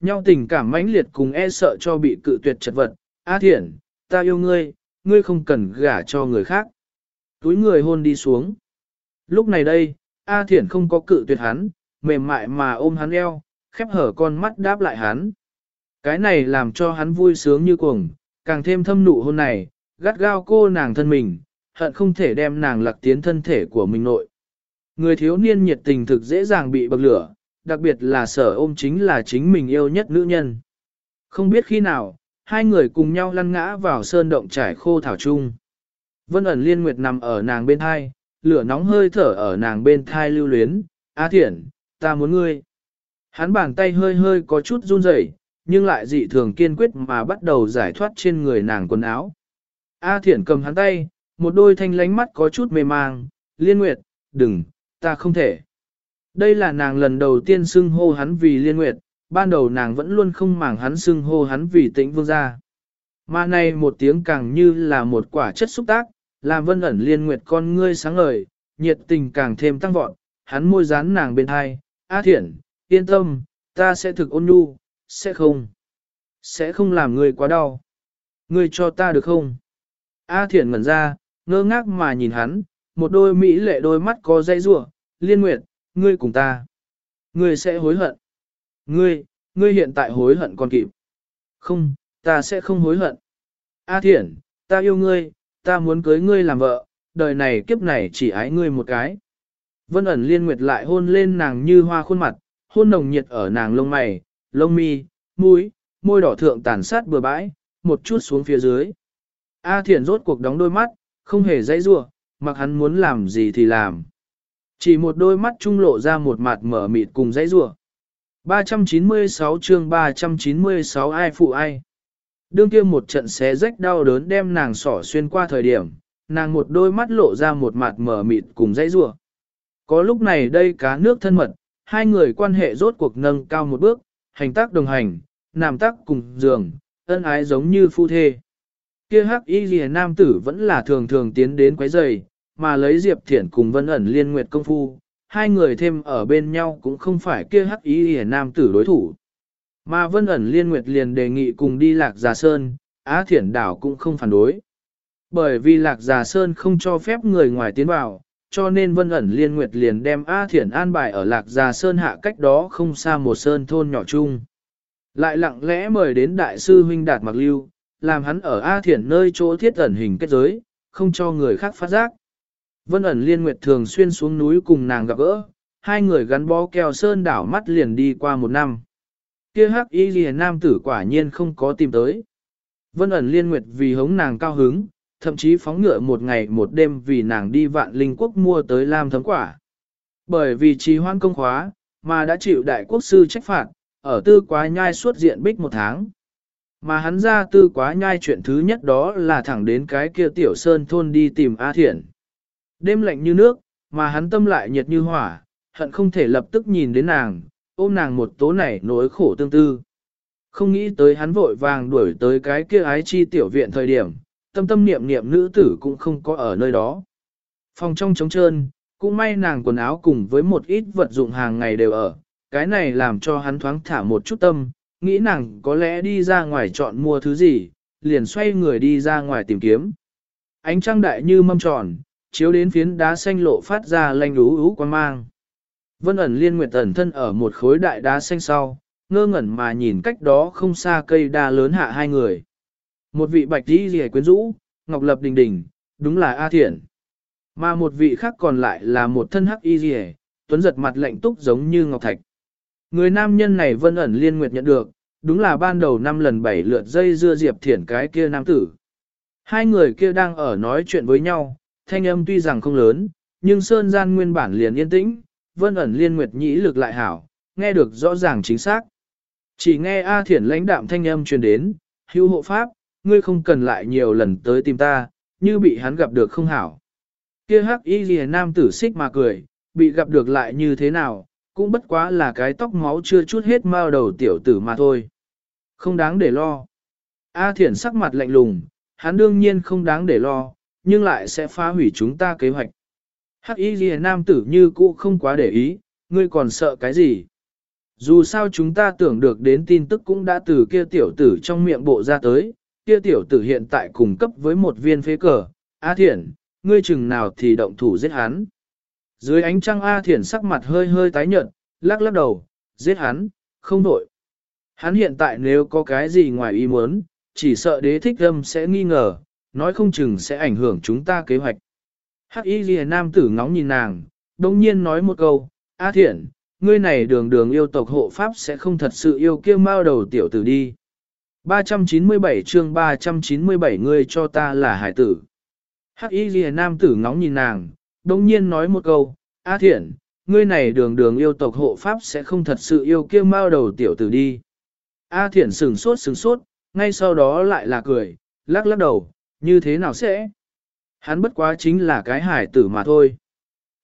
Nhau tình cảm mãnh liệt cùng e sợ cho bị cự tuyệt chật vật, A Thiển, ta yêu ngươi, ngươi không cần gả cho người khác. Túi người hôn đi xuống. Lúc này đây, A Thiển không có cự tuyệt hắn, mềm mại mà ôm hắn eo, khép hở con mắt đáp lại hắn. Cái này làm cho hắn vui sướng như cuồng, càng thêm thâm nụ hôn này, gắt gao cô nàng thân mình, hận không thể đem nàng lạc tiến thân thể của mình nội. Người thiếu niên nhiệt tình thực dễ dàng bị bậc lửa, đặc biệt là sở ôm chính là chính mình yêu nhất nữ nhân. Không biết khi nào, hai người cùng nhau lăn ngã vào sơn động trải khô thảo trung. Vân ẩn liên nguyệt nằm ở nàng bên thai, lửa nóng hơi thở ở nàng bên thai lưu luyến, A thiển, ta muốn ngươi. Hắn bàn tay hơi hơi có chút run rẩy, nhưng lại dị thường kiên quyết mà bắt đầu giải thoát trên người nàng quần áo. A thiển cầm hắn tay, một đôi thanh lánh mắt có chút mê mang, liên nguyệt, đừng, ta không thể. Đây là nàng lần đầu tiên xưng hô hắn vì liên nguyệt, ban đầu nàng vẫn luôn không màng hắn xưng hô hắn vì tĩnh vương gia. Mà này một tiếng càng như là một quả chất xúc tác, làm vân ẩn liên nguyệt con ngươi sáng ngời, nhiệt tình càng thêm tăng vọt, hắn môi dán nàng bên hai, A thiển, yên tâm, ta sẽ thực ôn nhu, sẽ không, sẽ không làm ngươi quá đau. Ngươi cho ta được không? A thiển ngẩn ra, ngơ ngác mà nhìn hắn, một đôi mỹ lệ đôi mắt có dây rủa liên nguyệt, ngươi cùng ta. Ngươi sẽ hối hận. Ngươi, ngươi hiện tại hối hận còn kịp. Không, ta sẽ không hối hận. A thiển, ta yêu ngươi, ta muốn cưới ngươi làm vợ, đời này kiếp này chỉ ái ngươi một cái. Vân ẩn liên nguyệt lại hôn lên nàng như hoa khuôn mặt, hôn nồng nhiệt ở nàng lông mày, lông mi, mũi, môi đỏ thượng tàn sát bừa bãi, một chút xuống phía dưới. A thiển rốt cuộc đóng đôi mắt, không hề dãy rua, mặc hắn muốn làm gì thì làm. Chỉ một đôi mắt trung lộ ra một mặt mở mịt cùng dãy rủa. 396 chương 396 ai phụ ai. Đương kia một trận xé rách đau đớn đem nàng sỏ xuyên qua thời điểm, nàng một đôi mắt lộ ra một mặt mở mịt cùng dãy rủa. Có lúc này đây cá nước thân mật, hai người quan hệ rốt cuộc nâng cao một bước, hành tác đồng hành, nằm tác cùng giường, ân ái giống như phu thê. Kia hắc y lìa nam tử vẫn là thường thường tiến đến quấy giày, mà lấy Diệp Thiển cùng Vân ẩn liên nguyệt công phu, hai người thêm ở bên nhau cũng không phải kia hắc ý hề nam tử đối thủ. Mà Vân ẩn liên nguyệt liền đề nghị cùng đi Lạc Già Sơn, Á Thiển đảo cũng không phản đối. Bởi vì Lạc Già Sơn không cho phép người ngoài tiến vào, cho nên Vân ẩn liên nguyệt liền đem Á Thiển an bài ở Lạc Già Sơn hạ cách đó không xa một sơn thôn nhỏ chung. Lại lặng lẽ mời đến Đại sư Huynh Đạt Mặc Lưu, làm hắn ở A Thiển nơi chỗ thiết ẩn hình kết giới, không cho người khác phát giác. Vân ẩn liên nguyệt thường xuyên xuống núi cùng nàng gặp gỡ, hai người gắn bó keo sơn đảo mắt liền đi qua một năm. Kia hắc y liền nam tử quả nhiên không có tìm tới. Vân ẩn liên nguyệt vì hống nàng cao hứng, thậm chí phóng ngựa một ngày một đêm vì nàng đi vạn linh quốc mua tới lam thấm quả. Bởi vì trì hoan công khóa, mà đã chịu đại quốc sư trách phạt, ở tư quá nhai suốt diện bích một tháng. Mà hắn ra tư quá nhai chuyện thứ nhất đó là thẳng đến cái kia tiểu sơn thôn đi tìm A Thiển. Đêm lạnh như nước, mà hắn tâm lại nhiệt như hỏa, hận không thể lập tức nhìn đến nàng, ôm nàng một tố này nỗi khổ tương tư. Không nghĩ tới hắn vội vàng đuổi tới cái kia ái chi tiểu viện thời điểm, tâm tâm niệm niệm nữ tử cũng không có ở nơi đó. Phòng trong trống trơn, cũng may nàng quần áo cùng với một ít vật dụng hàng ngày đều ở, cái này làm cho hắn thoáng thả một chút tâm, nghĩ nàng có lẽ đi ra ngoài chọn mua thứ gì, liền xoay người đi ra ngoài tìm kiếm. Ánh trăng đại như mâm tròn, chiếu đến phiến đá xanh lộ phát ra lanh ú ú quan mang. Vân ẩn liên nguyệt ẩn thân ở một khối đại đá xanh sau, ngơ ngẩn mà nhìn cách đó không xa cây đa lớn hạ hai người. Một vị bạch đi rìa quyến rũ, ngọc lập đình đình, đúng là A Thiển. Mà một vị khác còn lại là một thân hắc y rìa, tuấn giật mặt lạnh túc giống như ngọc thạch. Người nam nhân này vân ẩn liên nguyệt nhận được, đúng là ban đầu năm lần bảy lượt dây dưa Diệp Thiển cái kia nam tử. Hai người kia đang ở nói chuyện với nhau, thanh âm tuy rằng không lớn, nhưng sơn gian nguyên bản liền yên tĩnh, vân ẩn liên nguyệt nhĩ lực lại hảo, nghe được rõ ràng chính xác. Chỉ nghe A Thiển lãnh đạm thanh âm truyền đến, hưu hộ pháp, ngươi không cần lại nhiều lần tới tìm ta, như bị hắn gặp được không hảo. Kia hắc y ghi nam tử xích mà cười, bị gặp được lại như thế nào, cũng bất quá là cái tóc máu chưa chút hết mao đầu tiểu tử mà thôi. Không đáng để lo. A thiển sắc mặt lạnh lùng, hắn đương nhiên không đáng để lo, nhưng lại sẽ phá hủy chúng ta kế hoạch. Hắc y ghi nam tử như cũ không quá để ý, ngươi còn sợ cái gì? Dù sao chúng ta tưởng được đến tin tức cũng đã từ kia tiểu tử trong miệng bộ ra tới, kia tiểu tử hiện tại cùng cấp với một viên phế cờ, A Thiển, ngươi chừng nào thì động thủ giết hắn. Dưới ánh trăng A Thiển sắc mặt hơi hơi tái nhợt, lắc lắc đầu, giết hắn, không đổi. Hắn hiện tại nếu có cái gì ngoài ý muốn, chỉ sợ đế thích âm sẽ nghi ngờ, nói không chừng sẽ ảnh hưởng chúng ta kế hoạch. Hắc y ghi nam tử ngóng nhìn nàng, đồng nhiên nói một câu, A Thiện, ngươi này đường đường yêu tộc hộ pháp sẽ không thật sự yêu kia mao đầu tiểu tử đi. 397 chương 397 ngươi cho ta là hải tử. Hắc y ghi nam tử ngóng nhìn nàng, đồng nhiên nói một câu, A thiện, ngươi này đường đường yêu tộc hộ pháp sẽ không thật sự yêu kia mao đầu tiểu tử đi. A thiện sừng sốt sừng sốt, ngay sau đó lại là cười, lắc lắc đầu, như thế nào sẽ? Hắn bất quá chính là cái hải tử mà thôi.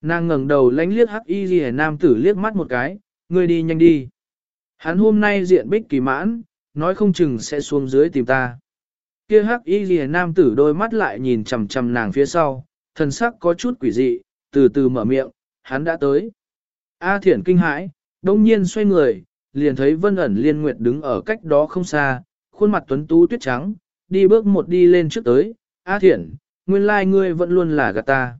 Nàng ngẩng đầu lánh liếc hắc y ghi nam tử liếc mắt một cái, ngươi đi nhanh đi. Hắn hôm nay diện bích kỳ mãn, nói không chừng sẽ xuống dưới tìm ta. Kia hắc y ghi nam tử đôi mắt lại nhìn chằm chằm nàng phía sau, thần sắc có chút quỷ dị, từ từ mở miệng, hắn đã tới. A thiển kinh hãi, đông nhiên xoay người, liền thấy vân ẩn liên nguyệt đứng ở cách đó không xa, khuôn mặt tuấn tú tuyết trắng, đi bước một đi lên trước tới, A thiển, nguyên lai ngươi vẫn luôn là gạt ta.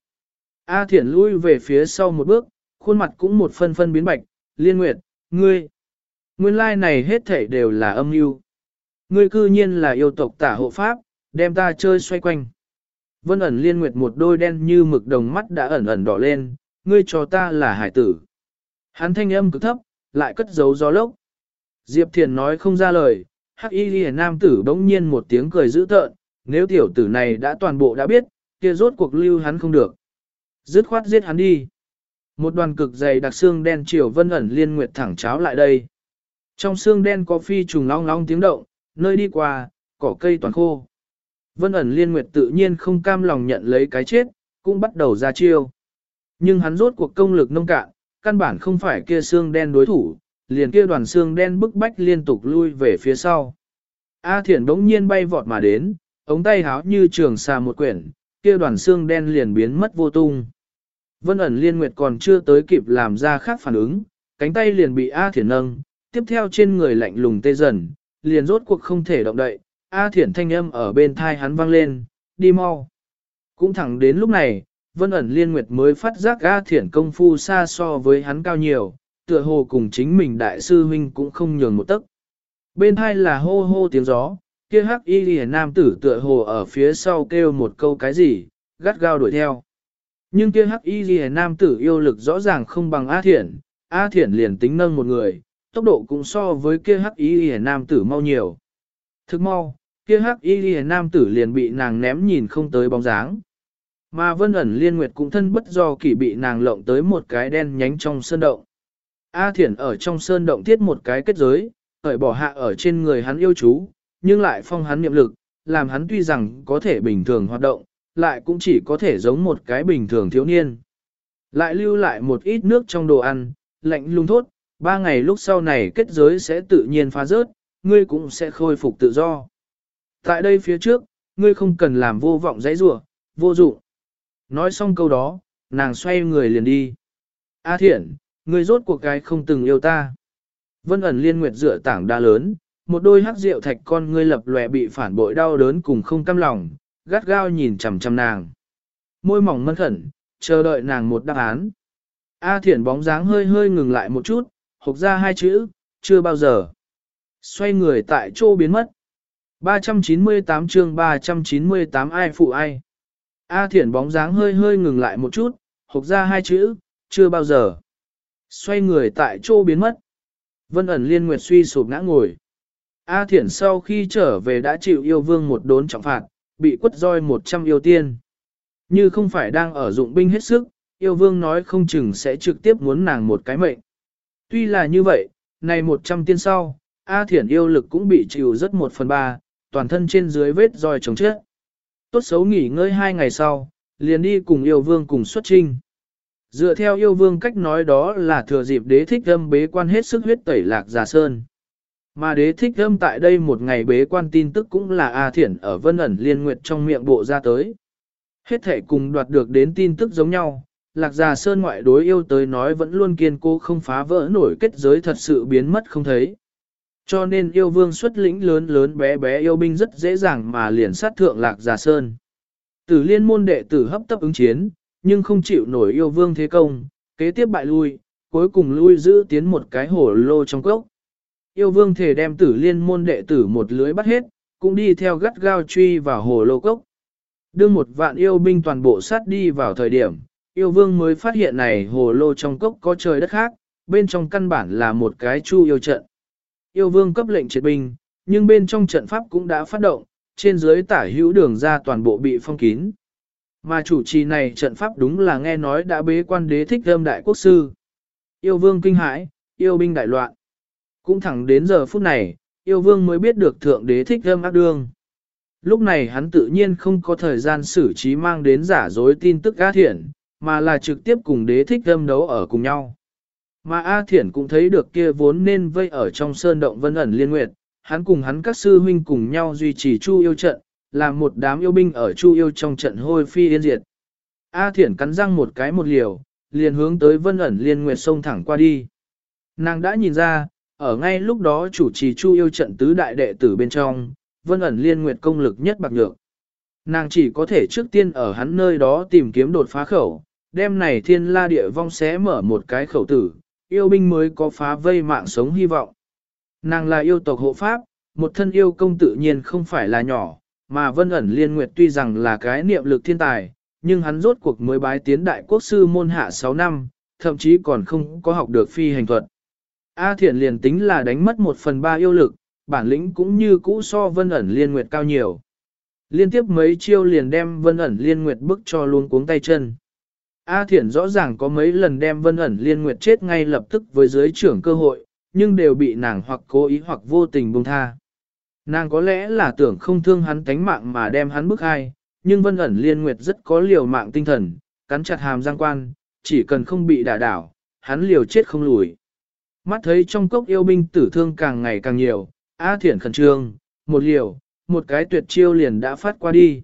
A thiển lui về phía sau một bước, khuôn mặt cũng một phân phân biến bạch, liên nguyệt, ngươi. Nguyên lai này hết thảy đều là âm mưu. Ngươi cư nhiên là yêu tộc tả hộ pháp, đem ta chơi xoay quanh. Vân ẩn liên nguyệt một đôi đen như mực đồng mắt đã ẩn ẩn đỏ lên, ngươi cho ta là hải tử. Hắn thanh âm cực thấp, lại cất giấu gió lốc. Diệp Thiền nói không ra lời, hắc y ghi nam tử bỗng nhiên một tiếng cười dữ tợn, nếu tiểu tử này đã toàn bộ đã biết, kia rốt cuộc lưu hắn không được. Dứt khoát giết hắn đi. Một đoàn cực dày đặc xương đen chiều vân ẩn liên nguyệt thẳng cháo lại đây. Trong xương đen có phi trùng long long tiếng động, nơi đi qua, cỏ cây toàn khô. Vân ẩn liên nguyệt tự nhiên không cam lòng nhận lấy cái chết, cũng bắt đầu ra chiêu. Nhưng hắn rốt cuộc công lực nông cạn, căn bản không phải kia xương đen đối thủ, liền kia đoàn xương đen bức bách liên tục lui về phía sau. A thiển đống nhiên bay vọt mà đến, ống tay háo như trường xà một quyển, kia đoàn xương đen liền biến mất vô tung. Vân ẩn liên nguyệt còn chưa tới kịp làm ra khác phản ứng, cánh tay liền bị A thiển nâng, tiếp theo trên người lạnh lùng tê dần, liền rốt cuộc không thể động đậy, A thiển thanh âm ở bên thai hắn vang lên, đi mau. Cũng thẳng đến lúc này, vân ẩn liên nguyệt mới phát giác A thiển công phu xa so với hắn cao nhiều, tựa hồ cùng chính mình đại sư huynh cũng không nhường một tấc. Bên hai là hô hô tiếng gió, kia hắc y lìa nam tử tựa hồ ở phía sau kêu một câu cái gì, gắt gao đuổi theo. Nhưng kia hắc y lìa nam tử yêu lực rõ ràng không bằng A thiển, A thiển liền tính nâng một người, tốc độ cũng so với kia hắc y lìa nam tử mau nhiều. Thức mau, kia hắc y lìa nam tử liền bị nàng ném nhìn không tới bóng dáng. Mà vân ẩn liên nguyệt cũng thân bất do kỳ bị nàng lộng tới một cái đen nhánh trong sơn động. A thiển ở trong sơn động thiết một cái kết giới, hởi bỏ hạ ở trên người hắn yêu chú, nhưng lại phong hắn niệm lực, làm hắn tuy rằng có thể bình thường hoạt động, lại cũng chỉ có thể giống một cái bình thường thiếu niên. Lại lưu lại một ít nước trong đồ ăn, lạnh lung thốt, ba ngày lúc sau này kết giới sẽ tự nhiên phá rớt, ngươi cũng sẽ khôi phục tự do. Tại đây phía trước, ngươi không cần làm vô vọng dãy rủa, vô dụng. Nói xong câu đó, nàng xoay người liền đi. A Thiển ngươi rốt cuộc cái không từng yêu ta. Vân ẩn liên nguyệt dựa tảng đa lớn, một đôi hắc rượu thạch con ngươi lập lòe bị phản bội đau đớn cùng không cam lòng, gắt gao nhìn chằm chằm nàng. Môi mỏng mân khẩn, chờ đợi nàng một đáp án. A thiển bóng dáng hơi hơi ngừng lại một chút, hộc ra hai chữ, chưa bao giờ. Xoay người tại chỗ biến mất. 398 chương 398 ai phụ ai. A thiển bóng dáng hơi hơi ngừng lại một chút, hộc ra hai chữ, chưa bao giờ. Xoay người tại chỗ biến mất. Vân ẩn liên nguyệt suy sụp ngã ngồi. A thiển sau khi trở về đã chịu yêu vương một đốn trọng phạt, bị quất roi một trăm yêu tiên. Như không phải đang ở dụng binh hết sức, yêu vương nói không chừng sẽ trực tiếp muốn nàng một cái mệnh. Tuy là như vậy, này một trăm tiên sau, A thiển yêu lực cũng bị chịu rất một phần ba, toàn thân trên dưới vết roi chống chết. Tốt xấu nghỉ ngơi hai ngày sau, liền đi cùng yêu vương cùng xuất trinh. Dựa theo yêu vương cách nói đó là thừa dịp đế thích âm bế quan hết sức huyết tẩy lạc giả sơn. Mà đế thích âm tại đây một ngày bế quan tin tức cũng là A Thiển ở vân ẩn liên nguyệt trong miệng bộ ra tới. Hết thể cùng đoạt được đến tin tức giống nhau, lạc già sơn ngoại đối yêu tới nói vẫn luôn kiên cố không phá vỡ nổi kết giới thật sự biến mất không thấy. Cho nên yêu vương xuất lĩnh lớn lớn bé bé yêu binh rất dễ dàng mà liền sát thượng lạc già sơn. Tử liên môn đệ tử hấp tấp ứng chiến, nhưng không chịu nổi yêu vương thế công, kế tiếp bại lui, cuối cùng lui giữ tiến một cái hổ lô trong cốc. Yêu vương thể đem tử liên môn đệ tử một lưới bắt hết, cũng đi theo gắt gao truy vào hồ lô cốc. đưa một vạn yêu binh toàn bộ sát đi vào thời điểm, yêu vương mới phát hiện này hồ lô trong cốc có trời đất khác, bên trong căn bản là một cái chu yêu trận. Yêu vương cấp lệnh triệt binh, nhưng bên trong trận pháp cũng đã phát động, trên dưới tả hữu đường ra toàn bộ bị phong kín. Mà chủ trì này trận pháp đúng là nghe nói đã bế quan đế thích âm đại quốc sư. Yêu vương kinh hãi, yêu binh đại loạn. Cũng thẳng đến giờ phút này, yêu vương mới biết được thượng đế thích âm ác đương. Lúc này hắn tự nhiên không có thời gian xử trí mang đến giả dối tin tức A Thiển, mà là trực tiếp cùng đế thích âm đấu ở cùng nhau. Mà A Thiển cũng thấy được kia vốn nên vây ở trong sơn động vân ẩn liên nguyệt, hắn cùng hắn các sư huynh cùng nhau duy trì chu yêu trận, làm một đám yêu binh ở chu yêu trong trận hôi phi yên diệt. A Thiển cắn răng một cái một liều, liền hướng tới vân ẩn liên nguyệt sông thẳng qua đi. Nàng đã nhìn ra, ở ngay lúc đó chủ trì chu yêu trận tứ đại đệ tử bên trong, vân ẩn liên nguyệt công lực nhất bạc nhược. Nàng chỉ có thể trước tiên ở hắn nơi đó tìm kiếm đột phá khẩu, đêm này thiên la địa vong xé mở một cái khẩu tử, yêu binh mới có phá vây mạng sống hy vọng. Nàng là yêu tộc hộ pháp, một thân yêu công tự nhiên không phải là nhỏ, mà vân ẩn liên nguyệt tuy rằng là cái niệm lực thiên tài, nhưng hắn rốt cuộc mới bái tiến đại quốc sư môn hạ 6 năm, thậm chí còn không có học được phi hành thuật. A thiện liền tính là đánh mất một phần ba yêu lực, bản lĩnh cũng như cũ so vân ẩn liên nguyệt cao nhiều. Liên tiếp mấy chiêu liền đem vân ẩn liên nguyệt bức cho luôn cuống tay chân. A thiện rõ ràng có mấy lần đem vân ẩn liên nguyệt chết ngay lập tức với dưới trưởng cơ hội, nhưng đều bị nàng hoặc cố ý hoặc vô tình buông tha. Nàng có lẽ là tưởng không thương hắn tánh mạng mà đem hắn bức hai, nhưng vân ẩn liên nguyệt rất có liều mạng tinh thần, cắn chặt hàm giang quan, chỉ cần không bị đả đảo, hắn liều chết không lùi. Mắt thấy trong cốc yêu binh tử thương càng ngày càng nhiều, A Thiển khẩn trương, một liều, một cái tuyệt chiêu liền đã phát qua đi.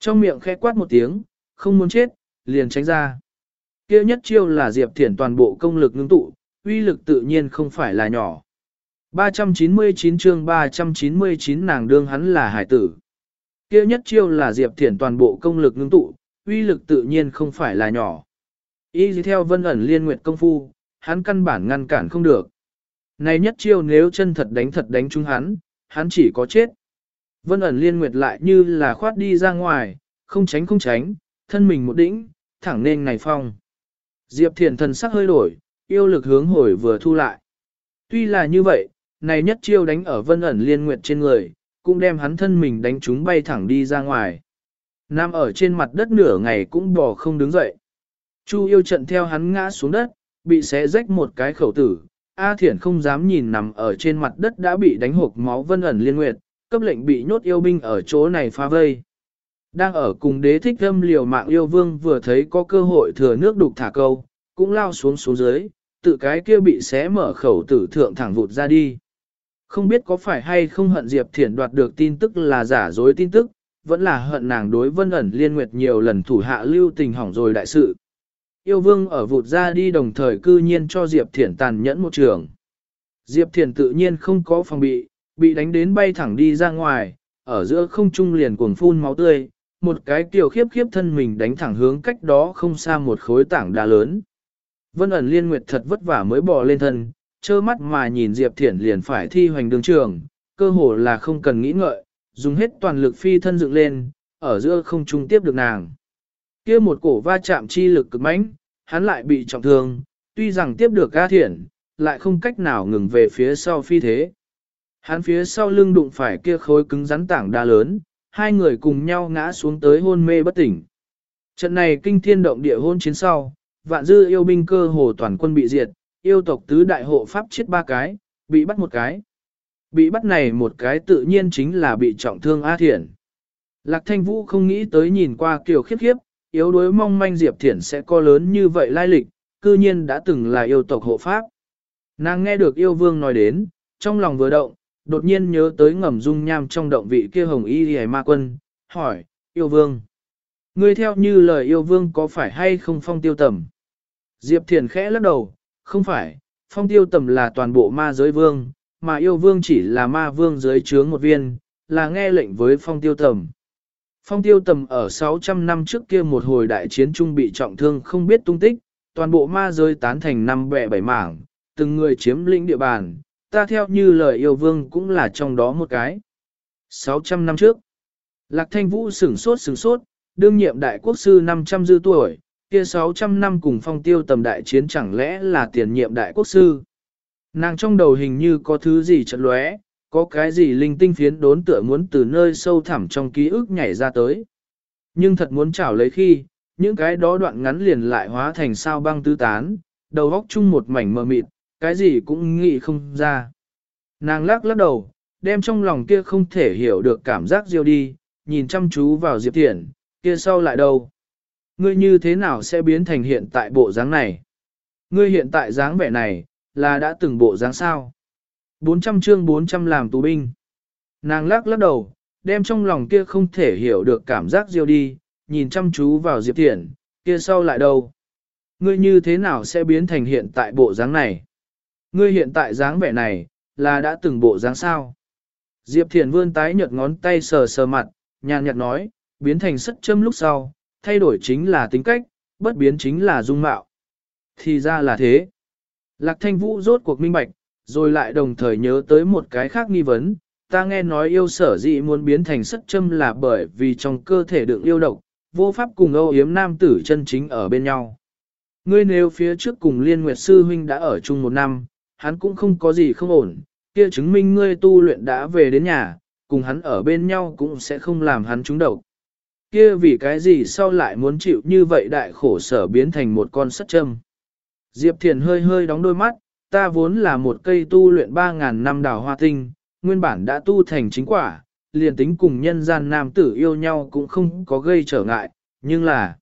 Trong miệng khẽ quát một tiếng, không muốn chết, liền tránh ra. Kia nhất chiêu là Diệp Thiển toàn bộ công lực ngưng tụ, uy lực tự nhiên không phải là nhỏ. 399 chương 399 nàng đương hắn là hải tử. Kia nhất chiêu là Diệp Thiển toàn bộ công lực ngưng tụ, uy lực tự nhiên không phải là nhỏ. Y theo vân ẩn liên nguyệt công phu, hắn căn bản ngăn cản không được. Này nhất chiêu nếu chân thật đánh thật đánh trúng hắn, hắn chỉ có chết. Vân ẩn liên nguyệt lại như là khoát đi ra ngoài, không tránh không tránh, thân mình một đĩnh thẳng nên này phong. Diệp thiền thần sắc hơi đổi, yêu lực hướng hồi vừa thu lại. Tuy là như vậy, này nhất chiêu đánh ở vân ẩn liên nguyệt trên người, cũng đem hắn thân mình đánh chúng bay thẳng đi ra ngoài. Nam ở trên mặt đất nửa ngày cũng bò không đứng dậy. Chu yêu trận theo hắn ngã xuống đất, bị xé rách một cái khẩu tử. A Thiển không dám nhìn nằm ở trên mặt đất đã bị đánh hộp máu vân ẩn liên nguyệt, cấp lệnh bị nhốt yêu binh ở chỗ này phá vây. Đang ở cùng đế thích thâm liều mạng yêu vương vừa thấy có cơ hội thừa nước đục thả câu, cũng lao xuống xuống dưới, tự cái kia bị xé mở khẩu tử thượng thẳng vụt ra đi. Không biết có phải hay không hận Diệp Thiển đoạt được tin tức là giả dối tin tức, vẫn là hận nàng đối vân ẩn liên nguyệt nhiều lần thủ hạ lưu tình hỏng rồi đại sự. Yêu vương ở vụt ra đi đồng thời cư nhiên cho Diệp Thiển tàn nhẫn một trường. Diệp Thiển tự nhiên không có phòng bị, bị đánh đến bay thẳng đi ra ngoài, ở giữa không trung liền cuồng phun máu tươi, một cái kiều khiếp khiếp thân mình đánh thẳng hướng cách đó không xa một khối tảng đá lớn. Vân ẩn liên nguyệt thật vất vả mới bò lên thân, trơ mắt mà nhìn Diệp Thiển liền phải thi hoành đường trường, cơ hồ là không cần nghĩ ngợi, dùng hết toàn lực phi thân dựng lên, ở giữa không trung tiếp được nàng. kia một cổ va chạm chi lực cực mãnh, hắn lại bị trọng thương, tuy rằng tiếp được A Thiển, lại không cách nào ngừng về phía sau phi thế. Hắn phía sau lưng đụng phải kia khối cứng rắn tảng đa lớn, hai người cùng nhau ngã xuống tới hôn mê bất tỉnh. Trận này kinh thiên động địa hôn chiến sau, vạn dư yêu binh cơ hồ toàn quân bị diệt, yêu tộc tứ đại hộ pháp chết ba cái, bị bắt một cái. Bị bắt này một cái tự nhiên chính là bị trọng thương A Thiển. Lạc Thanh Vũ không nghĩ tới nhìn qua kiểu khiếp khiếp, yếu đuối mong manh Diệp Thiển sẽ có lớn như vậy lai lịch, cư nhiên đã từng là yêu tộc hộ pháp. Nàng nghe được yêu vương nói đến, trong lòng vừa động, đột nhiên nhớ tới ngầm dung nham trong động vị kia hồng y hề ma quân, hỏi, yêu vương. Ngươi theo như lời yêu vương có phải hay không phong tiêu tầm? Diệp Thiền khẽ lắc đầu, không phải, phong tiêu tầm là toàn bộ ma giới vương, mà yêu vương chỉ là ma vương dưới chướng một viên, là nghe lệnh với phong tiêu tầm. Phong tiêu tầm ở 600 năm trước kia một hồi đại chiến trung bị trọng thương không biết tung tích, toàn bộ ma giới tán thành năm bẻ bảy mảng, từng người chiếm lĩnh địa bàn, ta theo như lời yêu vương cũng là trong đó một cái. 600 năm trước, Lạc Thanh Vũ sửng sốt sửng sốt, đương nhiệm đại quốc sư 500 dư tuổi, kia 600 năm cùng phong tiêu tầm đại chiến chẳng lẽ là tiền nhiệm đại quốc sư. Nàng trong đầu hình như có thứ gì chật lóe, có cái gì linh tinh phiến đốn tựa muốn từ nơi sâu thẳm trong ký ức nhảy ra tới. Nhưng thật muốn chảo lấy khi, những cái đó đoạn ngắn liền lại hóa thành sao băng tứ tán, đầu góc chung một mảnh mờ mịt, cái gì cũng nghĩ không ra. Nàng lắc lắc đầu, đem trong lòng kia không thể hiểu được cảm giác diêu đi, nhìn chăm chú vào Diệp Thiển, kia sau lại đâu? Ngươi như thế nào sẽ biến thành hiện tại bộ dáng này? Ngươi hiện tại dáng vẻ này, là đã từng bộ dáng sao? 400 chương 400 làm tù binh. Nàng lắc lắc đầu, đem trong lòng kia không thể hiểu được cảm giác diêu đi, nhìn chăm chú vào Diệp Thiển, kia sau lại đâu? Ngươi như thế nào sẽ biến thành hiện tại bộ dáng này? Ngươi hiện tại dáng vẻ này, là đã từng bộ dáng sao? Diệp Thiển vươn tái nhợt ngón tay sờ sờ mặt, nhàn nhạt nói, biến thành sất châm lúc sau, thay đổi chính là tính cách, bất biến chính là dung mạo. Thì ra là thế. Lạc thanh vũ rốt cuộc minh bạch, rồi lại đồng thời nhớ tới một cái khác nghi vấn, ta nghe nói yêu sở dị muốn biến thành sất châm là bởi vì trong cơ thể đựng yêu độc, vô pháp cùng âu yếm nam tử chân chính ở bên nhau. Ngươi nếu phía trước cùng liên nguyệt sư huynh đã ở chung một năm, hắn cũng không có gì không ổn, kia chứng minh ngươi tu luyện đã về đến nhà, cùng hắn ở bên nhau cũng sẽ không làm hắn trúng độc. Kia vì cái gì sau lại muốn chịu như vậy đại khổ sở biến thành một con sắt châm. Diệp Thiền hơi hơi đóng đôi mắt, ta vốn là một cây tu luyện 3.000 năm đào hoa tinh, nguyên bản đã tu thành chính quả, liền tính cùng nhân gian nam tử yêu nhau cũng không có gây trở ngại, nhưng là...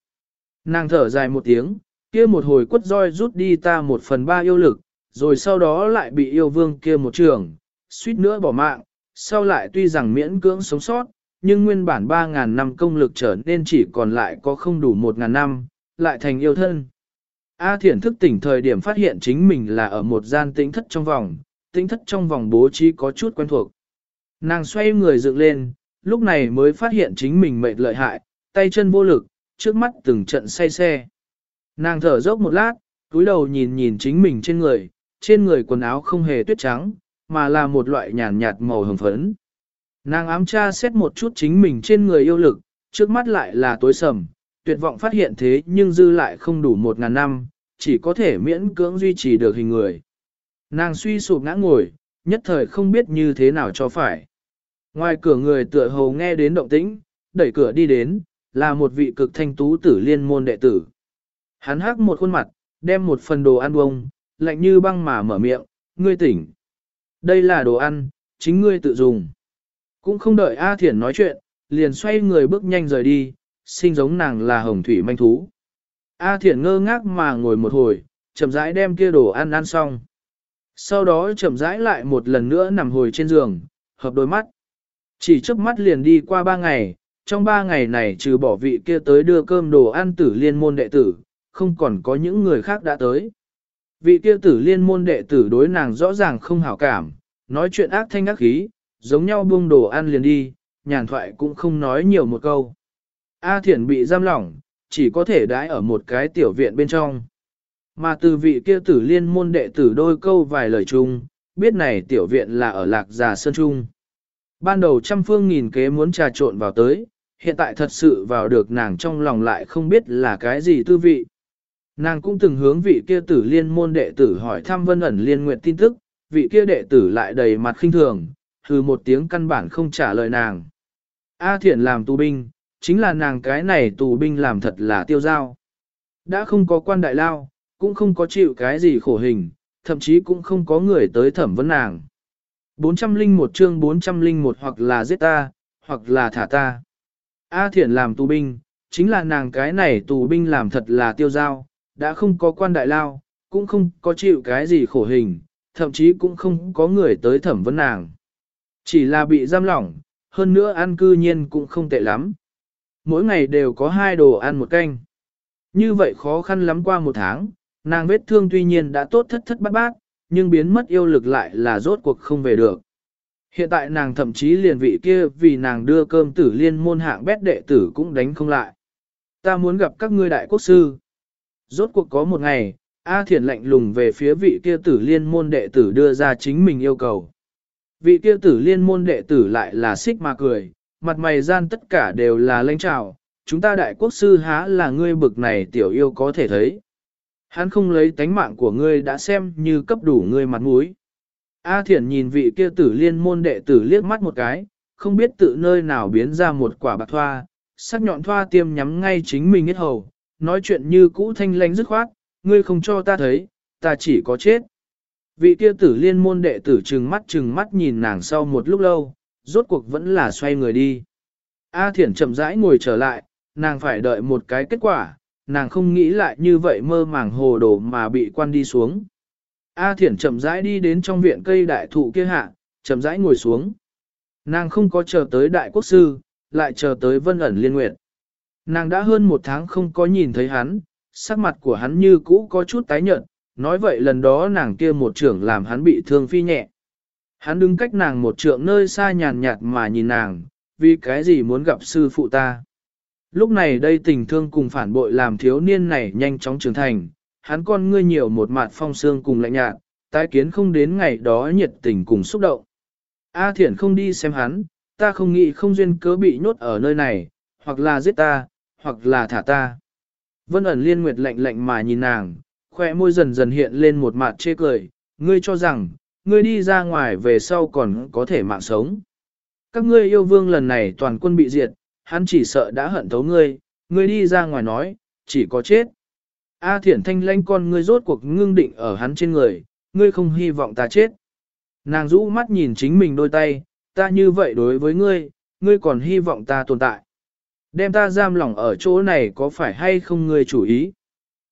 Nàng thở dài một tiếng, kia một hồi quất roi rút đi ta một phần ba yêu lực, rồi sau đó lại bị yêu vương kia một trường, suýt nữa bỏ mạng, sau lại tuy rằng miễn cưỡng sống sót, nhưng nguyên bản 3.000 năm công lực trở nên chỉ còn lại có không đủ 1.000 năm, lại thành yêu thân. A thiển thức tỉnh thời điểm phát hiện chính mình là ở một gian tĩnh thất trong vòng, tĩnh thất trong vòng bố trí có chút quen thuộc. Nàng xoay người dựng lên, lúc này mới phát hiện chính mình mệt lợi hại, tay chân vô lực, trước mắt từng trận say xe. Nàng thở dốc một lát, túi đầu nhìn nhìn chính mình trên người, trên người quần áo không hề tuyết trắng, mà là một loại nhàn nhạt màu hồng phấn. Nàng ám tra xét một chút chính mình trên người yêu lực, trước mắt lại là tối sầm, tuyệt vọng phát hiện thế nhưng dư lại không đủ một ngàn năm, chỉ có thể miễn cưỡng duy trì được hình người. Nàng suy sụp ngã ngồi, nhất thời không biết như thế nào cho phải. Ngoài cửa người tựa hồ nghe đến động tĩnh, đẩy cửa đi đến, là một vị cực thanh tú tử liên môn đệ tử. Hắn hắc một khuôn mặt, đem một phần đồ ăn bông, lạnh như băng mà mở miệng, ngươi tỉnh. Đây là đồ ăn, chính ngươi tự dùng. Cũng không đợi A Thiển nói chuyện, liền xoay người bước nhanh rời đi, sinh giống nàng là hồng thủy manh thú. A Thiển ngơ ngác mà ngồi một hồi, chậm rãi đem kia đồ ăn ăn xong. Sau đó chậm rãi lại một lần nữa nằm hồi trên giường, hợp đôi mắt. Chỉ trước mắt liền đi qua ba ngày, trong ba ngày này trừ bỏ vị kia tới đưa cơm đồ ăn tử liên môn đệ tử, không còn có những người khác đã tới. Vị kia tử liên môn đệ tử đối nàng rõ ràng không hảo cảm, nói chuyện ác thanh ác khí, giống nhau buông đồ ăn liền đi, nhàn thoại cũng không nói nhiều một câu. A thiển bị giam lỏng, chỉ có thể đãi ở một cái tiểu viện bên trong. Mà từ vị kia tử liên môn đệ tử đôi câu vài lời chung, biết này tiểu viện là ở lạc già sơn trung. Ban đầu trăm phương nghìn kế muốn trà trộn vào tới, hiện tại thật sự vào được nàng trong lòng lại không biết là cái gì tư vị. Nàng cũng từng hướng vị kia tử liên môn đệ tử hỏi thăm vân ẩn liên nguyện tin tức, vị kia đệ tử lại đầy mặt khinh thường, hừ một tiếng căn bản không trả lời nàng. A thiện làm tù binh, chính là nàng cái này tù binh làm thật là tiêu giao. Đã không có quan đại lao, cũng không có chịu cái gì khổ hình, thậm chí cũng không có người tới thẩm vấn nàng. 401 chương 401 hoặc là giết ta, hoặc là thả ta. A thiện làm tù binh, chính là nàng cái này tù binh làm thật là tiêu giao, đã không có quan đại lao, cũng không có chịu cái gì khổ hình, thậm chí cũng không có người tới thẩm vấn nàng. Chỉ là bị giam lỏng, hơn nữa ăn cư nhiên cũng không tệ lắm. mỗi ngày đều có hai đồ ăn một canh. Như vậy khó khăn lắm qua một tháng, nàng vết thương tuy nhiên đã tốt thất thất bát bát, nhưng biến mất yêu lực lại là rốt cuộc không về được. Hiện tại nàng thậm chí liền vị kia vì nàng đưa cơm tử liên môn hạng bét đệ tử cũng đánh không lại. Ta muốn gặp các ngươi đại quốc sư. Rốt cuộc có một ngày, A Thiển lạnh lùng về phía vị kia tử liên môn đệ tử đưa ra chính mình yêu cầu. Vị kia tử liên môn đệ tử lại là xích mà cười, mặt mày gian tất cả đều là lãnh trào, chúng ta đại quốc sư há là ngươi bực này tiểu yêu có thể thấy. Hắn không lấy tánh mạng của ngươi đã xem như cấp đủ ngươi mặt mũi. A Thiển nhìn vị kia tử liên môn đệ tử liếc mắt một cái, không biết tự nơi nào biến ra một quả bạc thoa, sắc nhọn thoa tiêm nhắm ngay chính mình hết hầu, nói chuyện như cũ thanh lanh dứt khoát, ngươi không cho ta thấy, ta chỉ có chết. Vị kia tử liên môn đệ tử trừng mắt trừng mắt nhìn nàng sau một lúc lâu, rốt cuộc vẫn là xoay người đi. A Thiển chậm rãi ngồi trở lại, nàng phải đợi một cái kết quả, nàng không nghĩ lại như vậy mơ màng hồ đồ mà bị quan đi xuống. A Thiển chậm rãi đi đến trong viện cây đại thụ kia hạ, chậm rãi ngồi xuống. Nàng không có chờ tới đại quốc sư, lại chờ tới vân ẩn liên nguyệt. Nàng đã hơn một tháng không có nhìn thấy hắn, sắc mặt của hắn như cũ có chút tái nhợt, nói vậy lần đó nàng kia một trưởng làm hắn bị thương phi nhẹ. Hắn đứng cách nàng một trượng nơi xa nhàn nhạt mà nhìn nàng, vì cái gì muốn gặp sư phụ ta. Lúc này đây tình thương cùng phản bội làm thiếu niên này nhanh chóng trưởng thành, hắn con ngươi nhiều một mặt phong sương cùng lạnh nhạt, tái kiến không đến ngày đó nhiệt tình cùng xúc động. A thiển không đi xem hắn, ta không nghĩ không duyên cớ bị nhốt ở nơi này, hoặc là giết ta, hoặc là thả ta. Vân ẩn liên nguyệt lạnh lạnh mà nhìn nàng, khoe môi dần dần hiện lên một mặt chê cười, ngươi cho rằng, ngươi đi ra ngoài về sau còn có thể mạng sống. Các ngươi yêu vương lần này toàn quân bị diệt, hắn chỉ sợ đã hận thấu ngươi, ngươi đi ra ngoài nói, chỉ có chết. A thiển thanh lanh con ngươi rốt cuộc ngưng định ở hắn trên người, ngươi không hy vọng ta chết. Nàng rũ mắt nhìn chính mình đôi tay, ta như vậy đối với ngươi, ngươi còn hy vọng ta tồn tại. Đem ta giam lỏng ở chỗ này có phải hay không ngươi chủ ý?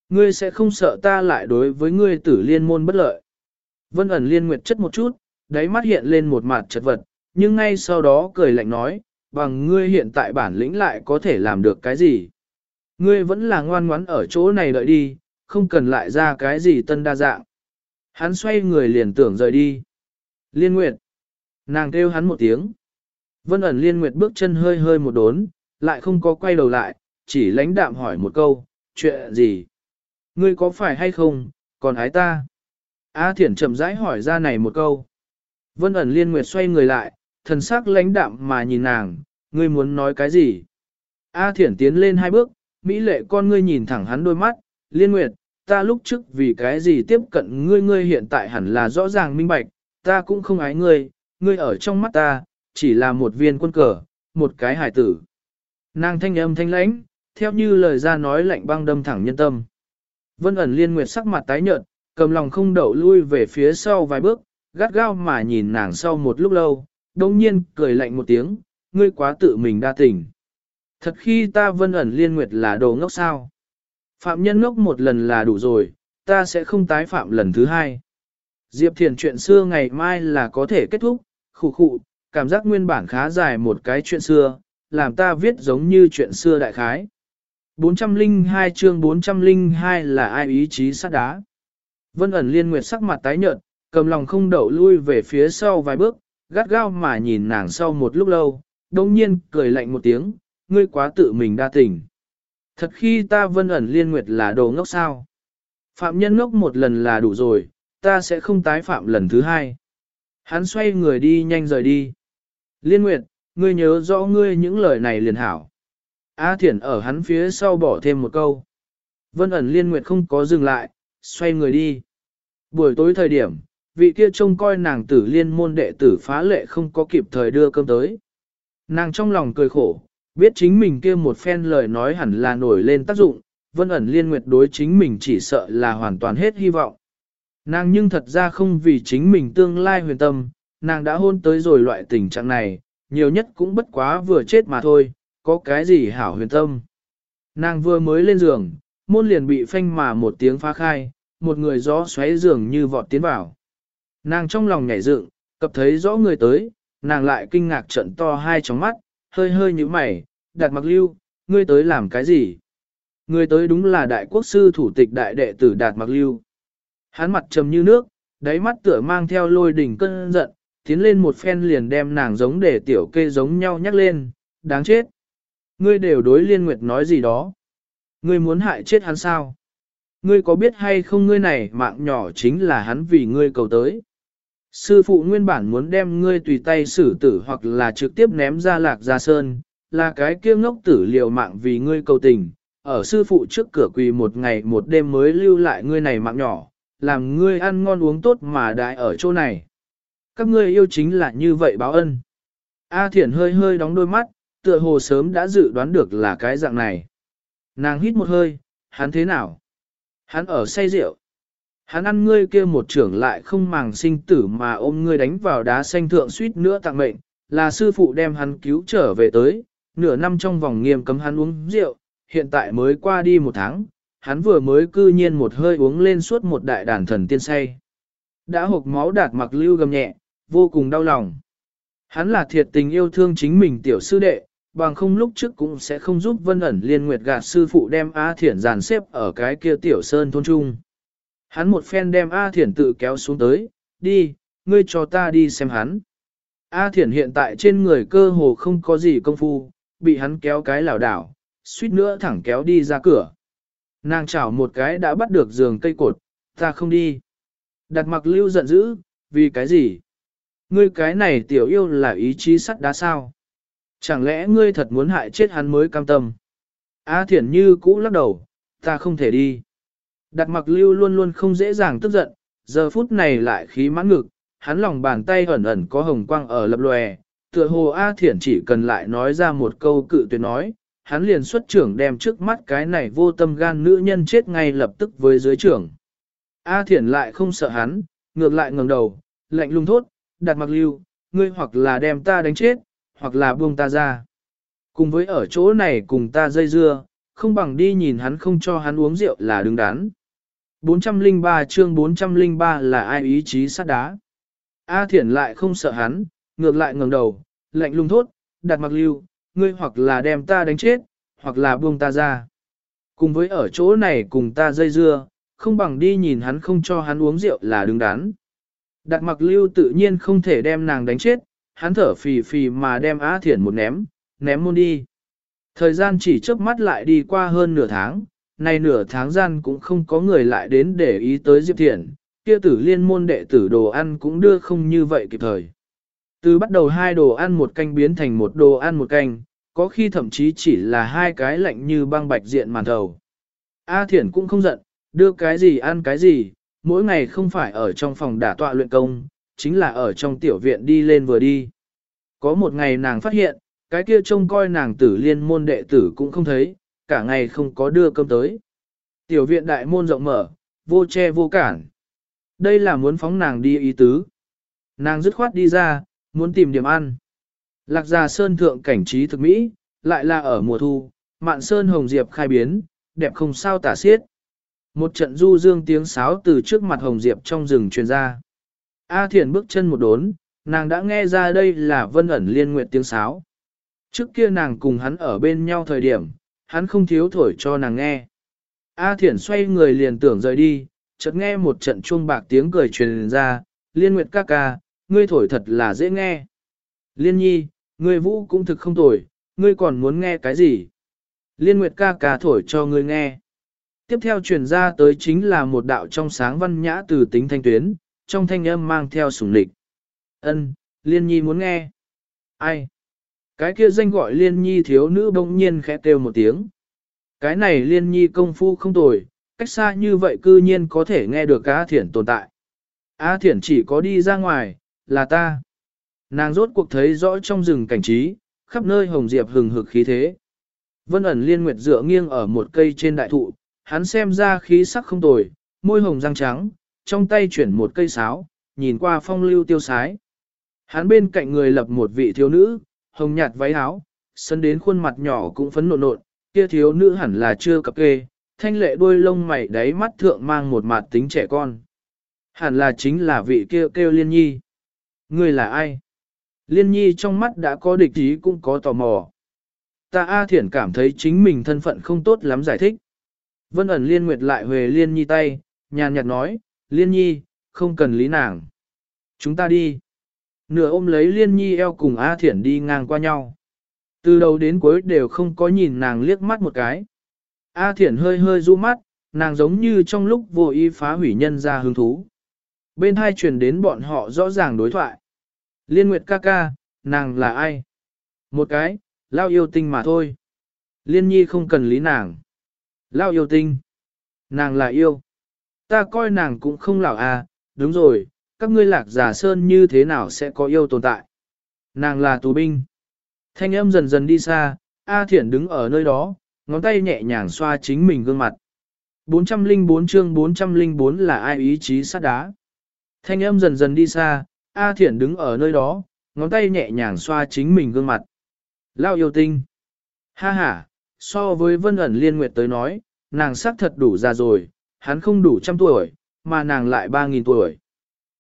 Ngươi sẽ không sợ ta lại đối với ngươi tử liên môn bất lợi. Vân ẩn liên nguyệt chất một chút, đáy mắt hiện lên một mặt chật vật, nhưng ngay sau đó cười lạnh nói, bằng ngươi hiện tại bản lĩnh lại có thể làm được cái gì? Ngươi vẫn là ngoan ngoãn ở chỗ này đợi đi, không cần lại ra cái gì tân đa dạng. Hắn xoay người liền tưởng rời đi. Liên Nguyệt. Nàng kêu hắn một tiếng. Vân ẩn Liên Nguyệt bước chân hơi hơi một đốn, lại không có quay đầu lại, chỉ lãnh đạm hỏi một câu, chuyện gì? Ngươi có phải hay không, còn ái ta? A Thiển chậm rãi hỏi ra này một câu. Vân ẩn Liên Nguyệt xoay người lại, thần sắc lãnh đạm mà nhìn nàng, ngươi muốn nói cái gì? A Thiển tiến lên hai bước, Mỹ lệ con ngươi nhìn thẳng hắn đôi mắt, Liên Nguyệt, ta lúc trước vì cái gì tiếp cận ngươi ngươi hiện tại hẳn là rõ ràng minh bạch, ta cũng không ái ngươi, ngươi ở trong mắt ta, chỉ là một viên quân cờ, một cái hải tử. Nàng thanh âm thanh lãnh, theo như lời ra nói lạnh băng đâm thẳng nhân tâm. Vân ẩn liên nguyệt sắc mặt tái nhợt, cầm lòng không đậu lui về phía sau vài bước, gắt gao mà nhìn nàng sau một lúc lâu, đồng nhiên cười lạnh một tiếng, ngươi quá tự mình đa tình. Thật khi ta vân ẩn liên nguyệt là đồ ngốc sao. Phạm nhân ngốc một lần là đủ rồi, ta sẽ không tái phạm lần thứ hai. Diệp Thiền chuyện xưa ngày mai là có thể kết thúc, khủ khụ, cảm giác nguyên bản khá dài một cái chuyện xưa, làm ta viết giống như chuyện xưa đại khái. 402 chương 402 là ai ý chí sát đá. Vân ẩn liên nguyệt sắc mặt tái nhợt, cầm lòng không đậu lui về phía sau vài bước, gắt gao mà nhìn nàng sau một lúc lâu, đồng nhiên cười lạnh một tiếng, ngươi quá tự mình đa tình. Thật khi ta vân ẩn liên nguyệt là đồ ngốc sao. Phạm nhân ngốc một lần là đủ rồi, ta sẽ không tái phạm lần thứ hai. Hắn xoay người đi nhanh rời đi. Liên nguyệt, ngươi nhớ rõ ngươi những lời này liền hảo. A thiển ở hắn phía sau bỏ thêm một câu. Vân ẩn liên nguyệt không có dừng lại, xoay người đi. Buổi tối thời điểm, vị kia trông coi nàng tử liên môn đệ tử phá lệ không có kịp thời đưa cơm tới. Nàng trong lòng cười khổ, biết chính mình kia một phen lời nói hẳn là nổi lên tác dụng, vân ẩn liên nguyệt đối chính mình chỉ sợ là hoàn toàn hết hy vọng. Nàng nhưng thật ra không vì chính mình tương lai huyền tâm, nàng đã hôn tới rồi loại tình trạng này, nhiều nhất cũng bất quá vừa chết mà thôi, có cái gì hảo huyền tâm. Nàng vừa mới lên giường, môn liền bị phanh mà một tiếng phá khai, một người gió xoáy giường như vọt tiến vào. Nàng trong lòng nhảy dựng, cập thấy rõ người tới, nàng lại kinh ngạc trận to hai tróng mắt, hơi hơi như mày, đặt mặc lưu, ngươi tới làm cái gì? Ngươi tới đúng là đại quốc sư thủ tịch đại đệ tử Đạt Mặc Lưu. Hắn mặt trầm như nước, đáy mắt tựa mang theo lôi đỉnh cơn giận, tiến lên một phen liền đem nàng giống để tiểu kê giống nhau nhắc lên, đáng chết. Ngươi đều đối liên nguyệt nói gì đó. Ngươi muốn hại chết hắn sao? Ngươi có biết hay không ngươi này mạng nhỏ chính là hắn vì ngươi cầu tới. Sư phụ nguyên bản muốn đem ngươi tùy tay xử tử hoặc là trực tiếp ném ra lạc ra sơn, là cái kia ngốc tử liều mạng vì ngươi cầu tình, ở sư phụ trước cửa quỳ một ngày một đêm mới lưu lại ngươi này mạng nhỏ, làm ngươi ăn ngon uống tốt mà đại ở chỗ này. Các ngươi yêu chính là như vậy báo ân. A Thiển hơi hơi đóng đôi mắt, tựa hồ sớm đã dự đoán được là cái dạng này. Nàng hít một hơi, hắn thế nào? Hắn ở say rượu. Hắn ăn ngươi kia một trưởng lại không màng sinh tử mà ôm ngươi đánh vào đá xanh thượng suýt nữa tặng mệnh, là sư phụ đem hắn cứu trở về tới, nửa năm trong vòng nghiêm cấm hắn uống rượu, hiện tại mới qua đi một tháng, hắn vừa mới cư nhiên một hơi uống lên suốt một đại đàn thần tiên say. Đã hộp máu đạt mặc lưu gầm nhẹ, vô cùng đau lòng. Hắn là thiệt tình yêu thương chính mình tiểu sư đệ, bằng không lúc trước cũng sẽ không giúp vân ẩn liên nguyệt gạt sư phụ đem A Thiển dàn xếp ở cái kia tiểu sơn thôn trung. Hắn một phen đem A Thiển tự kéo xuống tới, đi, ngươi cho ta đi xem hắn. A Thiển hiện tại trên người cơ hồ không có gì công phu, bị hắn kéo cái lảo đảo, suýt nữa thẳng kéo đi ra cửa. Nàng chảo một cái đã bắt được giường cây cột, ta không đi. Đặt mặc lưu giận dữ, vì cái gì? Ngươi cái này tiểu yêu là ý chí sắt đá sao? Chẳng lẽ ngươi thật muốn hại chết hắn mới cam tâm? A thiển như cũ lắc đầu, ta không thể đi. Đặt mặc lưu luôn luôn không dễ dàng tức giận, giờ phút này lại khí mãn ngực, hắn lòng bàn tay ẩn ẩn có hồng quang ở lập lòe, tựa hồ A thiển chỉ cần lại nói ra một câu cự tuyệt nói, hắn liền xuất trưởng đem trước mắt cái này vô tâm gan nữ nhân chết ngay lập tức với dưới trưởng. A thiển lại không sợ hắn, ngược lại ngẩng đầu, lạnh lùng thốt, đặt mặc lưu, ngươi hoặc là đem ta đánh chết, hoặc là buông ta ra. Cùng với ở chỗ này cùng ta dây dưa, không bằng đi nhìn hắn không cho hắn uống rượu là đứng đắn. 403 chương 403 là ai ý chí sát đá. A thiển lại không sợ hắn, ngược lại ngẩng đầu, lạnh lùng thốt, đặt mặc lưu, ngươi hoặc là đem ta đánh chết, hoặc là buông ta ra. Cùng với ở chỗ này cùng ta dây dưa, không bằng đi nhìn hắn không cho hắn uống rượu là đứng đắn. Đặt mặc lưu tự nhiên không thể đem nàng đánh chết, hắn thở phì phì mà đem Á Thiển một ném, ném môn đi. Thời gian chỉ chớp mắt lại đi qua hơn nửa tháng, nay nửa tháng gian cũng không có người lại đến để ý tới Diệp Thiển, kia tử liên môn đệ tử đồ ăn cũng đưa không như vậy kịp thời. Từ bắt đầu hai đồ ăn một canh biến thành một đồ ăn một canh, có khi thậm chí chỉ là hai cái lạnh như băng bạch diện màn thầu. A Thiển cũng không giận, đưa cái gì ăn cái gì, mỗi ngày không phải ở trong phòng đả tọa luyện công, chính là ở trong tiểu viện đi lên vừa đi. Có một ngày nàng phát hiện, cái kia trông coi nàng tử liên môn đệ tử cũng không thấy, cả ngày không có đưa cơm tới. Tiểu viện đại môn rộng mở, vô che vô cản. Đây là muốn phóng nàng đi ý tứ. Nàng dứt khoát đi ra, muốn tìm điểm ăn. Lạc gia sơn thượng cảnh trí thực mỹ, lại là ở mùa thu, mạn sơn hồng diệp khai biến, đẹp không sao tả xiết. Một trận du dương tiếng sáo từ trước mặt hồng diệp trong rừng truyền ra. A Thiển bước chân một đốn, nàng đã nghe ra đây là vân ẩn liên Nguyệt tiếng sáo. Trước kia nàng cùng hắn ở bên nhau thời điểm, hắn không thiếu thổi cho nàng nghe. A thiển xoay người liền tưởng rời đi, chợt nghe một trận chuông bạc tiếng cười truyền ra, liên nguyệt ca ca, ngươi thổi thật là dễ nghe. Liên nhi, ngươi vũ cũng thực không thổi, ngươi còn muốn nghe cái gì? Liên nguyệt ca ca thổi cho ngươi nghe. Tiếp theo truyền ra tới chính là một đạo trong sáng văn nhã từ tính thanh tuyến, trong thanh âm mang theo sùng lịch. Ân, Liên Nhi muốn nghe. Ai? Cái kia danh gọi Liên Nhi thiếu nữ bỗng nhiên khẽ kêu một tiếng. Cái này Liên Nhi công phu không tồi, cách xa như vậy cư nhiên có thể nghe được A Thiển tồn tại. A Thiển chỉ có đi ra ngoài, là ta. Nàng rốt cuộc thấy rõ trong rừng cảnh trí, khắp nơi hồng diệp hừng hực khí thế. Vân ẩn liên nguyệt dựa nghiêng ở một cây trên đại thụ, hắn xem ra khí sắc không tồi, môi hồng răng trắng, trong tay chuyển một cây sáo, nhìn qua phong lưu tiêu sái. Hắn bên cạnh người lập một vị thiếu nữ, hồng nhạt váy áo, sân đến khuôn mặt nhỏ cũng phấn nộn nộn, kia thiếu nữ hẳn là chưa cập kê, thanh lệ đôi lông mày đáy mắt thượng mang một mặt tính trẻ con. Hẳn là chính là vị kia kêu, kêu liên nhi. Người là ai? Liên nhi trong mắt đã có địch ý cũng có tò mò. ta A Thiển cảm thấy chính mình thân phận không tốt lắm giải thích. Vân ẩn liên nguyệt lại về liên nhi tay, nhàn nhạt nói, liên nhi, không cần lý nàng. Chúng ta đi. Nửa ôm lấy liên nhi eo cùng A Thiển đi ngang qua nhau. Từ đầu đến cuối đều không có nhìn nàng liếc mắt một cái. A Thiển hơi hơi du mắt, nàng giống như trong lúc vô ý phá hủy nhân ra hứng thú. Bên hai truyền đến bọn họ rõ ràng đối thoại. Liên Nguyệt ca ca, nàng là ai? Một cái, lao yêu tinh mà thôi. Liên nhi không cần lý nàng. Lao yêu tinh. Nàng là yêu. Ta coi nàng cũng không lão à, đúng rồi, các ngươi lạc giả sơn như thế nào sẽ có yêu tồn tại. Nàng là tù binh. Thanh âm dần dần đi xa, A Thiển đứng ở nơi đó, ngón tay nhẹ nhàng xoa chính mình gương mặt. 404 chương 404 là ai ý chí sát đá. Thanh âm dần dần đi xa, A Thiển đứng ở nơi đó, ngón tay nhẹ nhàng xoa chính mình gương mặt. Lao yêu tinh. Ha ha, so với vân ẩn liên nguyệt tới nói, nàng sắc thật đủ già rồi, hắn không đủ trăm tuổi, mà nàng lại ba nghìn tuổi.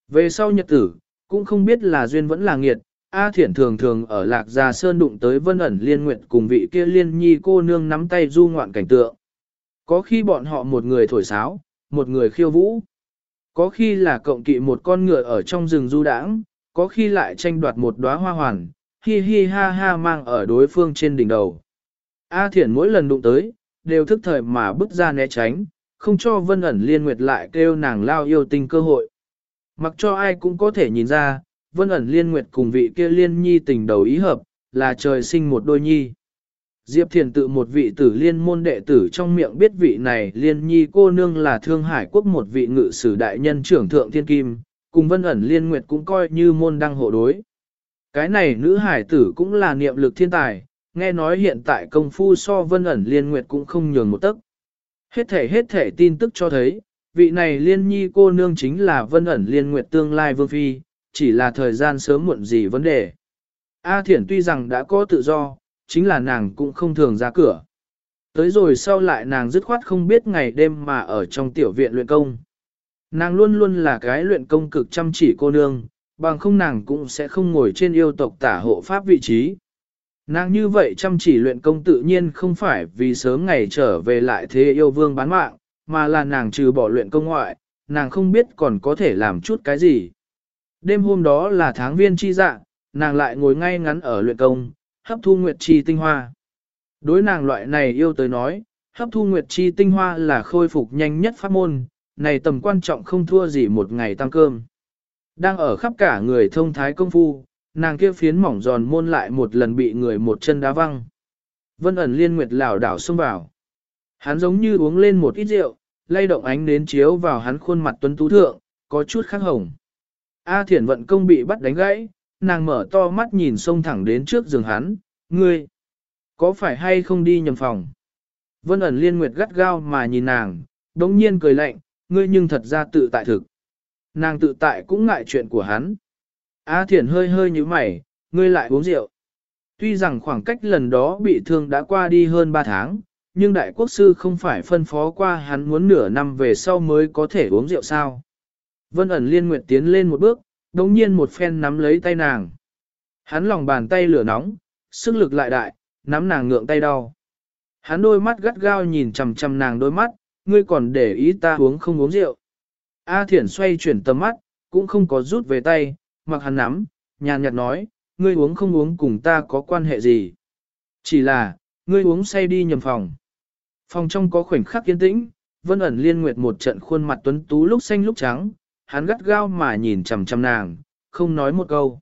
Về sau nhật tử, cũng không biết là duyên vẫn là nghiệt, A Thiển thường thường ở Lạc Gia Sơn đụng tới vân ẩn liên nguyện cùng vị kia liên nhi cô nương nắm tay du ngoạn cảnh tượng. Có khi bọn họ một người thổi sáo, một người khiêu vũ. Có khi là cộng kỵ một con ngựa ở trong rừng du đãng, có khi lại tranh đoạt một đóa hoa hoàn, hi hi ha ha mang ở đối phương trên đỉnh đầu. A Thiển mỗi lần đụng tới, đều thức thời mà bước ra né tránh, không cho vân ẩn liên nguyệt lại kêu nàng lao yêu tình cơ hội. Mặc cho ai cũng có thể nhìn ra, vân ẩn liên nguyệt cùng vị kia liên nhi tình đầu ý hợp, là trời sinh một đôi nhi. Diệp Thiền tự một vị tử liên môn đệ tử trong miệng biết vị này liên nhi cô nương là thương hải quốc một vị ngự sử đại nhân trưởng thượng thiên kim, cùng vân ẩn liên nguyệt cũng coi như môn đăng hộ đối. Cái này nữ hải tử cũng là niệm lực thiên tài, nghe nói hiện tại công phu so vân ẩn liên nguyệt cũng không nhường một tấc. Hết thể hết thể tin tức cho thấy, vị này liên nhi cô nương chính là vân ẩn liên nguyệt tương lai vương phi, chỉ là thời gian sớm muộn gì vấn đề. A Thiển tuy rằng đã có tự do, chính là nàng cũng không thường ra cửa. Tới rồi sau lại nàng dứt khoát không biết ngày đêm mà ở trong tiểu viện luyện công. Nàng luôn luôn là cái luyện công cực chăm chỉ cô nương, bằng không nàng cũng sẽ không ngồi trên yêu tộc tả hộ pháp vị trí. Nàng như vậy chăm chỉ luyện công tự nhiên không phải vì sớm ngày trở về lại thế yêu vương bán mạng, mà là nàng trừ bỏ luyện công ngoại, nàng không biết còn có thể làm chút cái gì. Đêm hôm đó là tháng viên chi dạ, nàng lại ngồi ngay ngắn ở luyện công, hấp thu nguyệt chi tinh hoa. Đối nàng loại này yêu tới nói, hấp thu nguyệt chi tinh hoa là khôi phục nhanh nhất pháp môn, này tầm quan trọng không thua gì một ngày tăng cơm. Đang ở khắp cả người thông thái công phu, nàng kia phiến mỏng giòn môn lại một lần bị người một chân đá văng. Vân ẩn liên nguyệt lảo đảo xông vào. Hắn giống như uống lên một ít rượu, lay động ánh đến chiếu vào hắn khuôn mặt tuấn tú thượng, có chút khắc hồng. A thiển vận công bị bắt đánh gãy, nàng mở to mắt nhìn xông thẳng đến trước giường hắn, ngươi, có phải hay không đi nhầm phòng? Vân ẩn liên nguyệt gắt gao mà nhìn nàng, đống nhiên cười lạnh, ngươi nhưng thật ra tự tại thực. Nàng tự tại cũng ngại chuyện của hắn. A thiển hơi hơi như mày, ngươi lại uống rượu. Tuy rằng khoảng cách lần đó bị thương đã qua đi hơn 3 tháng, nhưng đại quốc sư không phải phân phó qua hắn muốn nửa năm về sau mới có thể uống rượu sao. Vân ẩn liên nguyện tiến lên một bước, đồng nhiên một phen nắm lấy tay nàng. Hắn lòng bàn tay lửa nóng, sức lực lại đại, nắm nàng ngượng tay đau. Hắn đôi mắt gắt gao nhìn chằm chằm nàng đôi mắt, ngươi còn để ý ta uống không uống rượu. A Thiển xoay chuyển tầm mắt, cũng không có rút về tay, mặc hắn nắm, nhàn nhạt nói, ngươi uống không uống cùng ta có quan hệ gì. Chỉ là, ngươi uống say đi nhầm phòng. Phòng trong có khoảnh khắc yên tĩnh, vân ẩn liên nguyệt một trận khuôn mặt tuấn tú lúc xanh lúc trắng, hắn gắt gao mà nhìn chằm chằm nàng, không nói một câu.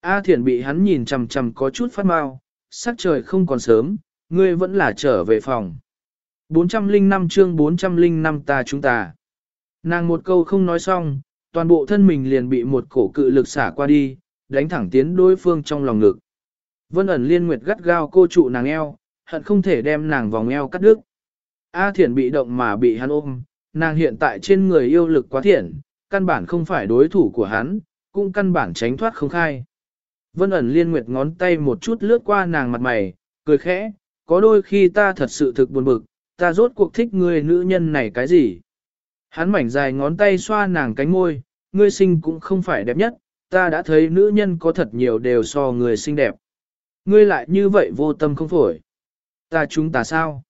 A thiển bị hắn nhìn chằm chằm có chút phát mau, sắc trời không còn sớm, ngươi vẫn là trở về phòng. 405 chương 405 ta chúng ta. Nàng một câu không nói xong, toàn bộ thân mình liền bị một cổ cự lực xả qua đi, đánh thẳng tiến đối phương trong lòng ngực. Vân ẩn liên nguyệt gắt gao cô trụ nàng eo, hận không thể đem nàng vòng eo cắt đứt. A thiển bị động mà bị hắn ôm, nàng hiện tại trên người yêu lực quá thiện, căn bản không phải đối thủ của hắn, cũng căn bản tránh thoát không khai. Vân ẩn liên nguyệt ngón tay một chút lướt qua nàng mặt mày, cười khẽ, có đôi khi ta thật sự thực buồn bực, ta rốt cuộc thích người nữ nhân này cái gì. Hắn mảnh dài ngón tay xoa nàng cánh môi, ngươi sinh cũng không phải đẹp nhất, ta đã thấy nữ nhân có thật nhiều đều so người xinh đẹp. Ngươi lại như vậy vô tâm không phổi. Ta chúng ta sao?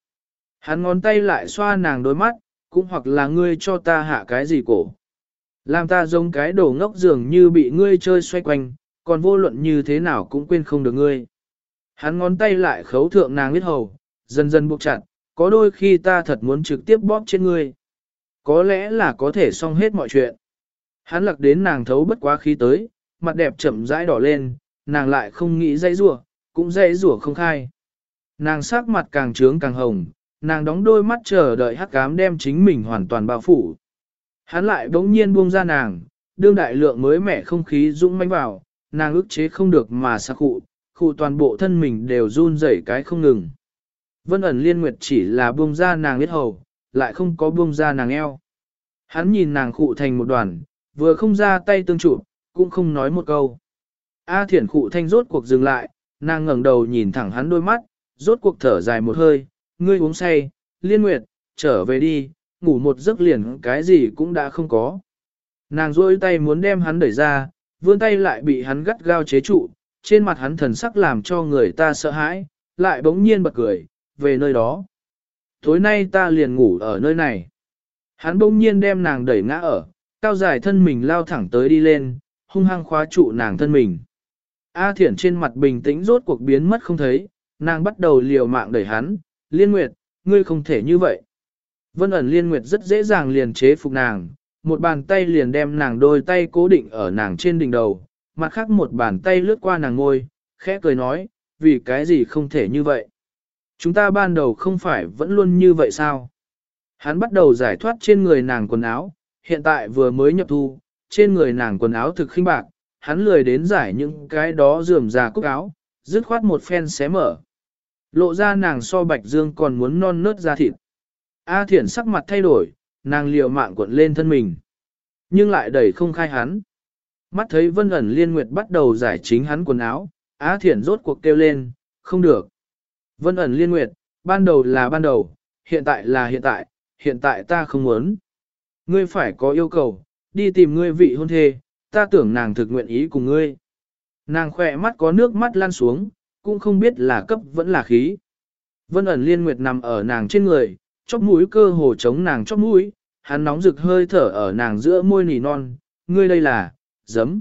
Hắn ngón tay lại xoa nàng đôi mắt, cũng hoặc là ngươi cho ta hạ cái gì cổ. Làm ta giống cái đồ ngốc dường như bị ngươi chơi xoay quanh, còn vô luận như thế nào cũng quên không được ngươi. Hắn ngón tay lại khấu thượng nàng huyết hầu, dần dần buộc chặt, có đôi khi ta thật muốn trực tiếp bóp trên ngươi. Có lẽ là có thể xong hết mọi chuyện. Hắn lặc đến nàng thấu bất quá khí tới, mặt đẹp chậm rãi đỏ lên, nàng lại không nghĩ dây rủa, cũng dây rủa không khai. Nàng sắc mặt càng trướng càng hồng, nàng đóng đôi mắt chờ đợi hắc cám đem chính mình hoàn toàn bao phủ. Hắn lại bỗng nhiên buông ra nàng, đương đại lượng mới mẻ không khí dũng manh vào, nàng ức chế không được mà sắc khụ, khụ toàn bộ thân mình đều run rẩy cái không ngừng. Vân ẩn liên nguyệt chỉ là buông ra nàng biết hầu, lại không có buông ra nàng eo. Hắn nhìn nàng khụ thành một đoàn, vừa không ra tay tương trụ, cũng không nói một câu. A thiển khụ thanh rốt cuộc dừng lại, nàng ngẩng đầu nhìn thẳng hắn đôi mắt, rốt cuộc thở dài một hơi, ngươi uống say, liên nguyệt, trở về đi, ngủ một giấc liền cái gì cũng đã không có. Nàng rôi tay muốn đem hắn đẩy ra, vươn tay lại bị hắn gắt gao chế trụ, trên mặt hắn thần sắc làm cho người ta sợ hãi, lại bỗng nhiên bật cười, về nơi đó. Tối nay ta liền ngủ ở nơi này. Hắn bỗng nhiên đem nàng đẩy ngã ở, cao dài thân mình lao thẳng tới đi lên, hung hăng khóa trụ nàng thân mình. A thiển trên mặt bình tĩnh rốt cuộc biến mất không thấy, nàng bắt đầu liều mạng đẩy hắn, liên nguyệt, ngươi không thể như vậy. Vân ẩn liên nguyệt rất dễ dàng liền chế phục nàng, một bàn tay liền đem nàng đôi tay cố định ở nàng trên đỉnh đầu, mặt khác một bàn tay lướt qua nàng ngôi, khẽ cười nói, vì cái gì không thể như vậy. Chúng ta ban đầu không phải vẫn luôn như vậy sao? Hắn bắt đầu giải thoát trên người nàng quần áo, hiện tại vừa mới nhập thu, trên người nàng quần áo thực khinh bạc, hắn lười đến giải những cái đó rườm rà cúc áo, dứt khoát một phen xé mở. Lộ ra nàng so bạch dương còn muốn non nớt ra thịt. A thiển sắc mặt thay đổi, nàng liều mạng cuộn lên thân mình. Nhưng lại đẩy không khai hắn. Mắt thấy vân ẩn liên nguyệt bắt đầu giải chính hắn quần áo, A thiển rốt cuộc kêu lên, không được. Vân ẩn liên nguyệt, ban đầu là ban đầu, hiện tại là hiện tại, hiện tại ta không muốn. Ngươi phải có yêu cầu, đi tìm ngươi vị hôn thê, ta tưởng nàng thực nguyện ý cùng ngươi. Nàng khỏe mắt có nước mắt lan xuống, cũng không biết là cấp vẫn là khí. Vân ẩn liên nguyệt nằm ở nàng trên người, chóp mũi cơ hồ chống nàng chóp mũi, hắn nóng rực hơi thở ở nàng giữa môi nỉ non, ngươi đây là, giấm.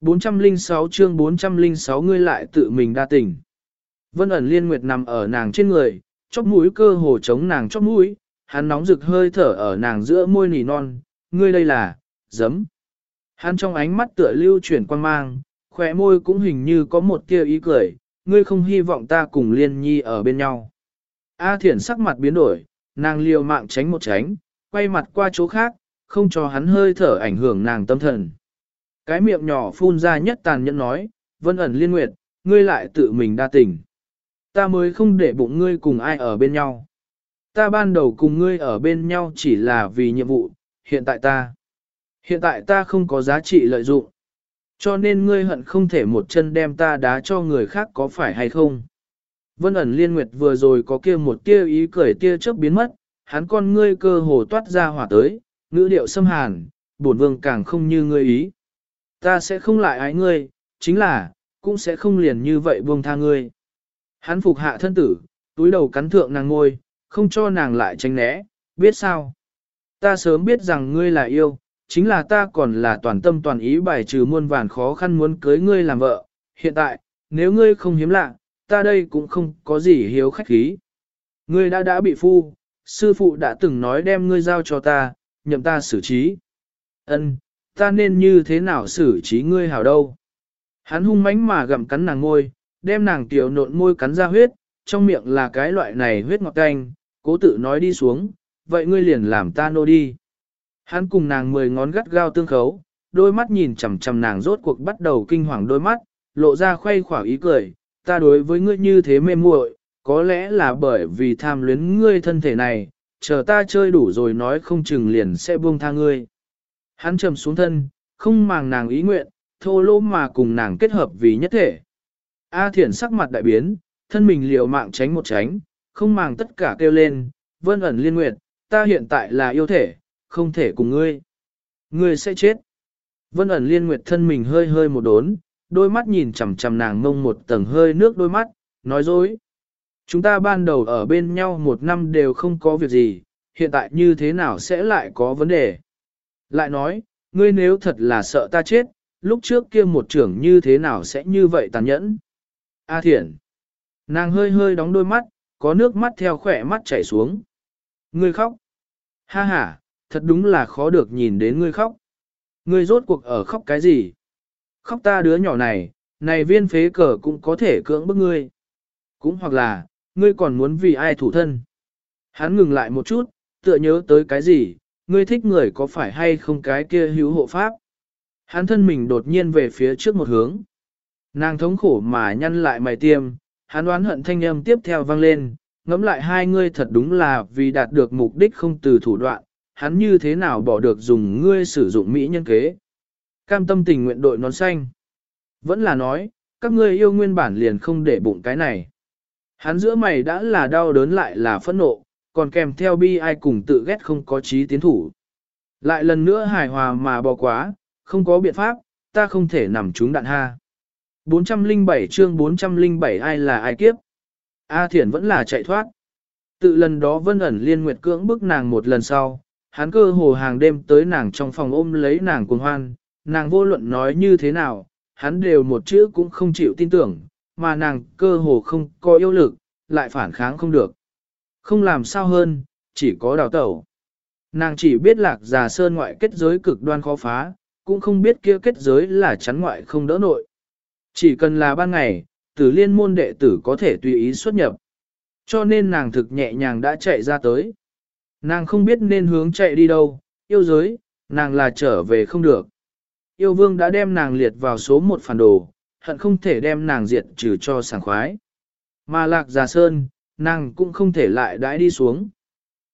406 chương 406 ngươi lại tự mình đa tình. Vân ẩn liên nguyệt nằm ở nàng trên người, chóp mũi cơ hồ chống nàng chóp mũi, hắn nóng rực hơi thở ở nàng giữa môi nỉ non, ngươi đây là, giấm. Hắn trong ánh mắt tựa lưu chuyển quan mang, khỏe môi cũng hình như có một tia ý cười, ngươi không hy vọng ta cùng liên nhi ở bên nhau. A thiển sắc mặt biến đổi, nàng liều mạng tránh một tránh, quay mặt qua chỗ khác, không cho hắn hơi thở ảnh hưởng nàng tâm thần. Cái miệng nhỏ phun ra nhất tàn nhẫn nói, vân ẩn liên nguyệt, ngươi lại tự mình đa tình. Ta mới không để bụng ngươi cùng ai ở bên nhau. Ta ban đầu cùng ngươi ở bên nhau chỉ là vì nhiệm vụ, hiện tại ta. Hiện tại ta không có giá trị lợi dụng. Cho nên ngươi hận không thể một chân đem ta đá cho người khác có phải hay không. Vân ẩn liên nguyệt vừa rồi có kia một tia ý cười tia chớp biến mất, hắn con ngươi cơ hồ toát ra hỏa tới, ngữ điệu xâm hàn, bổn vương càng không như ngươi ý. Ta sẽ không lại ái ngươi, chính là, cũng sẽ không liền như vậy buông tha ngươi. Hắn phục hạ thân tử, túi đầu cắn thượng nàng ngôi, không cho nàng lại tránh né, biết sao? Ta sớm biết rằng ngươi là yêu, chính là ta còn là toàn tâm toàn ý bài trừ muôn vàn khó khăn muốn cưới ngươi làm vợ. Hiện tại, nếu ngươi không hiếm lạ, ta đây cũng không có gì hiếu khách khí. Ngươi đã đã bị phu, sư phụ đã từng nói đem ngươi giao cho ta, nhậm ta xử trí. Ân, ta nên như thế nào xử trí ngươi hảo đâu? Hắn hung mãnh mà gặm cắn nàng môi, đem nàng tiểu nộn môi cắn ra huyết, trong miệng là cái loại này huyết ngọt canh, cố tự nói đi xuống, vậy ngươi liền làm ta nô đi. Hắn cùng nàng mười ngón gắt gao tương khấu, đôi mắt nhìn chằm chằm nàng rốt cuộc bắt đầu kinh hoàng đôi mắt, lộ ra khoay khỏa ý cười, ta đối với ngươi như thế mê muội, có lẽ là bởi vì tham luyến ngươi thân thể này, chờ ta chơi đủ rồi nói không chừng liền sẽ buông tha ngươi. Hắn trầm xuống thân, không màng nàng ý nguyện, thô lỗ mà cùng nàng kết hợp vì nhất thể. A thiển sắc mặt đại biến, thân mình liều mạng tránh một tránh, không màng tất cả kêu lên, vân ẩn liên nguyệt, ta hiện tại là yêu thể, không thể cùng ngươi. Ngươi sẽ chết. Vân ẩn liên nguyệt thân mình hơi hơi một đốn, đôi mắt nhìn chằm chằm nàng mông một tầng hơi nước đôi mắt, nói dối. Chúng ta ban đầu ở bên nhau một năm đều không có việc gì, hiện tại như thế nào sẽ lại có vấn đề? Lại nói, ngươi nếu thật là sợ ta chết, lúc trước kia một trưởng như thế nào sẽ như vậy tàn nhẫn? A thiện. Nàng hơi hơi đóng đôi mắt, có nước mắt theo khỏe mắt chảy xuống. Ngươi khóc. Ha ha, thật đúng là khó được nhìn đến ngươi khóc. Ngươi rốt cuộc ở khóc cái gì? Khóc ta đứa nhỏ này, này viên phế cờ cũng có thể cưỡng bức ngươi. Cũng hoặc là, ngươi còn muốn vì ai thủ thân. Hắn ngừng lại một chút, tựa nhớ tới cái gì, ngươi thích người có phải hay không cái kia hữu hộ pháp. Hắn thân mình đột nhiên về phía trước một hướng. Nàng thống khổ mà nhăn lại mày tiêm, hắn đoán hận thanh âm tiếp theo vang lên, ngẫm lại hai ngươi thật đúng là vì đạt được mục đích không từ thủ đoạn, hắn như thế nào bỏ được dùng ngươi sử dụng mỹ nhân kế. Cam tâm tình nguyện đội nón xanh. Vẫn là nói, các ngươi yêu nguyên bản liền không để bụng cái này. Hắn giữa mày đã là đau đớn lại là phẫn nộ, còn kèm theo bi ai cùng tự ghét không có trí tiến thủ. Lại lần nữa hài hòa mà bỏ quá, không có biện pháp, ta không thể nằm trúng đạn ha. 407 chương 407 ai là ai kiếp? A Thiển vẫn là chạy thoát. Tự lần đó vân ẩn liên nguyệt cưỡng bức nàng một lần sau, hắn cơ hồ hàng đêm tới nàng trong phòng ôm lấy nàng cuồng hoan, nàng vô luận nói như thế nào, hắn đều một chữ cũng không chịu tin tưởng, mà nàng cơ hồ không có yêu lực, lại phản kháng không được. Không làm sao hơn, chỉ có đào tẩu. Nàng chỉ biết lạc già sơn ngoại kết giới cực đoan khó phá, cũng không biết kia kết giới là chắn ngoại không đỡ nội. Chỉ cần là ban ngày, tử liên môn đệ tử có thể tùy ý xuất nhập. Cho nên nàng thực nhẹ nhàng đã chạy ra tới. Nàng không biết nên hướng chạy đi đâu, yêu giới, nàng là trở về không được. Yêu vương đã đem nàng liệt vào số một phản đồ, hận không thể đem nàng diệt trừ cho sảng khoái. Mà lạc già sơn, nàng cũng không thể lại đãi đi xuống.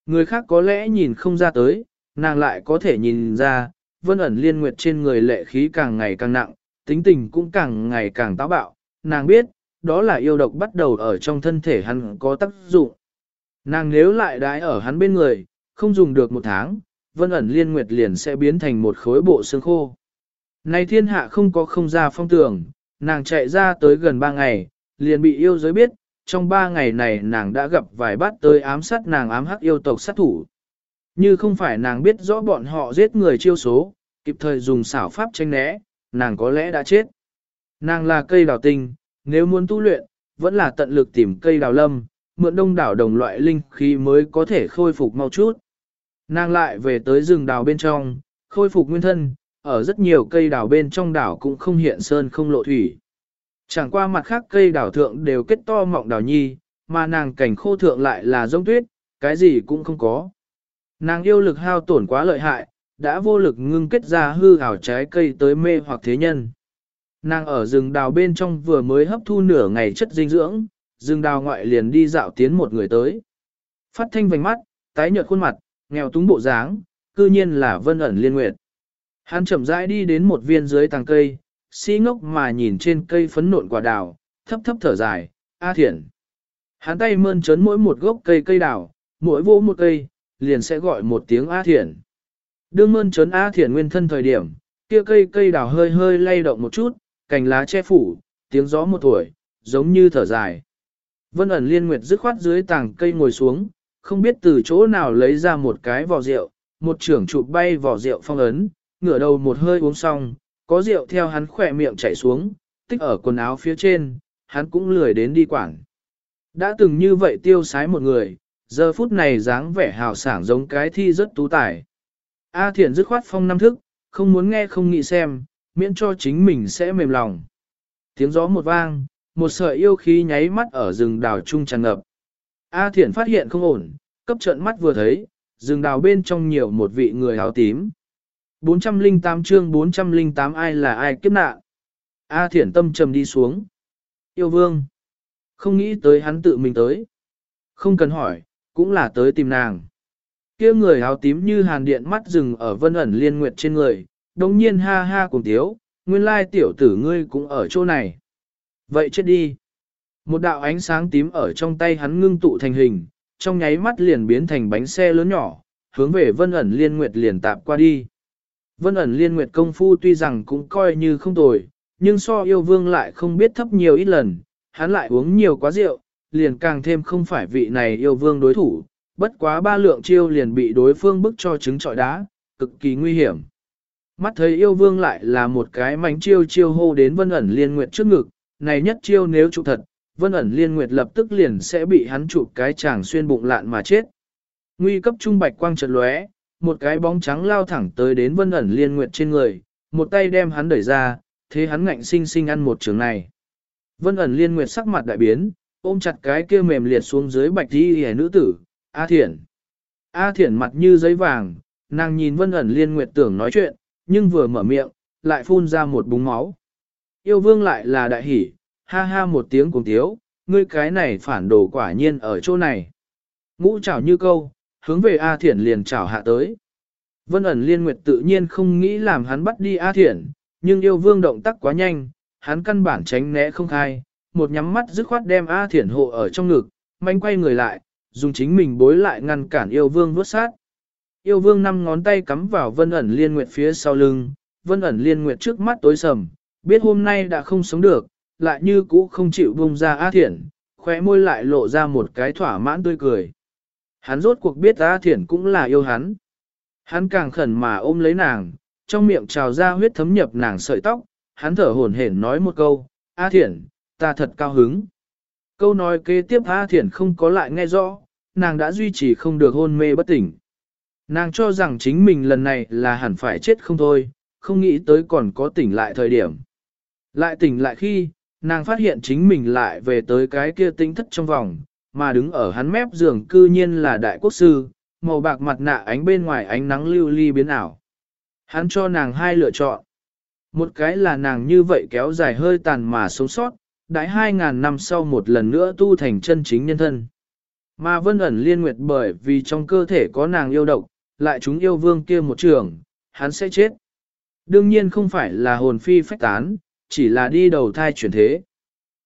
Người khác có lẽ nhìn không ra tới, nàng lại có thể nhìn ra, vân ẩn liên nguyệt trên người lệ khí càng ngày càng nặng, tính tình cũng càng ngày càng táo bạo, nàng biết, đó là yêu độc bắt đầu ở trong thân thể hắn có tác dụng. Nàng nếu lại đái ở hắn bên người, không dùng được một tháng, vân ẩn liên nguyệt liền sẽ biến thành một khối bộ xương khô. Này thiên hạ không có không ra phong tường, nàng chạy ra tới gần ba ngày, liền bị yêu giới biết, trong ba ngày này nàng đã gặp vài bát tới ám sát nàng ám hắc yêu tộc sát thủ. Như không phải nàng biết rõ bọn họ giết người chiêu số, kịp thời dùng xảo pháp tranh né, nàng có lẽ đã chết. Nàng là cây đào tinh, nếu muốn tu luyện, vẫn là tận lực tìm cây đào lâm, mượn đông đảo đồng loại linh khí mới có thể khôi phục mau chút. Nàng lại về tới rừng đào bên trong, khôi phục nguyên thân, ở rất nhiều cây đào bên trong đảo cũng không hiện sơn không lộ thủy. Chẳng qua mặt khác cây đào thượng đều kết to mọng đào nhi, mà nàng cảnh khô thượng lại là giống tuyết, cái gì cũng không có. Nàng yêu lực hao tổn quá lợi hại, đã vô lực ngưng kết ra hư ảo trái cây tới mê hoặc thế nhân. Nàng ở rừng đào bên trong vừa mới hấp thu nửa ngày chất dinh dưỡng, rừng đào ngoại liền đi dạo tiến một người tới. Phát thanh vành mắt, tái nhợt khuôn mặt, nghèo túng bộ dáng, cư nhiên là vân ẩn liên nguyệt. Hắn chậm rãi đi đến một viên dưới tàng cây, si ngốc mà nhìn trên cây phấn nộn quả đào, thấp thấp thở dài, A thiện. Hắn tay mơn trớn mỗi một gốc cây cây đào, mỗi vô một cây, liền sẽ gọi một tiếng A thiện. Đương mơn trớn A thiển nguyên thân thời điểm, kia cây cây đào hơi hơi lay động một chút, cành lá che phủ, tiếng gió một tuổi, giống như thở dài. Vân ẩn liên nguyệt dứt khoát dưới tàng cây ngồi xuống, không biết từ chỗ nào lấy ra một cái vỏ rượu, một trưởng chụp bay vỏ rượu phong ấn, ngửa đầu một hơi uống xong, có rượu theo hắn khỏe miệng chảy xuống, tích ở quần áo phía trên, hắn cũng lười đến đi quảng. Đã từng như vậy tiêu sái một người, giờ phút này dáng vẻ hào sảng giống cái thi rất tú tài. A thiện dứt khoát phong năm thức, không muốn nghe không nghĩ xem, miễn cho chính mình sẽ mềm lòng. Tiếng gió một vang, một sợi yêu khí nháy mắt ở rừng đào trung tràn ngập. A thiện phát hiện không ổn, cấp trận mắt vừa thấy, rừng đào bên trong nhiều một vị người áo tím. 408 chương 408 ai là ai kiếp nạn. A thiển tâm trầm đi xuống. Yêu vương. Không nghĩ tới hắn tự mình tới. Không cần hỏi, cũng là tới tìm nàng kia người áo tím như hàn điện mắt rừng ở vân ẩn liên nguyệt trên người, đồng nhiên ha ha cùng tiếu, nguyên lai tiểu tử ngươi cũng ở chỗ này. Vậy chết đi. Một đạo ánh sáng tím ở trong tay hắn ngưng tụ thành hình, trong nháy mắt liền biến thành bánh xe lớn nhỏ, hướng về vân ẩn liên nguyệt liền tạp qua đi. Vân ẩn liên nguyệt công phu tuy rằng cũng coi như không tồi, nhưng so yêu vương lại không biết thấp nhiều ít lần, hắn lại uống nhiều quá rượu, liền càng thêm không phải vị này yêu vương đối thủ, bất quá ba lượng chiêu liền bị đối phương bức cho trứng trọi đá, cực kỳ nguy hiểm. Mắt thấy yêu vương lại là một cái mánh chiêu chiêu hô đến vân ẩn liên nguyệt trước ngực, này nhất chiêu nếu trụ thật, vân ẩn liên nguyệt lập tức liền sẽ bị hắn chụp cái chàng xuyên bụng lạn mà chết. Nguy cấp trung bạch quang trật lóe, một cái bóng trắng lao thẳng tới đến vân ẩn liên nguyệt trên người, một tay đem hắn đẩy ra, thế hắn ngạnh sinh sinh ăn một trường này. Vân ẩn liên nguyệt sắc mặt đại biến, ôm chặt cái kia mềm liệt xuống dưới bạch đi hề nữ tử, A Thiển. A Thiển mặt như giấy vàng, nàng nhìn vân ẩn liên nguyệt tưởng nói chuyện, nhưng vừa mở miệng, lại phun ra một búng máu. Yêu vương lại là đại hỉ, ha ha một tiếng cùng tiếu, ngươi cái này phản đồ quả nhiên ở chỗ này. Ngũ chảo như câu, hướng về A Thiển liền chảo hạ tới. Vân ẩn liên nguyệt tự nhiên không nghĩ làm hắn bắt đi A Thiển, nhưng yêu vương động tác quá nhanh, hắn căn bản tránh né không khai, một nhắm mắt dứt khoát đem A Thiển hộ ở trong ngực, manh quay người lại, dùng chính mình bối lại ngăn cản yêu vương vuốt sát. Yêu vương năm ngón tay cắm vào vân ẩn liên nguyệt phía sau lưng, vân ẩn liên nguyệt trước mắt tối sầm, biết hôm nay đã không sống được, lại như cũ không chịu buông ra A Thiển, khóe môi lại lộ ra một cái thỏa mãn tươi cười. Hắn rốt cuộc biết A Thiển cũng là yêu hắn. Hắn càng khẩn mà ôm lấy nàng, trong miệng trào ra huyết thấm nhập nàng sợi tóc, hắn thở hổn hển nói một câu, A Thiển, ta thật cao hứng. Câu nói kế tiếp A Thiển không có lại nghe rõ, nàng đã duy trì không được hôn mê bất tỉnh. Nàng cho rằng chính mình lần này là hẳn phải chết không thôi, không nghĩ tới còn có tỉnh lại thời điểm. Lại tỉnh lại khi, nàng phát hiện chính mình lại về tới cái kia tinh thất trong vòng, mà đứng ở hắn mép giường cư nhiên là đại quốc sư, màu bạc mặt nạ ánh bên ngoài ánh nắng lưu ly biến ảo. Hắn cho nàng hai lựa chọn. Một cái là nàng như vậy kéo dài hơi tàn mà sống sót, đãi hai ngàn năm sau một lần nữa tu thành chân chính nhân thân. Mà vân ẩn liên nguyệt bởi vì trong cơ thể có nàng yêu độc, lại chúng yêu vương kia một trường, hắn sẽ chết. Đương nhiên không phải là hồn phi phách tán, chỉ là đi đầu thai chuyển thế.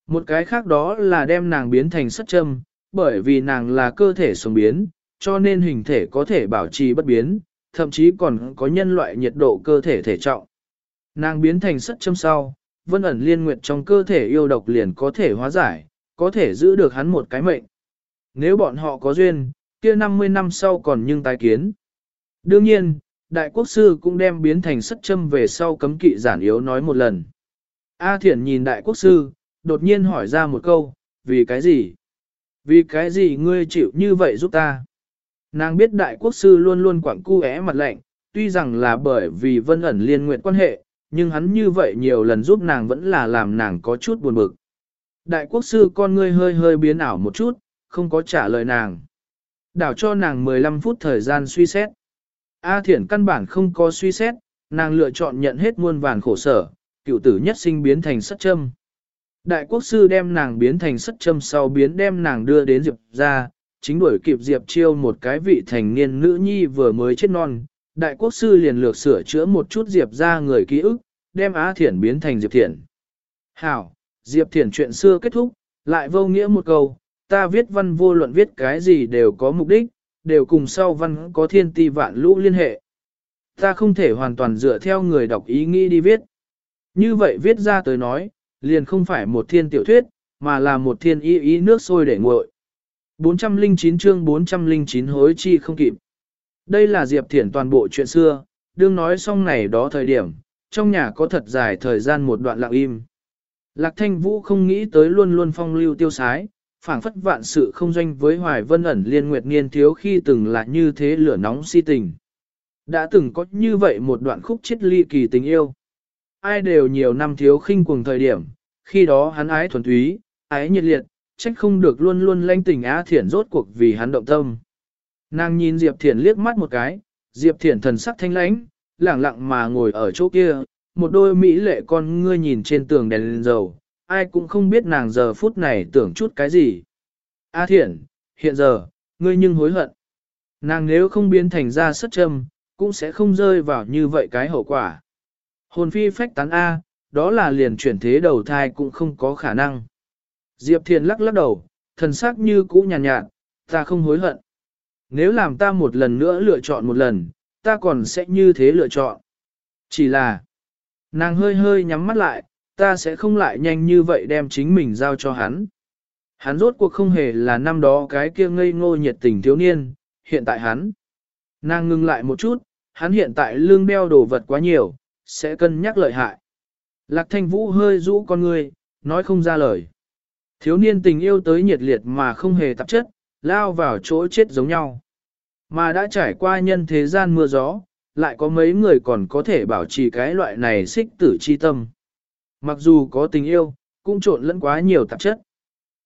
Một cái khác đó là đem nàng biến thành sất châm, bởi vì nàng là cơ thể sống biến, cho nên hình thể có thể bảo trì bất biến, thậm chí còn có nhân loại nhiệt độ cơ thể thể trọng. Nàng biến thành sất châm sau, vân ẩn liên nguyệt trong cơ thể yêu độc liền có thể hóa giải, có thể giữ được hắn một cái mệnh. Nếu bọn họ có duyên, kia 50 năm sau còn nhưng tái kiến. Đương nhiên, đại quốc sư cũng đem biến thành sất châm về sau cấm kỵ giản yếu nói một lần. A thiển nhìn đại quốc sư, đột nhiên hỏi ra một câu, vì cái gì? Vì cái gì ngươi chịu như vậy giúp ta? Nàng biết đại quốc sư luôn luôn quẳng cu é mặt lạnh, tuy rằng là bởi vì vân ẩn liên nguyện quan hệ, nhưng hắn như vậy nhiều lần giúp nàng vẫn là làm nàng có chút buồn bực. Đại quốc sư con ngươi hơi hơi biến ảo một chút, không có trả lời nàng. Đảo cho nàng 15 phút thời gian suy xét. A thiển căn bản không có suy xét, nàng lựa chọn nhận hết muôn vàn khổ sở, cựu tử nhất sinh biến thành sất châm. Đại quốc sư đem nàng biến thành sất châm sau biến đem nàng đưa đến Diệp ra, chính đuổi kịp Diệp chiêu một cái vị thành niên nữ nhi vừa mới chết non. Đại quốc sư liền lược sửa chữa một chút Diệp ra người ký ức, đem Á Thiển biến thành Diệp Thiển. Hảo, Diệp Thiển chuyện xưa kết thúc, lại vô nghĩa một câu, ta viết văn vô luận viết cái gì đều có mục đích, đều cùng sau văn có thiên ti vạn lũ liên hệ. Ta không thể hoàn toàn dựa theo người đọc ý nghĩ đi viết. Như vậy viết ra tới nói, liền không phải một thiên tiểu thuyết, mà là một thiên ý ý nước sôi để nguội. 409 chương 409 hối chi không kịp. Đây là Diệp Thiển toàn bộ chuyện xưa, đương nói xong này đó thời điểm, trong nhà có thật dài thời gian một đoạn lặng im. Lạc thanh vũ không nghĩ tới luôn luôn phong lưu tiêu sái, phảng phất vạn sự không doanh với hoài vân ẩn liên nguyệt niên thiếu khi từng là như thế lửa nóng si tình. Đã từng có như vậy một đoạn khúc chết ly kỳ tình yêu. Ai đều nhiều năm thiếu khinh cuồng thời điểm, khi đó hắn ái thuần túy, ái nhiệt liệt, trách không được luôn luôn lanh tình Á Thiển rốt cuộc vì hắn động tâm. Nàng nhìn Diệp Thiển liếc mắt một cái, Diệp Thiển thần sắc thanh lãnh, lẳng lặng mà ngồi ở chỗ kia, một đôi mỹ lệ con ngươi nhìn trên tường đèn lên dầu, ai cũng không biết nàng giờ phút này tưởng chút cái gì. A Thiện, hiện giờ, ngươi nhưng hối hận. Nàng nếu không biến thành ra sất châm, cũng sẽ không rơi vào như vậy cái hậu quả. Hồn phi phách tán A, đó là liền chuyển thế đầu thai cũng không có khả năng. Diệp Thiền lắc lắc đầu, thần sắc như cũ nhàn nhạt, nhạt, ta không hối hận. Nếu làm ta một lần nữa lựa chọn một lần, ta còn sẽ như thế lựa chọn. Chỉ là, nàng hơi hơi nhắm mắt lại, ta sẽ không lại nhanh như vậy đem chính mình giao cho hắn. Hắn rốt cuộc không hề là năm đó cái kia ngây ngô nhiệt tình thiếu niên, hiện tại hắn. Nàng ngưng lại một chút, hắn hiện tại lương đeo đồ vật quá nhiều, sẽ cân nhắc lợi hại. Lạc thanh vũ hơi rũ con người, nói không ra lời. Thiếu niên tình yêu tới nhiệt liệt mà không hề tạp chất, lao vào chỗ chết giống nhau. Mà đã trải qua nhân thế gian mưa gió, lại có mấy người còn có thể bảo trì cái loại này xích tử chi tâm. Mặc dù có tình yêu, cũng trộn lẫn quá nhiều tạp chất.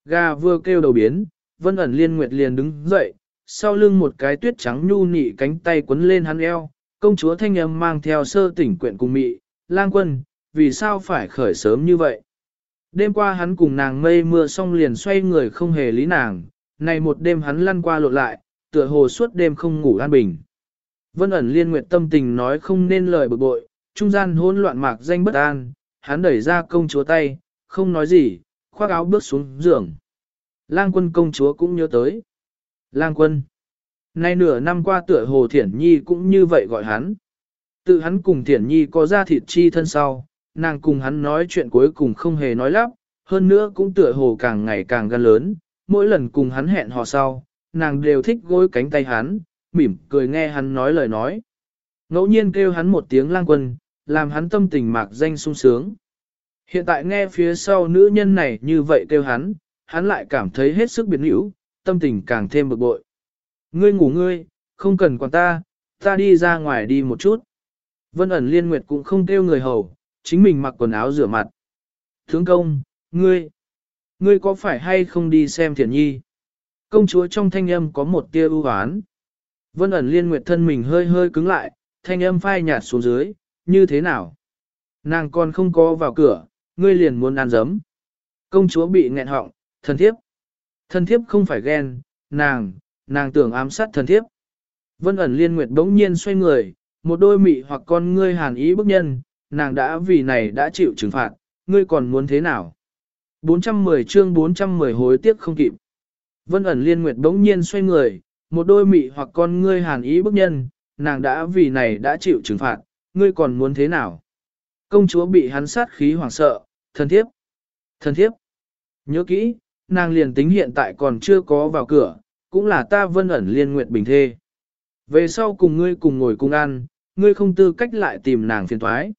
Gà vừa kêu đầu biến, vân ẩn liên nguyệt liền đứng dậy, sau lưng một cái tuyết trắng nhu nị cánh tay quấn lên hắn eo, công chúa thanh âm mang theo sơ tỉnh quyện cùng mị, lang quân, vì sao phải khởi sớm như vậy? Đêm qua hắn cùng nàng mây mưa xong liền xoay người không hề lý nàng, này một đêm hắn lăn qua lộn lại, tựa hồ suốt đêm không ngủ an bình. Vân ẩn liên nguyệt tâm tình nói không nên lời bực bội, trung gian hỗn loạn mạc danh bất an, hắn đẩy ra công chúa tay, không nói gì, khoác áo bước xuống giường. Lang quân công chúa cũng nhớ tới. Lang quân. Nay nửa năm qua tựa hồ Thiển Nhi cũng như vậy gọi hắn. Tự hắn cùng Thiển Nhi có ra thịt chi thân sau, nàng cùng hắn nói chuyện cuối cùng không hề nói lắp, hơn nữa cũng tựa hồ càng ngày càng gan lớn, mỗi lần cùng hắn hẹn hò sau, nàng đều thích gối cánh tay hắn, mỉm cười nghe hắn nói lời nói. Ngẫu nhiên kêu hắn một tiếng lang quân, làm hắn tâm tình mạc danh sung sướng. Hiện tại nghe phía sau nữ nhân này như vậy kêu hắn, hắn lại cảm thấy hết sức biệt hữu, tâm tình càng thêm bực bội. Ngươi ngủ ngươi, không cần quản ta, ta đi ra ngoài đi một chút. Vân ẩn liên nguyệt cũng không kêu người hầu, chính mình mặc quần áo rửa mặt. Thướng công, ngươi, ngươi có phải hay không đi xem thiền nhi? Công chúa trong thanh âm có một tia ưu hoán. Vân ẩn liên nguyệt thân mình hơi hơi cứng lại, thanh âm phai nhạt xuống dưới, như thế nào? Nàng còn không có vào cửa, ngươi liền muốn ăn dấm. Công chúa bị nghẹn họng, thân thiếp. Thân thiếp không phải ghen, nàng, nàng tưởng ám sát thân thiếp. Vân ẩn liên nguyệt bỗng nhiên xoay người, một đôi mị hoặc con ngươi hàn ý bức nhân, nàng đã vì này đã chịu trừng phạt, ngươi còn muốn thế nào? 410 chương 410 hối tiếc không kịp. Vân ẩn liên nguyệt bỗng nhiên xoay người, một đôi mị hoặc con ngươi hàn ý bức nhân, nàng đã vì này đã chịu trừng phạt, ngươi còn muốn thế nào? Công chúa bị hắn sát khí hoảng sợ, thân thiếp, thân thiếp. Nhớ kỹ, nàng liền tính hiện tại còn chưa có vào cửa, cũng là ta vân ẩn liên nguyện bình thê. Về sau cùng ngươi cùng ngồi cùng ăn, ngươi không tư cách lại tìm nàng phiền thoái.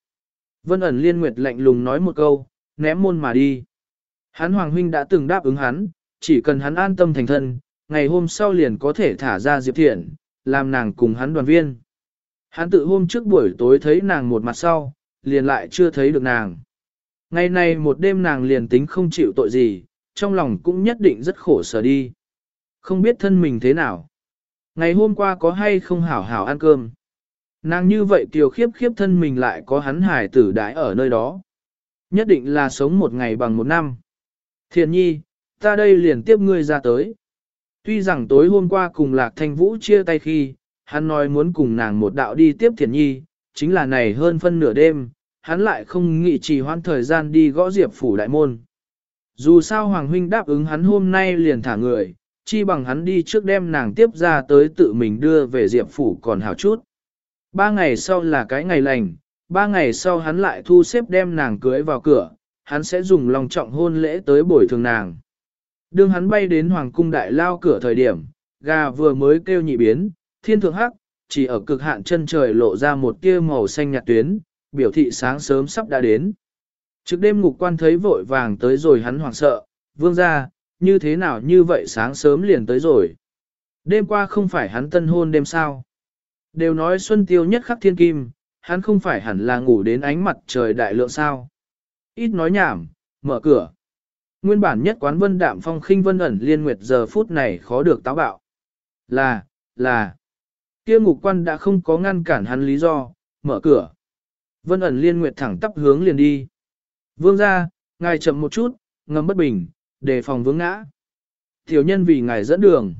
Vân ẩn liên nguyệt lạnh lùng nói một câu, ném môn mà đi. Hắn Hoàng Huynh đã từng đáp ứng hắn, chỉ cần hắn an tâm thành thân, ngày hôm sau liền có thể thả ra Diệp Thiện, làm nàng cùng hắn đoàn viên. Hắn tự hôm trước buổi tối thấy nàng một mặt sau, liền lại chưa thấy được nàng. Ngày này một đêm nàng liền tính không chịu tội gì, trong lòng cũng nhất định rất khổ sở đi. Không biết thân mình thế nào. Ngày hôm qua có hay không hảo hảo ăn cơm. Nàng như vậy kiều khiếp khiếp thân mình lại có hắn hải tử đái ở nơi đó. Nhất định là sống một ngày bằng một năm. Thiện nhi, ta đây liền tiếp ngươi ra tới. Tuy rằng tối hôm qua cùng Lạc Thanh Vũ chia tay khi, hắn nói muốn cùng nàng một đạo đi tiếp thiền nhi, chính là này hơn phân nửa đêm, hắn lại không nghĩ trì hoãn thời gian đi gõ diệp phủ đại môn. Dù sao Hoàng Huynh đáp ứng hắn hôm nay liền thả người, chi bằng hắn đi trước đem nàng tiếp ra tới tự mình đưa về diệp phủ còn hảo chút. Ba ngày sau là cái ngày lành, ba ngày sau hắn lại thu xếp đem nàng cưới vào cửa, hắn sẽ dùng lòng trọng hôn lễ tới bồi thường nàng. Đương hắn bay đến Hoàng cung đại lao cửa thời điểm, gà vừa mới kêu nhị biến, thiên thượng hắc, chỉ ở cực hạn chân trời lộ ra một tia màu xanh nhạt tuyến, biểu thị sáng sớm sắp đã đến. Trước đêm ngục quan thấy vội vàng tới rồi hắn hoảng sợ, vương ra, như thế nào như vậy sáng sớm liền tới rồi. Đêm qua không phải hắn tân hôn đêm sao. Đều nói xuân tiêu nhất khắc thiên kim, hắn không phải hẳn là ngủ đến ánh mặt trời đại lượng sao. Ít nói nhảm, mở cửa. Nguyên bản nhất quán vân đạm phong khinh vân ẩn liên nguyệt giờ phút này khó được táo bạo. Là, là, kia ngục quan đã không có ngăn cản hắn lý do, mở cửa. Vân ẩn liên nguyệt thẳng tắp hướng liền đi. Vương ra, ngài chậm một chút, ngầm bất bình, đề phòng vướng ngã. Tiểu nhân vì ngài dẫn đường.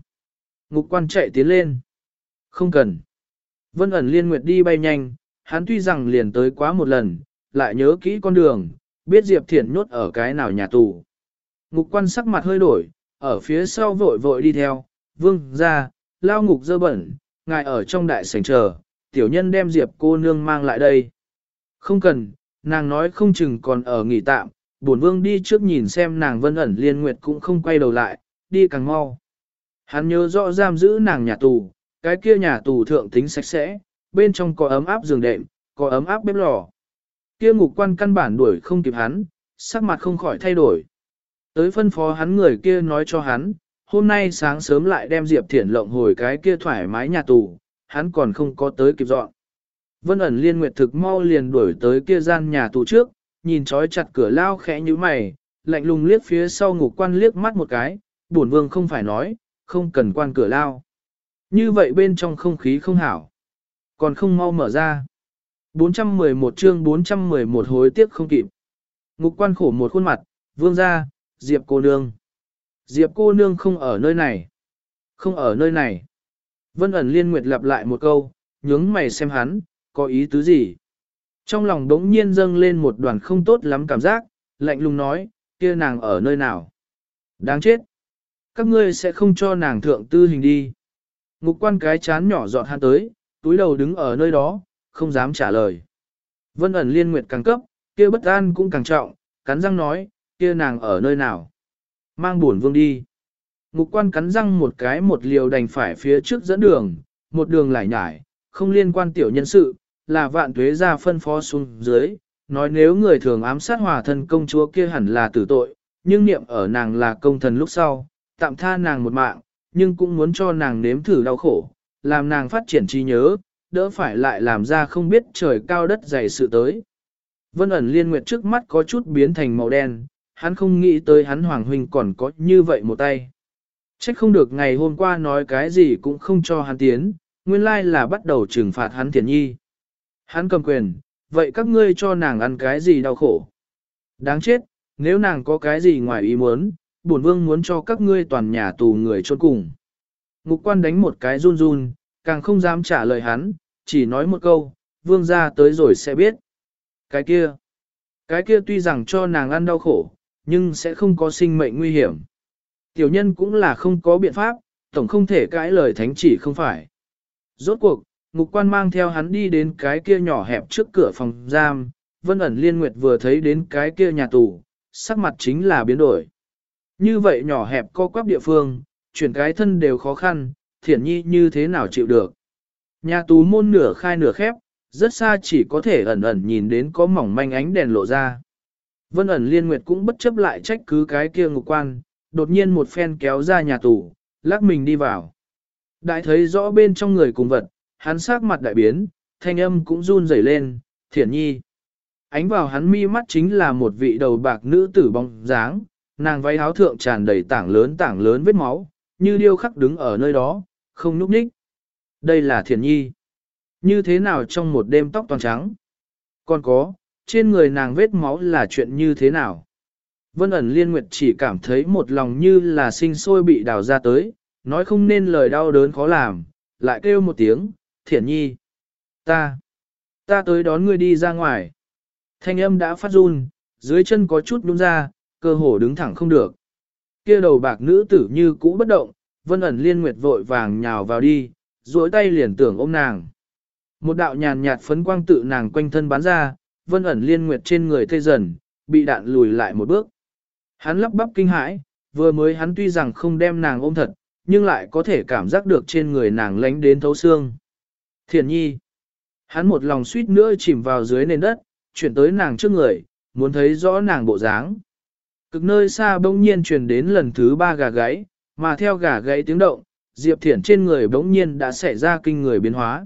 Ngục quan chạy tiến lên. Không cần. Vân ẩn liên nguyệt đi bay nhanh, hắn tuy rằng liền tới quá một lần, lại nhớ kỹ con đường, biết Diệp Thiển nhốt ở cái nào nhà tù. Ngục quan sắc mặt hơi đổi, ở phía sau vội vội đi theo, vương ra, lao ngục dơ bẩn, ngài ở trong đại sảnh chờ, tiểu nhân đem Diệp cô nương mang lại đây. Không cần, nàng nói không chừng còn ở nghỉ tạm, bổn vương đi trước nhìn xem nàng vân ẩn liên nguyệt cũng không quay đầu lại, đi càng mau. Hắn nhớ rõ giam giữ nàng nhà tù, cái kia nhà tù thượng tính sạch sẽ, bên trong có ấm áp giường đệm, có ấm áp bếp lò. Kia ngục quan căn bản đuổi không kịp hắn, sắc mặt không khỏi thay đổi. Tới phân phó hắn người kia nói cho hắn, hôm nay sáng sớm lại đem Diệp Thiển lộng hồi cái kia thoải mái nhà tù, hắn còn không có tới kịp dọn. Vân ẩn liên nguyệt thực mau liền đuổi tới kia gian nhà tù trước, nhìn trói chặt cửa lao khẽ như mày, lạnh lùng liếc phía sau ngục quan liếc mắt một cái, bổn vương không phải nói, không cần quan cửa lao. Như vậy bên trong không khí không hảo, còn không mau mở ra. 411 chương 411 hối tiếc không kịp. Ngục quan khổ một khuôn mặt, vương ra, Diệp cô nương. Diệp cô nương không ở nơi này. Không ở nơi này. Vân ẩn liên nguyệt lặp lại một câu, nhướng mày xem hắn, có ý tứ gì. Trong lòng đống nhiên dâng lên một đoàn không tốt lắm cảm giác, lạnh lùng nói, kia nàng ở nơi nào. Đáng chết. Các ngươi sẽ không cho nàng thượng tư hình đi. Ngục quan cái chán nhỏ dọn hắn tới, túi đầu đứng ở nơi đó, không dám trả lời. Vân ẩn liên nguyệt càng cấp, kia bất an cũng càng trọng, cắn răng nói, kia nàng ở nơi nào. Mang buồn vương đi. Ngục quan cắn răng một cái một liều đành phải phía trước dẫn đường, một đường lại nhải, không liên quan tiểu nhân sự, là vạn tuế ra phân phó xuống dưới, nói nếu người thường ám sát hòa thân công chúa kia hẳn là tử tội, nhưng niệm ở nàng là công thần lúc sau, tạm tha nàng một mạng, nhưng cũng muốn cho nàng nếm thử đau khổ, làm nàng phát triển trí nhớ, đỡ phải lại làm ra không biết trời cao đất dày sự tới. Vân ẩn liên nguyệt trước mắt có chút biến thành màu đen, hắn không nghĩ tới hắn Hoàng Huynh còn có như vậy một tay. Trách không được ngày hôm qua nói cái gì cũng không cho hắn tiến, nguyên lai là bắt đầu trừng phạt hắn thiền nhi. Hắn cầm quyền, vậy các ngươi cho nàng ăn cái gì đau khổ. Đáng chết, nếu nàng có cái gì ngoài ý muốn, bổn vương muốn cho các ngươi toàn nhà tù người chôn cùng. Ngục quan đánh một cái run run, càng không dám trả lời hắn, chỉ nói một câu, vương ra tới rồi sẽ biết. Cái kia, cái kia tuy rằng cho nàng ăn đau khổ, nhưng sẽ không có sinh mệnh nguy hiểm. Tiểu nhân cũng là không có biện pháp, tổng không thể cãi lời thánh chỉ không phải. Rốt cuộc, ngục quan mang theo hắn đi đến cái kia nhỏ hẹp trước cửa phòng giam, vân ẩn liên nguyệt vừa thấy đến cái kia nhà tù, sắc mặt chính là biến đổi. Như vậy nhỏ hẹp co quắp địa phương, chuyển cái thân đều khó khăn, thiển nhi như thế nào chịu được. Nhà tù môn nửa khai nửa khép, rất xa chỉ có thể ẩn ẩn nhìn đến có mỏng manh ánh đèn lộ ra. Vân ẩn liên nguyệt cũng bất chấp lại trách cứ cái kia ngục quan, đột nhiên một phen kéo ra nhà tù, lắc mình đi vào. Đại thấy rõ bên trong người cùng vật, hắn sắc mặt đại biến, thanh âm cũng run rẩy lên, thiển nhi. Ánh vào hắn mi mắt chính là một vị đầu bạc nữ tử bóng dáng, nàng váy áo thượng tràn đầy tảng lớn tảng lớn vết máu, như điêu khắc đứng ở nơi đó, không núp ních. Đây là thiển nhi. Như thế nào trong một đêm tóc toàn trắng? Còn có, trên người nàng vết máu là chuyện như thế nào? Vân ẩn liên nguyệt chỉ cảm thấy một lòng như là sinh sôi bị đào ra tới, nói không nên lời đau đớn khó làm, lại kêu một tiếng, thiển nhi. Ta, ta tới đón ngươi đi ra ngoài. Thanh âm đã phát run, dưới chân có chút nhún ra, cơ hồ đứng thẳng không được. Kia đầu bạc nữ tử như cũ bất động, vân ẩn liên nguyệt vội vàng nhào vào đi, duỗi tay liền tưởng ôm nàng. Một đạo nhàn nhạt phấn quang tự nàng quanh thân bắn ra, vân ẩn liên nguyệt trên người tê dần, bị đạn lùi lại một bước. Hắn lắp bắp kinh hãi, vừa mới hắn tuy rằng không đem nàng ôm thật, nhưng lại có thể cảm giác được trên người nàng lánh đến thấu xương. Thiền nhi. Hắn một lòng suýt nữa chìm vào dưới nền đất, chuyển tới nàng trước người, muốn thấy rõ nàng bộ dáng. Cực nơi xa bỗng nhiên truyền đến lần thứ ba gà gáy, mà theo gà gáy tiếng động, Diệp Thiển trên người bỗng nhiên đã xảy ra kinh người biến hóa.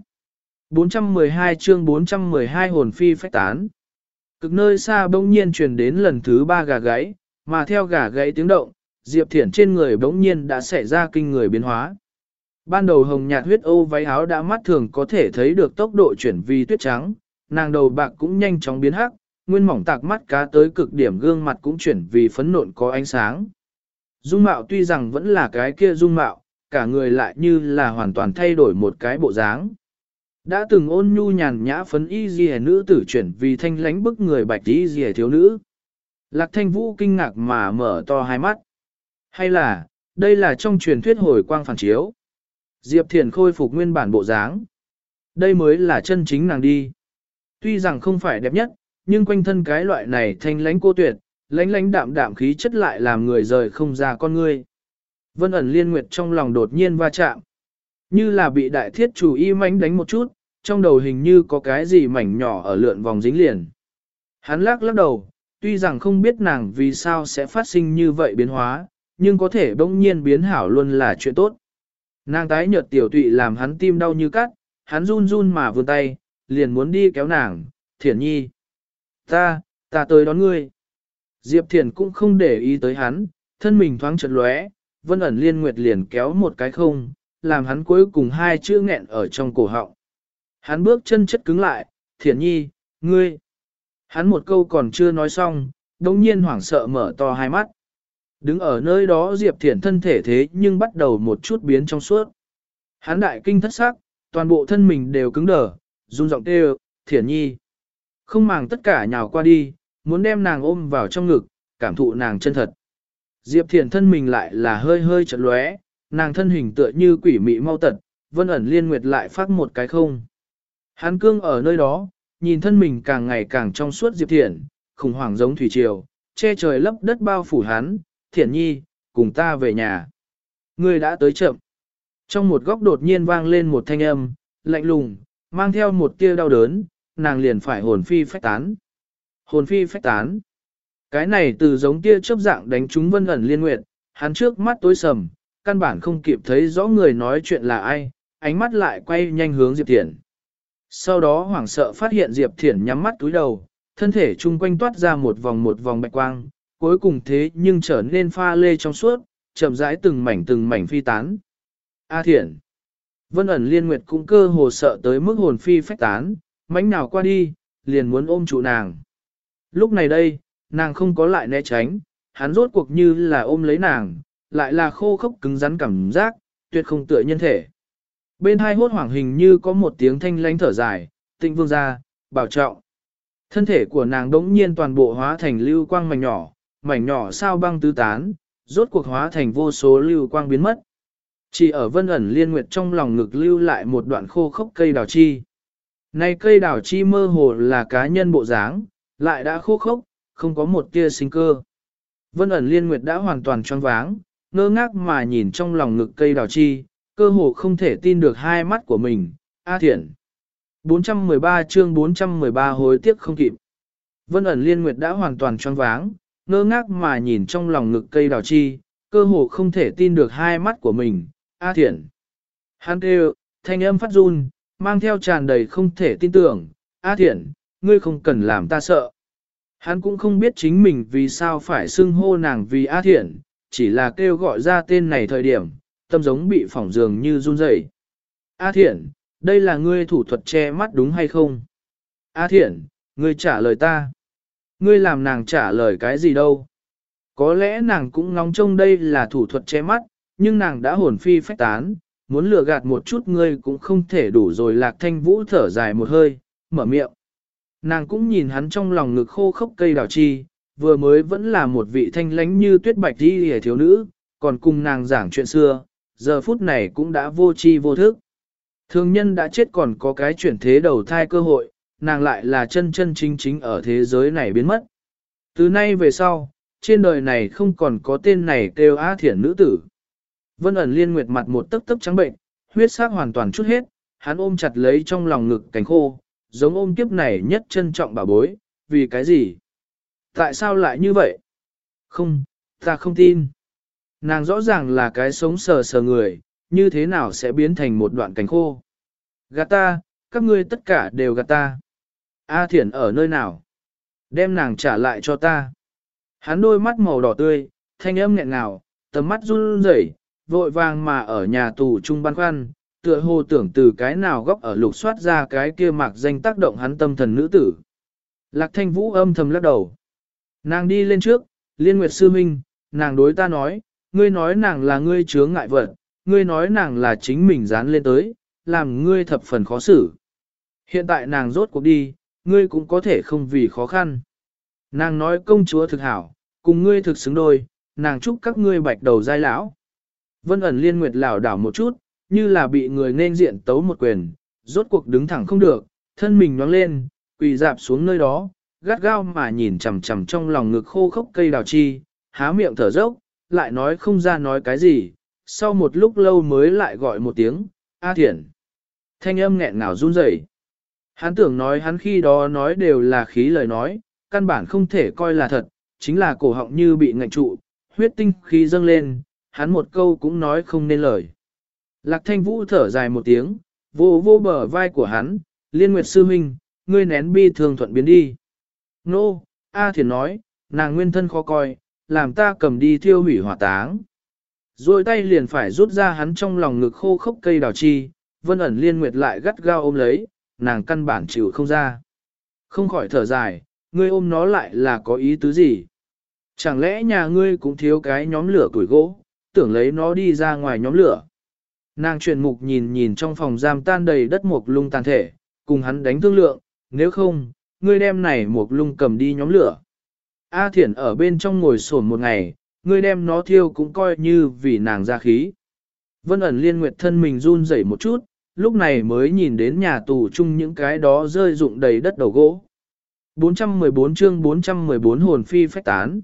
412 chương 412 hồn phi phách tán. Cực nơi xa bỗng nhiên truyền đến lần thứ ba gà gáy, mà theo gà gáy tiếng động, Diệp Thiển trên người bỗng nhiên đã xảy ra kinh người biến hóa. Ban đầu hồng nhạt huyết ô váy áo đã mắt thường có thể thấy được tốc độ chuyển vi tuyết trắng, nàng đầu bạc cũng nhanh chóng biến hắc, nguyên mỏng tạc mắt cá tới cực điểm gương mặt cũng chuyển vì phấn nộn có ánh sáng. Dung mạo tuy rằng vẫn là cái kia dung mạo, cả người lại như là hoàn toàn thay đổi một cái bộ dáng. Đã từng ôn nhu nhàn nhã phấn y dì nữ tử chuyển vì thanh lánh bức người bạch y dì thiếu nữ. Lạc thanh vũ kinh ngạc mà mở to hai mắt. Hay là, đây là trong truyền thuyết hồi quang phản chiếu. Diệp Thiền khôi phục nguyên bản bộ dáng. Đây mới là chân chính nàng đi. Tuy rằng không phải đẹp nhất, nhưng quanh thân cái loại này thanh lánh cô tuyệt, lánh lánh đạm đạm khí chất lại làm người rời không ra con ngươi. Vân ẩn liên nguyệt trong lòng đột nhiên va chạm. Như là bị đại thiết chủ y mánh đánh một chút, trong đầu hình như có cái gì mảnh nhỏ ở lượn vòng dính liền. Hắn lắc lắc đầu, tuy rằng không biết nàng vì sao sẽ phát sinh như vậy biến hóa, nhưng có thể bỗng nhiên biến hảo luôn là chuyện tốt. Nàng tái nhợt tiểu tụy làm hắn tim đau như cắt, hắn run run mà vươn tay, liền muốn đi kéo nàng, thiển nhi. Ta, ta tới đón ngươi. Diệp thiển cũng không để ý tới hắn, thân mình thoáng chật lóe, vân ẩn liên nguyệt liền kéo một cái không, làm hắn cuối cùng hai chữ nghẹn ở trong cổ họng. Hắn bước chân chất cứng lại, thiển nhi, ngươi. Hắn một câu còn chưa nói xong, đồng nhiên hoảng sợ mở to hai mắt. Đứng ở nơi đó Diệp Thiển thân thể thế nhưng bắt đầu một chút biến trong suốt. Hắn đại kinh thất sắc, toàn bộ thân mình đều cứng đờ, run giọng kêu, Thiển nhi. Không màng tất cả nhào qua đi, muốn đem nàng ôm vào trong ngực, cảm thụ nàng chân thật. Diệp Thiển thân mình lại là hơi hơi chật lóe, nàng thân hình tựa như quỷ mị mau tật, vân ẩn liên nguyệt lại phát một cái không. Hắn cương ở nơi đó, nhìn thân mình càng ngày càng trong suốt Diệp Thiển, khủng hoảng giống thủy triều, che trời lấp đất bao phủ hắn, Thiển nhi, cùng ta về nhà. Người đã tới chậm. Trong một góc đột nhiên vang lên một thanh âm, lạnh lùng, mang theo một tia đau đớn, nàng liền phải hồn phi phách tán. Hồn phi phách tán. Cái này từ giống tia chớp dạng đánh trúng vân ẩn liên nguyệt, hắn trước mắt tối sầm, căn bản không kịp thấy rõ người nói chuyện là ai, ánh mắt lại quay nhanh hướng Diệp Thiển. Sau đó hoảng sợ phát hiện Diệp Thiển nhắm mắt túi đầu, thân thể chung quanh toát ra một vòng một vòng bạch quang, cuối cùng thế nhưng trở nên pha lê trong suốt, chậm rãi từng mảnh từng mảnh phi tán. A Thiển Vân ẩn liên nguyệt cũng cơ hồ sợ tới mức hồn phi phách tán, mánh nào qua đi, liền muốn ôm trụ nàng. Lúc này đây, nàng không có lại né tránh, hắn rốt cuộc như là ôm lấy nàng, lại là khô khốc cứng rắn cảm giác, tuyệt không tựa nhân thể. Bên hai hốt hoảng hình như có một tiếng thanh lánh thở dài, tịnh vương ra, bảo trọng. Thân thể của nàng đống nhiên toàn bộ hóa thành lưu quang mảnh nhỏ, mảnh nhỏ sao băng tứ tán, rốt cuộc hóa thành vô số lưu quang biến mất. Chỉ ở vân ẩn liên nguyệt trong lòng ngực lưu lại một đoạn khô khốc cây đào chi. Nay cây đào chi mơ hồ là cá nhân bộ dáng, lại đã khô khốc, không có một tia sinh cơ. Vân ẩn liên nguyệt đã hoàn toàn choáng váng, ngơ ngác mà nhìn trong lòng ngực cây đào chi, cơ hồ không thể tin được hai mắt của mình, A Thiển. 413 chương 413 hối tiếc không kịp. Vân ẩn liên nguyệt đã hoàn toàn choáng váng, ngơ ngác mà nhìn trong lòng ngực cây đào chi, cơ hồ không thể tin được hai mắt của mình, A Thiển. Hắn kêu, thanh âm phát run, mang theo tràn đầy không thể tin tưởng, A Thiển, ngươi không cần làm ta sợ. Hắn cũng không biết chính mình vì sao phải xưng hô nàng vì A Thiển, chỉ là kêu gọi ra tên này thời điểm, tâm giống bị phỏng dường như run rẩy. A Thiển, đây là ngươi thủ thuật che mắt đúng hay không? A Thiển, ngươi trả lời ta. Ngươi làm nàng trả lời cái gì đâu? Có lẽ nàng cũng ngóng trông đây là thủ thuật che mắt, nhưng nàng đã hồn phi phách tán, muốn lừa gạt một chút ngươi cũng không thể đủ rồi lạc thanh vũ thở dài một hơi, mở miệng. Nàng cũng nhìn hắn trong lòng ngực khô khốc cây đào chi, vừa mới vẫn là một vị thanh lánh như tuyết bạch đi hề thiếu nữ, còn cùng nàng giảng chuyện xưa, giờ phút này cũng đã vô chi vô thức. Thương nhân đã chết còn có cái chuyển thế đầu thai cơ hội, nàng lại là chân chân chính chính ở thế giới này biến mất. Từ nay về sau, trên đời này không còn có tên này kêu á thiển nữ tử. Vân ẩn liên nguyệt mặt một tấc tấc trắng bệnh, huyết sắc hoàn toàn chút hết, hắn ôm chặt lấy trong lòng ngực cánh khô, giống ôm kiếp này nhất trân trọng bảo bối, vì cái gì? Tại sao lại như vậy? Không, ta không tin. Nàng rõ ràng là cái sống sờ sờ người, như thế nào sẽ biến thành một đoạn cánh khô? Gạt ta, các ngươi tất cả đều gạt ta. A thiển ở nơi nào? Đem nàng trả lại cho ta. Hắn đôi mắt màu đỏ tươi, thanh âm nghẹn ngào, tầm mắt run rẩy, vội vàng mà ở nhà tù trung băn khoăn, tựa hồ tưởng từ cái nào góc ở lục soát ra cái kia mạc danh tác động hắn tâm thần nữ tử. Lạc thanh vũ âm thầm lắc đầu. Nàng đi lên trước, liên nguyệt sư minh, nàng đối ta nói, ngươi nói nàng là ngươi chướng ngại vật, ngươi nói nàng là chính mình dán lên tới, làm ngươi thập phần khó xử. Hiện tại nàng rốt cuộc đi, ngươi cũng có thể không vì khó khăn. Nàng nói công chúa thực hảo, cùng ngươi thực xứng đôi, nàng chúc các ngươi bạch đầu giai lão. Vân ẩn liên nguyệt lảo đảo một chút, như là bị người nên diện tấu một quyền, rốt cuộc đứng thẳng không được, thân mình nhoáng lên, quỳ dạp xuống nơi đó, gắt gao mà nhìn chằm chằm trong lòng ngực khô khốc cây đào chi, há miệng thở dốc, lại nói không ra nói cái gì, sau một lúc lâu mới lại gọi một tiếng, A Thiển. Thanh âm nghẹn ngào run rẩy. Hắn tưởng nói hắn khi đó nói đều là khí lời nói, căn bản không thể coi là thật, chính là cổ họng như bị ngạnh trụ, huyết tinh khí dâng lên, hắn một câu cũng nói không nên lời. Lạc thanh vũ thở dài một tiếng, vô vô bờ vai của hắn, liên nguyệt sư huynh, ngươi nén bi thường thuận biến đi. Nô, A Thiển nói, nàng nguyên thân khó coi, làm ta cầm đi thiêu hủy hỏa táng. Rồi tay liền phải rút ra hắn trong lòng ngực khô khốc cây đào chi, vân ẩn liên nguyệt lại gắt gao ôm lấy, nàng căn bản chịu không ra. Không khỏi thở dài, ngươi ôm nó lại là có ý tứ gì? Chẳng lẽ nhà ngươi cũng thiếu cái nhóm lửa tuổi gỗ, tưởng lấy nó đi ra ngoài nhóm lửa? Nàng truyền mục nhìn nhìn trong phòng giam tan đầy đất mục lung tàn thể, cùng hắn đánh thương lượng, nếu không, ngươi đem này mục lung cầm đi nhóm lửa. A thiển ở bên trong ngồi sổn một ngày, ngươi đem nó thiêu cũng coi như vì nàng ra khí. Vân ẩn liên nguyệt thân mình run rẩy một chút, lúc này mới nhìn đến nhà tù chung những cái đó rơi rụng đầy đất đầu gỗ. 414 chương 414 hồn phi phách tán.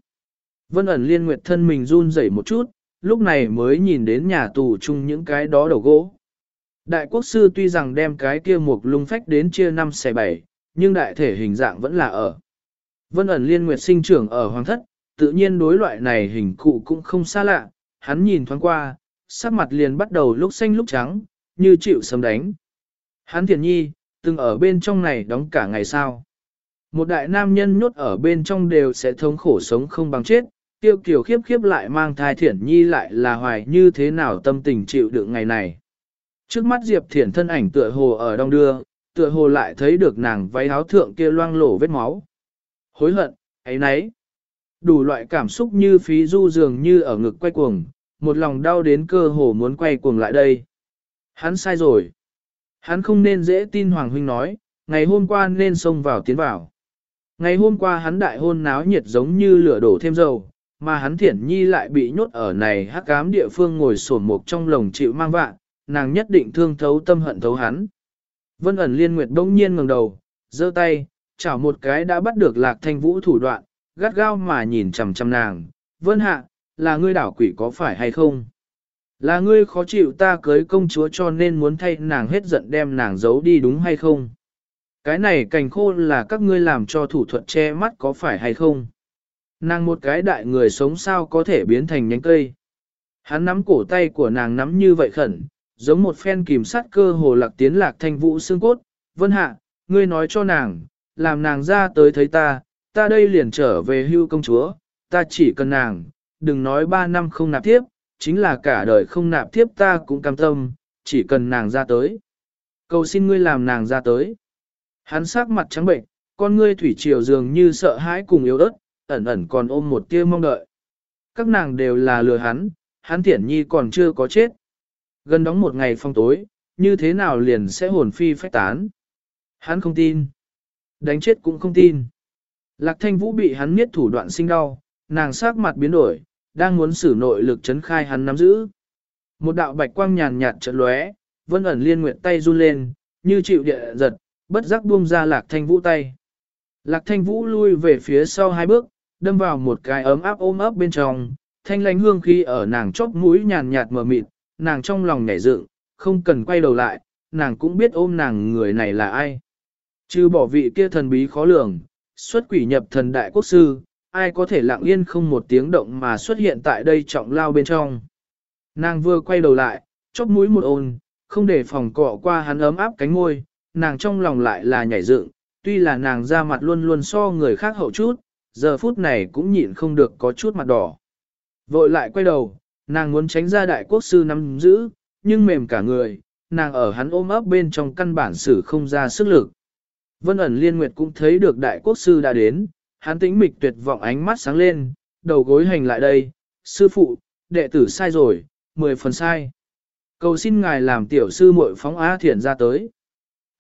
Vân ẩn liên nguyệt thân mình run rẩy một chút, lúc này mới nhìn đến nhà tù chung những cái đó đầu gỗ. Đại quốc sư tuy rằng đem cái kia một lung phách đến chia năm xe bảy, nhưng đại thể hình dạng vẫn là ở. Vân ẩn liên nguyệt sinh trưởng ở hoàng thất, tự nhiên đối loại này hình cụ cũng không xa lạ, hắn nhìn thoáng qua, sắc mặt liền bắt đầu lúc xanh lúc trắng, như chịu sấm đánh. Hắn thiền nhi, từng ở bên trong này đóng cả ngày sao. Một đại nam nhân nhốt ở bên trong đều sẽ thống khổ sống không bằng chết, tiêu kiều khiếp khiếp lại mang thai thiển nhi lại là hoài như thế nào tâm tình chịu đựng ngày này. Trước mắt Diệp Thiển thân ảnh tựa hồ ở đông đưa, tựa hồ lại thấy được nàng váy áo thượng kia loang lổ vết máu. Hối hận, ấy nấy. Đủ loại cảm xúc như phí du dường như ở ngực quay cuồng, một lòng đau đến cơ hồ muốn quay cuồng lại đây. Hắn sai rồi. Hắn không nên dễ tin Hoàng Huynh nói, ngày hôm qua nên xông vào tiến vào. Ngày hôm qua hắn đại hôn náo nhiệt giống như lửa đổ thêm dầu, mà hắn thiển nhi lại bị nhốt ở này hắc cám địa phương ngồi sổn mục trong lồng chịu mang vạn, nàng nhất định thương thấu tâm hận thấu hắn. Vân ẩn liên nguyệt đông nhiên ngẩng đầu, giơ tay, chảo một cái đã bắt được lạc thanh vũ thủ đoạn, gắt gao mà nhìn chằm chằm nàng. Vân hạ, là ngươi đảo quỷ có phải hay không? Là ngươi khó chịu ta cưới công chúa cho nên muốn thay nàng hết giận đem nàng giấu đi đúng hay không? Cái này cành khô là các ngươi làm cho thủ thuật che mắt có phải hay không? Nàng một cái đại người sống sao có thể biến thành nhánh cây? Hắn nắm cổ tay của nàng nắm như vậy khẩn, giống một phen kìm sát cơ hồ lạc tiến lạc thanh vũ xương cốt. Vân hạ, ngươi nói cho nàng, làm nàng ra tới thấy ta, ta đây liền trở về hưu công chúa, ta chỉ cần nàng, đừng nói ba năm không nạp tiếp, chính là cả đời không nạp tiếp ta cũng cam tâm, chỉ cần nàng ra tới. Cầu xin ngươi làm nàng ra tới. Hắn sắc mặt trắng bệnh, con ngươi thủy triều dường như sợ hãi cùng yếu ớt, ẩn ẩn còn ôm một tia mong đợi. Các nàng đều là lừa hắn, hắn thiển nhi còn chưa có chết. Gần đóng một ngày phong tối, như thế nào liền sẽ hồn phi phách tán. Hắn không tin. Đánh chết cũng không tin. Lạc thanh vũ bị hắn miết thủ đoạn sinh đau, nàng sắc mặt biến đổi, đang muốn sử nội lực chấn khai hắn nắm giữ. Một đạo bạch quang nhàn nhạt trận lóe, vân ẩn liên nguyện tay run lên, như chịu địa giật, bất giác buông ra lạc thanh vũ tay. Lạc thanh vũ lui về phía sau hai bước, đâm vào một cái ấm áp ôm ấp bên trong, thanh lánh hương khí ở nàng chóp mũi nhàn nhạt mờ mịt, nàng trong lòng nhảy dựng, không cần quay đầu lại, nàng cũng biết ôm nàng người này là ai. Chứ bỏ vị kia thần bí khó lường, xuất quỷ nhập thần đại quốc sư, ai có thể lặng yên không một tiếng động mà xuất hiện tại đây trọng lao bên trong. Nàng vừa quay đầu lại, chóp mũi một ồn, không để phòng cọ qua hắn ấm áp cánh môi, nàng trong lòng lại là nhảy dựng, tuy là nàng ra mặt luôn luôn so người khác hậu chút, giờ phút này cũng nhịn không được có chút mặt đỏ. Vội lại quay đầu, nàng muốn tránh ra đại quốc sư nắm giữ, nhưng mềm cả người, nàng ở hắn ôm ấp bên trong căn bản sử không ra sức lực. Vân ẩn liên nguyệt cũng thấy được đại quốc sư đã đến, hắn tĩnh mịch tuyệt vọng ánh mắt sáng lên, đầu gối hành lại đây, sư phụ, đệ tử sai rồi, mười phần sai. Cầu xin ngài làm tiểu sư muội phóng á thiển ra tới.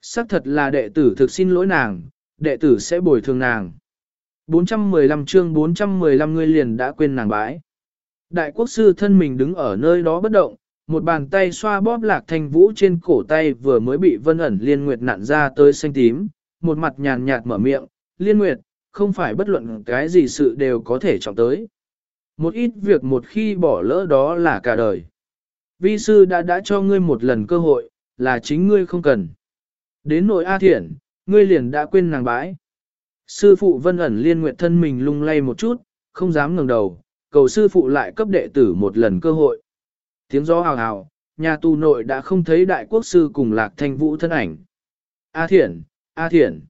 Sắc thật là đệ tử thực xin lỗi nàng, đệ tử sẽ bồi thường nàng. 415 chương 415 ngươi liền đã quên nàng bãi. Đại quốc sư thân mình đứng ở nơi đó bất động, một bàn tay xoa bóp lạc thanh vũ trên cổ tay vừa mới bị vân ẩn liên nguyệt nặn ra tới xanh tím, một mặt nhàn nhạt mở miệng, liên nguyệt, không phải bất luận cái gì sự đều có thể trọng tới. Một ít việc một khi bỏ lỡ đó là cả đời. Vi sư đã đã cho ngươi một lần cơ hội, là chính ngươi không cần. Đến nội A Thiển, ngươi liền đã quên nàng bãi. Sư phụ vân ẩn liên nguyện thân mình lung lay một chút, không dám ngẩng đầu, cầu sư phụ lại cấp đệ tử một lần cơ hội. Tiếng gió hào hào, nhà tù nội đã không thấy đại quốc sư cùng lạc thanh vũ thân ảnh. A Thiển, A Thiển.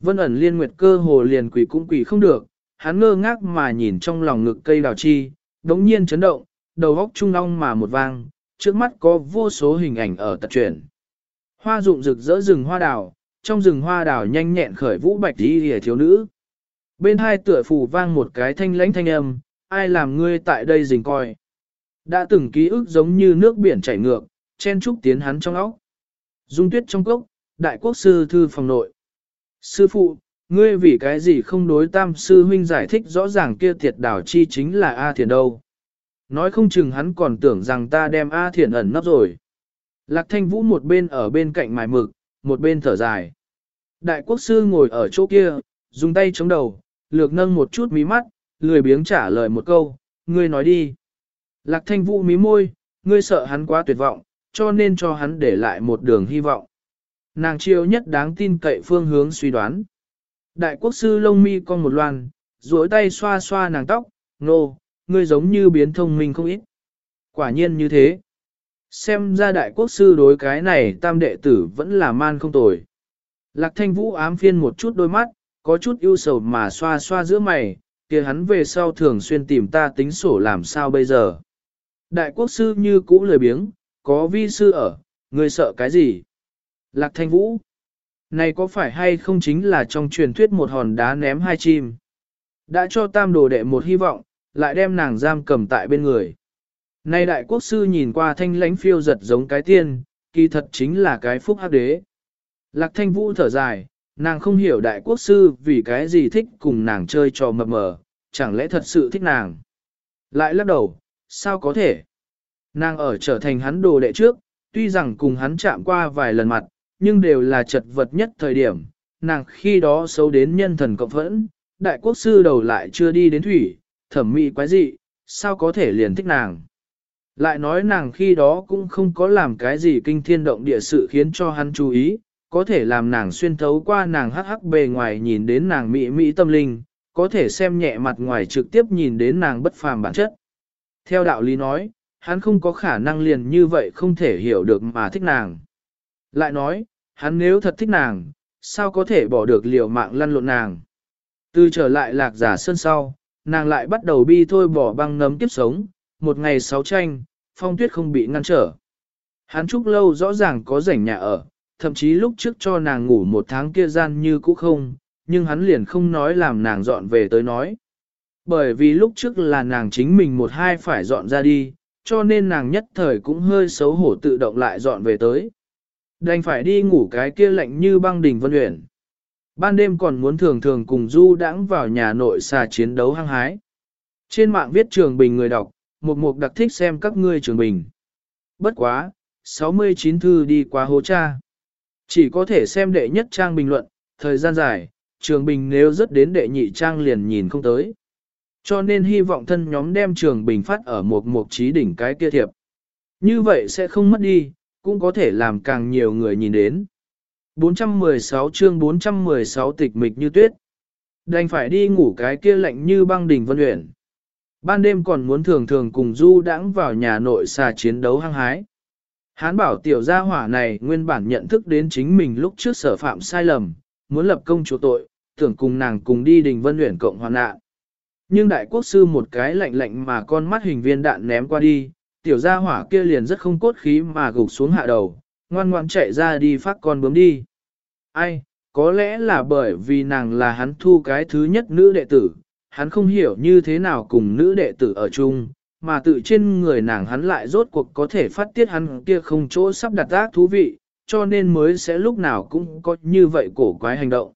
Vân ẩn liên nguyệt cơ hồ liền quỷ cũng quỷ không được, hắn ngơ ngác mà nhìn trong lòng ngực cây đào chi, đống nhiên chấn động, đầu góc trung long mà một vang, trước mắt có vô số hình ảnh ở tật chuyển. Hoa rụng rực rỡ rừng hoa đào, trong rừng hoa đào nhanh nhẹn khởi vũ bạch đi hề thiếu nữ. Bên hai tựa phủ vang một cái thanh lãnh thanh âm, ai làm ngươi tại đây rình coi. Đã từng ký ức giống như nước biển chảy ngược, chen trúc tiến hắn trong óc. Dung tuyết trong cốc, đại quốc sư thư phòng nội. Sư phụ, ngươi vì cái gì không đối tam sư huynh giải thích rõ ràng kia thiệt đảo chi chính là A thiền đâu. Nói không chừng hắn còn tưởng rằng ta đem A thiền ẩn nấp rồi. Lạc thanh vũ một bên ở bên cạnh mài mực, một bên thở dài. Đại quốc sư ngồi ở chỗ kia, dùng tay chống đầu, lược nâng một chút mí mắt, lười biếng trả lời một câu, ngươi nói đi. Lạc thanh vũ mí môi, ngươi sợ hắn quá tuyệt vọng, cho nên cho hắn để lại một đường hy vọng. Nàng chiêu nhất đáng tin cậy phương hướng suy đoán. Đại quốc sư lông mi con một loan, duỗi tay xoa xoa nàng tóc, nô, ngươi giống như biến thông minh không ít. Quả nhiên như thế. Xem ra đại quốc sư đối cái này tam đệ tử vẫn là man không tồi. Lạc thanh vũ ám phiên một chút đôi mắt, có chút ưu sầu mà xoa xoa giữa mày, kia hắn về sau thường xuyên tìm ta tính sổ làm sao bây giờ. Đại quốc sư như cũ lười biếng, có vi sư ở, ngươi sợ cái gì? Lạc thanh vũ. Này có phải hay không chính là trong truyền thuyết một hòn đá ném hai chim? Đã cho tam đồ đệ một hy vọng, lại đem nàng giam cầm tại bên người. Nay đại quốc sư nhìn qua thanh lãnh phiêu giật giống cái tiên, kỳ thật chính là cái phúc hắc đế. Lạc thanh vũ thở dài, nàng không hiểu đại quốc sư vì cái gì thích cùng nàng chơi trò mập mờ, chẳng lẽ thật sự thích nàng. Lại lắc đầu, sao có thể? Nàng ở trở thành hắn đồ đệ trước, tuy rằng cùng hắn chạm qua vài lần mặt, nhưng đều là chật vật nhất thời điểm, nàng khi đó xấu đến nhân thần cộng phẫn, đại quốc sư đầu lại chưa đi đến thủy, thẩm mỹ quái dị, sao có thể liền thích nàng. Lại nói nàng khi đó cũng không có làm cái gì kinh thiên động địa sự khiến cho hắn chú ý, có thể làm nàng xuyên thấu qua nàng hắc hắc bề ngoài nhìn đến nàng mỹ mỹ tâm linh, có thể xem nhẹ mặt ngoài trực tiếp nhìn đến nàng bất phàm bản chất. Theo đạo lý nói, hắn không có khả năng liền như vậy không thể hiểu được mà thích nàng. Lại nói, hắn nếu thật thích nàng, sao có thể bỏ được liều mạng lăn lộn nàng. Từ trở lại lạc giả sơn sau, nàng lại bắt đầu bi thôi bỏ băng nấm tiếp sống, một ngày sáu tranh, phong tuyết không bị ngăn trở. Hắn chúc lâu rõ ràng có rảnh nhà ở, thậm chí lúc trước cho nàng ngủ một tháng kia gian như cũ không, nhưng hắn liền không nói làm nàng dọn về tới nói. Bởi vì lúc trước là nàng chính mình một hai phải dọn ra đi, cho nên nàng nhất thời cũng hơi xấu hổ tự động lại dọn về tới. Đành phải đi ngủ cái kia lạnh như băng đỉnh vân luyện. Ban đêm còn muốn thường thường cùng Du đãng vào nhà nội xà chiến đấu hăng hái. Trên mạng viết trường bình người đọc, một mục đặc thích xem các ngươi trường bình. Bất quá, 69 thư đi qua hố cha. Chỉ có thể xem đệ nhất trang bình luận, thời gian dài, trường bình nếu rất đến đệ nhị trang liền nhìn không tới. Cho nên hy vọng thân nhóm đem trường bình phát ở một mục trí đỉnh cái kia thiệp. Như vậy sẽ không mất đi, cũng có thể làm càng nhiều người nhìn đến. 416 chương 416 tịch mịch như tuyết. Đành phải đi ngủ cái kia lạnh như băng đỉnh vân luyện. Ban đêm còn muốn thường thường cùng du đãng vào nhà nội xà chiến đấu hăng hái. Hán bảo tiểu gia hỏa này nguyên bản nhận thức đến chính mình lúc trước sở phạm sai lầm, muốn lập công chỗ tội, tưởng cùng nàng cùng đi đình vân luyện cộng hoàn nạn. Nhưng đại quốc sư một cái lạnh lạnh mà con mắt hình viên đạn ném qua đi, tiểu gia hỏa kia liền rất không cốt khí mà gục xuống hạ đầu, ngoan ngoan chạy ra đi phát con bướm đi. Ai, có lẽ là bởi vì nàng là hắn thu cái thứ nhất nữ đệ tử, hắn không hiểu như thế nào cùng nữ đệ tử ở chung, mà tự trên người nàng hắn lại rốt cuộc có thể phát tiết hắn kia không chỗ sắp đặt ác thú vị, cho nên mới sẽ lúc nào cũng có như vậy cổ quái hành động.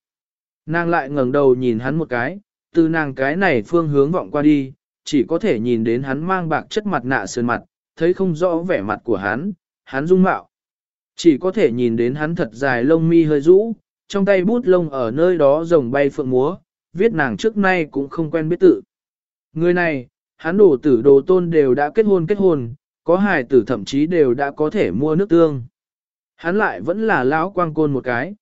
Nàng lại ngẩng đầu nhìn hắn một cái, từ nàng cái này phương hướng vọng qua đi, chỉ có thể nhìn đến hắn mang bạc chất mặt nạ sơn mặt, thấy không rõ vẻ mặt của hắn, hắn dung mạo. Chỉ có thể nhìn đến hắn thật dài lông mi hơi rũ, trong tay bút lông ở nơi đó rồng bay phượng múa, viết nàng trước nay cũng không quen biết tự. Người này, hắn đồ tử đồ tôn đều đã kết hôn kết hôn, có hài tử thậm chí đều đã có thể mua nước tương. Hắn lại vẫn là lão quang côn một cái.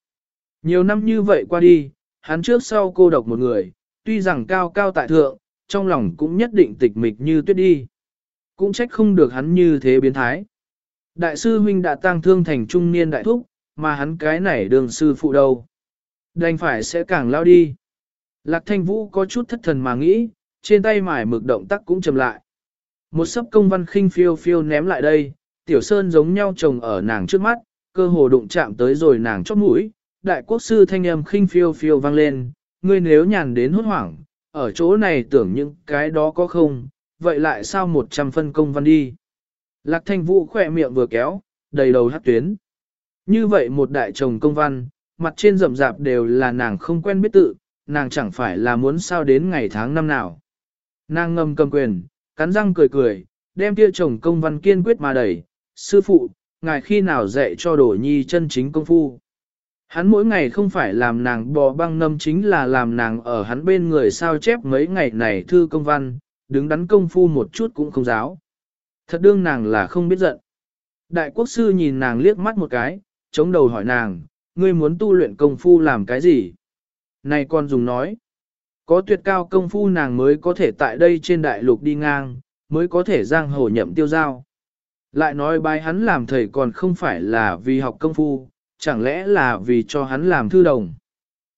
Nhiều năm như vậy qua đi, hắn trước sau cô độc một người, tuy rằng cao cao tại thượng, trong lòng cũng nhất định tịch mịch như tuyết đi. Cũng trách không được hắn như thế biến thái. Đại sư huynh đã tăng thương thành trung niên đại thúc, mà hắn cái này đường sư phụ đâu. Đành phải sẽ càng lao đi. Lạc thanh vũ có chút thất thần mà nghĩ, trên tay mải mực động tác cũng chậm lại. Một sấp công văn khinh phiêu phiêu ném lại đây, tiểu sơn giống nhau trồng ở nàng trước mắt, cơ hồ đụng chạm tới rồi nàng chót mũi, đại quốc sư thanh âm khinh phiêu phiêu vang lên, ngươi nếu nhàn đến hốt hoảng, ở chỗ này tưởng những cái đó có không, vậy lại sao một trăm phân công văn đi. Lạc thanh vũ khỏe miệng vừa kéo, đầy đầu hát tuyến. Như vậy một đại chồng công văn, mặt trên rậm rạp đều là nàng không quen biết tự, nàng chẳng phải là muốn sao đến ngày tháng năm nào. Nàng ngâm cầm quyền, cắn răng cười cười, đem kia chồng công văn kiên quyết mà đẩy, sư phụ, ngài khi nào dạy cho đổ nhi chân chính công phu. Hắn mỗi ngày không phải làm nàng bò băng nâm chính là làm nàng ở hắn bên người sao chép mấy ngày này thư công văn, đứng đắn công phu một chút cũng không giáo. Thật đương nàng là không biết giận. Đại quốc sư nhìn nàng liếc mắt một cái, chống đầu hỏi nàng, ngươi muốn tu luyện công phu làm cái gì? Này con dùng nói, có tuyệt cao công phu nàng mới có thể tại đây trên đại lục đi ngang, mới có thể giang hồ nhậm tiêu giao. Lại nói bài hắn làm thầy còn không phải là vì học công phu, chẳng lẽ là vì cho hắn làm thư đồng.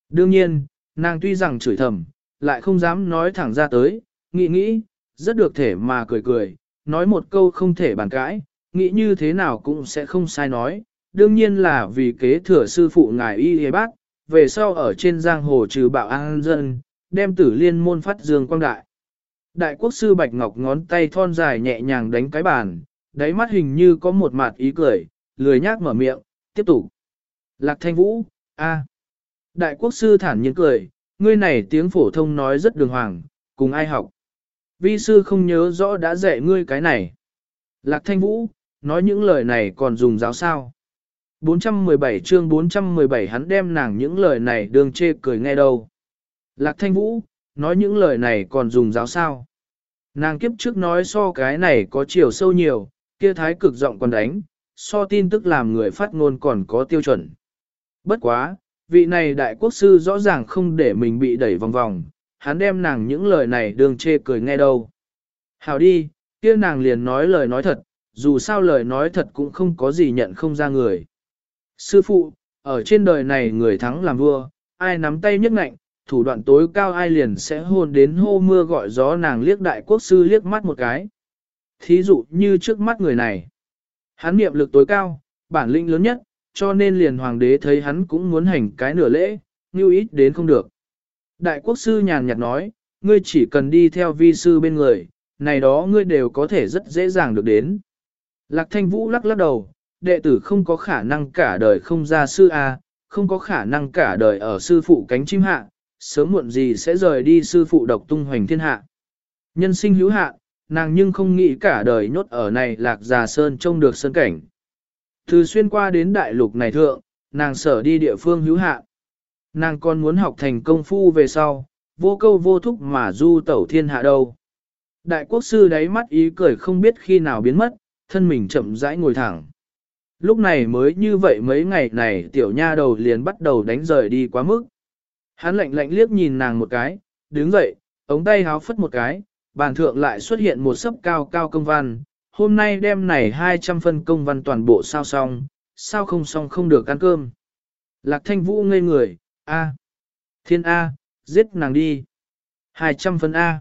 Đương nhiên, nàng tuy rằng chửi thầm, lại không dám nói thẳng ra tới, nghĩ nghĩ, rất được thể mà cười cười, nói một câu không thể bàn cãi, nghĩ như thế nào cũng sẽ không sai nói, đương nhiên là vì kế thừa sư phụ ngài y hề bác, về sau ở trên giang hồ trừ bạo an dân, đem tử liên môn phát dương quang đại. Đại quốc sư Bạch Ngọc ngón tay thon dài nhẹ nhàng đánh cái bàn, đáy mắt hình như có một mặt ý cười, lười nhác mở miệng, tiếp tục. Lạc thanh vũ, a. Đại quốc sư thản nhiên cười, ngươi này tiếng phổ thông nói rất đường hoàng, cùng ai học. Vi sư không nhớ rõ đã dạy ngươi cái này. Lạc thanh vũ, nói những lời này còn dùng giáo sao. 417 chương 417 hắn đem nàng những lời này đường chê cười nghe đâu. Lạc thanh vũ, nói những lời này còn dùng giáo sao. Nàng kiếp trước nói so cái này có chiều sâu nhiều, kia thái cực giọng còn đánh, so tin tức làm người phát ngôn còn có tiêu chuẩn. Bất quá, vị này đại quốc sư rõ ràng không để mình bị đẩy vòng vòng, hắn đem nàng những lời này đường chê cười nghe đâu. Hảo đi, kia nàng liền nói lời nói thật, dù sao lời nói thật cũng không có gì nhận không ra người. Sư phụ, ở trên đời này người thắng làm vua, ai nắm tay nhất ngạnh, thủ đoạn tối cao ai liền sẽ hôn đến hô mưa gọi gió nàng liếc đại quốc sư liếc mắt một cái. Thí dụ như trước mắt người này. Hắn niệm lực tối cao, bản lĩnh lớn nhất, cho nên liền hoàng đế thấy hắn cũng muốn hành cái nửa lễ, như ít đến không được. Đại quốc sư nhàn nhạt nói, ngươi chỉ cần đi theo vi sư bên người, này đó ngươi đều có thể rất dễ dàng được đến. Lạc thanh vũ lắc lắc đầu, đệ tử không có khả năng cả đời không ra sư A, không có khả năng cả đời ở sư phụ cánh chim hạ, sớm muộn gì sẽ rời đi sư phụ độc tung hoành thiên hạ. Nhân sinh hữu hạ, nàng nhưng không nghĩ cả đời nhốt ở này lạc già sơn trông được sơn cảnh. Từ xuyên qua đến đại lục này thượng, nàng sở đi địa phương hữu hạ. Nàng còn muốn học thành công phu về sau, vô câu vô thúc mà du tẩu thiên hạ đâu. Đại quốc sư đáy mắt ý cười không biết khi nào biến mất, thân mình chậm rãi ngồi thẳng. Lúc này mới như vậy mấy ngày này tiểu nha đầu liền bắt đầu đánh rời đi quá mức. Hắn lạnh lạnh liếc nhìn nàng một cái, đứng dậy, ống tay háo phất một cái, bàn thượng lại xuất hiện một sấp cao cao công văn. Hôm nay đêm này 200 phân công văn toàn bộ sao xong, sao không xong không được ăn cơm. Lạc thanh vũ ngây người, A. Thiên A, giết nàng đi. 200 phân A.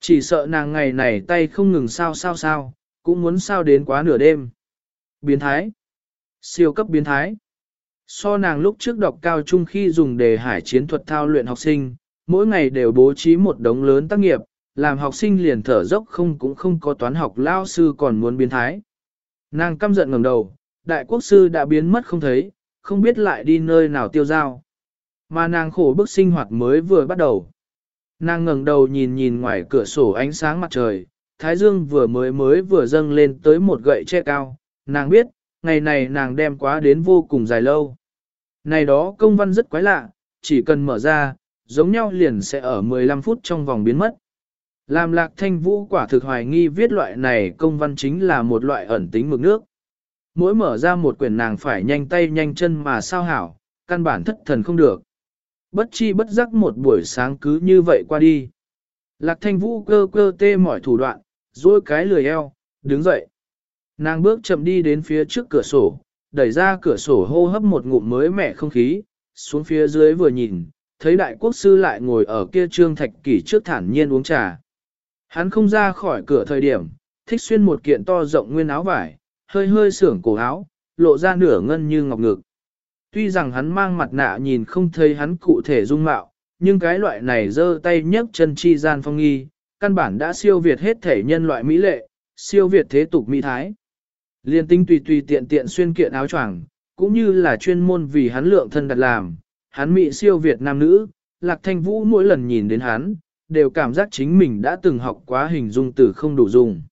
Chỉ sợ nàng ngày này tay không ngừng sao sao sao, cũng muốn sao đến quá nửa đêm. Biến thái. Siêu cấp biến thái. So nàng lúc trước đọc cao trung khi dùng đề hải chiến thuật thao luyện học sinh, mỗi ngày đều bố trí một đống lớn tác nghiệp, làm học sinh liền thở dốc không cũng không có toán học lao sư còn muốn biến thái. Nàng căm giận ngẩng đầu, đại quốc sư đã biến mất không thấy, không biết lại đi nơi nào tiêu giao. Mà nàng khổ bức sinh hoạt mới vừa bắt đầu. Nàng ngẩng đầu nhìn nhìn ngoài cửa sổ ánh sáng mặt trời, thái dương vừa mới mới vừa dâng lên tới một gậy che cao, nàng biết, ngày này nàng đem quá đến vô cùng dài lâu. Này đó công văn rất quái lạ, chỉ cần mở ra, giống nhau liền sẽ ở 15 phút trong vòng biến mất. Làm lạc thanh vũ quả thực hoài nghi viết loại này công văn chính là một loại ẩn tính mực nước. Mỗi mở ra một quyển nàng phải nhanh tay nhanh chân mà sao hảo, căn bản thất thần không được. Bất chi bất giác một buổi sáng cứ như vậy qua đi. Lạc thanh vũ cơ cơ tê mọi thủ đoạn, dối cái lười eo, đứng dậy. Nàng bước chậm đi đến phía trước cửa sổ, đẩy ra cửa sổ hô hấp một ngụm mới mẻ không khí, xuống phía dưới vừa nhìn, thấy đại quốc sư lại ngồi ở kia trương thạch kỷ trước thản nhiên uống trà. Hắn không ra khỏi cửa thời điểm, thích xuyên một kiện to rộng nguyên áo vải, hơi hơi sưởng cổ áo, lộ ra nửa ngân như ngọc ngực. Tuy rằng hắn mang mặt nạ nhìn không thấy hắn cụ thể dung mạo, nhưng cái loại này giơ tay nhấc chân chi gian phong nghi, căn bản đã siêu việt hết thể nhân loại mỹ lệ, siêu việt thế tục mỹ thái. Liên tinh tùy tùy tiện tiện xuyên kiện áo choàng, cũng như là chuyên môn vì hắn lượng thân đặt làm, hắn mỹ siêu việt nam nữ, lạc thanh vũ mỗi lần nhìn đến hắn, đều cảm giác chính mình đã từng học quá hình dung từ không đủ dùng.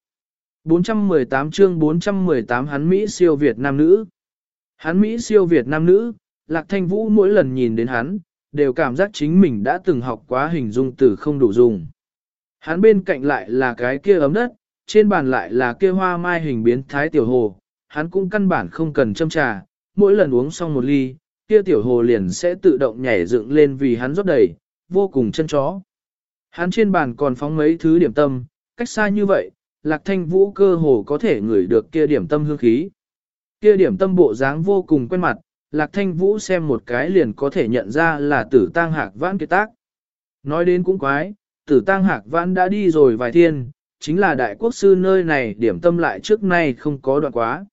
418 chương 418 hắn Mỹ siêu Việt Nam nữ. Hắn Mỹ siêu Việt Nam nữ, Lạc Thanh Vũ mỗi lần nhìn đến hắn, đều cảm giác chính mình đã từng học quá hình dung từ không đủ dùng. Hắn bên cạnh lại là cái kia ấm đất, trên bàn lại là kia hoa mai hình biến thái tiểu hồ, hắn cũng căn bản không cần châm trà, mỗi lần uống xong một ly, kia tiểu hồ liền sẽ tự động nhảy dựng lên vì hắn rót đầy, vô cùng chân chó. Hắn trên bàn còn phóng mấy thứ điểm tâm, cách xa như vậy, lạc thanh vũ cơ hồ có thể ngửi được kia điểm tâm hương khí. Kia điểm tâm bộ dáng vô cùng quen mặt, lạc thanh vũ xem một cái liền có thể nhận ra là tử tang hạc vãn kiệt tác. Nói đến cũng quái, tử tang hạc vãn đã đi rồi vài thiên, chính là đại quốc sư nơi này điểm tâm lại trước nay không có đoạn quá.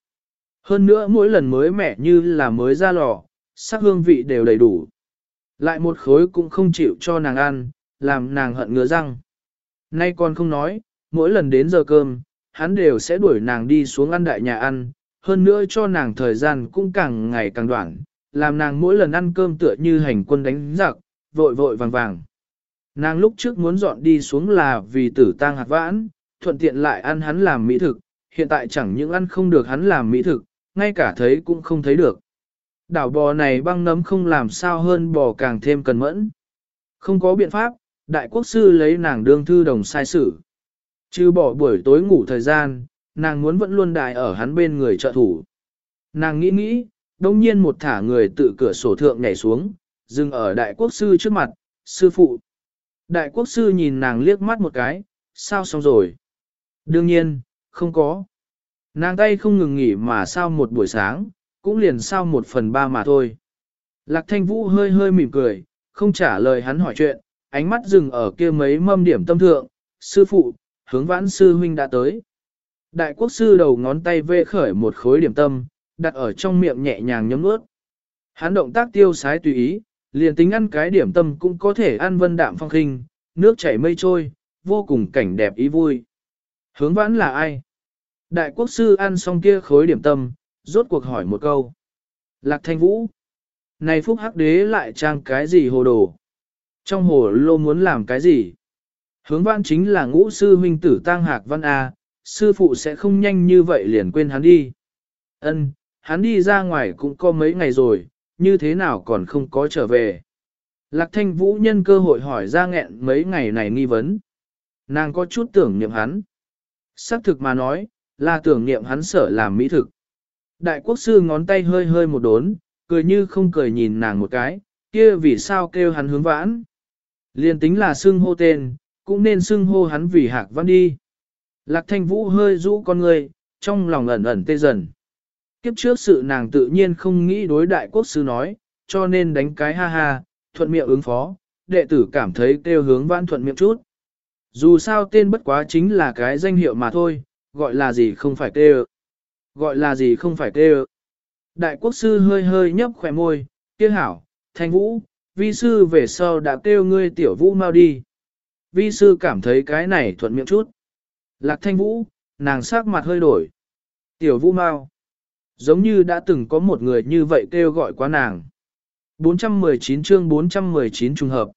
Hơn nữa mỗi lần mới mẻ như là mới ra lò, sắc hương vị đều đầy đủ. Lại một khối cũng không chịu cho nàng ăn, làm nàng hận ngứa răng. Nay còn không nói, mỗi lần đến giờ cơm, hắn đều sẽ đuổi nàng đi xuống ăn đại nhà ăn, hơn nữa cho nàng thời gian cũng càng ngày càng đoạn, làm nàng mỗi lần ăn cơm tựa như hành quân đánh giặc, vội vội vàng vàng. Nàng lúc trước muốn dọn đi xuống là vì tử tang hạt vãn, thuận tiện lại ăn hắn làm mỹ thực, hiện tại chẳng những ăn không được hắn làm mỹ thực, ngay cả thấy cũng không thấy được. Đảo bò này băng nấm không làm sao hơn bò càng thêm cần mẫn. Không có biện pháp, đại quốc sư lấy nàng đương thư đồng sai sử. Chứ bỏ buổi tối ngủ thời gian, nàng muốn vẫn luôn đại ở hắn bên người trợ thủ. Nàng nghĩ nghĩ, đông nhiên một thả người tự cửa sổ thượng nhảy xuống, dừng ở đại quốc sư trước mặt, sư phụ. Đại quốc sư nhìn nàng liếc mắt một cái, sao xong rồi? Đương nhiên, không có. Nàng tay không ngừng nghỉ mà sao một buổi sáng, cũng liền sao một phần ba mà thôi. Lạc thanh vũ hơi hơi mỉm cười, không trả lời hắn hỏi chuyện, ánh mắt dừng ở kia mấy mâm điểm tâm thượng, sư phụ, hướng vãn sư huynh đã tới. Đại quốc sư đầu ngón tay vê khởi một khối điểm tâm, đặt ở trong miệng nhẹ nhàng nhấm nuốt. Hắn động tác tiêu sái tùy ý, liền tính ăn cái điểm tâm cũng có thể ăn vân đạm phong khinh, nước chảy mây trôi, vô cùng cảnh đẹp ý vui. Hướng vãn là ai? Đại quốc sư ăn xong kia khối điểm tâm, rốt cuộc hỏi một câu. Lạc thanh vũ. Này phúc hắc đế lại trang cái gì hồ đồ? Trong hồ lô muốn làm cái gì? Hướng vãn chính là ngũ sư huynh tử tang hạc văn A, sư phụ sẽ không nhanh như vậy liền quên hắn đi. Ân, hắn đi ra ngoài cũng có mấy ngày rồi, như thế nào còn không có trở về. Lạc thanh vũ nhân cơ hội hỏi ra nghẹn mấy ngày này nghi vấn. Nàng có chút tưởng niệm hắn. Sắc thực mà nói, là tưởng niệm hắn sở làm mỹ thực. Đại quốc sư ngón tay hơi hơi một đốn, cười như không cười nhìn nàng một cái, kia vì sao kêu hắn hướng vãn. Liên tính là xưng hô tên, cũng nên xưng hô hắn vì hạc văn đi. Lạc thanh vũ hơi rũ con người, trong lòng ẩn ẩn tê dần. Kiếp trước sự nàng tự nhiên không nghĩ đối đại quốc sư nói, cho nên đánh cái ha ha, thuận miệng ứng phó, đệ tử cảm thấy kêu hướng vãn thuận miệng chút. Dù sao tên bất quá chính là cái danh hiệu mà thôi, gọi là gì không phải kêu. Gọi là gì không phải kêu. Đại quốc sư hơi hơi nhấp khỏe môi, kia hảo, thanh vũ, vi sư về sau đã kêu ngươi tiểu vũ mau đi. Vi sư cảm thấy cái này thuận miệng chút. Lạc thanh vũ, nàng sắc mặt hơi đổi. Tiểu vũ mau. Giống như đã từng có một người như vậy kêu gọi quá nàng. 419 chương 419 trùng hợp.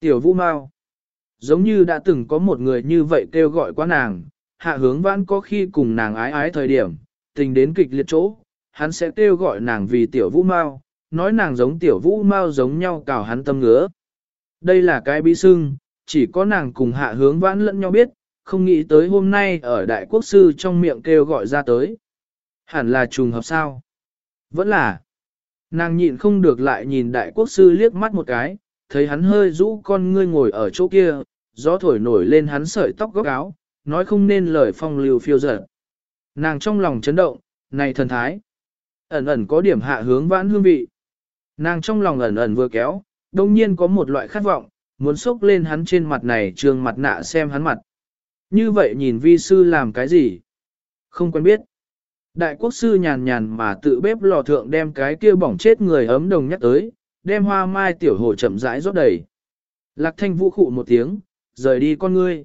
Tiểu vũ mau. Giống như đã từng có một người như vậy kêu gọi quá nàng, hạ hướng vãn có khi cùng nàng ái ái thời điểm, tình đến kịch liệt chỗ, hắn sẽ kêu gọi nàng vì tiểu vũ mau, nói nàng giống tiểu vũ mau giống nhau cào hắn tâm ngứa. Đây là cái bí sưng, chỉ có nàng cùng hạ hướng vãn lẫn nhau biết, không nghĩ tới hôm nay ở đại quốc sư trong miệng kêu gọi ra tới. Hẳn là trùng hợp sao? Vẫn là. Nàng nhịn không được lại nhìn đại quốc sư liếc mắt một cái, thấy hắn hơi rũ con ngươi ngồi ở chỗ kia, gió thổi nổi lên hắn sợi tóc góc áo, nói không nên lời phong lưu phiêu dở. Nàng trong lòng chấn động, này thần thái. Ẩn ẩn có điểm hạ hướng vãn hương vị. Nàng trong lòng ẩn ẩn vừa kéo, đồng nhiên có một loại khát vọng, muốn xúc lên hắn trên mặt này trường mặt nạ xem hắn mặt. Như vậy nhìn vi sư làm cái gì? Không quen biết. Đại quốc sư nhàn nhàn mà tự bếp lò thượng đem cái kia bỏng chết người ấm đồng nhắc tới, đem hoa mai tiểu hồ chậm rãi rót đầy. Lạc thanh vũ khụ một tiếng, rời đi con ngươi.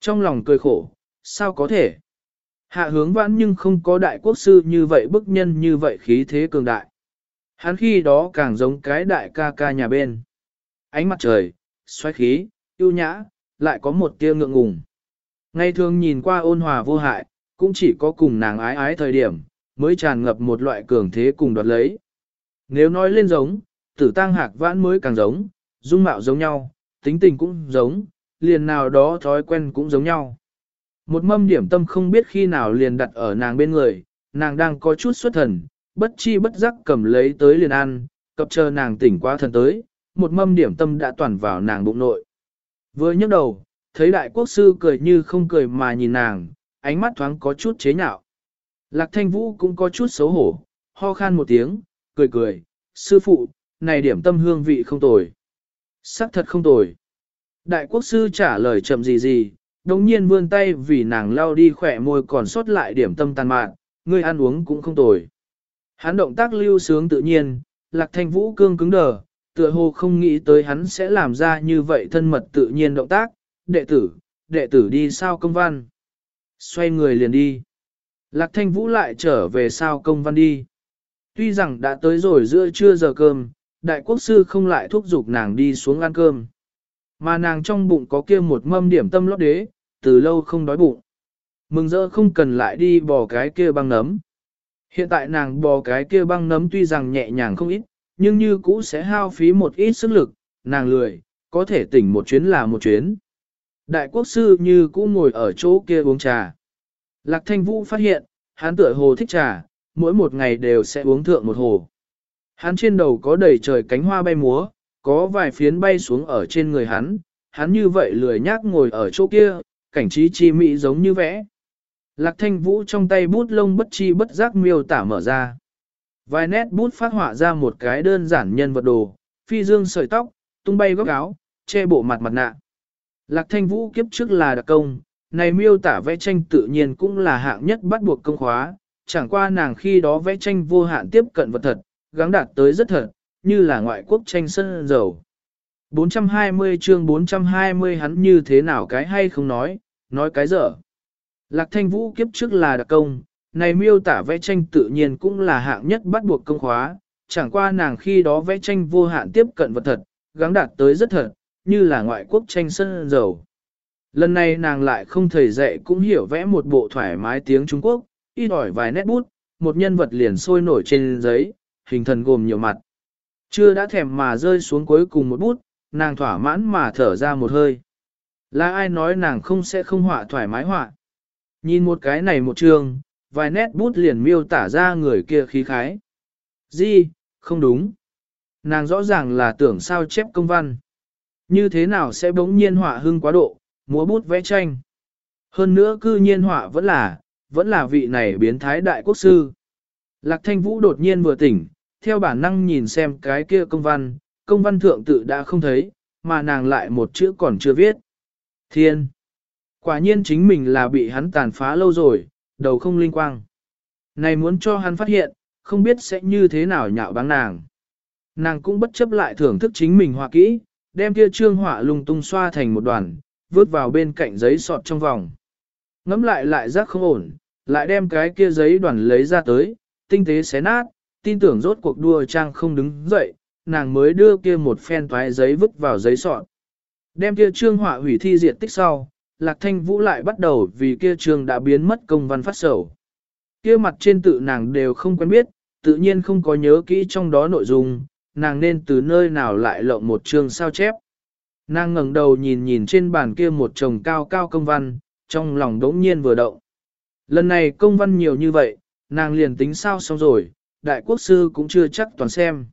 Trong lòng cười khổ, sao có thể? Hạ hướng vãn nhưng không có đại quốc sư như vậy bức nhân như vậy khí thế cường đại. Hắn khi đó càng giống cái đại ca ca nhà bên. Ánh mặt trời, xoáy khí, yêu nhã, lại có một tia ngượng ngùng. Ngày thường nhìn qua ôn hòa vô hại, cũng chỉ có cùng nàng ái ái thời điểm, mới tràn ngập một loại cường thế cùng đoạt lấy. Nếu nói lên giống, tử tăng hạc vãn mới càng giống, dung mạo giống nhau, tính tình cũng giống, liền nào đó thói quen cũng giống nhau. Một mâm điểm tâm không biết khi nào liền đặt ở nàng bên người, nàng đang có chút xuất thần, bất chi bất giác cầm lấy tới liền ăn, cập chờ nàng tỉnh qua thần tới, một mâm điểm tâm đã toàn vào nàng bụng nội. Vừa nhấc đầu, thấy đại quốc sư cười như không cười mà nhìn nàng, ánh mắt thoáng có chút chế nhạo. Lạc thanh vũ cũng có chút xấu hổ, ho khan một tiếng, cười cười, sư phụ, này điểm tâm hương vị không tồi. Sắc thật không tồi. Đại quốc sư trả lời chậm gì gì, đồng nhiên vươn tay vì nàng lao đi khỏe môi còn sót lại điểm tâm tàn mạn, ngươi ăn uống cũng không tồi. Hắn động tác lưu sướng tự nhiên, lạc thanh vũ cương cứng đờ, tựa hồ không nghĩ tới hắn sẽ làm ra như vậy thân mật tự nhiên động tác, đệ tử, đệ tử đi sao công văn. Xoay người liền đi. Lạc thanh vũ lại trở về sao công văn đi. Tuy rằng đã tới rồi giữa trưa giờ cơm, đại quốc sư không lại thúc giục nàng đi xuống ăn cơm. Mà nàng trong bụng có kia một mâm điểm tâm lót đế, từ lâu không đói bụng. Mừng rỡ không cần lại đi bò cái kia băng nấm. Hiện tại nàng bò cái kia băng nấm tuy rằng nhẹ nhàng không ít, nhưng như cũ sẽ hao phí một ít sức lực, nàng lười, có thể tỉnh một chuyến là một chuyến. Đại quốc sư như cũ ngồi ở chỗ kia uống trà. Lạc thanh vũ phát hiện, hắn tựa hồ thích trà, mỗi một ngày đều sẽ uống thượng một hồ. Hắn trên đầu có đầy trời cánh hoa bay múa, có vài phiến bay xuống ở trên người hắn, hắn như vậy lười nhác ngồi ở chỗ kia, cảnh trí chi mỹ giống như vẽ. Lạc thanh vũ trong tay bút lông bất chi bất giác miêu tả mở ra. Vài nét bút phát họa ra một cái đơn giản nhân vật đồ, phi dương sợi tóc, tung bay góc áo, che bộ mặt mặt nạ. Lạc thanh vũ kiếp trước là đặc công, này miêu tả vẽ tranh tự nhiên cũng là hạng nhất bắt buộc công khóa, chẳng qua nàng khi đó vẽ tranh vô hạn tiếp cận vật thật, gắng đạt tới rất thật, như là ngoại quốc tranh sân dầu. 420 chương 420 hắn như thế nào cái hay không nói, nói cái dở. Lạc thanh vũ kiếp trước là đặc công, này miêu tả vẽ tranh tự nhiên cũng là hạng nhất bắt buộc công khóa, chẳng qua nàng khi đó vẽ tranh vô hạn tiếp cận vật thật, gắng đạt tới rất thật, như là ngoại quốc tranh sân dầu. Lần này nàng lại không thầy dạy cũng hiểu vẽ một bộ thoải mái tiếng Trung Quốc, ít ỏi vài nét bút, một nhân vật liền sôi nổi trên giấy, hình thần gồm nhiều mặt. Chưa đã thèm mà rơi xuống cuối cùng một bút, nàng thỏa mãn mà thở ra một hơi. Là ai nói nàng không sẽ không họa thoải mái họa. Nhìn một cái này một trường, vài nét bút liền miêu tả ra người kia khí khái. Di, không đúng. Nàng rõ ràng là tưởng sao chép công văn. Như thế nào sẽ bỗng nhiên họa hưng quá độ, múa bút vẽ tranh. Hơn nữa cư nhiên họa vẫn là, vẫn là vị này biến thái đại quốc sư. Lạc thanh vũ đột nhiên vừa tỉnh, theo bản năng nhìn xem cái kia công văn, công văn thượng tự đã không thấy, mà nàng lại một chữ còn chưa viết. Thiên! Quả nhiên chính mình là bị hắn tàn phá lâu rồi, đầu không linh quang. Này muốn cho hắn phát hiện, không biết sẽ như thế nào nhạo báng nàng. Nàng cũng bất chấp lại thưởng thức chính mình hoa kỹ, đem kia trương họa lung tung xoa thành một đoàn, vứt vào bên cạnh giấy sọt trong vòng. Ngắm lại lại rắc không ổn, lại đem cái kia giấy đoàn lấy ra tới, tinh tế xé nát, tin tưởng rốt cuộc đua trang không đứng dậy, nàng mới đưa kia một phen toái giấy vứt vào giấy sọt. Đem kia trương họa hủy thi diệt tích sau, Lạc Thanh Vũ lại bắt đầu vì kia trương đã biến mất công văn phát sầu. Kia mặt trên tự nàng đều không quen biết, tự nhiên không có nhớ kỹ trong đó nội dung, nàng nên từ nơi nào lại lộng một chương sao chép. Nàng ngẩng đầu nhìn nhìn trên bàn kia một chồng cao cao công văn, trong lòng đống nhiên vừa động. Lần này công văn nhiều như vậy, nàng liền tính sao xong rồi, đại quốc sư cũng chưa chắc toàn xem.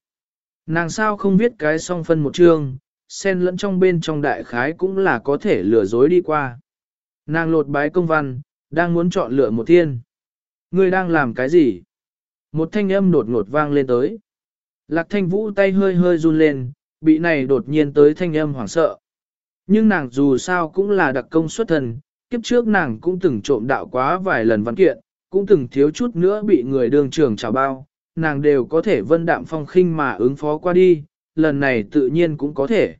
Nàng sao không viết cái song phân một chương, xen lẫn trong bên trong đại khái cũng là có thể lừa dối đi qua. Nàng lột bái công văn, đang muốn chọn lựa một thiên. Ngươi đang làm cái gì? Một thanh âm đột ngột vang lên tới. Lạc thanh vũ tay hơi hơi run lên, bị này đột nhiên tới thanh âm hoảng sợ. Nhưng nàng dù sao cũng là đặc công xuất thần, kiếp trước nàng cũng từng trộm đạo quá vài lần văn kiện, cũng từng thiếu chút nữa bị người đường trưởng trào bao, nàng đều có thể vân đạm phong khinh mà ứng phó qua đi, lần này tự nhiên cũng có thể.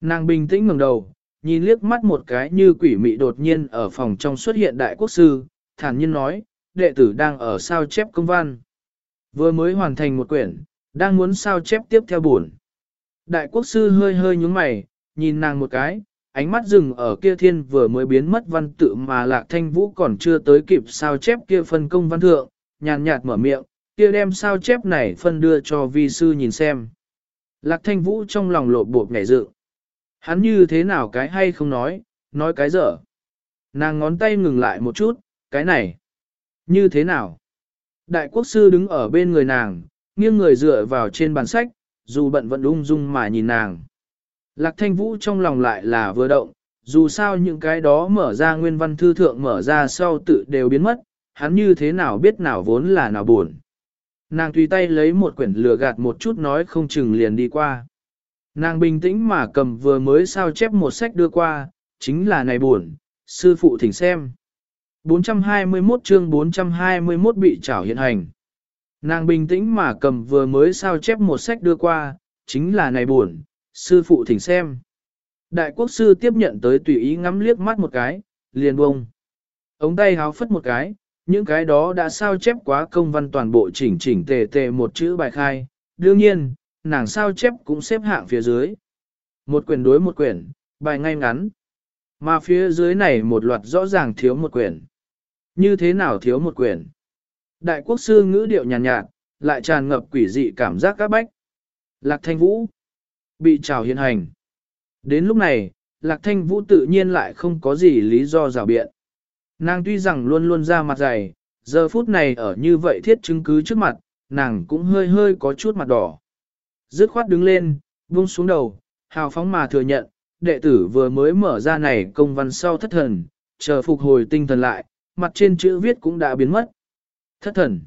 Nàng bình tĩnh ngẩng đầu, nhìn liếc mắt một cái như quỷ mị đột nhiên ở phòng trong xuất hiện đại quốc sư, thản nhiên nói, đệ tử đang ở sao chép công văn. Vừa mới hoàn thành một quyển, đang muốn sao chép tiếp theo buồn. Đại quốc sư hơi hơi nhúng mày, nhìn nàng một cái, ánh mắt dừng ở kia thiên vừa mới biến mất văn tự mà lạc thanh vũ còn chưa tới kịp sao chép kia phân công văn thượng, nhàn nhạt mở miệng, kia đem sao chép này phân đưa cho vi sư nhìn xem. Lạc thanh vũ trong lòng lộ bột nhảy dự. Hắn như thế nào cái hay không nói, nói cái dở. Nàng ngón tay ngừng lại một chút, cái này. Như thế nào? Đại quốc sư đứng ở bên người nàng, nghiêng người dựa vào trên bàn sách, dù bận vẫn ung dung mà nhìn nàng. Lạc thanh vũ trong lòng lại là vừa động, dù sao những cái đó mở ra nguyên văn thư thượng mở ra sau tự đều biến mất, hắn như thế nào biết nào vốn là nào buồn. Nàng tùy tay lấy một quyển lừa gạt một chút nói không chừng liền đi qua. Nàng bình tĩnh mà cầm vừa mới sao chép một sách đưa qua, chính là này buồn, sư phụ thỉnh xem. 421 chương 421 bị trảo hiện hành. Nàng bình tĩnh mà cầm vừa mới sao chép một sách đưa qua, chính là này buồn, sư phụ thỉnh xem. Đại quốc sư tiếp nhận tới tùy ý ngắm liếc mắt một cái, liền bông. Ống tay háo phất một cái, những cái đó đã sao chép quá công văn toàn bộ chỉnh chỉnh tề tề một chữ bài khai. Đương nhiên, nàng sao chép cũng xếp hạng phía dưới. Một quyển đối một quyển, bài ngay ngắn. Mà phía dưới này một loạt rõ ràng thiếu một quyển. Như thế nào thiếu một quyển? Đại quốc sư ngữ điệu nhàn nhạt, nhạt, lại tràn ngập quỷ dị cảm giác các bách. Lạc thanh vũ. Bị trào hiện hành. Đến lúc này, Lạc thanh vũ tự nhiên lại không có gì lý do rào biện. Nàng tuy rằng luôn luôn ra mặt dày, giờ phút này ở như vậy thiết chứng cứ trước mặt, nàng cũng hơi hơi có chút mặt đỏ. Dứt khoát đứng lên, buông xuống đầu, hào phóng mà thừa nhận, đệ tử vừa mới mở ra này công văn sau thất thần, chờ phục hồi tinh thần lại, mặt trên chữ viết cũng đã biến mất. Thất thần.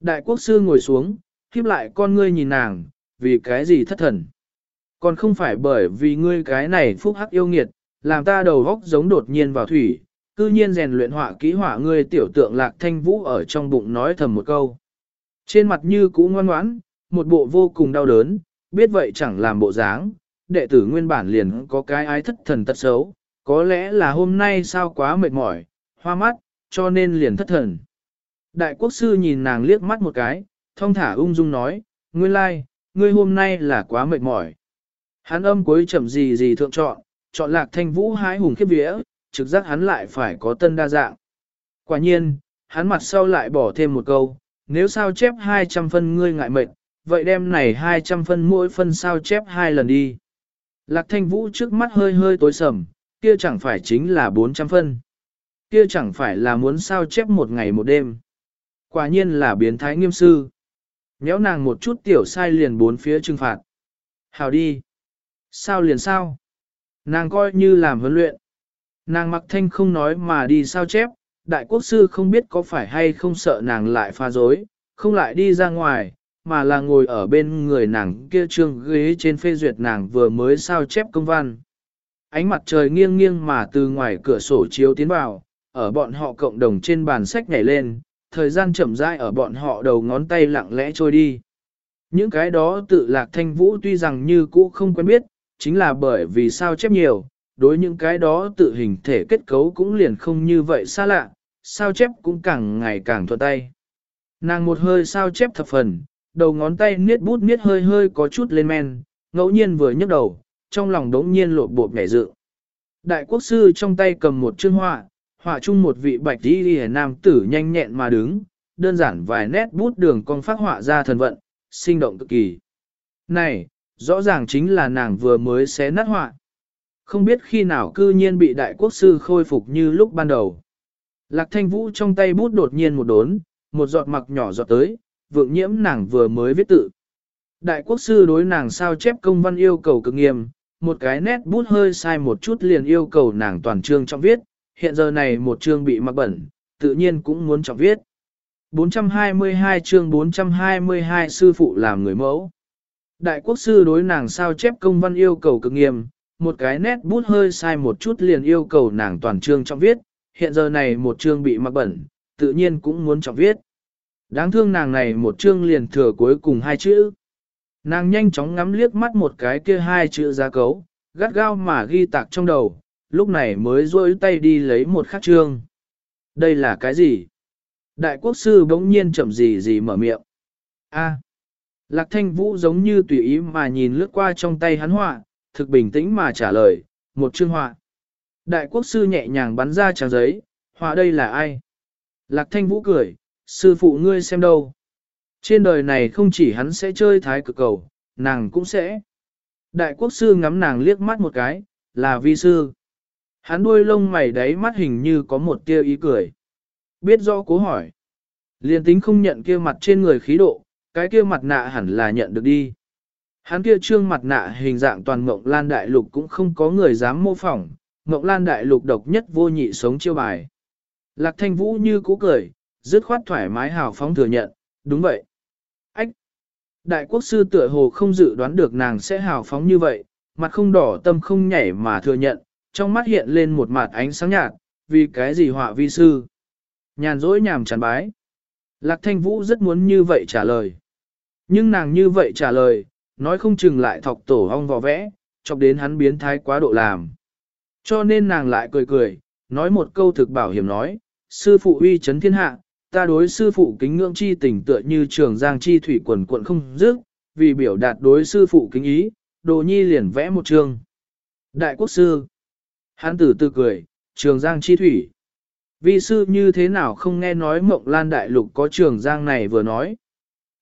Đại quốc sư ngồi xuống, khiếp lại con ngươi nhìn nàng, vì cái gì thất thần. Còn không phải bởi vì ngươi cái này phúc hắc yêu nghiệt, làm ta đầu góc giống đột nhiên vào thủy, cư nhiên rèn luyện họa kỹ họa ngươi tiểu tượng lạc thanh vũ ở trong bụng nói thầm một câu. Trên mặt như cũ ngoan ngoãn, một bộ vô cùng đau đớn, biết vậy chẳng làm bộ dáng, đệ tử nguyên bản liền có cái ái thất thần tật xấu, có lẽ là hôm nay sao quá mệt mỏi, hoa mắt, cho nên liền thất thần. Đại quốc sư nhìn nàng liếc mắt một cái, thông thả ung dung nói, nguyên lai, ngươi hôm nay là quá mệt mỏi. Hắn âm cuối chậm gì gì thượng chọn, chọn lạc thanh vũ hái hùng khiếp vía, trực giác hắn lại phải có tân đa dạng. Quả nhiên, hắn mặt sau lại bỏ thêm một câu, nếu sao chép 200 phân ngươi ngại mệt, vậy đem này 200 phân mỗi phân sao chép hai lần đi. Lạc thanh vũ trước mắt hơi hơi tối sầm, kia chẳng phải chính là 400 phân. Kia chẳng phải là muốn sao chép một ngày một đêm. Quả nhiên là biến thái nghiêm sư. Nhéo nàng một chút tiểu sai liền bốn phía trừng phạt. Hào đi. Sao liền sao? Nàng coi như làm huấn luyện. Nàng mặc thanh không nói mà đi sao chép, đại quốc sư không biết có phải hay không sợ nàng lại pha dối, không lại đi ra ngoài, mà là ngồi ở bên người nàng kia trương ghế trên phê duyệt nàng vừa mới sao chép công văn. Ánh mặt trời nghiêng nghiêng mà từ ngoài cửa sổ chiếu tiến vào, ở bọn họ cộng đồng trên bàn sách nhảy lên, thời gian chậm rãi ở bọn họ đầu ngón tay lặng lẽ trôi đi. Những cái đó tự lạc thanh vũ tuy rằng như cũ không quen biết, chính là bởi vì sao chép nhiều, đối những cái đó tự hình thể kết cấu cũng liền không như vậy xa lạ, sao chép cũng càng ngày càng thuận tay. Nàng một hơi sao chép thập phần, đầu ngón tay niết bút niết hơi hơi có chút lên men, ngẫu nhiên vừa nhấc đầu, trong lòng đống nhiên lộ bộp nhảy dự. Đại quốc sư trong tay cầm một chương họa, họa chung một vị bạch đi đi nam tử nhanh nhẹn mà đứng, đơn giản vài nét bút đường con phát họa ra thần vận, sinh động cực kỳ. Này, rõ ràng chính là nàng vừa mới xé nát họa. Không biết khi nào cư nhiên bị đại quốc sư khôi phục như lúc ban đầu. Lạc thanh vũ trong tay bút đột nhiên một đốn, một giọt mặc nhỏ giọt tới, vượng nhiễm nàng vừa mới viết tự. Đại quốc sư đối nàng sao chép công văn yêu cầu cực nghiêm, một cái nét bút hơi sai một chút liền yêu cầu nàng toàn trương trong viết, hiện giờ này một chương bị mặc bẩn, tự nhiên cũng muốn trọng viết. 422 chương 422 sư phụ làm người mẫu. Đại quốc sư đối nàng sao chép công văn yêu cầu cực nghiêm, một cái nét bút hơi sai một chút liền yêu cầu nàng toàn chương trọng viết, hiện giờ này một chương bị mặc bẩn, tự nhiên cũng muốn trọng viết. Đáng thương nàng này một chương liền thừa cuối cùng hai chữ. Nàng nhanh chóng ngắm liếc mắt một cái kia hai chữ giá cấu, gắt gao mà ghi tạc trong đầu, lúc này mới rôi tay đi lấy một khắc trương. Đây là cái gì? Đại quốc sư bỗng nhiên chậm gì gì mở miệng. A. Lạc thanh vũ giống như tùy ý mà nhìn lướt qua trong tay hắn họa, thực bình tĩnh mà trả lời, một chương họa. Đại quốc sư nhẹ nhàng bắn ra trang giấy, họa đây là ai? Lạc thanh vũ cười, sư phụ ngươi xem đâu? Trên đời này không chỉ hắn sẽ chơi thái cực cầu, nàng cũng sẽ. Đại quốc sư ngắm nàng liếc mắt một cái, là vi sư. Hắn đuôi lông mày đáy mắt hình như có một tia ý cười. Biết rõ cố hỏi. Liên tính không nhận kia mặt trên người khí độ, cái kia mặt nạ hẳn là nhận được đi. Hắn kia trương mặt nạ hình dạng toàn Ngộng lan đại lục cũng không có người dám mô phỏng, Ngộng lan đại lục độc nhất vô nhị sống chiêu bài. Lạc thanh vũ như cũ cười, dứt khoát thoải mái hào phóng thừa nhận, đúng vậy. Ách! Đại quốc sư tựa hồ không dự đoán được nàng sẽ hào phóng như vậy, mặt không đỏ tâm không nhảy mà thừa nhận, trong mắt hiện lên một mặt ánh sáng nhạt, vì cái gì họa vi sư. Nhàn dỗi nhàm chán bái. Lạc thanh vũ rất muốn như vậy trả lời. Nhưng nàng như vậy trả lời, nói không chừng lại thọc tổ hong vò vẽ, chọc đến hắn biến thái quá độ làm. Cho nên nàng lại cười cười, nói một câu thực bảo hiểm nói, sư phụ uy chấn thiên hạ, ta đối sư phụ kính ngưỡng chi tình tựa như trường giang chi thủy quần quận không dứt, vì biểu đạt đối sư phụ kính ý, đồ nhi liền vẽ một trường. Đại quốc sư, hắn tử tư cười, trường giang chi thủy. Vi sư như thế nào không nghe nói mộng lan đại lục có trường giang này vừa nói.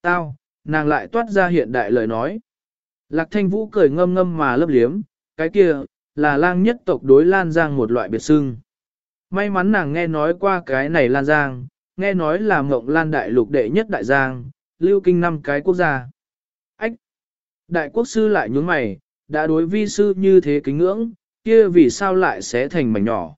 Tao, nàng lại toát ra hiện đại lời nói. Lạc thanh vũ cười ngâm ngâm mà lấp liếm, cái kia, là lang nhất tộc đối lan giang một loại biệt xưng. May mắn nàng nghe nói qua cái này lan giang, nghe nói là mộng lan đại lục đệ nhất đại giang, lưu kinh năm cái quốc gia. Ách! Đại quốc sư lại nhướng mày, đã đối vi sư như thế kính ngưỡng, kia vì sao lại sẽ thành mảnh nhỏ.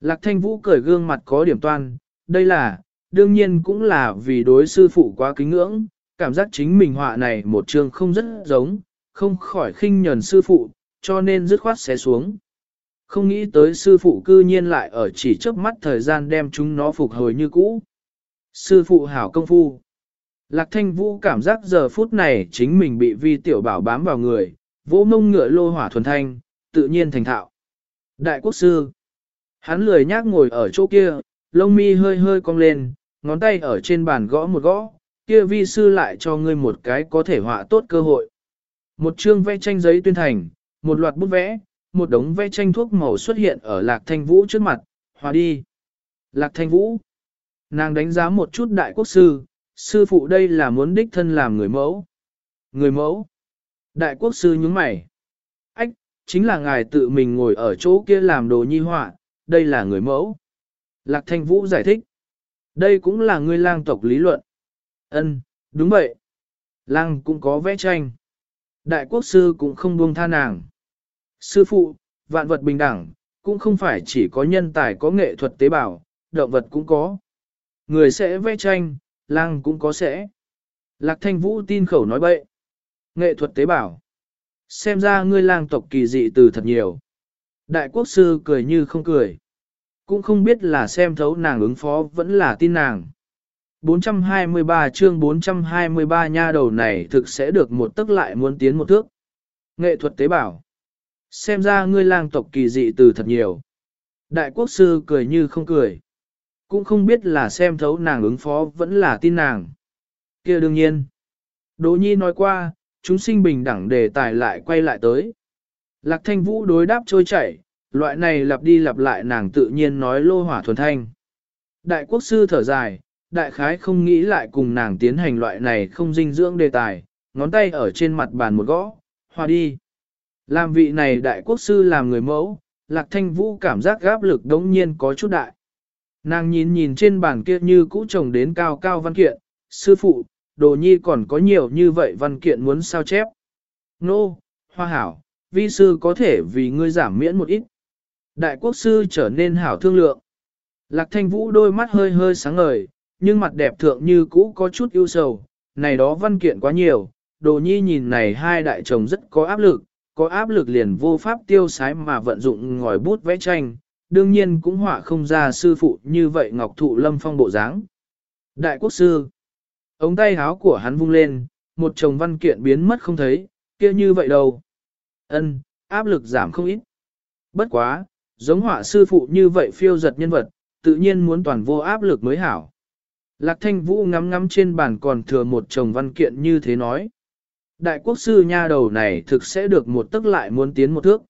Lạc thanh vũ cười gương mặt có điểm toan, đây là, đương nhiên cũng là vì đối sư phụ quá kính ngưỡng, cảm giác chính mình họa này một chương không rất giống, không khỏi khinh nhờn sư phụ, cho nên dứt khoát xé xuống. Không nghĩ tới sư phụ cư nhiên lại ở chỉ chớp mắt thời gian đem chúng nó phục hồi như cũ. Sư phụ hảo công phu. Lạc thanh vũ cảm giác giờ phút này chính mình bị vi tiểu bảo bám vào người, vỗ mông ngựa lô hỏa thuần thanh, tự nhiên thành thạo. Đại quốc sư. Hắn lười nhác ngồi ở chỗ kia, lông mi hơi hơi cong lên, ngón tay ở trên bàn gõ một gõ, kia vi sư lại cho ngươi một cái có thể họa tốt cơ hội. Một chương vẽ tranh giấy tuyên thành, một loạt bút vẽ, một đống vẽ tranh thuốc màu xuất hiện ở Lạc Thanh Vũ trước mặt, hòa đi. Lạc Thanh Vũ. Nàng đánh giá một chút đại quốc sư, sư phụ đây là muốn đích thân làm người mẫu. Người mẫu. Đại quốc sư nhúng mày. Chính là ngài tự mình ngồi ở chỗ kia làm đồ nhi họa, đây là người mẫu. Lạc Thanh Vũ giải thích. Đây cũng là người lang tộc lý luận. Ân, đúng vậy. Lang cũng có vẽ tranh. Đại quốc sư cũng không buông tha nàng. Sư phụ, vạn vật bình đẳng, cũng không phải chỉ có nhân tài có nghệ thuật tế bào, động vật cũng có. Người sẽ vẽ tranh, lang cũng có sẽ. Lạc thanh vũ tin khẩu nói bậy. Nghệ thuật tế bào. Xem ra ngươi lang tộc kỳ dị từ thật nhiều. Đại quốc sư cười như không cười. Cũng không biết là xem thấu nàng ứng phó vẫn là tin nàng. 423 chương 423 nha đầu này thực sẽ được một tức lại muốn tiến một thước. Nghệ thuật tế bảo Xem ra ngươi lang tộc kỳ dị từ thật nhiều. Đại quốc sư cười như không cười. Cũng không biết là xem thấu nàng ứng phó vẫn là tin nàng. kia đương nhiên. Đỗ nhi nói qua, chúng sinh bình đẳng đề tài lại quay lại tới. Lạc thanh vũ đối đáp trôi chảy, loại này lặp đi lặp lại nàng tự nhiên nói lô hỏa thuần thanh. Đại quốc sư thở dài, đại khái không nghĩ lại cùng nàng tiến hành loại này không dinh dưỡng đề tài, ngón tay ở trên mặt bàn một gõ, hòa đi. Làm vị này đại quốc sư làm người mẫu, Lạc Thanh Vũ cảm giác gáp lực đống nhiên có chút đại. Nàng nhìn nhìn trên bàn kia như cũ trồng đến cao cao văn kiện, sư phụ, đồ nhi còn có nhiều như vậy văn kiện muốn sao chép. Nô, hoa hảo, vi sư có thể vì ngươi giảm miễn một ít. Đại quốc sư trở nên hảo thương lượng. Lạc thanh vũ đôi mắt hơi hơi sáng ngời, nhưng mặt đẹp thượng như cũ có chút ưu sầu, này đó văn kiện quá nhiều, đồ nhi nhìn này hai đại chồng rất có áp lực, có áp lực liền vô pháp tiêu sái mà vận dụng ngòi bút vẽ tranh, đương nhiên cũng họa không ra sư phụ như vậy ngọc thụ lâm phong bộ dáng. Đại quốc sư, ống tay háo của hắn vung lên, một chồng văn kiện biến mất không thấy, kia như vậy đâu. Ân, áp lực giảm không ít. Bất quá, giống họa sư phụ như vậy phiêu giật nhân vật, tự nhiên muốn toàn vô áp lực mới hảo. Lạc thanh vũ ngắm ngắm trên bàn còn thừa một chồng văn kiện như thế nói. Đại quốc sư nha đầu này thực sẽ được một tức lại muốn tiến một thước.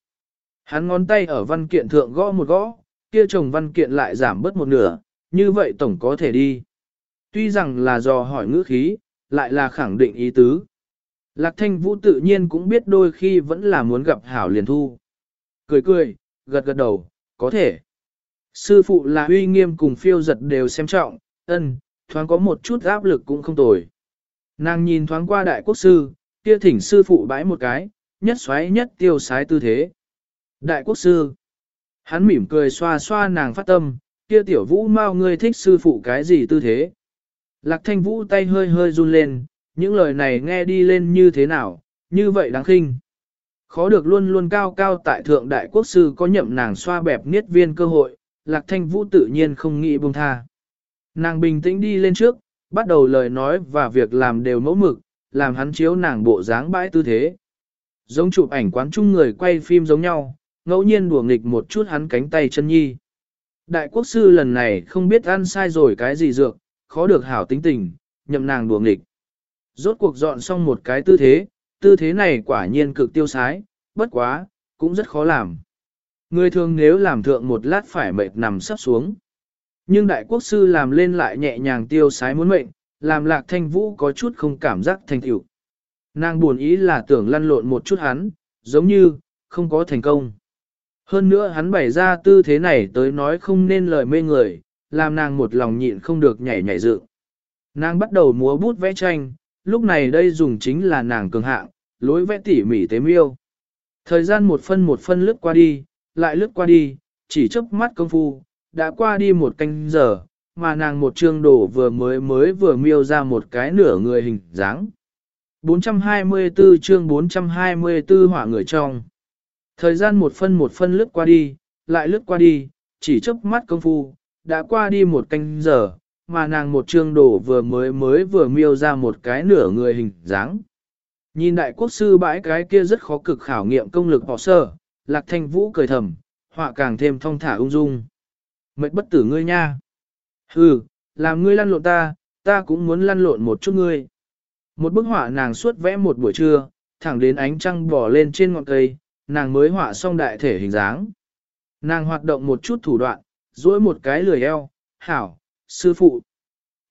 Hắn ngón tay ở văn kiện thượng gõ một gõ, kia chồng văn kiện lại giảm bớt một nửa, như vậy tổng có thể đi. Tuy rằng là dò hỏi ngữ khí, lại là khẳng định ý tứ. Lạc thanh vũ tự nhiên cũng biết đôi khi vẫn là muốn gặp hảo liền thu. Cười cười, gật gật đầu, có thể. Sư phụ là uy nghiêm cùng phiêu giật đều xem trọng, ân, thoáng có một chút áp lực cũng không tồi. Nàng nhìn thoáng qua đại quốc sư, kia thỉnh sư phụ bãi một cái, nhất xoáy nhất tiêu sái tư thế. Đại quốc sư, hắn mỉm cười xoa xoa nàng phát tâm, kia tiểu vũ mau ngươi thích sư phụ cái gì tư thế. Lạc thanh vũ tay hơi hơi run lên, những lời này nghe đi lên như thế nào, như vậy đáng khinh. Khó được luôn luôn cao cao tại thượng đại quốc sư có nhậm nàng xoa bẹp niết viên cơ hội, lạc thanh vũ tự nhiên không nghĩ buông tha. Nàng bình tĩnh đi lên trước, bắt đầu lời nói và việc làm đều mẫu mực, làm hắn chiếu nàng bộ dáng bãi tư thế. Giống chụp ảnh quán chung người quay phim giống nhau, ngẫu nhiên đùa nghịch một chút hắn cánh tay chân nhi. Đại quốc sư lần này không biết ăn sai rồi cái gì dược, khó được hảo tính tình, nhậm nàng đùa nghịch. Rốt cuộc dọn xong một cái tư thế, tư thế này quả nhiên cực tiêu sái, bất quá, cũng rất khó làm. Người thường nếu làm thượng một lát phải mệt nằm sắp xuống. Nhưng đại quốc sư làm lên lại nhẹ nhàng tiêu sái muốn mệnh, làm lạc thanh vũ có chút không cảm giác thành tựu. Nàng buồn ý là tưởng lăn lộn một chút hắn, giống như, không có thành công. Hơn nữa hắn bày ra tư thế này tới nói không nên lời mê người, làm nàng một lòng nhịn không được nhảy nhảy dự. Nàng bắt đầu múa bút vẽ tranh, lúc này đây dùng chính là nàng cường hạng, lối vẽ tỉ mỉ tế miêu. Thời gian một phân một phân lướt qua đi, lại lướt qua đi, chỉ chớp mắt công phu, đã qua đi một canh giờ, mà nàng một chương đổ vừa mới mới vừa miêu ra một cái nửa người hình dáng. 424 chương 424 hỏa người trong. Thời gian một phân một phân lướt qua đi, lại lướt qua đi, chỉ chớp mắt công phu, đã qua đi một canh giờ, mà nàng một trương đổ vừa mới mới vừa miêu ra một cái nửa người hình dáng. Nhìn đại quốc sư bãi cái kia rất khó cực khảo nghiệm công lực họ sơ, lạc thanh vũ cười thầm, họa càng thêm thong thả ung dung. Mệt bất tử ngươi nha. Ừ, làm ngươi lăn lộn ta, ta cũng muốn lăn lộn một chút ngươi. Một bức họa nàng suốt vẽ một buổi trưa, thẳng đến ánh trăng bỏ lên trên ngọn cây, nàng mới họa xong đại thể hình dáng. Nàng hoạt động một chút thủ đoạn, duỗi một cái lười eo, hảo, sư phụ.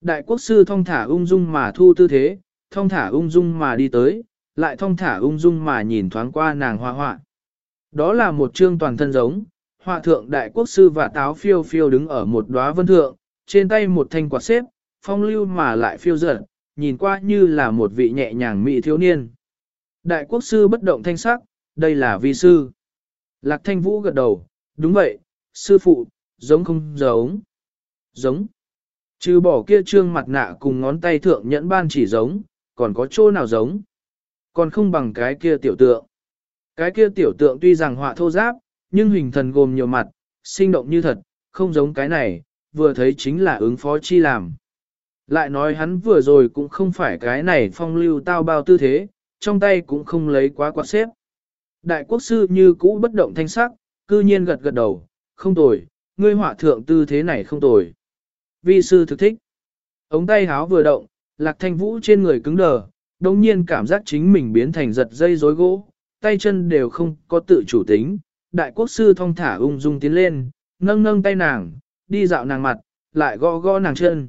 Đại quốc sư thong thả ung dung mà thu tư thế, thong thả ung dung mà đi tới, lại thong thả ung dung mà nhìn thoáng qua nàng hoa họa. Đó là một chương toàn thân giống, họa thượng đại quốc sư và táo phiêu phiêu đứng ở một đóa vân thượng, trên tay một thanh quạt xếp, phong lưu mà lại phiêu dở, nhìn qua như là một vị nhẹ nhàng mỹ thiếu niên. Đại quốc sư bất động thanh sắc, đây là vi sư. Lạc thanh vũ gật đầu, đúng vậy, sư phụ, giống không giống. Giống. Trừ bỏ kia trương mặt nạ cùng ngón tay thượng nhẫn ban chỉ giống, còn có chỗ nào giống. Còn không bằng cái kia tiểu tượng. Cái kia tiểu tượng tuy rằng họa thô giáp, nhưng hình thần gồm nhiều mặt, sinh động như thật, không giống cái này, vừa thấy chính là ứng phó chi làm. Lại nói hắn vừa rồi cũng không phải cái này phong lưu tao bao tư thế, trong tay cũng không lấy quá quạt xếp. Đại quốc sư như cũ bất động thanh sắc, cư nhiên gật gật đầu, không tồi, ngươi họa thượng tư thế này không tồi. Vi sư thực thích. Ống tay háo vừa động, lạc thanh vũ trên người cứng đờ, đồng nhiên cảm giác chính mình biến thành giật dây rối gỗ, tay chân đều không có tự chủ tính. Đại quốc sư thong thả ung dung tiến lên, nâng nâng tay nàng, đi dạo nàng mặt, lại gõ gõ nàng chân.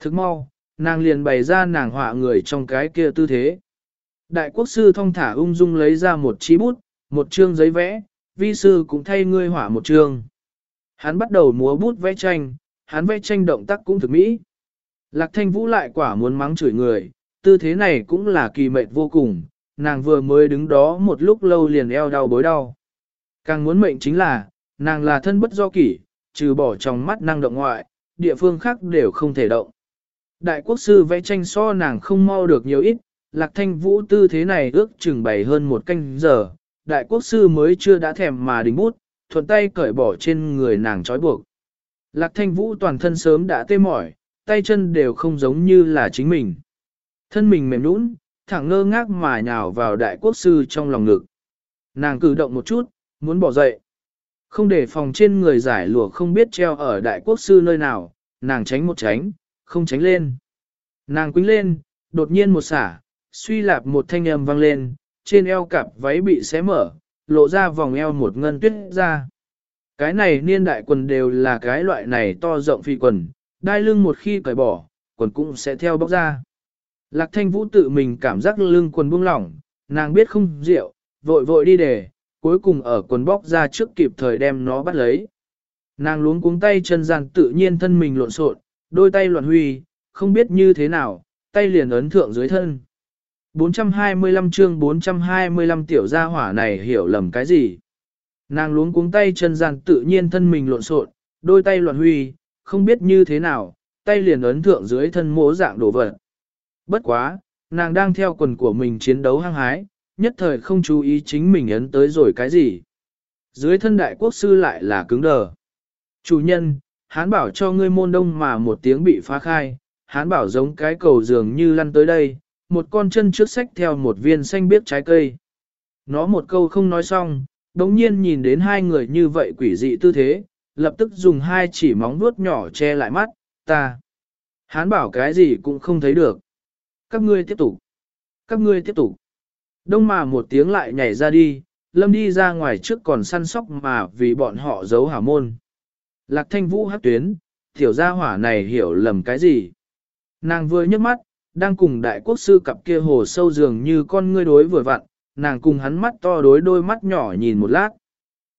Thức mau, nàng liền bày ra nàng họa người trong cái kia tư thế. Đại quốc sư thong thả ung dung lấy ra một chí bút, một chương giấy vẽ, vi sư cũng thay ngươi họa một chương. Hắn bắt đầu múa bút vẽ tranh, hắn vẽ tranh động tác cũng thực mỹ. Lạc thanh vũ lại quả muốn mắng chửi người, tư thế này cũng là kỳ mệt vô cùng, nàng vừa mới đứng đó một lúc lâu liền eo đau bối đau. Càng muốn mệnh chính là, nàng là thân bất do kỷ, trừ bỏ trong mắt năng động ngoại, địa phương khác đều không thể động. Đại quốc sư vẽ tranh so nàng không mau được nhiều ít, lạc thanh vũ tư thế này ước chừng bày hơn một canh giờ, đại quốc sư mới chưa đã thèm mà đính bút, thuận tay cởi bỏ trên người nàng trói buộc. Lạc thanh vũ toàn thân sớm đã tê mỏi, tay chân đều không giống như là chính mình. Thân mình mềm nũng, thẳng ngơ ngác mà nhào vào đại quốc sư trong lòng ngực. Nàng cử động một chút, muốn bỏ dậy. Không để phòng trên người giải lụa không biết treo ở đại quốc sư nơi nào, nàng tránh một tránh, không tránh lên. Nàng quính lên, đột nhiên một xả, suy lạp một thanh âm vang lên, trên eo cặp váy bị xé mở, lộ ra vòng eo một ngân tuyết ra. Cái này niên đại quần đều là cái loại này to rộng phi quần, đai lưng một khi cởi bỏ, quần cũng sẽ theo bóc ra. Lạc thanh vũ tự mình cảm giác lưng quần buông lỏng, nàng biết không rượu, vội vội đi để, cuối cùng ở quần bóc ra trước kịp thời đem nó bắt lấy. Nàng luống cuống tay chân gian tự nhiên thân mình lộn xộn, đôi tay loạn huy, không biết như thế nào, tay liền ấn thượng dưới thân. 425 chương 425 tiểu gia hỏa này hiểu lầm cái gì. Nàng luống cuống tay chân gian tự nhiên thân mình lộn xộn, đôi tay loạn huy, không biết như thế nào, tay liền ấn thượng dưới thân mỗ dạng đổ vật. Bất quá, nàng đang theo quần của mình chiến đấu hăng hái, nhất thời không chú ý chính mình ấn tới rồi cái gì. Dưới thân đại quốc sư lại là cứng đờ. Chủ nhân, hán bảo cho ngươi môn đông mà một tiếng bị phá khai, hán bảo giống cái cầu dường như lăn tới đây, một con chân trước sách theo một viên xanh biếc trái cây. Nó một câu không nói xong, đống nhiên nhìn đến hai người như vậy quỷ dị tư thế, lập tức dùng hai chỉ móng vuốt nhỏ che lại mắt, ta. Hán bảo cái gì cũng không thấy được. Các ngươi tiếp tục. Các ngươi tiếp tục. Đông mà một tiếng lại nhảy ra đi, lâm đi ra ngoài trước còn săn sóc mà vì bọn họ giấu hả môn. Lạc thanh vũ hát tuyến, tiểu gia hỏa này hiểu lầm cái gì. Nàng vừa nhấc mắt, đang cùng đại quốc sư cặp kia hồ sâu dường như con ngươi đối vừa vặn, nàng cùng hắn mắt to đối đôi mắt nhỏ nhìn một lát.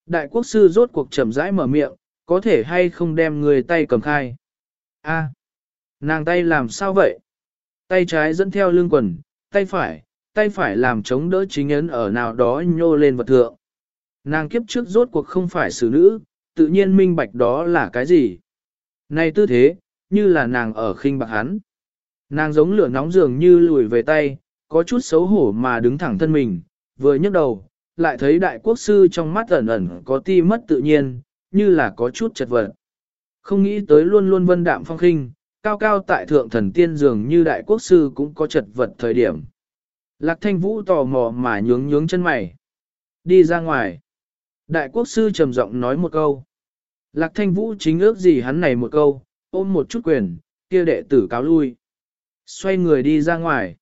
Đại quốc sư rốt cuộc chậm rãi mở miệng, có thể hay không đem người tay cầm khai. A, nàng tay làm sao vậy? Tay trái dẫn theo lưng quần, tay phải, tay phải làm chống đỡ chính ấn ở nào đó nhô lên vật thượng. Nàng kiếp trước rốt cuộc không phải xử nữ, tự nhiên minh bạch đó là cái gì. Này tư thế, như là nàng ở khinh bạc hắn. Nàng giống lửa nóng dường như lùi về tay, có chút xấu hổ mà đứng thẳng thân mình, vừa nhấc đầu, lại thấy đại quốc sư trong mắt ẩn ẩn có ti mất tự nhiên, như là có chút chật vật. Không nghĩ tới luôn luôn vân đạm phong khinh, cao cao tại thượng thần tiên dường như đại quốc sư cũng có chật vật thời điểm. Lạc thanh vũ tò mò mà nhướng nhướng chân mày. Đi ra ngoài. Đại quốc sư trầm giọng nói một câu. Lạc thanh vũ chính ước gì hắn này một câu, ôm một chút quyền, kia đệ tử cáo lui. Xoay người đi ra ngoài.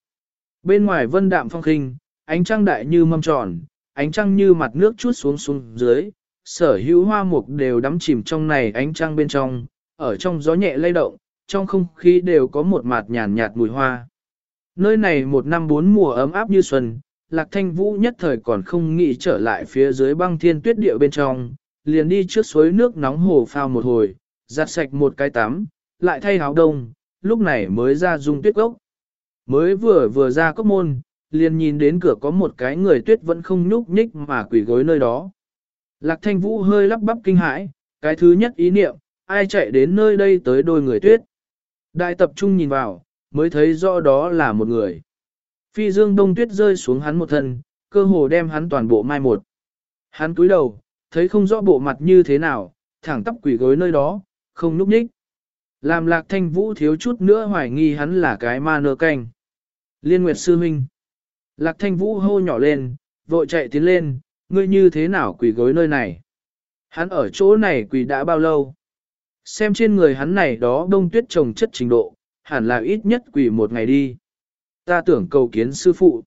Bên ngoài vân đạm phong khinh, ánh trăng đại như mâm tròn, ánh trăng như mặt nước chút xuống xuống dưới, sở hữu hoa mục đều đắm chìm trong này ánh trăng bên trong, ở trong gió nhẹ lay động, trong không khí đều có một mạt nhàn nhạt mùi hoa. Nơi này một năm bốn mùa ấm áp như xuân, Lạc Thanh Vũ nhất thời còn không nghĩ trở lại phía dưới băng thiên tuyết địa bên trong, liền đi trước suối nước nóng hồ phao một hồi, giặt sạch một cái tắm, lại thay áo đông, lúc này mới ra dung tuyết gốc. Mới vừa vừa ra cốc môn, liền nhìn đến cửa có một cái người tuyết vẫn không nhúc nhích mà quỷ gối nơi đó. Lạc thanh vũ hơi lắp bắp kinh hãi, cái thứ nhất ý niệm, ai chạy đến nơi đây tới đôi người tuyết. Đại tập trung nhìn vào, mới thấy rõ đó là một người. Phi dương đông tuyết rơi xuống hắn một thân, cơ hồ đem hắn toàn bộ mai một. Hắn cúi đầu, thấy không rõ bộ mặt như thế nào, thẳng tắp quỷ gối nơi đó, không núp nhích. Làm lạc thanh vũ thiếu chút nữa hoài nghi hắn là cái ma nơ canh. Liên Nguyệt Sư Minh. Lạc thanh vũ hô nhỏ lên, vội chạy tiến lên, ngươi như thế nào quỳ gối nơi này? Hắn ở chỗ này quỳ đã bao lâu? Xem trên người hắn này đó đông tuyết trồng chất trình độ, hẳn là ít nhất quỳ một ngày đi. Ta tưởng cầu kiến sư phụ.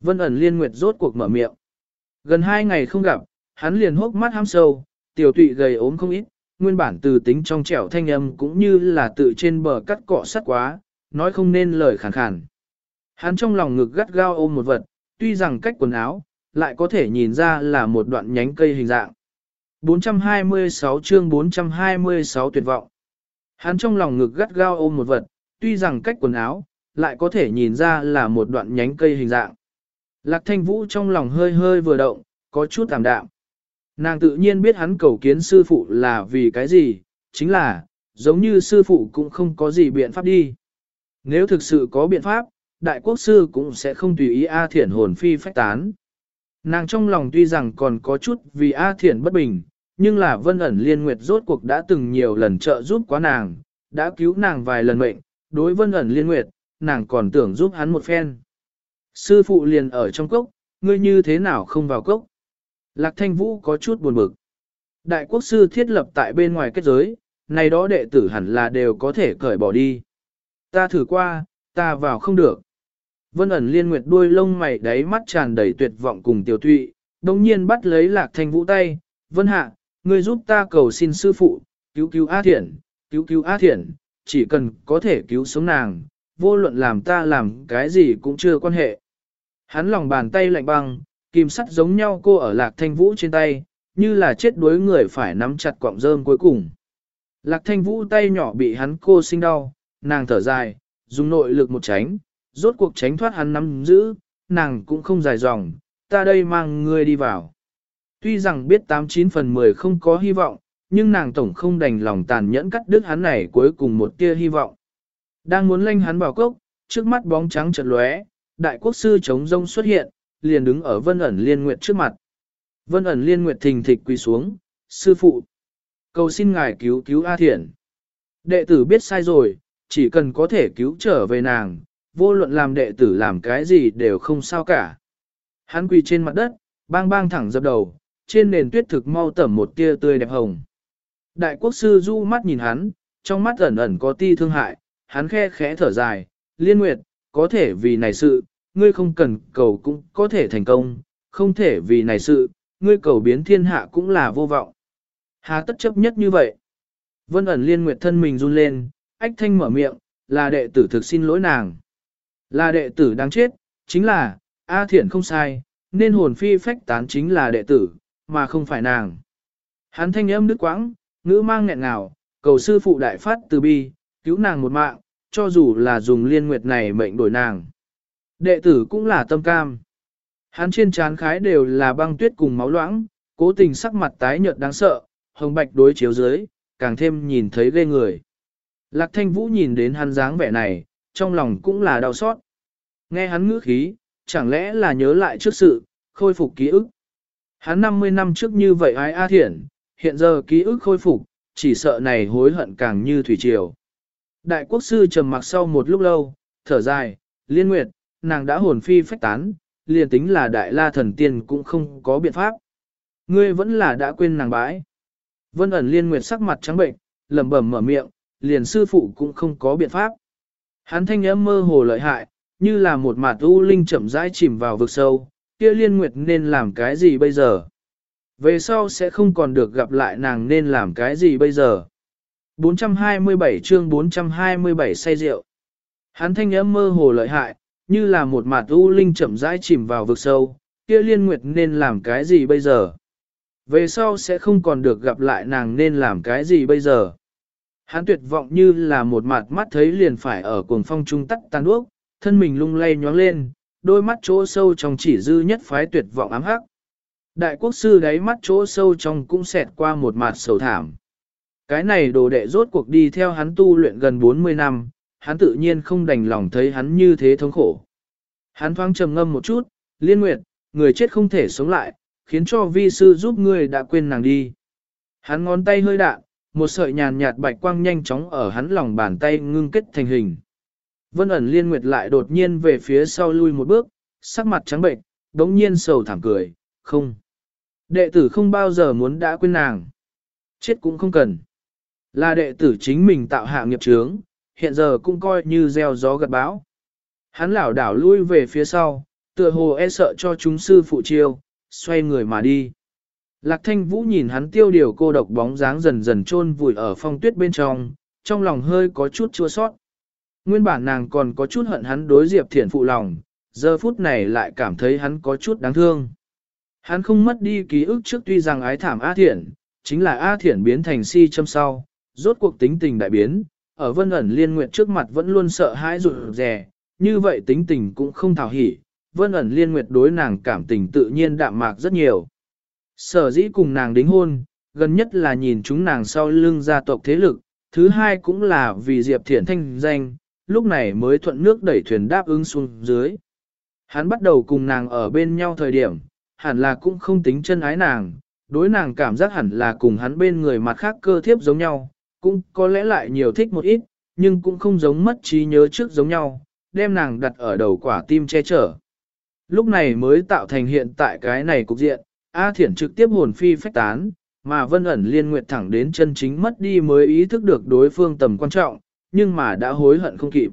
Vân ẩn liên nguyệt rốt cuộc mở miệng. Gần hai ngày không gặp, hắn liền hốc mắt ham sâu, tiểu tụy gầy ốm không ít, nguyên bản từ tính trong trẻo thanh âm cũng như là tự trên bờ cắt cọ sắt quá, nói không nên lời khàn khàn. Hắn trong lòng ngực gắt gao ôm một vật, tuy rằng cách quần áo, lại có thể nhìn ra là một đoạn nhánh cây hình dạng. 426 chương 426 tuyệt vọng. Hắn trong lòng ngực gắt gao ôm một vật, tuy rằng cách quần áo, lại có thể nhìn ra là một đoạn nhánh cây hình dạng. Lạc thanh vũ trong lòng hơi hơi vừa động, có chút tạm đạm. Nàng tự nhiên biết hắn cầu kiến sư phụ là vì cái gì, chính là, giống như sư phụ cũng không có gì biện pháp đi. Nếu thực sự có biện pháp, đại quốc sư cũng sẽ không tùy ý A Thiển hồn phi phách tán. Nàng trong lòng tuy rằng còn có chút vì A Thiển bất bình, nhưng là vân ẩn liên nguyệt rốt cuộc đã từng nhiều lần trợ giúp quá nàng, đã cứu nàng vài lần mệnh, đối vân ẩn liên nguyệt, nàng còn tưởng giúp hắn một phen. Sư phụ liền ở trong cốc, ngươi như thế nào không vào cốc? Lạc thanh vũ có chút buồn bực. Đại quốc sư thiết lập tại bên ngoài kết giới, này đó đệ tử hẳn là đều có thể cởi bỏ đi. Ta thử qua, ta vào không được. Vân ẩn liên nguyệt đuôi lông mày đáy mắt tràn đầy tuyệt vọng cùng tiểu thụy, đồng nhiên bắt lấy lạc thanh vũ tay, vân hạ, ngươi giúp ta cầu xin sư phụ, cứu cứu A Thiển, cứu cứu A Thiển, chỉ cần có thể cứu sống nàng, vô luận làm ta làm cái gì cũng chưa quan hệ. Hắn lòng bàn tay lạnh băng, kim sắt giống nhau cô ở lạc thanh vũ trên tay, như là chết đuối người phải nắm chặt quọng rơm cuối cùng. Lạc thanh vũ tay nhỏ bị hắn cô sinh đau, nàng thở dài, dùng nội lực một tránh, rốt cuộc tránh thoát hắn nắm giữ, nàng cũng không dài dòng, ta đây mang ngươi đi vào. Tuy rằng biết 89 phần 10 không có hy vọng, nhưng nàng tổng không đành lòng tàn nhẫn cắt đứt hắn này cuối cùng một tia hy vọng. Đang muốn lanh hắn vào cốc, trước mắt bóng trắng chợt lóe, đại quốc sư chống rông xuất hiện, liền đứng ở vân ẩn liên nguyệt trước mặt. Vân ẩn liên nguyệt thình thịch quỳ xuống, sư phụ. Cầu xin ngài cứu cứu A Thiển. Đệ tử biết sai rồi, chỉ cần có thể cứu trở về nàng, vô luận làm đệ tử làm cái gì đều không sao cả. Hắn quỳ trên mặt đất, bang bang thẳng dập đầu, trên nền tuyết thực mau tẩm một tia tươi đẹp hồng. Đại quốc sư du mắt nhìn hắn, trong mắt ẩn ẩn có ti thương hại, hắn khe khẽ thở dài, liên nguyệt, có thể vì này sự, ngươi không cần cầu cũng có thể thành công, không thể vì này sự, ngươi cầu biến thiên hạ cũng là vô vọng. Hà tất chấp nhất như vậy. Vân ẩn liên nguyệt thân mình run lên, ách thanh mở miệng, là đệ tử thực xin lỗi nàng. Là đệ tử đáng chết, chính là, A Thiển không sai, nên hồn phi phách tán chính là đệ tử, mà không phải nàng. Hắn thanh âm đứt quãng, ngữ mang nghẹn ngào, cầu sư phụ đại phát từ bi, cứu nàng một mạng, cho dù là dùng liên nguyệt này mệnh đổi nàng. Đệ tử cũng là tâm cam. Hắn trên trán khái đều là băng tuyết cùng máu loãng, cố tình sắc mặt tái nhợt đáng sợ, hồng bạch đối chiếu dưới, càng thêm nhìn thấy ghê người. Lạc thanh vũ nhìn đến hắn dáng vẻ này, trong lòng cũng là đau xót. Nghe hắn ngữ khí, chẳng lẽ là nhớ lại trước sự, khôi phục ký ức. Hắn 50 năm trước như vậy ai A Thiển, hiện giờ ký ức khôi phục, chỉ sợ này hối hận càng như thủy triều. Đại quốc sư trầm mặc sau một lúc lâu, thở dài, liên nguyệt, nàng đã hồn phi phách tán, liền tính là đại la thần tiên cũng không có biện pháp. Ngươi vẫn là đã quên nàng bãi. Vân ẩn liên nguyệt sắc mặt trắng bệnh, lẩm bẩm mở miệng, liền sư phụ cũng không có biện pháp. Hắn thanh âm mơ hồ lợi hại, như là một mạt u linh chậm rãi chìm vào vực sâu, kia liên nguyệt nên làm cái gì bây giờ? Về sau sẽ không còn được gặp lại nàng nên làm cái gì bây giờ? 427 chương 427 say rượu. Hắn thanh âm mơ hồ lợi hại, như là một mạt u linh chậm rãi chìm vào vực sâu, kia liên nguyệt nên làm cái gì bây giờ? Về sau sẽ không còn được gặp lại nàng nên làm cái gì bây giờ? Hắn tuyệt vọng như là một mặt mắt thấy liền phải ở cuồng phong trung tắt tan đuốc, thân mình lung lay nhoáng lên, đôi mắt chỗ sâu trong chỉ dư nhất phái tuyệt vọng ám hắc. Đại quốc sư đáy mắt chỗ sâu trong cũng xẹt qua một mặt sầu thảm. Cái này đồ đệ rốt cuộc đi theo hắn tu luyện gần 40 năm, hắn tự nhiên không đành lòng thấy hắn như thế thống khổ. Hắn thoáng trầm ngâm một chút, liên nguyệt, người chết không thể sống lại, khiến cho vi sư giúp ngươi đã quên nàng đi. Hắn ngón tay hơi đạn, một sợi nhàn nhạt bạch quang nhanh chóng ở hắn lòng bàn tay ngưng kết thành hình. Vân ẩn liên nguyệt lại đột nhiên về phía sau lui một bước, sắc mặt trắng bệnh, đống nhiên sầu thảm cười, không. Đệ tử không bao giờ muốn đã quên nàng. Chết cũng không cần. Là đệ tử chính mình tạo hạ nghiệp trướng, hiện giờ cũng coi như gieo gió gặt bão. Hắn lảo đảo lui về phía sau, tựa hồ e sợ cho chúng sư phụ chiêu, xoay người mà đi. Lạc thanh vũ nhìn hắn tiêu điều cô độc bóng dáng dần dần chôn vùi ở phong tuyết bên trong, trong lòng hơi có chút chua sót. Nguyên bản nàng còn có chút hận hắn đối Diệp Thiện phụ lòng, giờ phút này lại cảm thấy hắn có chút đáng thương. Hắn không mất đi ký ức trước tuy rằng ái thảm A Thiển, chính là A Thiển biến thành si châm sau, rốt cuộc tính tình đại biến, ở vân ẩn liên nguyện trước mặt vẫn luôn sợ hãi rụt rè, như vậy tính tình cũng không thảo hỉ, vân ẩn liên nguyệt đối nàng cảm tình tự nhiên đạm mạc rất nhiều. Sở dĩ cùng nàng đính hôn, gần nhất là nhìn chúng nàng sau lưng gia tộc thế lực, thứ hai cũng là vì Diệp Thiển thanh danh, lúc này mới thuận nước đẩy thuyền đáp ứng xuống dưới. Hắn bắt đầu cùng nàng ở bên nhau thời điểm, hẳn là cũng không tính chân ái nàng, đối nàng cảm giác hẳn là cùng hắn bên người mặt khác cơ thiếp giống nhau, cũng có lẽ lại nhiều thích một ít, nhưng cũng không giống mất trí nhớ trước giống nhau, đem nàng đặt ở đầu quả tim che chở. Lúc này mới tạo thành hiện tại cái này cục diện, A Thiển trực tiếp hồn phi phách tán, mà Vân ẩn liên nguyệt thẳng đến chân chính mất đi mới ý thức được đối phương tầm quan trọng, nhưng mà đã hối hận không kịp.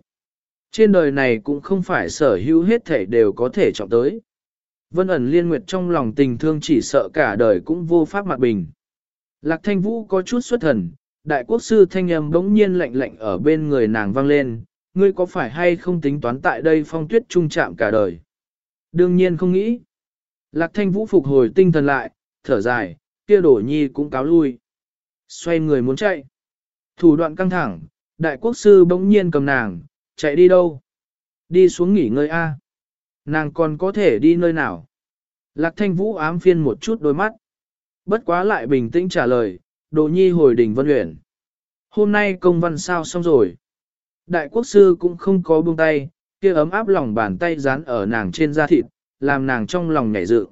Trên đời này cũng không phải sở hữu hết thể đều có thể trọng tới. Vân ẩn liên nguyệt trong lòng tình thương chỉ sợ cả đời cũng vô pháp mặt bình. Lạc thanh vũ có chút xuất thần, đại quốc sư thanh âm bỗng nhiên lạnh lạnh ở bên người nàng vang lên, ngươi có phải hay không tính toán tại đây phong tuyết trung chạm cả đời? Đương nhiên không nghĩ. Lạc thanh vũ phục hồi tinh thần lại, thở dài, kia đổ nhi cũng cáo lui. Xoay người muốn chạy. Thủ đoạn căng thẳng, đại quốc sư bỗng nhiên cầm nàng, chạy đi đâu? Đi xuống nghỉ ngơi A. Nàng còn có thể đi nơi nào? Lạc thanh vũ ám phiên một chút đôi mắt. Bất quá lại bình tĩnh trả lời, đồ nhi hồi đỉnh vân luyện. Hôm nay công văn sao xong rồi. Đại quốc sư cũng không có buông tay, kia ấm áp lòng bàn tay dán ở nàng trên da thịt, làm nàng trong lòng nhảy dự.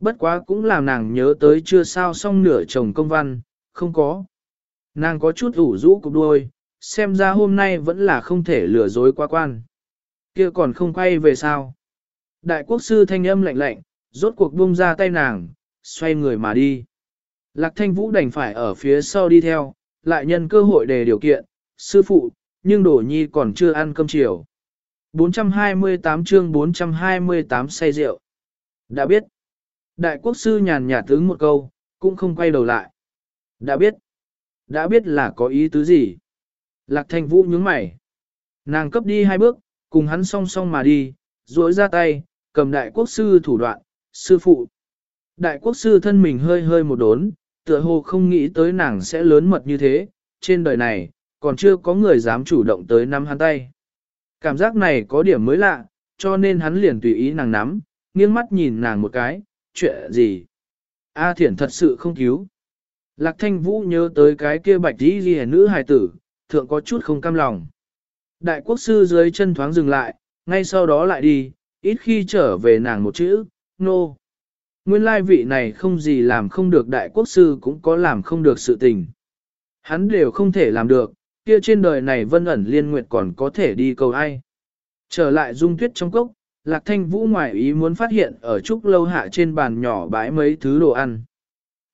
Bất quá cũng làm nàng nhớ tới chưa sao xong nửa chồng công văn, không có. Nàng có chút ủ rũ cục đuôi, xem ra hôm nay vẫn là không thể lừa dối qua quan. Kia còn không quay về sao. Đại quốc sư thanh âm lạnh lạnh, rốt cuộc buông ra tay nàng, xoay người mà đi. Lạc thanh vũ đành phải ở phía sau đi theo, lại nhân cơ hội đề điều kiện, sư phụ, nhưng đổ nhi còn chưa ăn cơm chiều. 428 chương 428 say rượu. Đã biết. Đại quốc sư nhàn nhạt tướng một câu, cũng không quay đầu lại. Đã biết. Đã biết là có ý tứ gì. Lạc thanh vũ nhướng mày. Nàng cấp đi hai bước, cùng hắn song song mà đi, duỗi ra tay, cầm đại quốc sư thủ đoạn, sư phụ. Đại quốc sư thân mình hơi hơi một đốn, tựa hồ không nghĩ tới nàng sẽ lớn mật như thế, trên đời này, còn chưa có người dám chủ động tới nắm hắn tay. Cảm giác này có điểm mới lạ, cho nên hắn liền tùy ý nàng nắm, nghiêng mắt nhìn nàng một cái, chuyện gì? A thiển thật sự không cứu. Lạc thanh vũ nhớ tới cái kia bạch đi ghi nữ hài tử, thượng có chút không cam lòng. Đại quốc sư dưới chân thoáng dừng lại, ngay sau đó lại đi, ít khi trở về nàng một chữ, nô. No. Nguyên lai vị này không gì làm không được đại quốc sư cũng có làm không được sự tình. Hắn đều không thể làm được, kia trên đời này vân ẩn liên nguyệt còn có thể đi cầu ai. Trở lại dung tuyết trong cốc, lạc thanh vũ ngoại ý muốn phát hiện ở trúc lâu hạ trên bàn nhỏ bãi mấy thứ đồ ăn.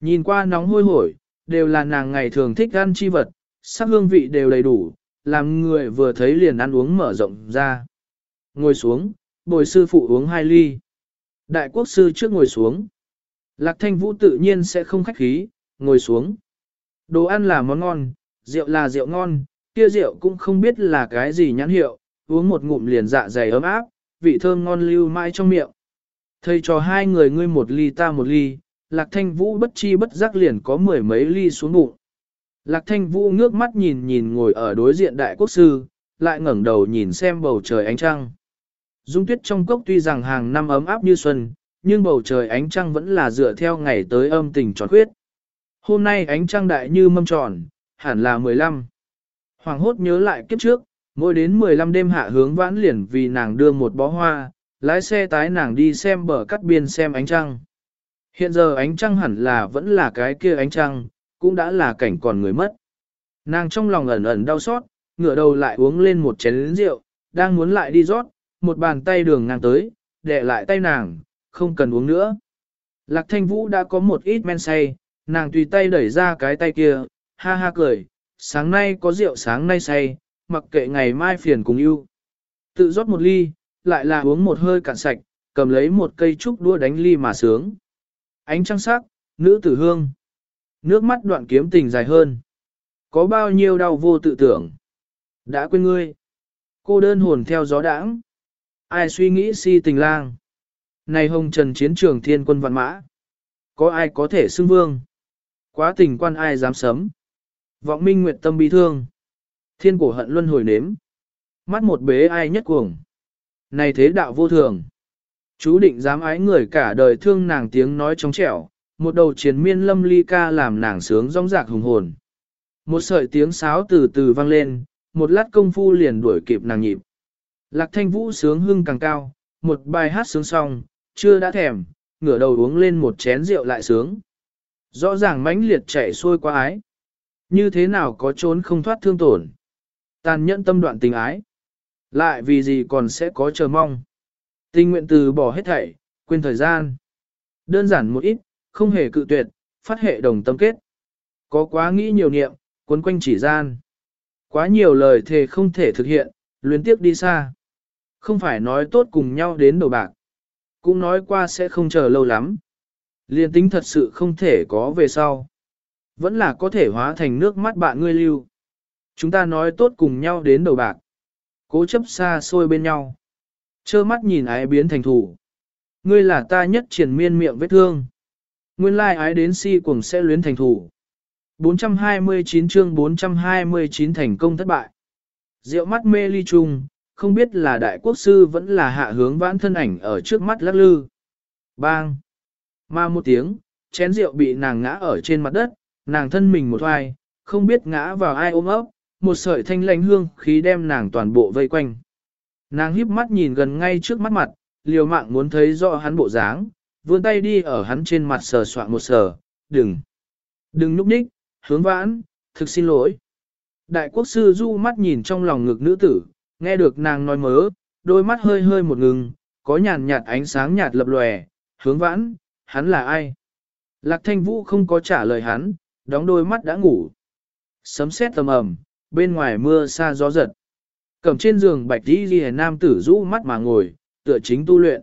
Nhìn qua nóng hôi hổi, đều là nàng ngày thường thích ăn chi vật, sắc hương vị đều đầy đủ, làm người vừa thấy liền ăn uống mở rộng ra. Ngồi xuống, bồi sư phụ uống hai ly. Đại quốc sư trước ngồi xuống. Lạc thanh vũ tự nhiên sẽ không khách khí, ngồi xuống. Đồ ăn là món ngon, rượu là rượu ngon, kia rượu cũng không biết là cái gì nhãn hiệu, uống một ngụm liền dạ dày ấm áp, vị thơm ngon lưu mãi trong miệng. Thầy cho hai người ngươi một ly ta một ly, lạc thanh vũ bất chi bất giác liền có mười mấy ly xuống bụng. Lạc thanh vũ ngước mắt nhìn nhìn ngồi ở đối diện đại quốc sư, lại ngẩng đầu nhìn xem bầu trời ánh trăng. Dung tuyết trong cốc tuy rằng hàng năm ấm áp như xuân, nhưng bầu trời ánh trăng vẫn là dựa theo ngày tới âm tình tròn khuyết. Hôm nay ánh trăng đại như mâm tròn, hẳn là 15. Hoàng hốt nhớ lại kiếp trước, mỗi đến 15 đêm hạ hướng vãn liền vì nàng đưa một bó hoa, lái xe tái nàng đi xem bờ cắt biên xem ánh trăng. Hiện giờ ánh trăng hẳn là vẫn là cái kia ánh trăng, cũng đã là cảnh còn người mất. Nàng trong lòng ẩn ẩn đau xót, ngửa đầu lại uống lên một chén rượu, đang muốn lại đi rót, một bàn tay đường ngang tới, đè lại tay nàng, không cần uống nữa. Lạc thanh vũ đã có một ít men say, nàng tùy tay đẩy ra cái tay kia, ha ha cười, sáng nay có rượu sáng nay say, mặc kệ ngày mai phiền cùng yêu. Tự rót một ly, lại là uống một hơi cạn sạch, cầm lấy một cây trúc đua đánh ly mà sướng. Ánh trăng sắc, nữ tử hương. Nước mắt đoạn kiếm tình dài hơn. Có bao nhiêu đau vô tự tưởng. Đã quên ngươi. Cô đơn hồn theo gió đãng. Ai suy nghĩ si tình lang. Này hồng trần chiến trường thiên quân vạn mã. Có ai có thể xưng vương? Quá tình quan ai dám sấm? Vọng minh nguyệt tâm bi thương. Thiên cổ hận luân hồi nếm. Mắt một bế ai nhất cuồng. Này thế đạo vô thường. Chú định dám ái người cả đời thương nàng tiếng nói trống trẻo, một đầu chiến miên lâm ly ca làm nàng sướng rong rạc hùng hồn. Một sợi tiếng sáo từ từ vang lên, một lát công phu liền đuổi kịp nàng nhịp. Lạc thanh vũ sướng hưng càng cao, một bài hát sướng xong, chưa đã thèm, ngửa đầu uống lên một chén rượu lại sướng. Rõ ràng mãnh liệt chảy xuôi qua ái. Như thế nào có trốn không thoát thương tổn. Tàn nhẫn tâm đoạn tình ái. Lại vì gì còn sẽ có chờ mong. Tình nguyện từ bỏ hết thảy, quên thời gian. Đơn giản một ít, không hề cự tuyệt, phát hệ đồng tâm kết. Có quá nghĩ nhiều niệm, cuốn quanh chỉ gian. Quá nhiều lời thề không thể thực hiện, luyến tiếp đi xa. Không phải nói tốt cùng nhau đến đầu bạc. Cũng nói qua sẽ không chờ lâu lắm. Liên tính thật sự không thể có về sau. Vẫn là có thể hóa thành nước mắt bạn ngươi lưu. Chúng ta nói tốt cùng nhau đến đầu bạc. Cố chấp xa xôi bên nhau. Chơ mắt nhìn ái biến thành thủ. Ngươi là ta nhất triển miên miệng vết thương. Nguyên lai ái đến si cùng sẽ luyến thành thủ. 429 chương 429 thành công thất bại. Rượu mắt mê ly trùng không biết là đại quốc sư vẫn là hạ hướng vãn thân ảnh ở trước mắt lắc lư. Bang! Mà một tiếng, chén rượu bị nàng ngã ở trên mặt đất, nàng thân mình một hoài, không biết ngã vào ai ôm ấp, một sợi thanh lành hương khí đem nàng toàn bộ vây quanh. Nàng híp mắt nhìn gần ngay trước mắt mặt, liều mạng muốn thấy rõ hắn bộ dáng, vươn tay đi ở hắn trên mặt sờ soạn một sờ, đừng, đừng núp đích, hướng vãn, thực xin lỗi. Đại quốc sư du mắt nhìn trong lòng ngực nữ tử, nghe được nàng nói mớ, đôi mắt hơi hơi một ngừng, có nhàn nhạt ánh sáng nhạt lập lòe, hướng vãn, hắn là ai? Lạc thanh vũ không có trả lời hắn, đóng đôi mắt đã ngủ. Sấm sét tầm ầm, bên ngoài mưa xa gió giật. Cầm trên giường bạch đi ghi nam tử rũ mắt mà ngồi, tựa chính tu luyện.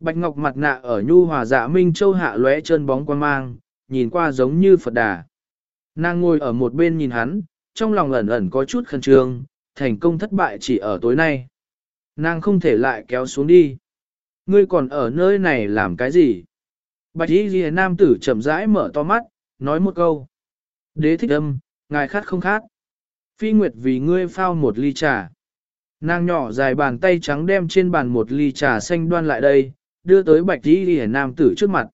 Bạch ngọc mặt nạ ở nhu hòa dạ minh châu hạ lóe chân bóng quan mang, nhìn qua giống như Phật đà. Nàng ngồi ở một bên nhìn hắn, trong lòng ẩn ẩn có chút khẩn trương, thành công thất bại chỉ ở tối nay. Nàng không thể lại kéo xuống đi. Ngươi còn ở nơi này làm cái gì? Bạch y ghi nam tử chậm rãi mở to mắt, nói một câu. Đế thích âm, ngài khát không khát. Phi Nguyệt vì ngươi phao một ly trà. Nàng nhỏ dài bàn tay trắng đem trên bàn một ly trà xanh đoan lại đây, đưa tới bạch y ghi nam tử trước mặt.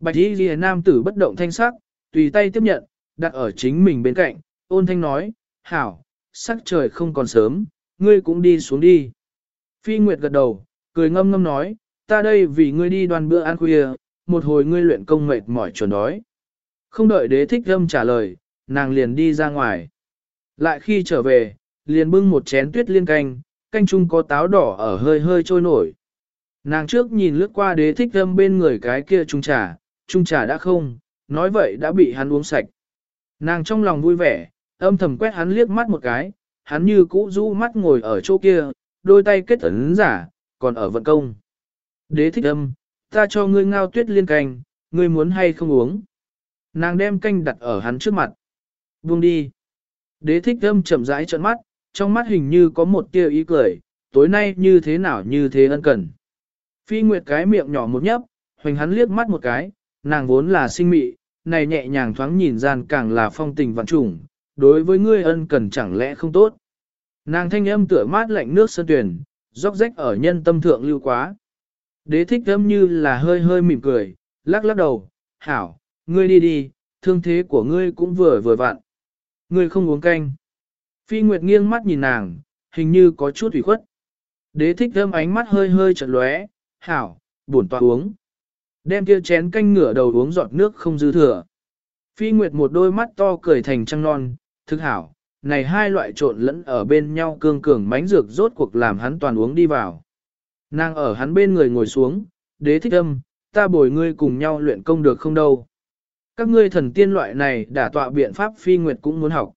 Bạch y ghi nam tử bất động thanh sắc, tùy tay tiếp nhận, đặt ở chính mình bên cạnh, ôn thanh nói, hảo, sắc trời không còn sớm, ngươi cũng đi xuống đi. Phi Nguyệt gật đầu, cười ngâm ngâm nói, ta đây vì ngươi đi đoàn bữa ăn khuya, một hồi ngươi luyện công mệt mỏi chuẩn đói. Không đợi đế thích âm trả lời, nàng liền đi ra ngoài. Lại khi trở về, liền bưng một chén tuyết liên canh, canh chung có táo đỏ ở hơi hơi trôi nổi. Nàng trước nhìn lướt qua đế thích âm bên người cái kia trung trà, trung trà đã không, nói vậy đã bị hắn uống sạch. Nàng trong lòng vui vẻ, âm thầm quét hắn liếc mắt một cái, hắn như cũ rũ mắt ngồi ở chỗ kia, đôi tay kết ấn giả, còn ở vận công. Đế thích âm, ta cho ngươi ngao tuyết liên canh, ngươi muốn hay không uống. Nàng đem canh đặt ở hắn trước mặt. Buông đi. Đế thích âm chậm rãi trợn mắt, trong mắt hình như có một tia ý cười, tối nay như thế nào như thế ân cần. Phi Nguyệt cái miệng nhỏ một nhấp, hoành hắn liếc mắt một cái, nàng vốn là sinh mị, này nhẹ nhàng thoáng nhìn gian càng là phong tình vạn trùng, đối với ngươi ân cần chẳng lẽ không tốt. Nàng thanh âm tựa mát lạnh nước sơn tuyển, róc rách ở nhân tâm thượng lưu quá. Đế thích âm như là hơi hơi mỉm cười, lắc lắc đầu, hảo, ngươi đi đi, thương thế của ngươi cũng vừa vừa vặn. Ngươi không uống canh. Phi Nguyệt nghiêng mắt nhìn nàng, hình như có chút ủy khuất. Đế thích âm ánh mắt hơi hơi chật lóe, hảo, buồn tọa uống. Đem kia chén canh ngửa đầu uống giọt nước không dư thừa. Phi Nguyệt một đôi mắt to cười thành trăng non, thức hảo, này hai loại trộn lẫn ở bên nhau cương cường mánh dược rốt cuộc làm hắn toàn uống đi vào. Nàng ở hắn bên người ngồi xuống, đế thích âm, ta bồi ngươi cùng nhau luyện công được không đâu. Các ngươi thần tiên loại này đã tọa biện pháp phi nguyệt cũng muốn học.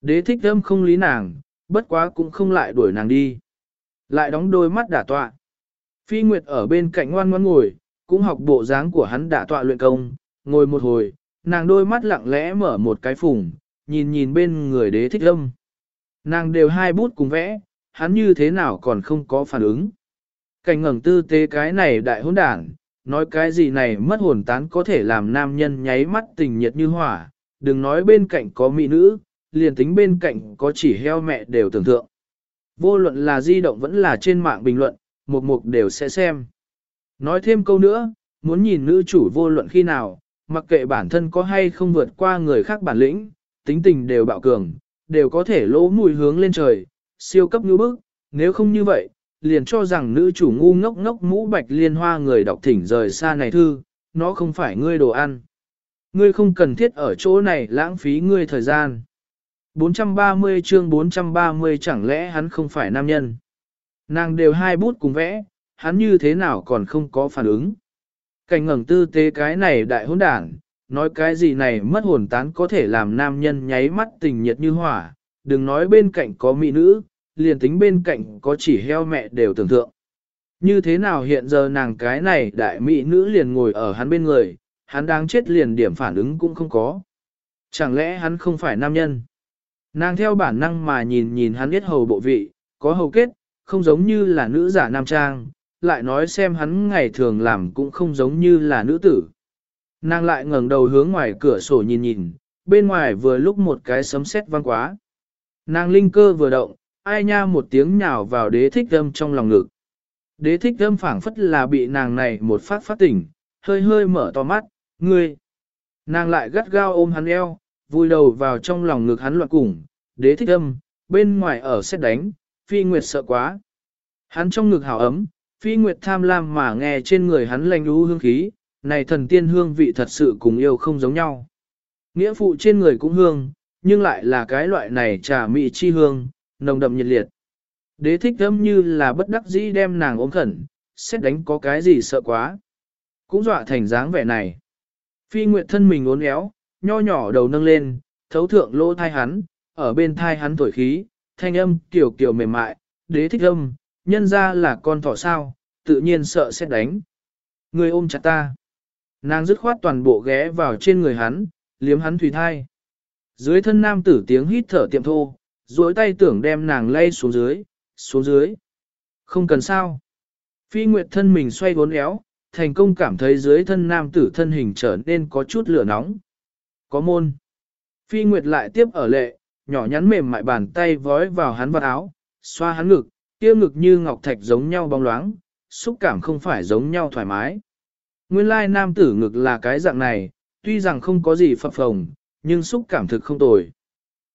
Đế thích âm không lý nàng, bất quá cũng không lại đuổi nàng đi. Lại đóng đôi mắt đả tọa. Phi nguyệt ở bên cạnh ngoan ngoan ngồi, cũng học bộ dáng của hắn đả tọa luyện công, ngồi một hồi, nàng đôi mắt lặng lẽ mở một cái phùng, nhìn nhìn bên người đế thích âm. Nàng đều hai bút cùng vẽ, hắn như thế nào còn không có phản ứng. Cảnh ngẩng tư tế cái này đại hỗn đản, nói cái gì này mất hồn tán có thể làm nam nhân nháy mắt tình nhiệt như hỏa, đừng nói bên cạnh có mỹ nữ, liền tính bên cạnh có chỉ heo mẹ đều tưởng tượng. Vô luận là di động vẫn là trên mạng bình luận, một mục đều sẽ xem. Nói thêm câu nữa, muốn nhìn nữ chủ vô luận khi nào, mặc kệ bản thân có hay không vượt qua người khác bản lĩnh, tính tình đều bạo cường, đều có thể lỗ mùi hướng lên trời, siêu cấp như bức, nếu không như vậy, liền cho rằng nữ chủ ngu ngốc ngốc mũ bạch liên hoa người đọc thỉnh rời xa này thư, nó không phải ngươi đồ ăn. Ngươi không cần thiết ở chỗ này lãng phí ngươi thời gian. 430 chương 430 chẳng lẽ hắn không phải nam nhân. Nàng đều hai bút cùng vẽ, hắn như thế nào còn không có phản ứng. Cảnh ngẩng tư tế cái này đại hỗn đảng, nói cái gì này mất hồn tán có thể làm nam nhân nháy mắt tình nhiệt như hỏa, đừng nói bên cạnh có mỹ nữ, liền tính bên cạnh có chỉ heo mẹ đều tưởng tượng. Như thế nào hiện giờ nàng cái này đại mỹ nữ liền ngồi ở hắn bên người, hắn đang chết liền điểm phản ứng cũng không có. Chẳng lẽ hắn không phải nam nhân? Nàng theo bản năng mà nhìn nhìn hắn biết hầu bộ vị, có hầu kết, không giống như là nữ giả nam trang, lại nói xem hắn ngày thường làm cũng không giống như là nữ tử. Nàng lại ngẩng đầu hướng ngoài cửa sổ nhìn nhìn, bên ngoài vừa lúc một cái sấm sét vang quá. Nàng linh cơ vừa động, ai nha một tiếng nhào vào đế thích âm trong lòng ngực. Đế thích âm phảng phất là bị nàng này một phát phát tỉnh, hơi hơi mở to mắt, ngươi. Nàng lại gắt gao ôm hắn eo, vui đầu vào trong lòng ngực hắn loạn cùng, đế thích âm, bên ngoài ở xét đánh, phi nguyệt sợ quá. Hắn trong ngực hào ấm, phi nguyệt tham lam mà nghe trên người hắn lành lũ hương khí, này thần tiên hương vị thật sự cùng yêu không giống nhau. Nghĩa phụ trên người cũng hương, nhưng lại là cái loại này trà mị chi hương, nồng đậm nhiệt liệt. Đế thích âm như là bất đắc dĩ đem nàng ôm khẩn, xét đánh có cái gì sợ quá. Cũng dọa thành dáng vẻ này. Phi Nguyệt thân mình uốn éo, nho nhỏ đầu nâng lên, thấu thượng lỗ thai hắn, ở bên thai hắn thổi khí, thanh âm kiểu kiểu mềm mại, đế thích âm, nhân ra là con thỏ sao, tự nhiên sợ xét đánh. Người ôm chặt ta. Nàng dứt khoát toàn bộ ghé vào trên người hắn, liếm hắn thủy thai. Dưới thân nam tử tiếng hít thở tiệm thô, duỗi tay tưởng đem nàng lay xuống dưới, xuống dưới. Không cần sao. Phi Nguyệt thân mình xoay vốn éo, thành công cảm thấy dưới thân nam tử thân hình trở nên có chút lửa nóng. Có môn. Phi Nguyệt lại tiếp ở lệ, nhỏ nhắn mềm mại bàn tay vói vào hắn vật áo, xoa hắn ngực, kia ngực như ngọc thạch giống nhau bóng loáng, xúc cảm không phải giống nhau thoải mái. Nguyên lai nam tử ngực là cái dạng này, tuy rằng không có gì phập phồng, nhưng xúc cảm thực không tồi.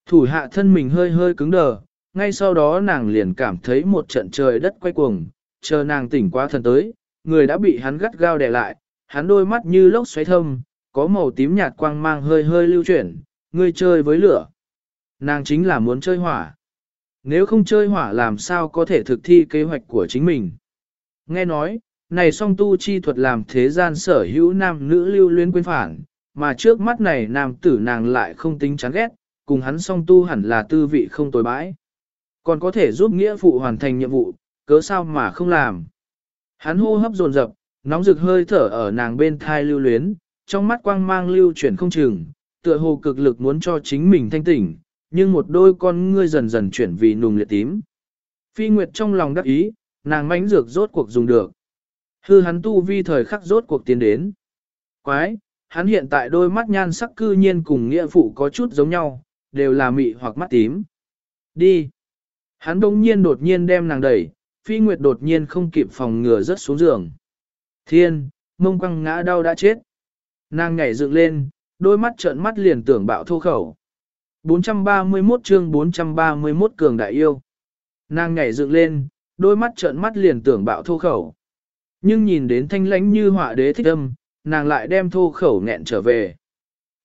Thủ hạ thân mình hơi hơi cứng đờ, ngay sau đó nàng liền cảm thấy một trận trời đất quay cuồng, chờ nàng tỉnh qua thần tới, người đã bị hắn gắt gao đè lại, hắn đôi mắt như lốc xoáy thâm, có màu tím nhạt quang mang hơi hơi lưu chuyển, người chơi với lửa. Nàng chính là muốn chơi hỏa. Nếu không chơi hỏa làm sao có thể thực thi kế hoạch của chính mình. Nghe nói, này song tu chi thuật làm thế gian sở hữu nam nữ lưu luyến quên phản, mà trước mắt này nam tử nàng lại không tính chán ghét, cùng hắn song tu hẳn là tư vị không tồi bãi. Còn có thể giúp nghĩa phụ hoàn thành nhiệm vụ, cớ sao mà không làm. Hắn hô hấp dồn dập, nóng rực hơi thở ở nàng bên thai lưu luyến, trong mắt quang mang lưu chuyển không chừng, tựa hồ cực lực muốn cho chính mình thanh tỉnh, nhưng một đôi con ngươi dần dần chuyển vì nùng liệt tím. Phi Nguyệt trong lòng đắc ý, nàng mánh dược rốt cuộc dùng được. Hư hắn tu vi thời khắc rốt cuộc tiến đến. Quái, hắn hiện tại đôi mắt nhan sắc cư nhiên cùng nghĩa phụ có chút giống nhau, đều là mị hoặc mắt tím. Đi. Hắn đông nhiên đột nhiên đem nàng đẩy, phi nguyệt đột nhiên không kịp phòng ngừa rớt xuống giường. Thiên, mông quăng ngã đau đã chết. Nàng nhảy dựng lên, đôi mắt trợn mắt liền tưởng bạo thô khẩu. 431 chương 431 cường đại yêu. Nàng nhảy dựng lên, đôi mắt trợn mắt liền tưởng bạo thô khẩu. Nhưng nhìn đến thanh lãnh như họa đế thích âm, nàng lại đem thô khẩu nghẹn trở về.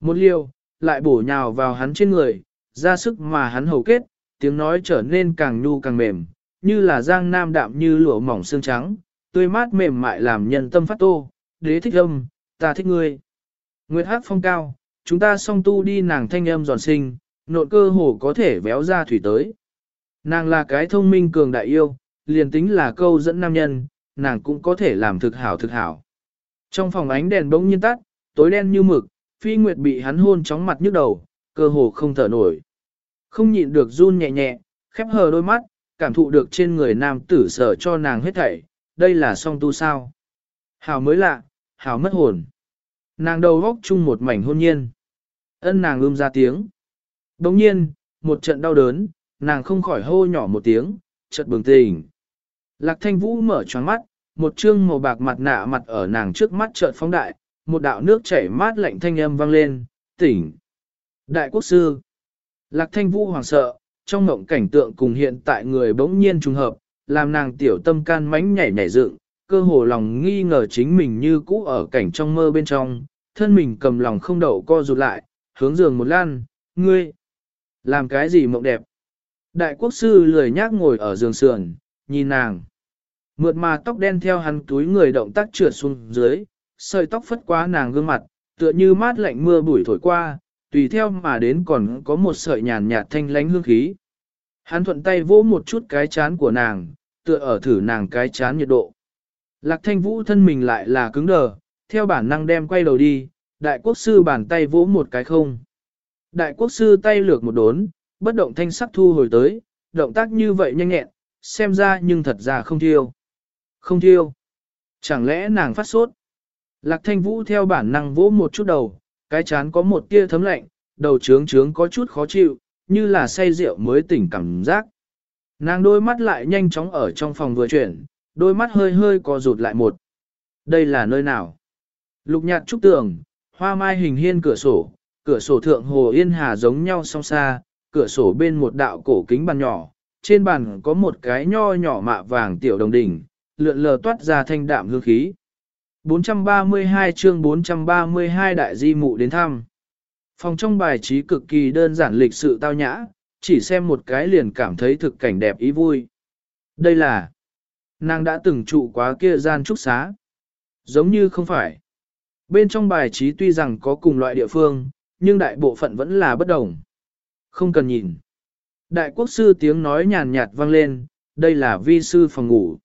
Một liều lại bổ nhào vào hắn trên người, ra sức mà hắn hầu kết, tiếng nói trở nên càng nhu càng mềm, như là giang nam đạm như lụa mỏng xương trắng, tươi mát mềm mại làm nhân tâm phát tô, đế thích âm, ta thích ngươi. Nguyệt hát phong cao, chúng ta song tu đi nàng thanh âm giòn sinh, nộn cơ hồ có thể véo ra thủy tới. Nàng là cái thông minh cường đại yêu, liền tính là câu dẫn nam nhân, nàng cũng có thể làm thực hảo thực hảo. Trong phòng ánh đèn bỗng nhiên tắt, tối đen như mực, phi nguyệt bị hắn hôn chóng mặt nhức đầu, cơ hồ không thở nổi. Không nhịn được run nhẹ nhẹ, khép hờ đôi mắt, cảm thụ được trên người nam tử sở cho nàng hết thảy, đây là song tu sao. Hảo mới lạ, hảo mất hồn. Nàng đầu góc chung một mảnh hôn nhiên. Ân nàng ưm ra tiếng. Đồng nhiên, một trận đau đớn, nàng không khỏi hô nhỏ một tiếng, chợt bừng tỉnh. Lạc thanh vũ mở choáng mắt, một trương màu bạc mặt nạ mặt ở nàng trước mắt chợt phóng đại, một đạo nước chảy mát lạnh thanh âm vang lên, tỉnh. Đại quốc sư. Lạc thanh vũ hoàng sợ, trong mộng cảnh tượng cùng hiện tại người bỗng nhiên trùng hợp, làm nàng tiểu tâm can mánh nhảy nhảy dựng, cơ hồ lòng nghi ngờ chính mình như cũ ở cảnh trong mơ bên trong, thân mình cầm lòng không đậu co rụt lại, hướng giường một lan, ngươi, làm cái gì mộng đẹp. Đại quốc sư lười nhác ngồi ở giường sườn, nhìn nàng. Mượt mà tóc đen theo hắn túi người động tác trượt xuống dưới, sợi tóc phất qua nàng gương mặt, tựa như mát lạnh mưa bụi thổi qua, tùy theo mà đến còn có một sợi nhàn nhạt thanh lánh hương khí. Hắn thuận tay vỗ một chút cái chán của nàng, tựa ở thử nàng cái chán nhiệt độ. Lạc thanh vũ thân mình lại là cứng đờ, theo bản năng đem quay đầu đi, đại quốc sư bàn tay vỗ một cái không. Đại quốc sư tay lược một đốn, bất động thanh sắc thu hồi tới, động tác như vậy nhanh nhẹn, xem ra nhưng thật ra không thiêu. Không thiêu. Chẳng lẽ nàng phát sốt? Lạc thanh vũ theo bản năng vỗ một chút đầu, cái chán có một tia thấm lạnh, đầu trướng trướng có chút khó chịu, như là say rượu mới tỉnh cảm giác. Nàng đôi mắt lại nhanh chóng ở trong phòng vừa chuyển, đôi mắt hơi hơi co rụt lại một. Đây là nơi nào? Lục nhạt trúc tường, hoa mai hình hiên cửa sổ, cửa sổ thượng hồ yên hà giống nhau song xa, cửa sổ bên một đạo cổ kính bàn nhỏ, trên bàn có một cái nho nhỏ mạ vàng tiểu đồng đỉnh, lượn lờ toát ra thanh đạm hương khí. 432 chương 432 đại di mụ đến thăm. Phòng trong bài trí cực kỳ đơn giản lịch sự tao nhã, chỉ xem một cái liền cảm thấy thực cảnh đẹp ý vui. Đây là, nàng đã từng trụ quá kia gian trúc xá. Giống như không phải. Bên trong bài trí tuy rằng có cùng loại địa phương, nhưng đại bộ phận vẫn là bất đồng. Không cần nhìn. Đại quốc sư tiếng nói nhàn nhạt vang lên, đây là vi sư phòng ngủ.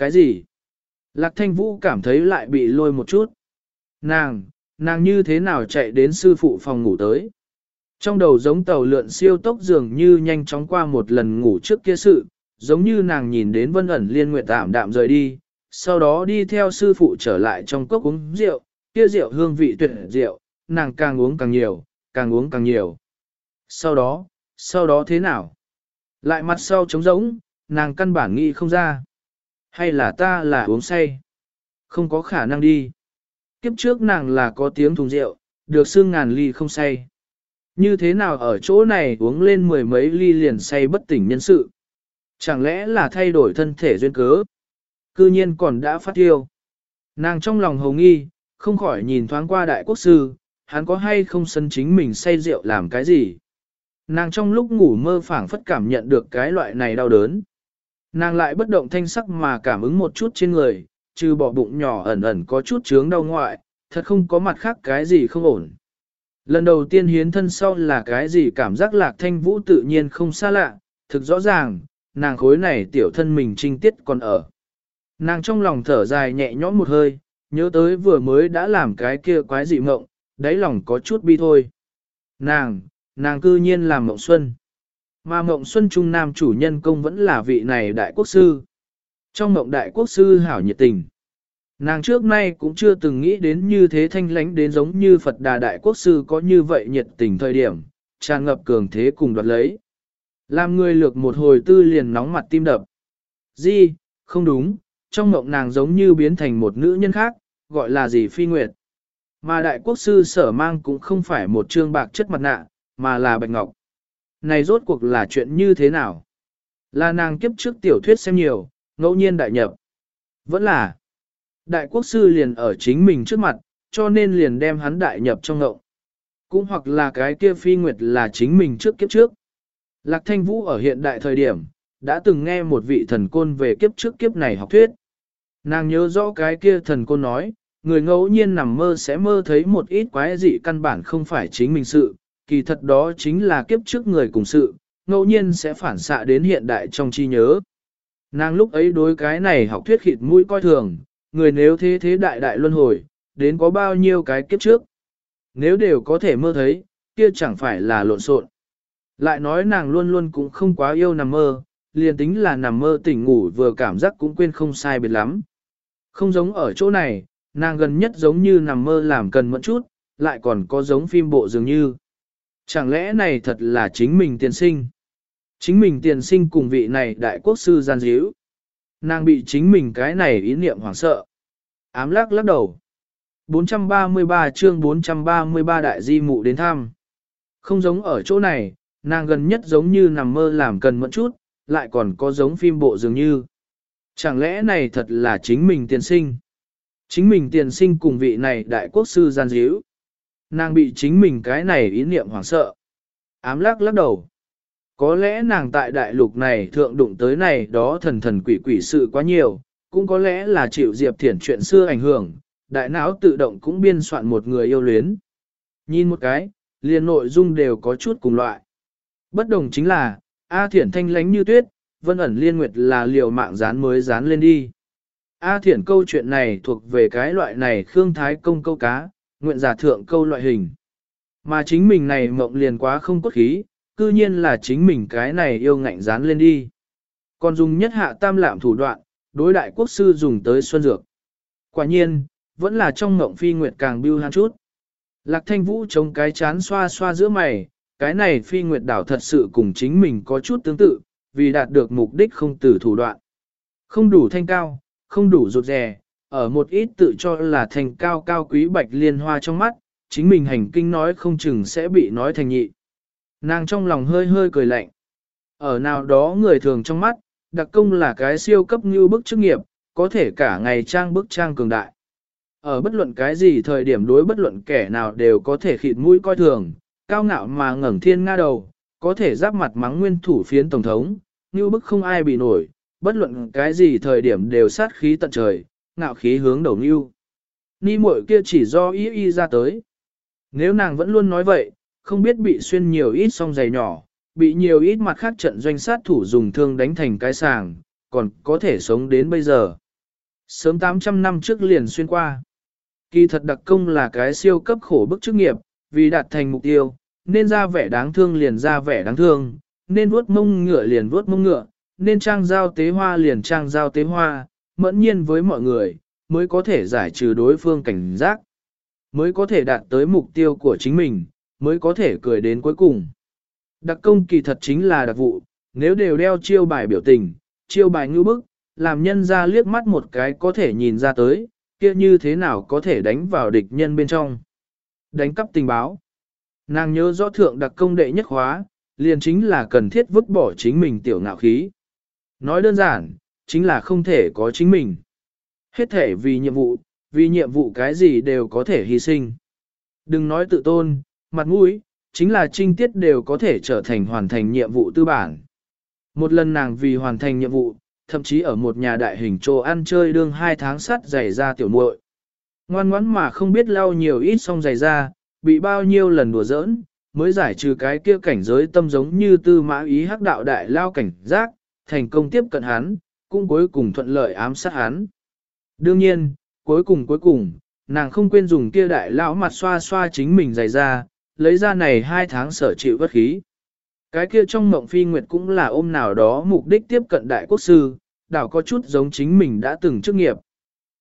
Cái gì? Lạc thanh vũ cảm thấy lại bị lôi một chút. Nàng, nàng như thế nào chạy đến sư phụ phòng ngủ tới? Trong đầu giống tàu lượn siêu tốc dường như nhanh chóng qua một lần ngủ trước kia sự, giống như nàng nhìn đến vân ẩn liên nguyện tạm đạm rời đi, sau đó đi theo sư phụ trở lại trong cốc uống rượu, kia rượu hương vị tuyệt rượu, nàng càng uống càng nhiều, càng uống càng nhiều. Sau đó, sau đó thế nào? Lại mặt sau trống rỗng, nàng căn bản nghĩ không ra. Hay là ta là uống say? Không có khả năng đi. Kiếp trước nàng là có tiếng thùng rượu, được xương ngàn ly không say. Như thế nào ở chỗ này uống lên mười mấy ly liền say bất tỉnh nhân sự? Chẳng lẽ là thay đổi thân thể duyên cớ? Cư nhiên còn đã phát tiêu. Nàng trong lòng hầu nghi, không khỏi nhìn thoáng qua đại quốc sư, hắn có hay không sân chính mình say rượu làm cái gì. Nàng trong lúc ngủ mơ phảng phất cảm nhận được cái loại này đau đớn. Nàng lại bất động thanh sắc mà cảm ứng một chút trên người, trừ bỏ bụng nhỏ ẩn ẩn có chút chướng đau ngoại, thật không có mặt khác cái gì không ổn. Lần đầu tiên hiến thân sau là cái gì cảm giác lạc thanh vũ tự nhiên không xa lạ, thực rõ ràng, nàng khối này tiểu thân mình trinh tiết còn ở. Nàng trong lòng thở dài nhẹ nhõm một hơi, nhớ tới vừa mới đã làm cái kia quái dị mộng, đáy lòng có chút bi thôi. Nàng, nàng cư nhiên làm mộng xuân. Mà mộng xuân trung nam chủ nhân công vẫn là vị này đại quốc sư. Trong mộng đại quốc sư hảo nhiệt tình. Nàng trước nay cũng chưa từng nghĩ đến như thế thanh lánh đến giống như Phật Đà Đại Quốc Sư có như vậy nhiệt tình thời điểm, tràn ngập cường thế cùng đoạt lấy. Làm người lược một hồi tư liền nóng mặt tim đập. Di, không đúng, trong mộng nàng giống như biến thành một nữ nhân khác, gọi là gì phi nguyệt. Mà Đại Quốc Sư sở mang cũng không phải một trương bạc chất mặt nạ, mà là bạch ngọc. Này rốt cuộc là chuyện như thế nào? Là nàng kiếp trước tiểu thuyết xem nhiều, ngẫu nhiên đại nhập. Vẫn là, đại quốc sư liền ở chính mình trước mặt, cho nên liền đem hắn đại nhập trong ngậu. Cũng hoặc là cái kia phi nguyệt là chính mình trước kiếp trước. Lạc thanh vũ ở hiện đại thời điểm, đã từng nghe một vị thần côn về kiếp trước kiếp này học thuyết. Nàng nhớ rõ cái kia thần côn nói, người ngẫu nhiên nằm mơ sẽ mơ thấy một ít quái dị căn bản không phải chính mình sự, kỳ thật đó chính là kiếp trước người cùng sự, ngẫu nhiên sẽ phản xạ đến hiện đại trong chi nhớ. Nàng lúc ấy đối cái này học thuyết khịt mũi coi thường, người nếu thế thế đại đại luân hồi, đến có bao nhiêu cái kiếp trước. Nếu đều có thể mơ thấy, kia chẳng phải là lộn xộn. Lại nói nàng luôn luôn cũng không quá yêu nằm mơ, liền tính là nằm mơ tỉnh ngủ vừa cảm giác cũng quên không sai biệt lắm. Không giống ở chỗ này, nàng gần nhất giống như nằm mơ làm cần mẫn chút, lại còn có giống phim bộ dường như. Chẳng lẽ này thật là chính mình tiền sinh? Chính mình tiền sinh cùng vị này đại quốc sư gian díu. Nàng bị chính mình cái này ý niệm hoảng sợ. Ám lắc lắc đầu. 433 chương 433 đại di mụ đến thăm. Không giống ở chỗ này, nàng gần nhất giống như nằm mơ làm cần mẫn chút, lại còn có giống phim bộ dường như. Chẳng lẽ này thật là chính mình tiền sinh? Chính mình tiền sinh cùng vị này đại quốc sư gian díu. Nàng bị chính mình cái này ý niệm hoảng sợ. Ám lắc lắc đầu. Có lẽ nàng tại đại lục này thượng đụng tới này đó thần thần quỷ quỷ sự quá nhiều, cũng có lẽ là chịu Diệp Thiển chuyện xưa ảnh hưởng, đại não tự động cũng biên soạn một người yêu luyến. Nhìn một cái, liền nội dung đều có chút cùng loại. Bất đồng chính là, A Thiển thanh lánh như tuyết, vân ẩn liên nguyệt là liều mạng dán mới dán lên đi. A Thiển câu chuyện này thuộc về cái loại này Khương Thái công câu cá, nguyện giả thượng câu loại hình. Mà chính mình này mộng liền quá không cốt khí, cư nhiên là chính mình cái này yêu ngạnh dán lên đi. Còn dùng nhất hạ tam lạm thủ đoạn, đối đại quốc sư dùng tới xuân dược. Quả nhiên, vẫn là trong mộng phi nguyệt càng biêu hắn chút. Lạc thanh vũ chống cái chán xoa xoa giữa mày, cái này phi nguyệt đảo thật sự cùng chính mình có chút tương tự, vì đạt được mục đích không từ thủ đoạn. Không đủ thanh cao, không đủ rụt rè, ở một ít tự cho là thành cao cao quý bạch liên hoa trong mắt, chính mình hành kinh nói không chừng sẽ bị nói thành nhị. Nàng trong lòng hơi hơi cười lạnh. Ở nào đó người thường trong mắt, đặc công là cái siêu cấp như bức chức nghiệp, có thể cả ngày trang bức trang cường đại. Ở bất luận cái gì thời điểm đối bất luận kẻ nào đều có thể khịt mũi coi thường, cao ngạo mà ngẩng thiên nga đầu, có thể giáp mặt mắng nguyên thủ phiến tổng thống, như bức không ai bị nổi, bất luận cái gì thời điểm đều sát khí tận trời, ngạo khí hướng đầu như. Ni muội kia chỉ do y y ra tới. Nếu nàng vẫn luôn nói vậy, không biết bị xuyên nhiều ít song giày nhỏ, bị nhiều ít mặt khác trận doanh sát thủ dùng thương đánh thành cái sàng, còn có thể sống đến bây giờ. Sớm 800 năm trước liền xuyên qua. Kỳ thật đặc công là cái siêu cấp khổ bức chức nghiệp, vì đạt thành mục tiêu, nên ra vẻ đáng thương liền ra vẻ đáng thương, nên vuốt mông ngựa liền vuốt mông ngựa, nên trang giao tế hoa liền trang giao tế hoa, mẫn nhiên với mọi người, mới có thể giải trừ đối phương cảnh giác, mới có thể đạt tới mục tiêu của chính mình, mới có thể cười đến cuối cùng. Đặc công kỳ thật chính là đặc vụ, nếu đều đeo chiêu bài biểu tình, chiêu bài ngữ bức, làm nhân ra liếc mắt một cái có thể nhìn ra tới, kia như thế nào có thể đánh vào địch nhân bên trong. Đánh cắp tình báo. Nàng nhớ rõ thượng đặc công đệ nhất hóa, liền chính là cần thiết vứt bỏ chính mình tiểu ngạo khí. Nói đơn giản, chính là không thể có chính mình. Hết thể vì nhiệm vụ, vì nhiệm vụ cái gì đều có thể hy sinh. Đừng nói tự tôn, mặt mũi, chính là trinh tiết đều có thể trở thành hoàn thành nhiệm vụ tư bản. Một lần nàng vì hoàn thành nhiệm vụ, thậm chí ở một nhà đại hình trô ăn chơi đương hai tháng sắt giày ra tiểu muội. Ngoan ngoãn mà không biết lau nhiều ít xong giày ra, bị bao nhiêu lần đùa giỡn, mới giải trừ cái kia cảnh giới tâm giống như tư mã ý hắc đạo đại lao cảnh giác, thành công tiếp cận hắn, cũng cuối cùng thuận lợi ám sát hắn. Đương nhiên, cuối cùng cuối cùng, nàng không quên dùng kia đại lão mặt xoa xoa chính mình dày ra, lấy ra này hai tháng sở chịu bất khí. Cái kia trong mộng phi nguyệt cũng là ôm nào đó mục đích tiếp cận đại quốc sư, đảo có chút giống chính mình đã từng chức nghiệp.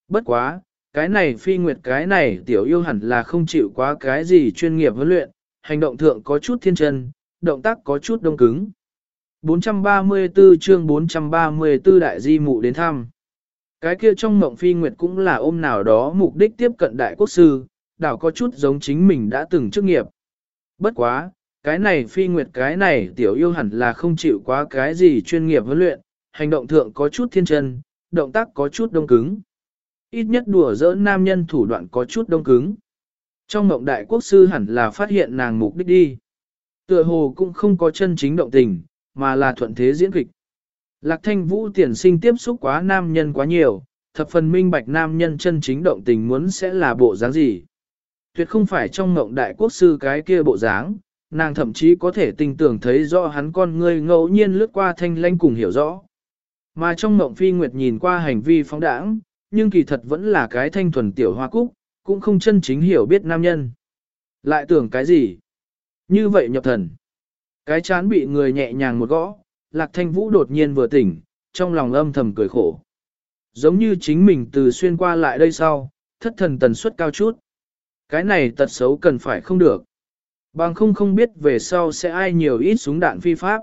Bất quá, cái này phi nguyệt cái này tiểu yêu hẳn là không chịu quá cái gì chuyên nghiệp huấn luyện, hành động thượng có chút thiên chân, động tác có chút đông cứng. 434 chương 434 đại di mụ đến thăm. Cái kia trong mộng phi nguyệt cũng là ôm nào đó mục đích tiếp cận đại quốc sư, đảo có chút giống chính mình đã từng chức nghiệp. Bất quá, cái này phi nguyệt cái này tiểu yêu hẳn là không chịu quá cái gì chuyên nghiệp huấn luyện, hành động thượng có chút thiên chân, động tác có chút đông cứng. Ít nhất đùa giỡn nam nhân thủ đoạn có chút đông cứng. Trong mộng đại quốc sư hẳn là phát hiện nàng mục đích đi. Tựa hồ cũng không có chân chính động tình, mà là thuận thế diễn kịch. Lạc thanh vũ tiền sinh tiếp xúc quá nam nhân quá nhiều, thập phần minh bạch nam nhân chân chính động tình muốn sẽ là bộ dáng gì. Tuyệt không phải trong ngộng đại quốc sư cái kia bộ dáng, nàng thậm chí có thể tình tưởng thấy rõ hắn con ngươi ngẫu nhiên lướt qua thanh lanh cùng hiểu rõ. Mà trong ngộng phi nguyệt nhìn qua hành vi phóng đãng, nhưng kỳ thật vẫn là cái thanh thuần tiểu hoa cúc, cũng không chân chính hiểu biết nam nhân. Lại tưởng cái gì? Như vậy nhập thần. Cái chán bị người nhẹ nhàng một gõ, Lạc Thanh Vũ đột nhiên vừa tỉnh, trong lòng âm thầm cười khổ. Giống như chính mình từ xuyên qua lại đây sau, thất thần tần suất cao chút. Cái này tật xấu cần phải không được. Bằng không không biết về sau sẽ ai nhiều ít súng đạn phi pháp.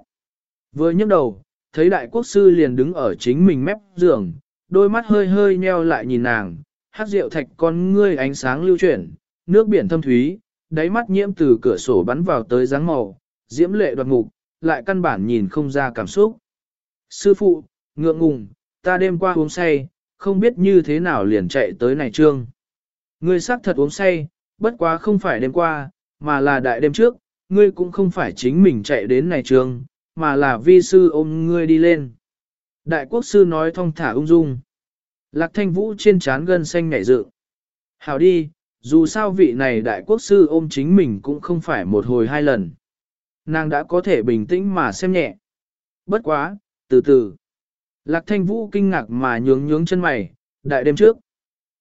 Vừa nhấc đầu, thấy đại quốc sư liền đứng ở chính mình mép giường, đôi mắt hơi hơi nheo lại nhìn nàng, hát rượu thạch con ngươi ánh sáng lưu chuyển, nước biển thâm thúy, đáy mắt nhiễm từ cửa sổ bắn vào tới dáng màu, diễm lệ đoạt mục, lại căn bản nhìn không ra cảm xúc. Sư phụ, ngượng ngùng, ta đêm qua uống say, không biết như thế nào liền chạy tới này trương. Ngươi xác thật uống say, bất quá không phải đêm qua, mà là đại đêm trước, ngươi cũng không phải chính mình chạy đến này trương, mà là vi sư ôm ngươi đi lên. Đại quốc sư nói thong thả ung dung. Lạc thanh vũ trên trán gân xanh nhảy dựng. Hảo đi, dù sao vị này đại quốc sư ôm chính mình cũng không phải một hồi hai lần. Nàng đã có thể bình tĩnh mà xem nhẹ. Bất quá, từ từ. Lạc thanh vũ kinh ngạc mà nhướng nhướng chân mày, đại đêm trước.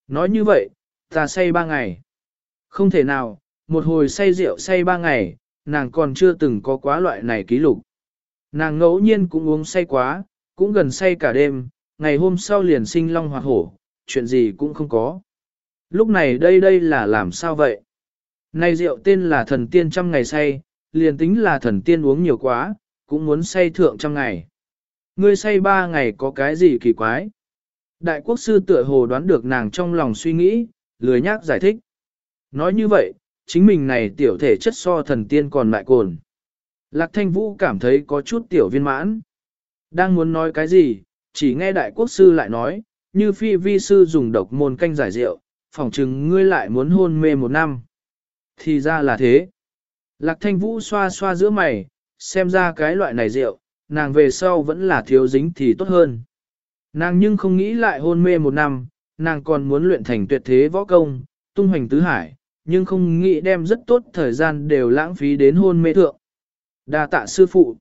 Nói như vậy, ta say ba ngày. Không thể nào, một hồi say rượu say ba ngày, nàng còn chưa từng có quá loại này ký lục. Nàng ngẫu nhiên cũng uống say quá, cũng gần say cả đêm, ngày hôm sau liền sinh long hoặc hổ, chuyện gì cũng không có. Lúc này đây đây là làm sao vậy? Này rượu tên là thần tiên trăm ngày say, liền tính là thần tiên uống nhiều quá, cũng muốn say thượng trăm ngày. Ngươi say ba ngày có cái gì kỳ quái? Đại quốc sư tựa hồ đoán được nàng trong lòng suy nghĩ, lười nhác giải thích. Nói như vậy, chính mình này tiểu thể chất so thần tiên còn lại cồn. Lạc thanh vũ cảm thấy có chút tiểu viên mãn. Đang muốn nói cái gì, chỉ nghe đại quốc sư lại nói, như phi vi sư dùng độc môn canh giải rượu, phỏng chừng ngươi lại muốn hôn mê một năm. Thì ra là thế. Lạc thanh vũ xoa xoa giữa mày, xem ra cái loại này rượu, nàng về sau vẫn là thiếu dính thì tốt hơn. Nàng nhưng không nghĩ lại hôn mê một năm, nàng còn muốn luyện thành tuyệt thế võ công, tung hoành tứ hải, nhưng không nghĩ đem rất tốt thời gian đều lãng phí đến hôn mê thượng. Đa tạ sư phụ.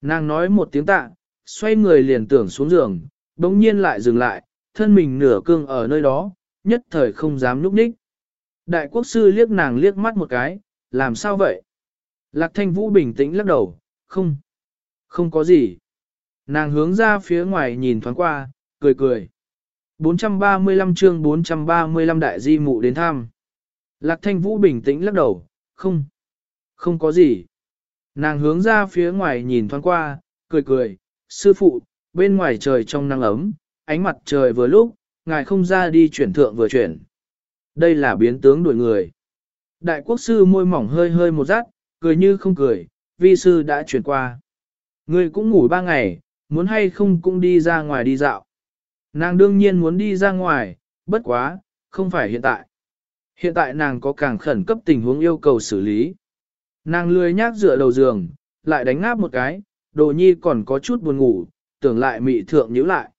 Nàng nói một tiếng tạ, xoay người liền tưởng xuống giường, bỗng nhiên lại dừng lại, thân mình nửa cương ở nơi đó, nhất thời không dám núp ních. Đại quốc sư liếc nàng liếc mắt một cái, làm sao vậy? Lạc thanh vũ bình tĩnh lắc đầu, không, không có gì. Nàng hướng ra phía ngoài nhìn thoáng qua, cười cười. 435 chương 435 đại di mụ đến thăm. Lạc thanh vũ bình tĩnh lắc đầu, không, không có gì. Nàng hướng ra phía ngoài nhìn thoáng qua, cười cười, sư phụ, bên ngoài trời trong nắng ấm, ánh mặt trời vừa lúc, ngài không ra đi chuyển thượng vừa chuyển. Đây là biến tướng đuổi người. Đại quốc sư môi mỏng hơi hơi một rát, cười như không cười, vi sư đã chuyển qua. Ngươi cũng ngủ ba ngày, muốn hay không cũng đi ra ngoài đi dạo. Nàng đương nhiên muốn đi ra ngoài, bất quá, không phải hiện tại. Hiện tại nàng có càng khẩn cấp tình huống yêu cầu xử lý. Nàng lười nhác dựa đầu giường, lại đánh ngáp một cái, đồ nhi còn có chút buồn ngủ, tưởng lại mị thượng nhíu lại.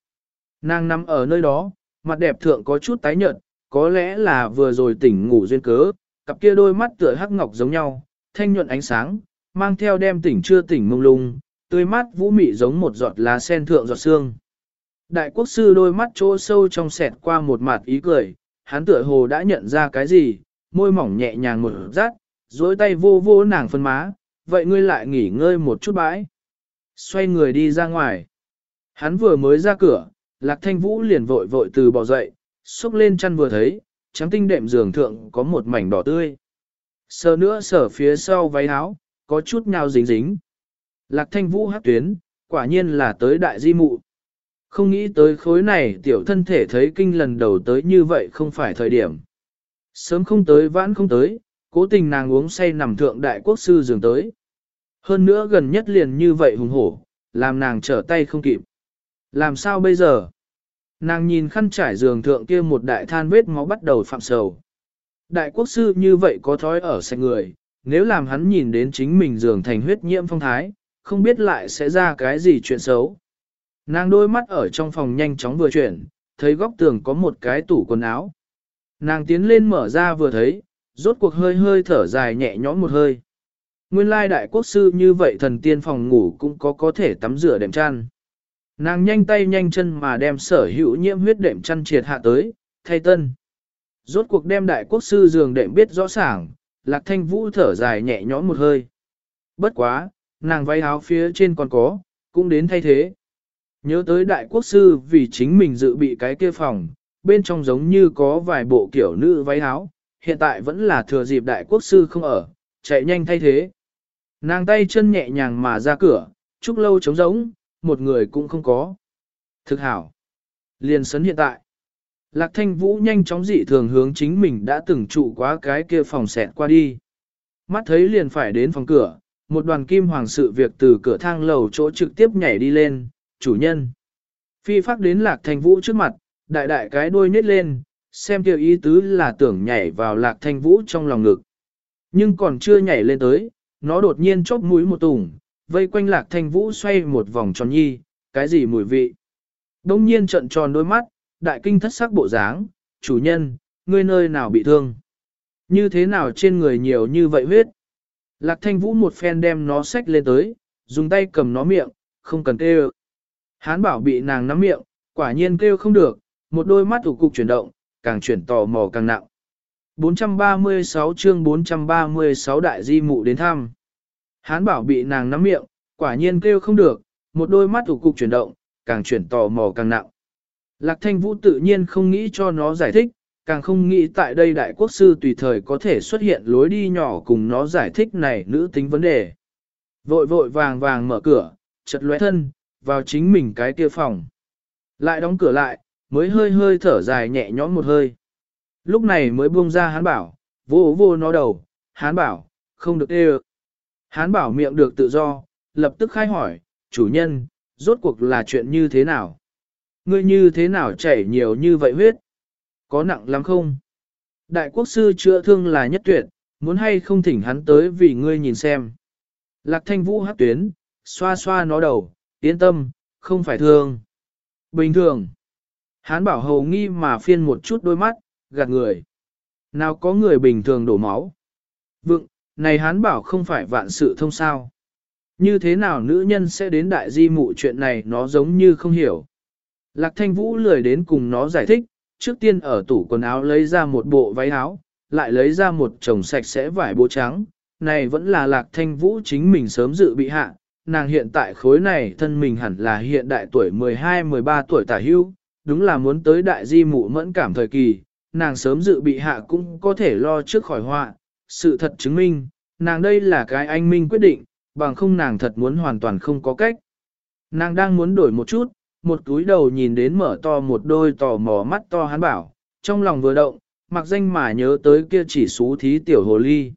Nàng nằm ở nơi đó, mặt đẹp thượng có chút tái nhợt, có lẽ là vừa rồi tỉnh ngủ duyên cớ, cặp kia đôi mắt tựa hắc ngọc giống nhau, thanh nhuận ánh sáng, mang theo đem tỉnh chưa tỉnh mông lung, tươi mát vũ mị giống một giọt lá sen thượng giọt xương. Đại quốc sư đôi mắt chỗ sâu trong sẹt qua một mặt ý cười, hắn tựa hồ đã nhận ra cái gì, môi mỏng nhẹ nhàng một rát, dối tay vô vô nàng phân má, vậy ngươi lại nghỉ ngơi một chút bãi. Xoay người đi ra ngoài. Hắn vừa mới ra cửa, lạc thanh vũ liền vội vội từ bỏ dậy, xúc lên chăn vừa thấy, trắng tinh đệm giường thượng có một mảnh đỏ tươi. Sờ nữa sờ phía sau váy áo, có chút nhào dính dính. Lạc thanh vũ hát tuyến, quả nhiên là tới đại di mụ. Không nghĩ tới khối này tiểu thân thể thấy kinh lần đầu tới như vậy không phải thời điểm. Sớm không tới vãn không tới, cố tình nàng uống say nằm thượng đại quốc sư giường tới. Hơn nữa gần nhất liền như vậy hùng hổ, làm nàng trở tay không kịp. Làm sao bây giờ? Nàng nhìn khăn trải giường thượng kia một đại than vết máu bắt đầu phạm sầu. Đại quốc sư như vậy có thói ở sạch người, nếu làm hắn nhìn đến chính mình giường thành huyết nhiễm phong thái, không biết lại sẽ ra cái gì chuyện xấu. Nàng đôi mắt ở trong phòng nhanh chóng vừa chuyển, thấy góc tường có một cái tủ quần áo. Nàng tiến lên mở ra vừa thấy, rốt cuộc hơi hơi thở dài nhẹ nhõm một hơi. Nguyên lai đại quốc sư như vậy thần tiên phòng ngủ cũng có có thể tắm rửa đệm chăn. Nàng nhanh tay nhanh chân mà đem sở hữu nhiễm huyết đệm chăn triệt hạ tới, thay tân. Rốt cuộc đem đại quốc sư giường đệm biết rõ ràng, lạc thanh vũ thở dài nhẹ nhõm một hơi. Bất quá, nàng váy áo phía trên còn có, cũng đến thay thế. Nhớ tới đại quốc sư vì chính mình dự bị cái kia phòng, bên trong giống như có vài bộ kiểu nữ váy áo, hiện tại vẫn là thừa dịp đại quốc sư không ở, chạy nhanh thay thế. Nàng tay chân nhẹ nhàng mà ra cửa, chúc lâu trống rỗng, một người cũng không có. Thực hảo. Liền sấn hiện tại. Lạc thanh vũ nhanh chóng dị thường hướng chính mình đã từng trụ quá cái kia phòng xẹt qua đi. Mắt thấy liền phải đến phòng cửa, một đoàn kim hoàng sự việc từ cửa thang lầu chỗ trực tiếp nhảy đi lên, chủ nhân. Phi phát đến lạc thanh vũ trước mặt, đại đại cái đuôi nhét lên, xem kêu ý tứ là tưởng nhảy vào lạc thanh vũ trong lòng ngực. Nhưng còn chưa nhảy lên tới, nó đột nhiên chóp mũi một tùng vây quanh lạc thanh vũ xoay một vòng tròn nhi, cái gì mùi vị. Đông nhiên trận tròn đôi mắt, đại kinh thất sắc bộ dáng, chủ nhân, ngươi nơi nào bị thương? Như thế nào trên người nhiều như vậy huyết? Lạc thanh vũ một phen đem nó xách lên tới, dùng tay cầm nó miệng, không cần kêu. Hán bảo bị nàng nắm miệng, quả nhiên kêu không được, một đôi mắt thủ cục chuyển động, càng chuyển tò mò càng nặng. 436 chương 436 đại di mụ đến thăm. Hán bảo bị nàng nắm miệng, quả nhiên kêu không được, một đôi mắt ủ cục chuyển động, càng chuyển tò mò càng nặng. Lạc thanh vũ tự nhiên không nghĩ cho nó giải thích, càng không nghĩ tại đây đại quốc sư tùy thời có thể xuất hiện lối đi nhỏ cùng nó giải thích này nữ tính vấn đề. Vội vội vàng vàng mở cửa, chật lóe thân, vào chính mình cái kia phòng. Lại đóng cửa lại, mới hơi hơi thở dài nhẹ nhõm một hơi. Lúc này mới buông ra hán bảo, vô vô nó đầu, hán bảo, không được đê Hán bảo miệng được tự do, lập tức khai hỏi, chủ nhân, rốt cuộc là chuyện như thế nào? Ngươi như thế nào chảy nhiều như vậy huyết? Có nặng lắm không? Đại quốc sư chữa thương là nhất tuyệt, muốn hay không thỉnh hắn tới vì ngươi nhìn xem. Lạc thanh vũ hát tuyến, xoa xoa nó đầu, yên tâm, không phải thương. Bình thường. Hán bảo hầu nghi mà phiên một chút đôi mắt, gạt người. Nào có người bình thường đổ máu. Vựng, này hán bảo không phải vạn sự thông sao. Như thế nào nữ nhân sẽ đến đại di mụ chuyện này nó giống như không hiểu. Lạc thanh vũ lười đến cùng nó giải thích, trước tiên ở tủ quần áo lấy ra một bộ váy áo, lại lấy ra một chồng sạch sẽ vải bố trắng. Này vẫn là lạc thanh vũ chính mình sớm dự bị hạ, nàng hiện tại khối này thân mình hẳn là hiện đại tuổi 12-13 tuổi tả hưu, đúng là muốn tới đại di mụ mẫn cảm thời kỳ, nàng sớm dự bị hạ cũng có thể lo trước khỏi họa. Sự thật chứng minh, nàng đây là cái anh minh quyết định, bằng không nàng thật muốn hoàn toàn không có cách. Nàng đang muốn đổi một chút, một túi đầu nhìn đến mở to một đôi tò mò mắt to hắn bảo, trong lòng vừa động, mặc danh mà nhớ tới kia chỉ xú thí tiểu hồ ly.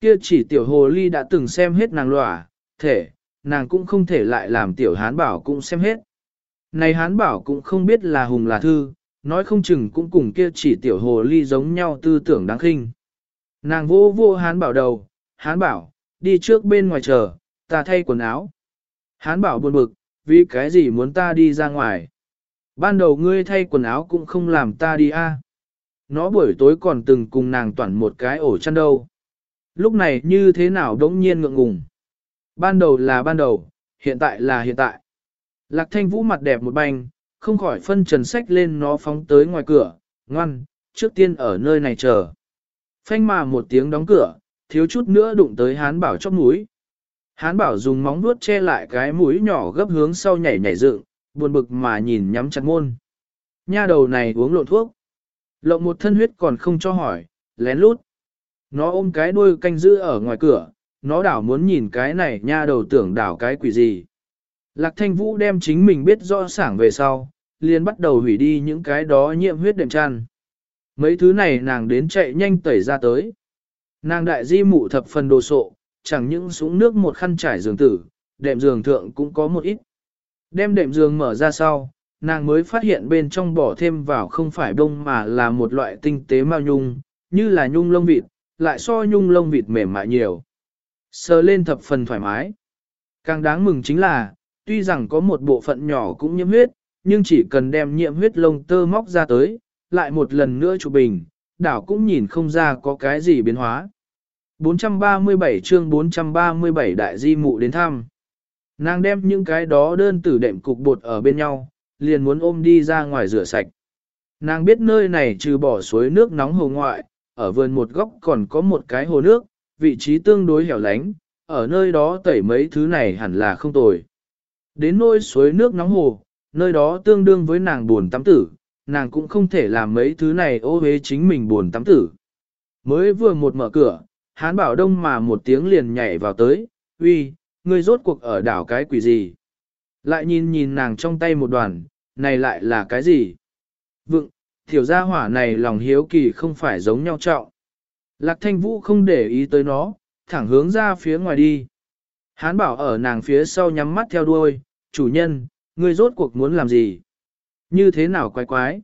Kia chỉ tiểu hồ ly đã từng xem hết nàng lỏa, thể, nàng cũng không thể lại làm tiểu hán bảo cũng xem hết. Này hán bảo cũng không biết là hùng là thư, nói không chừng cũng cùng kia chỉ tiểu hồ ly giống nhau tư tưởng đáng khinh. Nàng vô vô hán bảo đầu, hán bảo, đi trước bên ngoài chờ, ta thay quần áo. Hán bảo buồn bực, vì cái gì muốn ta đi ra ngoài? Ban đầu ngươi thay quần áo cũng không làm ta đi a. Nó buổi tối còn từng cùng nàng toàn một cái ổ chăn đâu. Lúc này như thế nào đống nhiên ngượng ngùng. Ban đầu là ban đầu, hiện tại là hiện tại. Lạc thanh vũ mặt đẹp một banh, không khỏi phân trần sách lên nó phóng tới ngoài cửa, ngoan, trước tiên ở nơi này chờ. Phanh mà một tiếng đóng cửa, thiếu chút nữa đụng tới hán bảo chóp mũi. Hán bảo dùng móng vuốt che lại cái mũi nhỏ gấp hướng sau nhảy nhảy dựng, buồn bực mà nhìn nhắm chặt môn. Nha đầu này uống lộn thuốc. Lộng một thân huyết còn không cho hỏi, lén lút. Nó ôm cái đuôi canh giữ ở ngoài cửa, nó đảo muốn nhìn cái này nha đầu tưởng đảo cái quỷ gì. Lạc thanh vũ đem chính mình biết rõ sảng về sau, liền bắt đầu hủy đi những cái đó nhiễm huyết đệm chăn. Mấy thứ này nàng đến chạy nhanh tẩy ra tới. Nàng đại di mụ thập phần đồ sộ, chẳng những súng nước một khăn trải giường tử, đệm giường thượng cũng có một ít. Đem đệm giường mở ra sau, nàng mới phát hiện bên trong bỏ thêm vào không phải đông mà là một loại tinh tế mao nhung, như là nhung lông vịt, lại so nhung lông vịt mềm mại nhiều. Sờ lên thập phần thoải mái. Càng đáng mừng chính là, tuy rằng có một bộ phận nhỏ cũng nhiễm huyết, nhưng chỉ cần đem nhiễm huyết lông tơ móc ra tới, lại một lần nữa chụp bình, đảo cũng nhìn không ra có cái gì biến hóa. 437 chương 437 đại di mụ đến thăm. Nàng đem những cái đó đơn tử đệm cục bột ở bên nhau, liền muốn ôm đi ra ngoài rửa sạch. Nàng biết nơi này trừ bỏ suối nước nóng hồ ngoại, ở vườn một góc còn có một cái hồ nước, vị trí tương đối hẻo lánh, ở nơi đó tẩy mấy thứ này hẳn là không tồi. Đến nôi suối nước nóng hồ, nơi đó tương đương với nàng buồn tắm tử, nàng cũng không thể làm mấy thứ này ô hế chính mình buồn tắm tử. Mới vừa một mở cửa, hán bảo đông mà một tiếng liền nhảy vào tới, uy, ngươi rốt cuộc ở đảo cái quỷ gì? Lại nhìn nhìn nàng trong tay một đoàn, này lại là cái gì? Vựng, tiểu gia hỏa này lòng hiếu kỳ không phải giống nhau trọng. Lạc thanh vũ không để ý tới nó, thẳng hướng ra phía ngoài đi. Hán bảo ở nàng phía sau nhắm mắt theo đuôi, chủ nhân, ngươi rốt cuộc muốn làm gì? Như thế nào quái quái?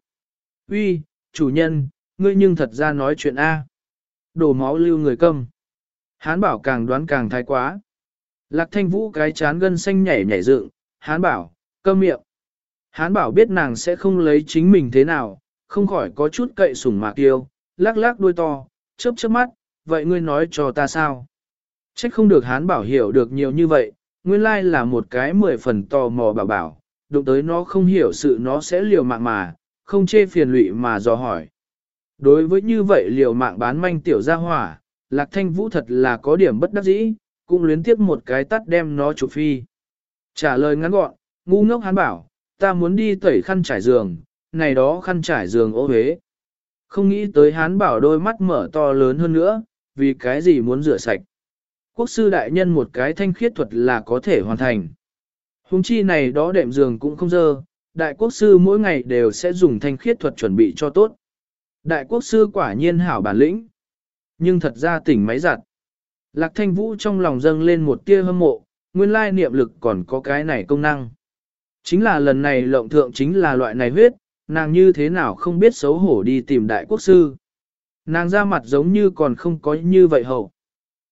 Uy, chủ nhân, ngươi nhưng thật ra nói chuyện A. Đổ máu lưu người câm. Hán bảo càng đoán càng thái quá. Lạc thanh vũ cái chán gân xanh nhảy nhảy dựng, hán bảo, câm miệng. Hán bảo biết nàng sẽ không lấy chính mình thế nào, không khỏi có chút cậy sủng mạc tiêu, lắc lắc đuôi to, chớp chớp mắt, vậy ngươi nói cho ta sao? Trách không được hán bảo hiểu được nhiều như vậy, nguyên lai là một cái mười phần tò mò bảo bảo, đụng tới nó không hiểu sự nó sẽ liều mạng mà, không chê phiền lụy mà dò hỏi. Đối với như vậy liều mạng bán manh tiểu gia hỏa, lạc thanh vũ thật là có điểm bất đắc dĩ, cũng luyến tiếp một cái tắt đem nó chụp phi. Trả lời ngắn gọn, ngu ngốc hắn bảo, ta muốn đi tẩy khăn trải giường, này đó khăn trải giường ô huế. Không nghĩ tới hắn bảo đôi mắt mở to lớn hơn nữa, vì cái gì muốn rửa sạch. Quốc sư đại nhân một cái thanh khiết thuật là có thể hoàn thành. Hùng chi này đó đệm giường cũng không dơ, đại quốc sư mỗi ngày đều sẽ dùng thanh khiết thuật chuẩn bị cho tốt. Đại quốc sư quả nhiên hảo bản lĩnh. Nhưng thật ra tỉnh máy giặt. Lạc thanh vũ trong lòng dâng lên một tia hâm mộ, nguyên lai niệm lực còn có cái này công năng. Chính là lần này lộng thượng chính là loại này huyết, nàng như thế nào không biết xấu hổ đi tìm đại quốc sư. Nàng ra mặt giống như còn không có như vậy hậu.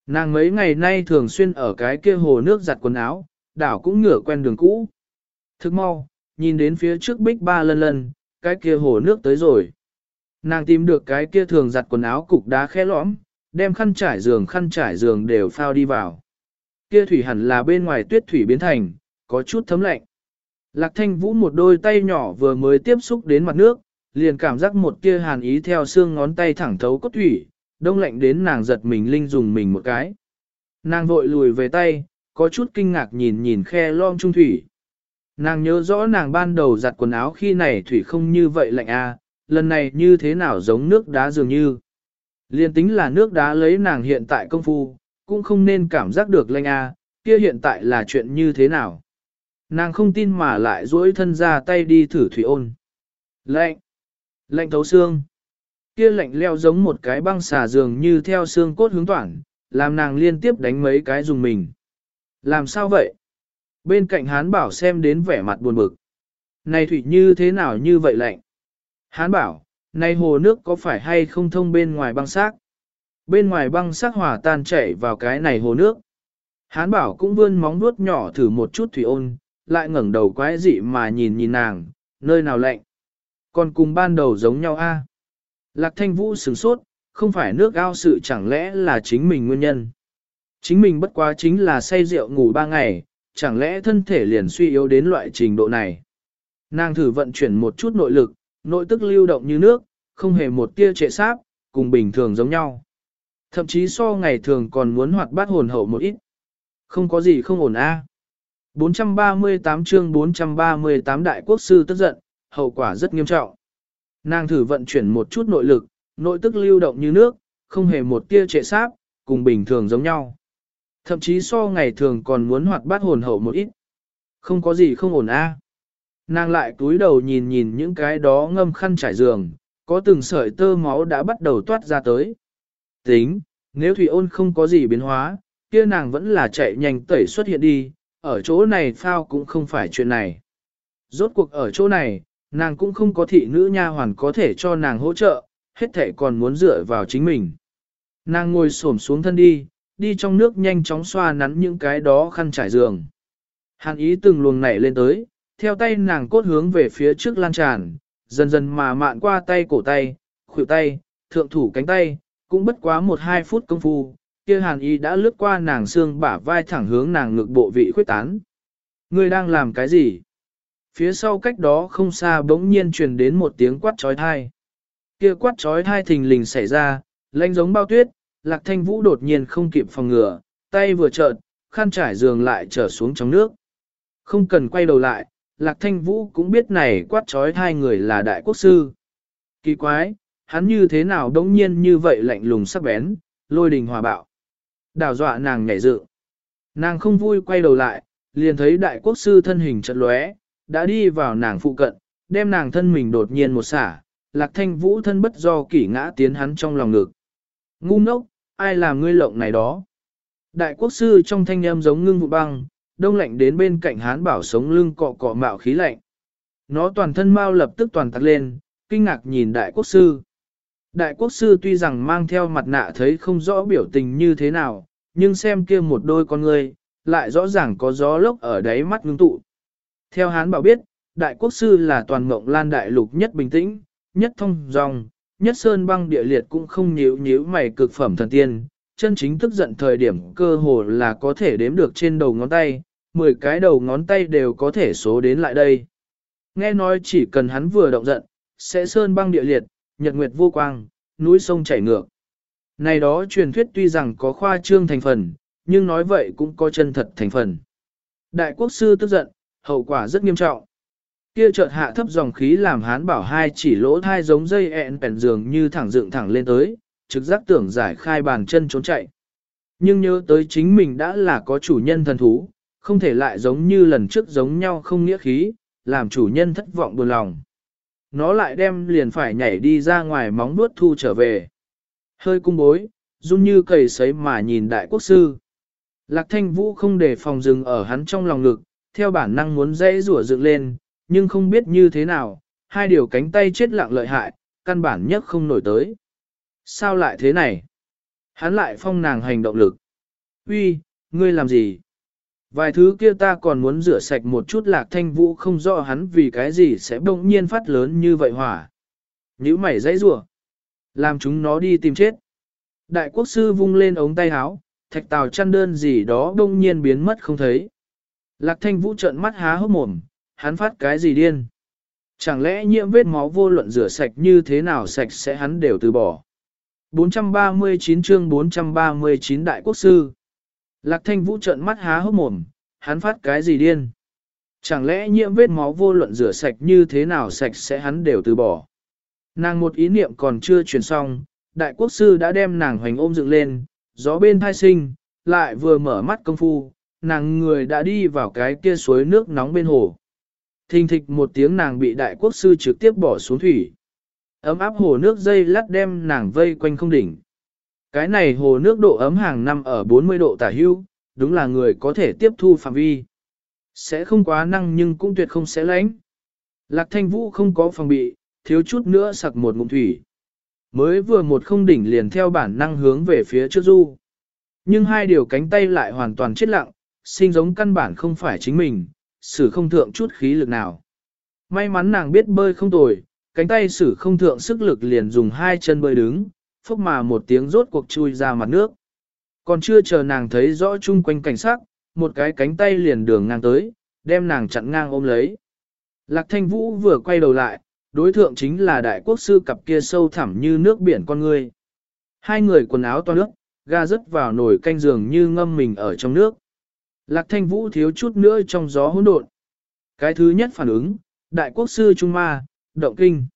Nàng mấy ngày nay thường xuyên ở cái kia hồ nước giặt quần áo, đảo cũng ngửa quen đường cũ. Thức mau, nhìn đến phía trước bích ba lần lần, cái kia hồ nước tới rồi. Nàng tìm được cái kia thường giặt quần áo cục đá khe lõm, đem khăn trải giường khăn trải giường đều phao đi vào. Kia thủy hẳn là bên ngoài tuyết thủy biến thành, có chút thấm lạnh. Lạc thanh vũ một đôi tay nhỏ vừa mới tiếp xúc đến mặt nước, liền cảm giác một kia hàn ý theo xương ngón tay thẳng thấu cốt thủy, đông lạnh đến nàng giật mình linh dùng mình một cái. Nàng vội lùi về tay, có chút kinh ngạc nhìn nhìn khe lom trung thủy. Nàng nhớ rõ nàng ban đầu giặt quần áo khi này thủy không như vậy lạnh a, à, lần này như thế nào giống nước đá dường như. Liên tính là nước đá lấy nàng hiện tại công phu, cũng không nên cảm giác được lạnh a, à, kia hiện tại là chuyện như thế nào. Nàng không tin mà lại duỗi thân ra tay đi thử thủy ôn. Lạnh! Lạnh thấu xương! Kia lạnh leo giống một cái băng xà dường như theo xương cốt hướng toản, làm nàng liên tiếp đánh mấy cái dùng mình. Làm sao vậy? Bên cạnh hán bảo xem đến vẻ mặt buồn bực. Này thủy như thế nào như vậy lạnh? Hán bảo, này hồ nước có phải hay không thông bên ngoài băng xác? Bên ngoài băng xác hòa tan chảy vào cái này hồ nước. Hán bảo cũng vươn móng vuốt nhỏ thử một chút thủy ôn, lại ngẩng đầu quái dị mà nhìn nhìn nàng, nơi nào lạnh. Còn cùng ban đầu giống nhau a? Lạc thanh vũ sửng sốt, không phải nước ao sự chẳng lẽ là chính mình nguyên nhân. Chính mình bất quá chính là say rượu ngủ ba ngày, chẳng lẽ thân thể liền suy yếu đến loại trình độ này. Nàng thử vận chuyển một chút nội lực, nội tức lưu động như nước, không hề một tia trệ sáp, cùng bình thường giống nhau. Thậm chí so ngày thường còn muốn hoạt bát hồn hậu một ít. Không có gì không ổn a. 438 chương 438 đại quốc sư tức giận, hậu quả rất nghiêm trọng. Nàng thử vận chuyển một chút nội lực, nội tức lưu động như nước, không hề một tia trệ sáp, cùng bình thường giống nhau. Thậm chí so ngày thường còn muốn hoạt bát hồn hậu một ít. Không có gì không ổn a. Nàng lại túi đầu nhìn nhìn những cái đó ngâm khăn trải giường, có từng sợi tơ máu đã bắt đầu toát ra tới. Tính, nếu thủy ôn không có gì biến hóa, kia nàng vẫn là chạy nhanh tẩy xuất hiện đi, ở chỗ này phao cũng không phải chuyện này. Rốt cuộc ở chỗ này, nàng cũng không có thị nữ nha hoàn có thể cho nàng hỗ trợ, hết thể còn muốn dựa vào chính mình. Nàng ngồi xổm xuống thân đi, đi trong nước nhanh chóng xoa nắn những cái đó khăn trải giường. Hàn ý từng luồng nảy lên tới, theo tay nàng cốt hướng về phía trước lan tràn, dần dần mà mạn qua tay cổ tay, khuỷu tay, thượng thủ cánh tay, cũng bất quá một hai phút công phu, kia hàn ý đã lướt qua nàng xương bả vai thẳng hướng nàng ngực bộ vị khuyết tán. Ngươi đang làm cái gì? Phía sau cách đó không xa bỗng nhiên truyền đến một tiếng quát trói thai. Kia quát trói thai thình lình xảy ra, lanh giống bao tuyết, lạc thanh vũ đột nhiên không kịp phòng ngừa, tay vừa trợn, khăn trải giường lại trở xuống trong nước. Không cần quay đầu lại, Lạc Thanh Vũ cũng biết này quát trói hai người là đại quốc sư. Kỳ quái, hắn như thế nào đống nhiên như vậy lạnh lùng sắc bén, lôi đình hòa bạo. Đào dọa nàng nhảy dự. Nàng không vui quay đầu lại, liền thấy đại quốc sư thân hình chật lóe, đã đi vào nàng phụ cận, đem nàng thân mình đột nhiên một xả, lạc thanh vũ thân bất do kỷ ngã tiến hắn trong lòng ngực. Ngu ngốc, ai làm ngươi lộng này đó? Đại quốc sư trong thanh âm giống ngưng vụ băng, đông lạnh đến bên cạnh hán bảo sống lưng cọ cọ mạo khí lạnh. Nó toàn thân mau lập tức toàn tắt lên, kinh ngạc nhìn đại quốc sư. Đại quốc sư tuy rằng mang theo mặt nạ thấy không rõ biểu tình như thế nào, nhưng xem kia một đôi con người, lại rõ ràng có gió lốc ở đáy mắt ngưng tụ. Theo hán bảo biết, đại quốc sư là toàn mộng lan đại lục nhất bình tĩnh, nhất thông dòng, nhất sơn băng địa liệt cũng không nhíu nhíu mày cực phẩm thần tiên, chân chính tức giận thời điểm cơ hồ là có thể đếm được trên đầu ngón tay, 10 cái đầu ngón tay đều có thể số đến lại đây. Nghe nói chỉ cần hắn vừa động giận, sẽ sơn băng địa liệt, nhật nguyệt vô quang, núi sông chảy ngược. Này đó truyền thuyết tuy rằng có khoa trương thành phần, nhưng nói vậy cũng có chân thật thành phần. Đại quốc sư tức giận, hậu quả rất nghiêm trọng. Kia chợt hạ thấp dòng khí làm hán bảo hai chỉ lỗ thai giống dây ẹn bèn giường như thẳng dựng thẳng lên tới, trực giác tưởng giải khai bàn chân trốn chạy. Nhưng nhớ tới chính mình đã là có chủ nhân thần thú, không thể lại giống như lần trước giống nhau không nghĩa khí, làm chủ nhân thất vọng buồn lòng. Nó lại đem liền phải nhảy đi ra ngoài móng nuốt thu trở về. Hơi cung bối, run như cầy sấy mà nhìn đại quốc sư. Lạc thanh vũ không để phòng dừng ở hắn trong lòng ngực, theo bản năng muốn dãy rủa dựng lên, nhưng không biết như thế nào, hai điều cánh tay chết lặng lợi hại, căn bản nhất không nổi tới. Sao lại thế này? Hắn lại phong nàng hành động lực. Uy, ngươi làm gì? Vài thứ kia ta còn muốn rửa sạch một chút lạc thanh vũ không rõ hắn vì cái gì sẽ bỗng nhiên phát lớn như vậy hỏa. Nhữ mày dãy rủa Làm chúng nó đi tìm chết. Đại quốc sư vung lên ống tay áo, thạch tàu chăn đơn gì đó bỗng nhiên biến mất không thấy. Lạc thanh vũ trợn mắt há hốc mồm, hắn phát cái gì điên? Chẳng lẽ nhiễm vết máu vô luận rửa sạch như thế nào sạch sẽ hắn đều từ bỏ? 439 chương 439 Đại Quốc Sư Lạc thanh vũ trợn mắt há hốc mồm, hắn phát cái gì điên? Chẳng lẽ nhiễm vết máu vô luận rửa sạch như thế nào sạch sẽ hắn đều từ bỏ? Nàng một ý niệm còn chưa truyền xong, Đại Quốc Sư đã đem nàng hoành ôm dựng lên, gió bên thai sinh, lại vừa mở mắt công phu, nàng người đã đi vào cái kia suối nước nóng bên hồ. Thình thịch một tiếng nàng bị đại quốc sư trực tiếp bỏ xuống thủy. Ấm áp hồ nước dây lát đem nàng vây quanh không đỉnh. Cái này hồ nước độ ấm hàng năm ở 40 độ tả hưu, đúng là người có thể tiếp thu phạm vi. Sẽ không quá năng nhưng cũng tuyệt không sẽ lánh. Lạc thanh vũ không có phòng bị, thiếu chút nữa sặc một ngụm thủy. Mới vừa một không đỉnh liền theo bản năng hướng về phía trước du. Nhưng hai điều cánh tay lại hoàn toàn chết lặng, sinh giống căn bản không phải chính mình, sử không thượng chút khí lực nào. May mắn nàng biết bơi không tồi, cánh tay sử không thượng sức lực liền dùng hai chân bơi đứng, phúc mà một tiếng rốt cuộc chui ra mặt nước. Còn chưa chờ nàng thấy rõ chung quanh cảnh sắc, một cái cánh tay liền đường ngang tới, đem nàng chặn ngang ôm lấy. Lạc thanh vũ vừa quay đầu lại, đối thượng chính là đại quốc sư cặp kia sâu thẳm như nước biển con người. Hai người quần áo toan nước, ga rớt vào nồi canh giường như ngâm mình ở trong nước. Lạc thanh vũ thiếu chút nữa trong gió hỗn độn. Cái thứ nhất phản ứng, đại quốc sư Trung Ma, động kinh.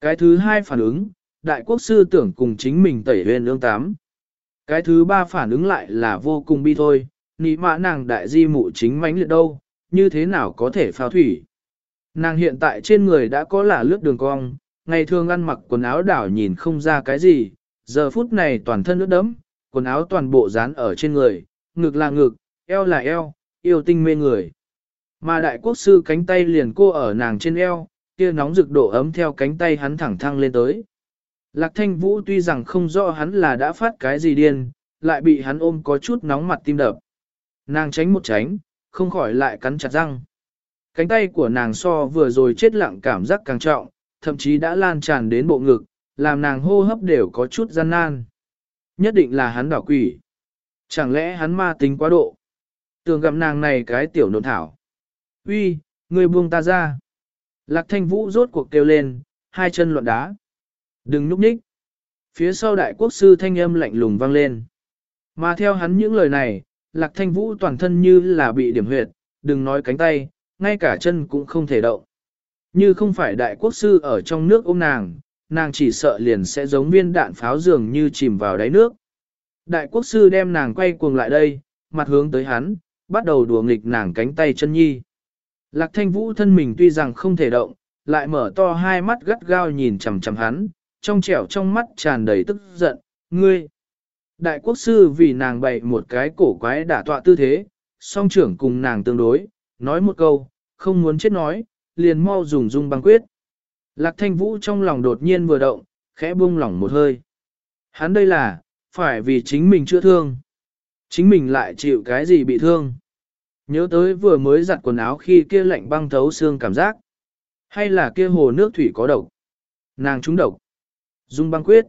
Cái thứ hai phản ứng, đại quốc sư tưởng cùng chính mình tẩy huyền lương tám. Cái thứ ba phản ứng lại là vô cùng bi thôi, nị mã nàng đại di mụ chính mánh liệt đâu, như thế nào có thể phao thủy. Nàng hiện tại trên người đã có là lướt đường cong, ngày thường ăn mặc quần áo đảo nhìn không ra cái gì, giờ phút này toàn thân nước đẫm, quần áo toàn bộ dán ở trên người, ngực là ngực, eo là eo, yêu tinh mê người. Mà đại quốc sư cánh tay liền cô ở nàng trên eo, kia nóng rực độ ấm theo cánh tay hắn thẳng thăng lên tới. Lạc thanh vũ tuy rằng không rõ hắn là đã phát cái gì điên, lại bị hắn ôm có chút nóng mặt tim đập. Nàng tránh một tránh, không khỏi lại cắn chặt răng. Cánh tay của nàng so vừa rồi chết lặng cảm giác càng trọng, thậm chí đã lan tràn đến bộ ngực, làm nàng hô hấp đều có chút gian nan. Nhất định là hắn đảo quỷ. Chẳng lẽ hắn ma tính quá độ? Tưởng gặm nàng này cái tiểu nộn thảo. Uy, người buông ta ra. Lạc thanh vũ rốt cuộc kêu lên, hai chân loạn đá. Đừng núp nhích. Phía sau đại quốc sư thanh âm lạnh lùng vang lên. Mà theo hắn những lời này, lạc thanh vũ toàn thân như là bị điểm huyệt, đừng nói cánh tay, ngay cả chân cũng không thể động. Như không phải đại quốc sư ở trong nước ôm nàng, nàng chỉ sợ liền sẽ giống viên đạn pháo dường như chìm vào đáy nước. Đại quốc sư đem nàng quay cuồng lại đây, mặt hướng tới hắn, bắt đầu đùa nghịch nàng cánh tay chân nhi. Lạc thanh vũ thân mình tuy rằng không thể động, lại mở to hai mắt gắt gao nhìn chằm chằm hắn, trong trẻo trong mắt tràn đầy tức giận, ngươi. Đại quốc sư vì nàng bày một cái cổ quái đả tọa tư thế, song trưởng cùng nàng tương đối, nói một câu, không muốn chết nói, liền mau dùng dung băng quyết. Lạc thanh vũ trong lòng đột nhiên vừa động, khẽ buông lỏng một hơi. Hắn đây là, phải vì chính mình chưa thương. Chính mình lại chịu cái gì bị thương. Nhớ tới vừa mới giặt quần áo khi kia lạnh băng thấu xương cảm giác. Hay là kia hồ nước thủy có độc. Nàng trúng độc. Dung băng quyết.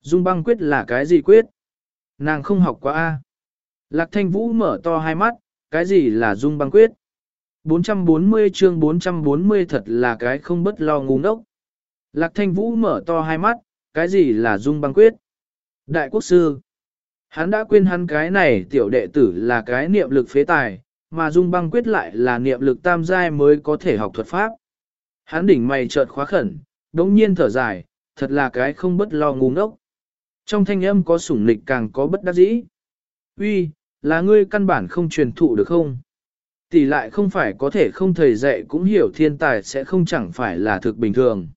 Dung băng quyết là cái gì quyết? Nàng không học quá A. Lạc thanh vũ mở to hai mắt, cái gì là dung băng quyết? 440 chương 440 thật là cái không bất lo ngu ngốc. Lạc thanh vũ mở to hai mắt, cái gì là dung băng quyết? Đại quốc sư. Hắn đã quên hắn cái này tiểu đệ tử là cái niệm lực phế tài, mà dung băng quyết lại là niệm lực tam giai mới có thể học thuật pháp. Hắn đỉnh mày chợt khóa khẩn, đống nhiên thở dài, thật là cái không bất lo ngu ngốc. Trong thanh âm có sủng lịch càng có bất đắc dĩ. Uy, là ngươi căn bản không truyền thụ được không? Tỷ lại không phải có thể không thầy dạy cũng hiểu thiên tài sẽ không chẳng phải là thực bình thường.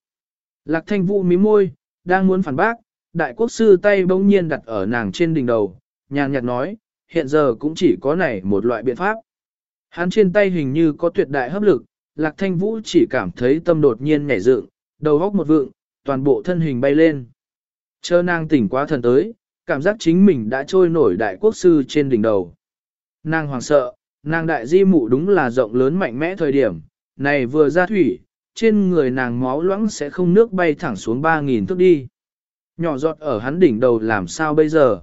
Lạc thanh vũ mí môi, đang muốn phản bác, đại quốc sư tay bỗng nhiên đặt ở nàng trên đỉnh đầu, nhàn nhạt nói, hiện giờ cũng chỉ có này một loại biện pháp. Hắn trên tay hình như có tuyệt đại hấp lực, lạc thanh vũ chỉ cảm thấy tâm đột nhiên nhảy dựng, đầu góc một vượng, toàn bộ thân hình bay lên. Chờ nàng tỉnh quá thần tới, cảm giác chính mình đã trôi nổi đại quốc sư trên đỉnh đầu. Nàng hoàng sợ, nàng đại di mụ đúng là rộng lớn mạnh mẽ thời điểm, này vừa ra thủy, trên người nàng máu loãng sẽ không nước bay thẳng xuống 3.000 thước đi. Nhỏ giọt ở hắn đỉnh đầu làm sao bây giờ?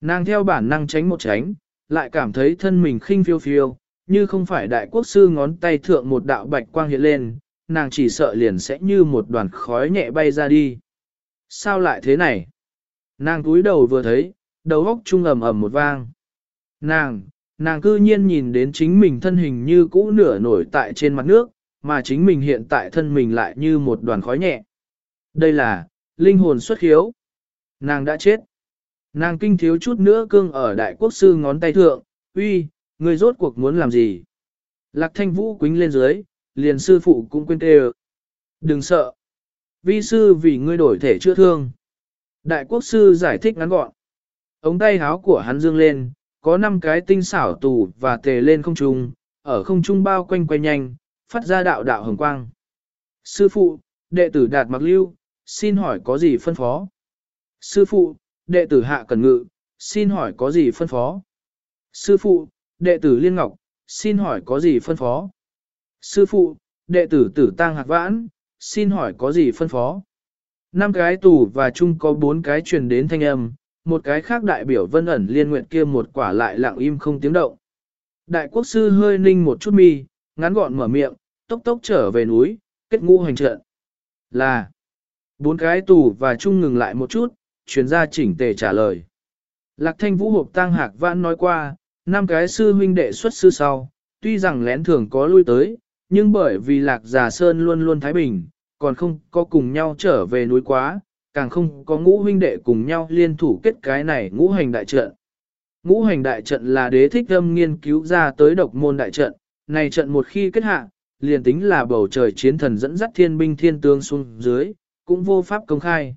Nàng theo bản năng tránh một tránh, lại cảm thấy thân mình khinh phiêu phiêu, như không phải đại quốc sư ngón tay thượng một đạo bạch quang hiện lên, nàng chỉ sợ liền sẽ như một đoàn khói nhẹ bay ra đi. Sao lại thế này? Nàng túi đầu vừa thấy, đầu óc trung ầm ầm một vang. Nàng, nàng cư nhiên nhìn đến chính mình thân hình như cũ nửa nổi tại trên mặt nước, mà chính mình hiện tại thân mình lại như một đoàn khói nhẹ. Đây là, linh hồn xuất khiếu. Nàng đã chết. Nàng kinh thiếu chút nữa cương ở đại quốc sư ngón tay thượng, uy, người rốt cuộc muốn làm gì? Lạc thanh vũ quính lên dưới, liền sư phụ cũng quên tê Đừng sợ. Vi sư vì ngươi đổi thể chữa thương. Đại quốc sư giải thích ngắn gọn. Ống tay háo của hắn dương lên, có 5 cái tinh xảo tù và tề lên không trung, ở không trung bao quanh quay nhanh, phát ra đạo đạo hồng quang. Sư phụ, đệ tử đạt mặc lưu, xin hỏi có gì phân phó? Sư phụ, đệ tử hạ cần ngự, xin hỏi có gì phân phó? Sư phụ, đệ tử liên ngọc, xin hỏi có gì phân phó? Sư phụ, đệ tử tử tăng hạc vãn, xin hỏi có gì phân phó? Năm cái tù và chung có bốn cái truyền đến thanh âm, một cái khác đại biểu vân ẩn liên nguyện kia một quả lại lặng im không tiếng động. Đại quốc sư hơi ninh một chút mi, ngắn gọn mở miệng, tốc tốc trở về núi, kết ngũ hành trận. Là, bốn cái tù và chung ngừng lại một chút, chuyên gia chỉnh tề trả lời. Lạc thanh vũ hộp tang hạc vãn nói qua, năm cái sư huynh đệ xuất sư sau, tuy rằng lén thường có lui tới, nhưng bởi vì lạc già sơn luôn luôn thái bình, còn không có cùng nhau trở về núi quá, càng không có ngũ huynh đệ cùng nhau liên thủ kết cái này ngũ hành đại trận. Ngũ hành đại trận là đế thích âm nghiên cứu ra tới độc môn đại trận, này trận một khi kết hạ, liền tính là bầu trời chiến thần dẫn dắt thiên binh thiên tướng xuống dưới, cũng vô pháp công khai.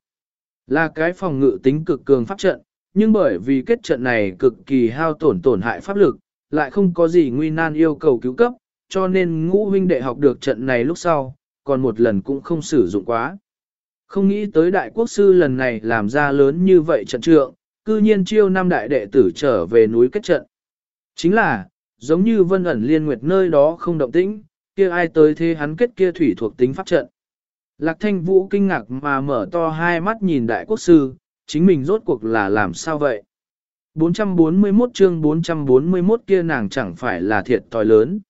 Là cái phòng ngự tính cực cường pháp trận, nhưng bởi vì kết trận này cực kỳ hao tổn tổn hại pháp lực, lại không có gì nguy nan yêu cầu cứu cấp, cho nên ngũ huynh đệ học được trận này lúc sau, còn một lần cũng không sử dụng quá. Không nghĩ tới đại quốc sư lần này làm ra lớn như vậy trận trượng, cư nhiên chiêu năm đại đệ tử trở về núi kết trận. Chính là, giống như vân ẩn liên nguyệt nơi đó không động tĩnh, kia ai tới thế hắn kết kia thủy thuộc tính pháp trận. Lạc thanh vũ kinh ngạc mà mở to hai mắt nhìn đại quốc sư, chính mình rốt cuộc là làm sao vậy? 441 chương 441 kia nàng chẳng phải là thiệt tòi lớn.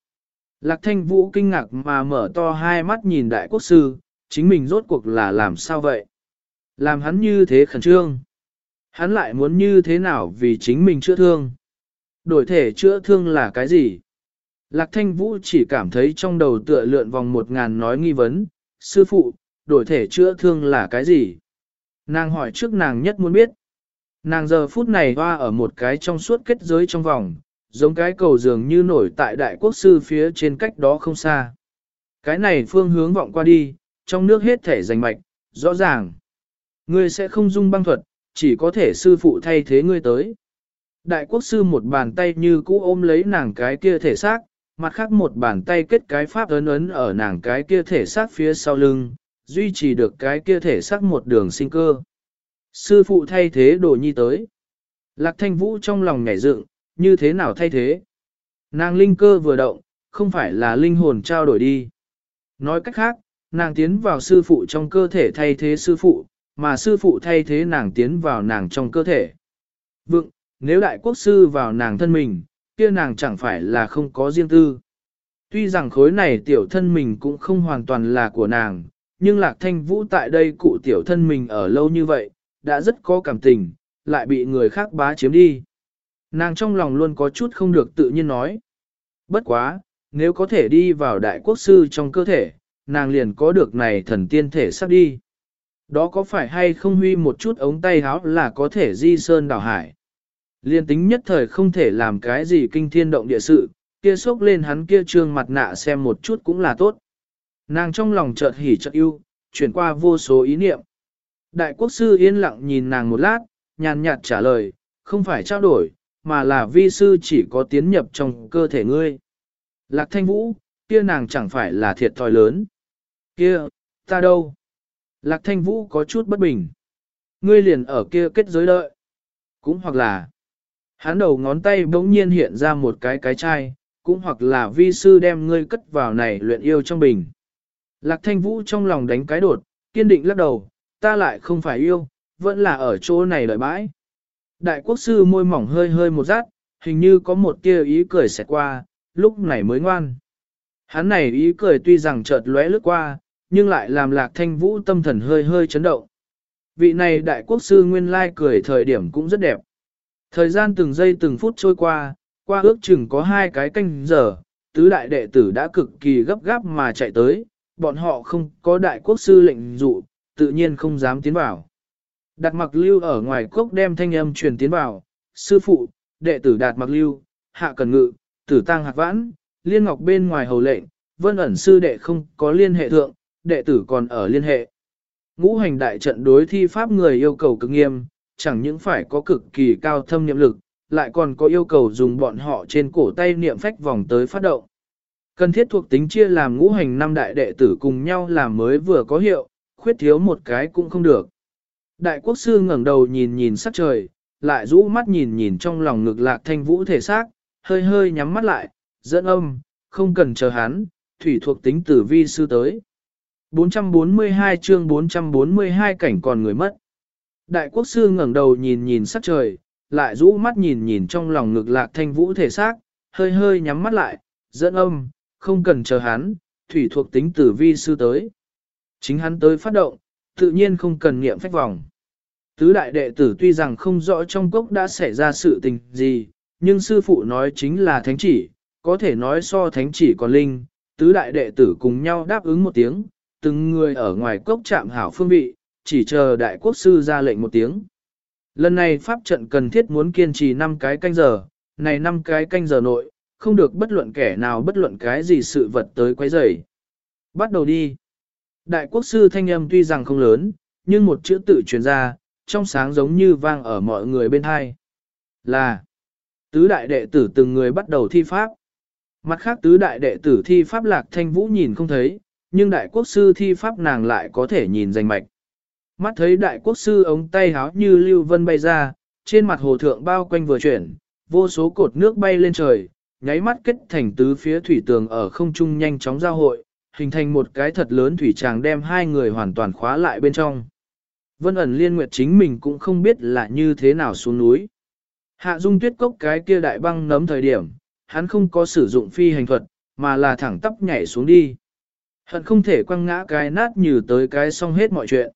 Lạc thanh vũ kinh ngạc mà mở to hai mắt nhìn đại quốc sư, chính mình rốt cuộc là làm sao vậy? Làm hắn như thế khẩn trương. Hắn lại muốn như thế nào vì chính mình chữa thương? Đổi thể chữa thương là cái gì? Lạc thanh vũ chỉ cảm thấy trong đầu tựa lượn vòng một ngàn nói nghi vấn, sư phụ, đổi thể chữa thương là cái gì? Nàng hỏi trước nàng nhất muốn biết. Nàng giờ phút này hoa ở một cái trong suốt kết giới trong vòng, giống cái cầu dường như nổi tại đại quốc sư phía trên cách đó không xa. Cái này phương hướng vọng qua đi, trong nước hết thể rành mạch, rõ ràng. Ngươi sẽ không dung băng thuật, chỉ có thể sư phụ thay thế ngươi tới. Đại quốc sư một bàn tay như cũ ôm lấy nàng cái kia thể xác, mặt khác một bàn tay kết cái pháp ấn ấn ở nàng cái kia thể xác phía sau lưng, duy trì được cái kia thể xác một đường sinh cơ. Sư phụ thay thế đồ nhi tới. Lạc thanh vũ trong lòng nhảy dựng, như thế nào thay thế? Nàng linh cơ vừa động, không phải là linh hồn trao đổi đi. Nói cách khác, nàng tiến vào sư phụ trong cơ thể thay thế sư phụ, mà sư phụ thay thế nàng tiến vào nàng trong cơ thể. Vựng, nếu đại quốc sư vào nàng thân mình, kia nàng chẳng phải là không có riêng tư. Tuy rằng khối này tiểu thân mình cũng không hoàn toàn là của nàng, nhưng lạc thanh vũ tại đây cụ tiểu thân mình ở lâu như vậy, đã rất có cảm tình, lại bị người khác bá chiếm đi. Nàng trong lòng luôn có chút không được tự nhiên nói. Bất quá, nếu có thể đi vào đại quốc sư trong cơ thể, nàng liền có được này thần tiên thể sắp đi. Đó có phải hay không huy một chút ống tay háo là có thể di sơn đảo hải. Liên tính nhất thời không thể làm cái gì kinh thiên động địa sự, kia sốc lên hắn kia trương mặt nạ xem một chút cũng là tốt. Nàng trong lòng chợt hỉ chợt yêu, chuyển qua vô số ý niệm. Đại quốc sư yên lặng nhìn nàng một lát, nhàn nhạt trả lời, không phải trao đổi, mà là vi sư chỉ có tiến nhập trong cơ thể ngươi. Lạc thanh vũ, kia nàng chẳng phải là thiệt thòi lớn. Kia, ta đâu? Lạc thanh vũ có chút bất bình. Ngươi liền ở kia kết giới đợi. Cũng hoặc là, hắn đầu ngón tay bỗng nhiên hiện ra một cái cái chai, cũng hoặc là vi sư đem ngươi cất vào này luyện yêu trong bình. Lạc thanh vũ trong lòng đánh cái đột, kiên định lắc đầu, ta lại không phải yêu, vẫn là ở chỗ này đợi bãi. Đại quốc sư môi mỏng hơi hơi một rát, hình như có một tia ý cười xẹt qua, lúc này mới ngoan. Hắn này ý cười tuy rằng chợt lóe lướt qua, nhưng lại làm lạc thanh vũ tâm thần hơi hơi chấn động. Vị này đại quốc sư nguyên lai cười thời điểm cũng rất đẹp. Thời gian từng giây từng phút trôi qua, qua ước chừng có hai cái canh giờ, tứ đại đệ tử đã cực kỳ gấp gáp mà chạy tới, bọn họ không có đại quốc sư lệnh dụ, tự nhiên không dám tiến vào. Đạt mặc lưu ở ngoài cốc đem thanh âm truyền tiến vào, sư phụ, đệ tử đạt mặc lưu, hạ cần ngự, tử tăng hạc vãn, liên ngọc bên ngoài hầu lệnh, vân ẩn sư đệ không có liên hệ thượng, đệ tử còn ở liên hệ. Ngũ hành đại trận đối thi pháp người yêu cầu cực nghiêm, chẳng những phải có cực kỳ cao thâm niệm lực, lại còn có yêu cầu dùng bọn họ trên cổ tay niệm phách vòng tới phát động. Cần thiết thuộc tính chia làm ngũ hành năm đại đệ tử cùng nhau làm mới vừa có hiệu, khuyết thiếu một cái cũng không được. Đại quốc sư ngẩng đầu nhìn nhìn sắc trời, lại rũ mắt nhìn nhìn trong lòng ngực lạc thanh vũ thể xác, hơi hơi nhắm mắt lại, dẫn âm, không cần chờ hắn, thủy thuộc tính tử vi sư tới. 442 chương 442 cảnh còn người mất. Đại quốc sư ngẩng đầu nhìn nhìn sắc trời, lại rũ mắt nhìn nhìn trong lòng ngực lạc thanh vũ thể xác, hơi hơi nhắm mắt lại, dẫn âm, không cần chờ hắn, thủy thuộc tính tử vi sư tới. Chính hắn tới phát động, tự nhiên không cần nghiệm phách vòng. Tứ đại đệ tử tuy rằng không rõ trong cốc đã xảy ra sự tình gì, nhưng sư phụ nói chính là thánh chỉ, có thể nói so thánh chỉ còn linh, tứ đại đệ tử cùng nhau đáp ứng một tiếng, từng người ở ngoài cốc chạm hảo phương vị, chỉ chờ đại quốc sư ra lệnh một tiếng. Lần này pháp trận cần thiết muốn kiên trì 5 cái canh giờ, này 5 cái canh giờ nội, không được bất luận kẻ nào bất luận cái gì sự vật tới quấy rầy. Bắt đầu đi. Đại quốc sư thanh âm tuy rằng không lớn, nhưng một chữ tự truyền ra, trong sáng giống như vang ở mọi người bên hai. Là, tứ đại đệ tử từng người bắt đầu thi pháp. Mặt khác tứ đại đệ tử thi pháp lạc thanh vũ nhìn không thấy, nhưng đại quốc sư thi pháp nàng lại có thể nhìn danh mạch. Mắt thấy đại quốc sư ống tay háo như lưu vân bay ra, trên mặt hồ thượng bao quanh vừa chuyển, vô số cột nước bay lên trời, nháy mắt kết thành tứ phía thủy tường ở không trung nhanh chóng giao hội, hình thành một cái thật lớn thủy tràng đem hai người hoàn toàn khóa lại bên trong. Vân ẩn liên nguyệt chính mình cũng không biết là như thế nào xuống núi. Hạ dung tuyết cốc cái kia đại băng nấm thời điểm, hắn không có sử dụng phi hành thuật, mà là thẳng tắp nhảy xuống đi. Hận không thể quăng ngã cái nát như tới cái xong hết mọi chuyện.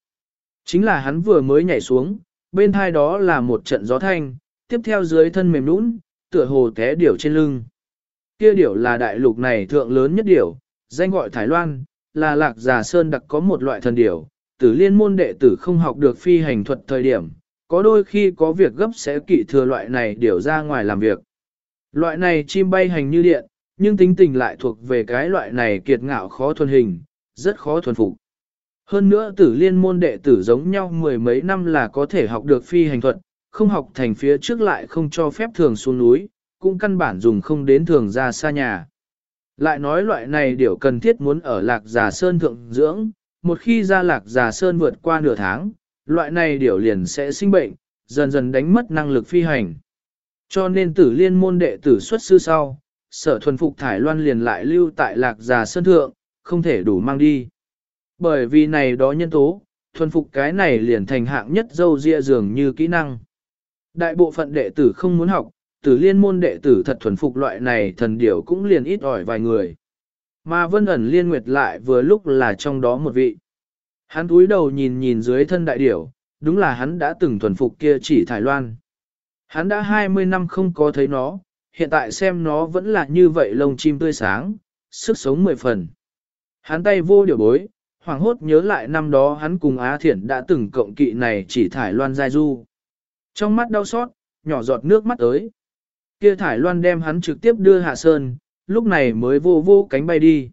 Chính là hắn vừa mới nhảy xuống, bên thai đó là một trận gió thanh, tiếp theo dưới thân mềm nũng, tựa hồ té điểu trên lưng. kia điểu là đại lục này thượng lớn nhất điểu, danh gọi Thái Loan, là lạc giả sơn đặc có một loại thần điểu, tử liên môn đệ tử không học được phi hành thuật thời điểm, có đôi khi có việc gấp sẽ kỵ thừa loại này điểu ra ngoài làm việc. Loại này chim bay hành như điện, nhưng tính tình lại thuộc về cái loại này kiệt ngạo khó thuần hình, rất khó thuần phục. Hơn nữa tử liên môn đệ tử giống nhau mười mấy năm là có thể học được phi hành thuật, không học thành phía trước lại không cho phép thường xuống núi, cũng căn bản dùng không đến thường ra xa nhà. Lại nói loại này điều cần thiết muốn ở lạc giả sơn thượng dưỡng, một khi ra lạc giả sơn vượt qua nửa tháng, loại này điều liền sẽ sinh bệnh, dần dần đánh mất năng lực phi hành. Cho nên tử liên môn đệ tử xuất sư sau, sở thuần phục thải loan liền lại lưu tại lạc giả sơn thượng, không thể đủ mang đi. Bởi vì này đó nhân tố, thuần phục cái này liền thành hạng nhất dâu ria dường như kỹ năng. Đại bộ phận đệ tử không muốn học, tử liên môn đệ tử thật thuần phục loại này thần điểu cũng liền ít ỏi vài người. Mà vân ẩn liên nguyệt lại vừa lúc là trong đó một vị. Hắn túi đầu nhìn nhìn dưới thân đại điểu, đúng là hắn đã từng thuần phục kia chỉ thải loan. Hắn đã 20 năm không có thấy nó, hiện tại xem nó vẫn là như vậy lông chim tươi sáng, sức sống mười phần. Hắn tay vô điều bối, hoàng hốt nhớ lại năm đó hắn cùng Á Thiển đã từng cộng kỵ này chỉ thải loan giai du. Trong mắt đau xót, nhỏ giọt nước mắt tới. Kia thải loan đem hắn trực tiếp đưa hạ sơn, lúc này mới vô vô cánh bay đi.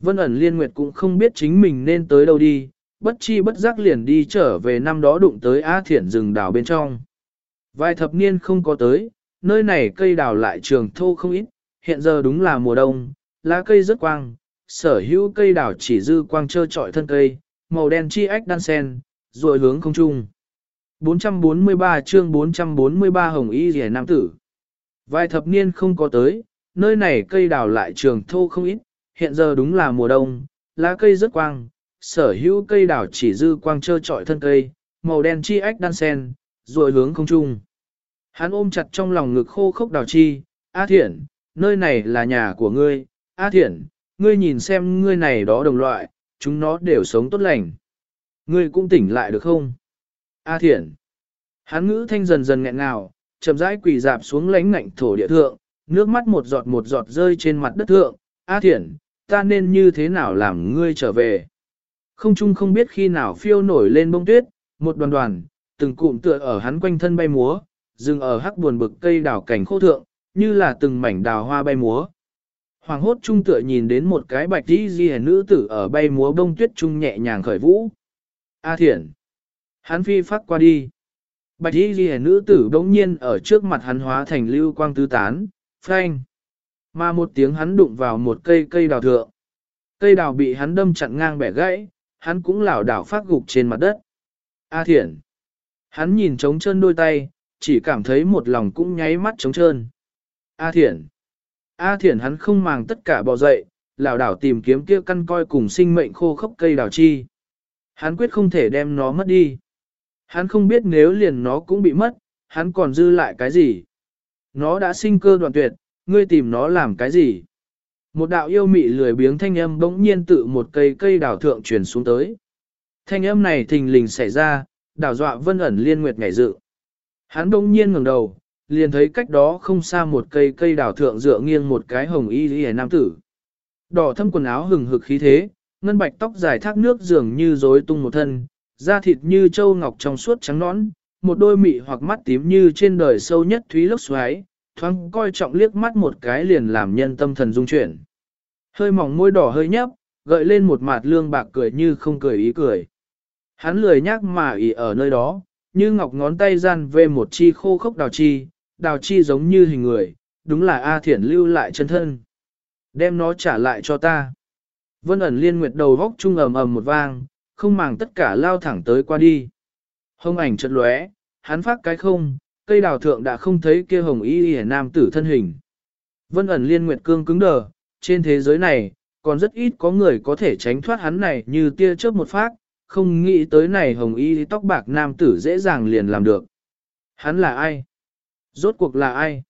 Vân ẩn liên nguyệt cũng không biết chính mình nên tới đâu đi, bất chi bất giác liền đi trở về năm đó đụng tới Á Thiển rừng đảo bên trong. Vài thập niên không có tới, nơi này cây đào lại trường thô không ít, hiện giờ đúng là mùa đông, lá cây rất quang, sở hữu cây đào chỉ dư quang trơ trọi thân cây, màu đen chi ách đan sen, rồi hướng không trung. 443 chương 443 Hồng Y Rìa Nam Tử Vài thập niên không có tới, nơi này cây đào lại trường thô không ít, hiện giờ đúng là mùa đông, lá cây rất quang, sở hữu cây đào chỉ dư quang trơ trọi thân cây, màu đen chi ách đan sen, rồi hướng không trung. Hắn ôm chặt trong lòng ngực khô khốc đào chi, A Thiển, nơi này là nhà của ngươi, A Thiển, ngươi nhìn xem ngươi này đó đồng loại, chúng nó đều sống tốt lành. Ngươi cũng tỉnh lại được không? A Thiển. Hắn ngữ thanh dần dần nghẹn ngào, chậm rãi quỳ dạp xuống lánh ngạnh thổ địa thượng, nước mắt một giọt một giọt rơi trên mặt đất thượng. A Thiển, ta nên như thế nào làm ngươi trở về? Không chung không biết khi nào phiêu nổi lên bông tuyết, một đoàn đoàn, từng cụm tựa ở hắn quanh thân bay múa, dừng ở hắc buồn bực cây đào cảnh khô thượng, như là từng mảnh đào hoa bay múa. Hoàng hốt trung tựa nhìn đến một cái bạch đi di nữ tử ở bay múa bông tuyết trung nhẹ nhàng khởi vũ. A thiện. Hắn phi phát qua đi. Bạch đi di nữ tử đống nhiên ở trước mặt hắn hóa thành lưu quang tứ tán, phanh. Mà một tiếng hắn đụng vào một cây cây đào thượng. Cây đào bị hắn đâm chặn ngang bẻ gãy, hắn cũng lảo đảo phát gục trên mặt đất. A thiện. Hắn nhìn trống chân đôi tay, chỉ cảm thấy một lòng cũng nháy mắt trống trơn. A thiện. A thiển hắn không màng tất cả bò dậy, lảo đảo tìm kiếm kia căn coi cùng sinh mệnh khô khốc cây đào chi. Hắn quyết không thể đem nó mất đi. Hắn không biết nếu liền nó cũng bị mất, hắn còn dư lại cái gì. Nó đã sinh cơ đoạn tuyệt, ngươi tìm nó làm cái gì. Một đạo yêu mị lười biếng thanh âm bỗng nhiên tự một cây cây đào thượng truyền xuống tới. Thanh âm này thình lình xảy ra, đảo dọa vân ẩn liên nguyệt ngảy dự. Hắn bỗng nhiên ngẩng đầu, liền thấy cách đó không xa một cây cây đào thượng dựa nghiêng một cái hồng y y nam tử. Đỏ thâm quần áo hừng hực khí thế, ngân bạch tóc dài thác nước dường như rối tung một thân, da thịt như châu ngọc trong suốt trắng nõn, một đôi mị hoặc mắt tím như trên đời sâu nhất thúy lốc xoáy, thoáng coi trọng liếc mắt một cái liền làm nhân tâm thần dung chuyển. Hơi mỏng môi đỏ hơi nhấp, gợi lên một mặt lương bạc cười như không cười ý cười. Hắn lười nhác mà ý ở nơi đó, như ngọc ngón tay gian về một chi khô khốc đào chi, đào chi giống như hình người, đúng là A Thiển lưu lại chân thân. Đem nó trả lại cho ta. Vân ẩn liên nguyệt đầu vóc trung ầm ầm một vang, không màng tất cả lao thẳng tới qua đi. Hông ảnh chợt lóe, hắn phát cái không, cây đào thượng đã không thấy kia hồng y y nam tử thân hình. Vân ẩn liên nguyệt cương cứng đờ, trên thế giới này, còn rất ít có người có thể tránh thoát hắn này như tia chớp một phát, không nghĩ tới này hồng y tóc bạc nam tử dễ dàng liền làm được. Hắn là ai? Rốt cuộc là ai?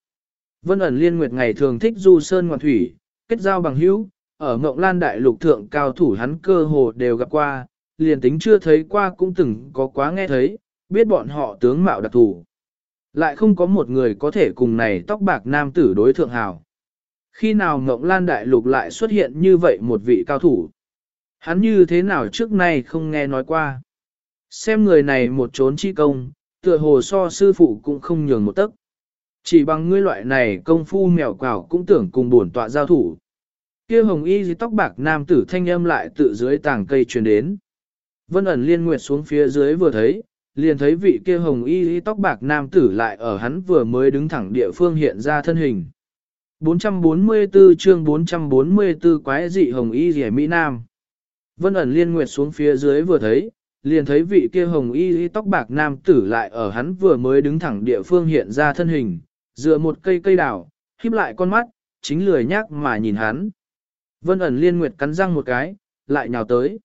Vân ẩn liên nguyệt ngày thường thích du sơn ngoạn thủy, kết giao bằng hữu, ở Ngộng Lan Đại Lục thượng cao thủ hắn cơ hồ đều gặp qua, liền tính chưa thấy qua cũng từng có quá nghe thấy, biết bọn họ tướng mạo đặc thù. Lại không có một người có thể cùng này tóc bạc nam tử đối thượng hào. Khi nào Ngộng Lan Đại Lục lại xuất hiện như vậy một vị cao thủ? Hắn như thế nào trước nay không nghe nói qua? Xem người này một trốn chi công, tựa hồ so sư phụ cũng không nhường một tấc. Chỉ bằng ngươi loại này công phu mèo quào cũng tưởng cùng bổn tọa giao thủ. Kia hồng y dưới tóc bạc nam tử thanh âm lại tự dưới tàng cây truyền đến. Vân ẩn liên nguyệt xuống phía dưới vừa thấy, liền thấy vị kia hồng y dưới tóc bạc nam tử lại ở hắn vừa mới đứng thẳng địa phương hiện ra thân hình. 444 chương 444 quái dị hồng y dì Mỹ Nam. Vân ẩn liên nguyệt xuống phía dưới vừa thấy, liền thấy vị kia hồng y y tóc bạc nam tử lại ở hắn vừa mới đứng thẳng địa phương hiện ra thân hình, dựa một cây cây đào, híp lại con mắt, chính lười nhác mà nhìn hắn. Vân ẩn liên nguyệt cắn răng một cái, lại nhào tới.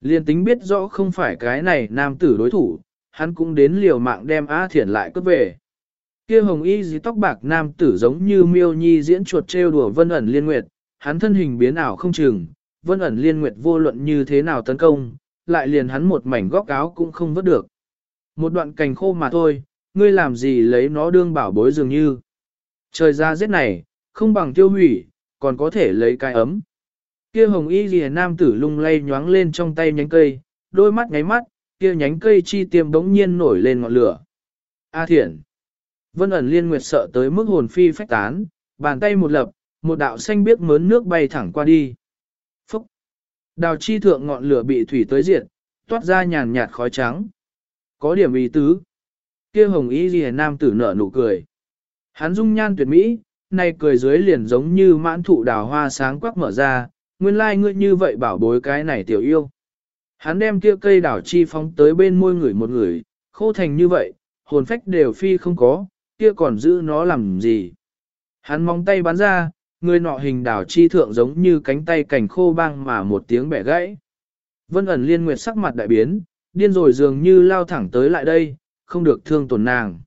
Liên tính biết rõ không phải cái này nam tử đối thủ, hắn cũng đến liều mạng đem A Thiển lại cướp về. Kia hồng y dí tóc bạc nam tử giống như miêu nhi diễn chuột trêu đùa vân ẩn liên nguyệt, hắn thân hình biến ảo không chừng, vân ẩn liên nguyệt vô luận như thế nào tấn công, lại liền hắn một mảnh góc áo cũng không vớt được. Một đoạn cành khô mà thôi, ngươi làm gì lấy nó đương bảo bối dường như. Trời ra rét này, không bằng tiêu hủy, còn có thể lấy cái ấm. Kia hồng y lìa nam tử lung lay nhoáng lên trong tay nhánh cây, đôi mắt ngáy mắt, kia nhánh cây chi tiêm bỗng nhiên nổi lên ngọn lửa. A thiện. Vân ẩn liên nguyệt sợ tới mức hồn phi phách tán, bàn tay một lập, một đạo xanh biếc mớn nước bay thẳng qua đi. Phúc! Đào chi thượng ngọn lửa bị thủy tới diệt, toát ra nhàn nhạt khói trắng. Có điểm ý tứ kia hồng y ghi nam tử nở nụ cười. Hắn dung nhan tuyệt mỹ, nay cười dưới liền giống như mãn thụ đào hoa sáng quắc mở ra, nguyên lai like ngươi như vậy bảo bối cái này tiểu yêu. Hắn đem kia cây đảo chi phóng tới bên môi người một người, khô thành như vậy, hồn phách đều phi không có, kia còn giữ nó làm gì. Hắn mong tay bắn ra, người nọ hình đảo chi thượng giống như cánh tay cảnh khô băng mà một tiếng bẻ gãy. Vân ẩn liên nguyệt sắc mặt đại biến, điên rồi dường như lao thẳng tới lại đây, không được thương tổn nàng.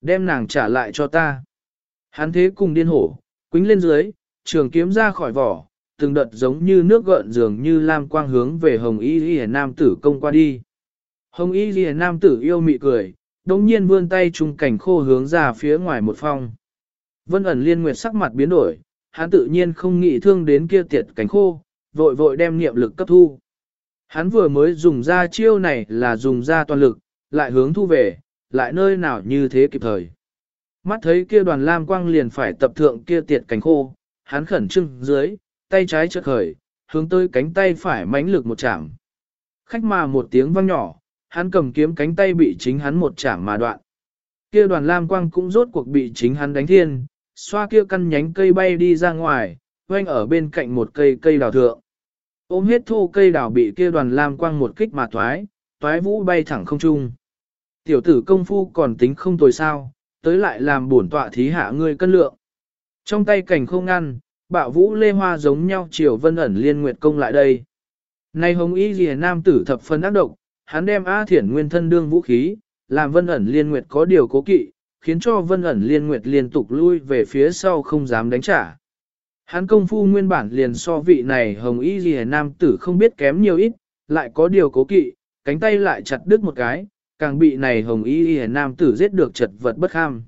Đem nàng trả lại cho ta. Hắn thế cùng điên hổ, quính lên dưới, trường kiếm ra khỏi vỏ, từng đợt giống như nước gợn dường như lam quang hướng về hồng y ghi nam tử công qua đi. Hồng y ghi nam tử yêu mị cười, đống nhiên vươn tay trung cảnh khô hướng ra phía ngoài một phong. Vân ẩn liên nguyệt sắc mặt biến đổi, hắn tự nhiên không nghĩ thương đến kia tiệt cảnh khô, vội vội đem niệm lực cấp thu. Hắn vừa mới dùng ra chiêu này là dùng ra toàn lực, lại hướng thu về, lại nơi nào như thế kịp thời. Mắt thấy kia đoàn lam quang liền phải tập thượng kia tiệt cánh khô, hắn khẩn trưng dưới, tay trái chợt khởi, hướng tới cánh tay phải mãnh lực một chạm. Khách mà một tiếng vang nhỏ, hắn cầm kiếm cánh tay bị chính hắn một chạm mà đoạn. Kia đoàn lam quang cũng rốt cuộc bị chính hắn đánh thiên, xoa kia căn nhánh cây bay đi ra ngoài, quanh ở bên cạnh một cây cây đào thượng. Ôm hết thô cây đào bị kia đoàn lam quang một kích mà thoái, toái vũ bay thẳng không trung. Tiểu tử công phu còn tính không tồi sao, tới lại làm bổn tọa thí hạ ngươi cân lượng. Trong tay cảnh không ngăn, bạo vũ lê hoa giống nhau chiều vân ẩn liên nguyệt công lại đây. Này hồng y lìa nam tử thập phân ác độc, hắn đem A thiển nguyên thân đương vũ khí, làm vân ẩn liên nguyệt có điều cố kỵ, khiến cho vân ẩn liên nguyệt liên tục lui về phía sau không dám đánh trả. Hắn công phu nguyên bản liền so vị này hồng y gì nam tử không biết kém nhiều ít, lại có điều cố kỵ, cánh tay lại chặt đứt một cái, càng bị này hồng y y nam tử giết được chật vật bất kham.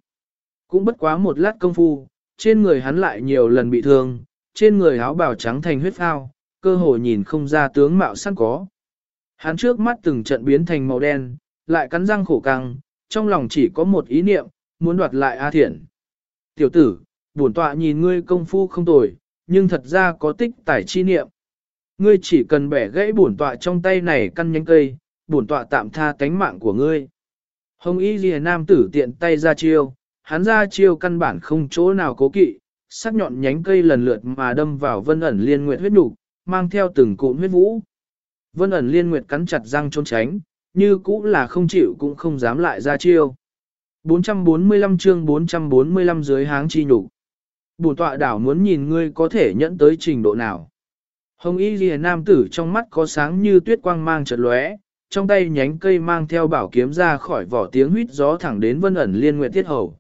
Cũng bất quá một lát công phu, trên người hắn lại nhiều lần bị thương, trên người áo bào trắng thành huyết phao, cơ hồ nhìn không ra tướng mạo sẵn có. Hắn trước mắt từng trận biến thành màu đen, lại cắn răng khổ căng, trong lòng chỉ có một ý niệm, muốn đoạt lại A Thiện. Tiểu tử, bổn tọa nhìn ngươi công phu không tồi, nhưng thật ra có tích tài chi niệm. Ngươi chỉ cần bẻ gãy bổn tọa trong tay này căn nhánh cây, bổn tọa tạm tha tánh mạng của ngươi. Hồng Y Lìa Nam tử tiện tay ra chiêu, hắn ra chiêu căn bản không chỗ nào cố kỵ, sắc nhọn nhánh cây lần lượt mà đâm vào vân ẩn liên nguyệt huyết nục, mang theo từng cụm huyết vũ. Vân ẩn liên nguyệt cắn chặt răng trốn tránh, như cũ là không chịu cũng không dám lại ra chiêu. 445 chương 445 dưới háng chi nhục. Bổn tọa đảo muốn nhìn ngươi có thể nhẫn tới trình độ nào. Hồng y lìa nam tử trong mắt có sáng như tuyết quang mang chợt lóe, trong tay nhánh cây mang theo bảo kiếm ra khỏi vỏ tiếng huýt gió thẳng đến vân ẩn liên nguyệt tiết hầu.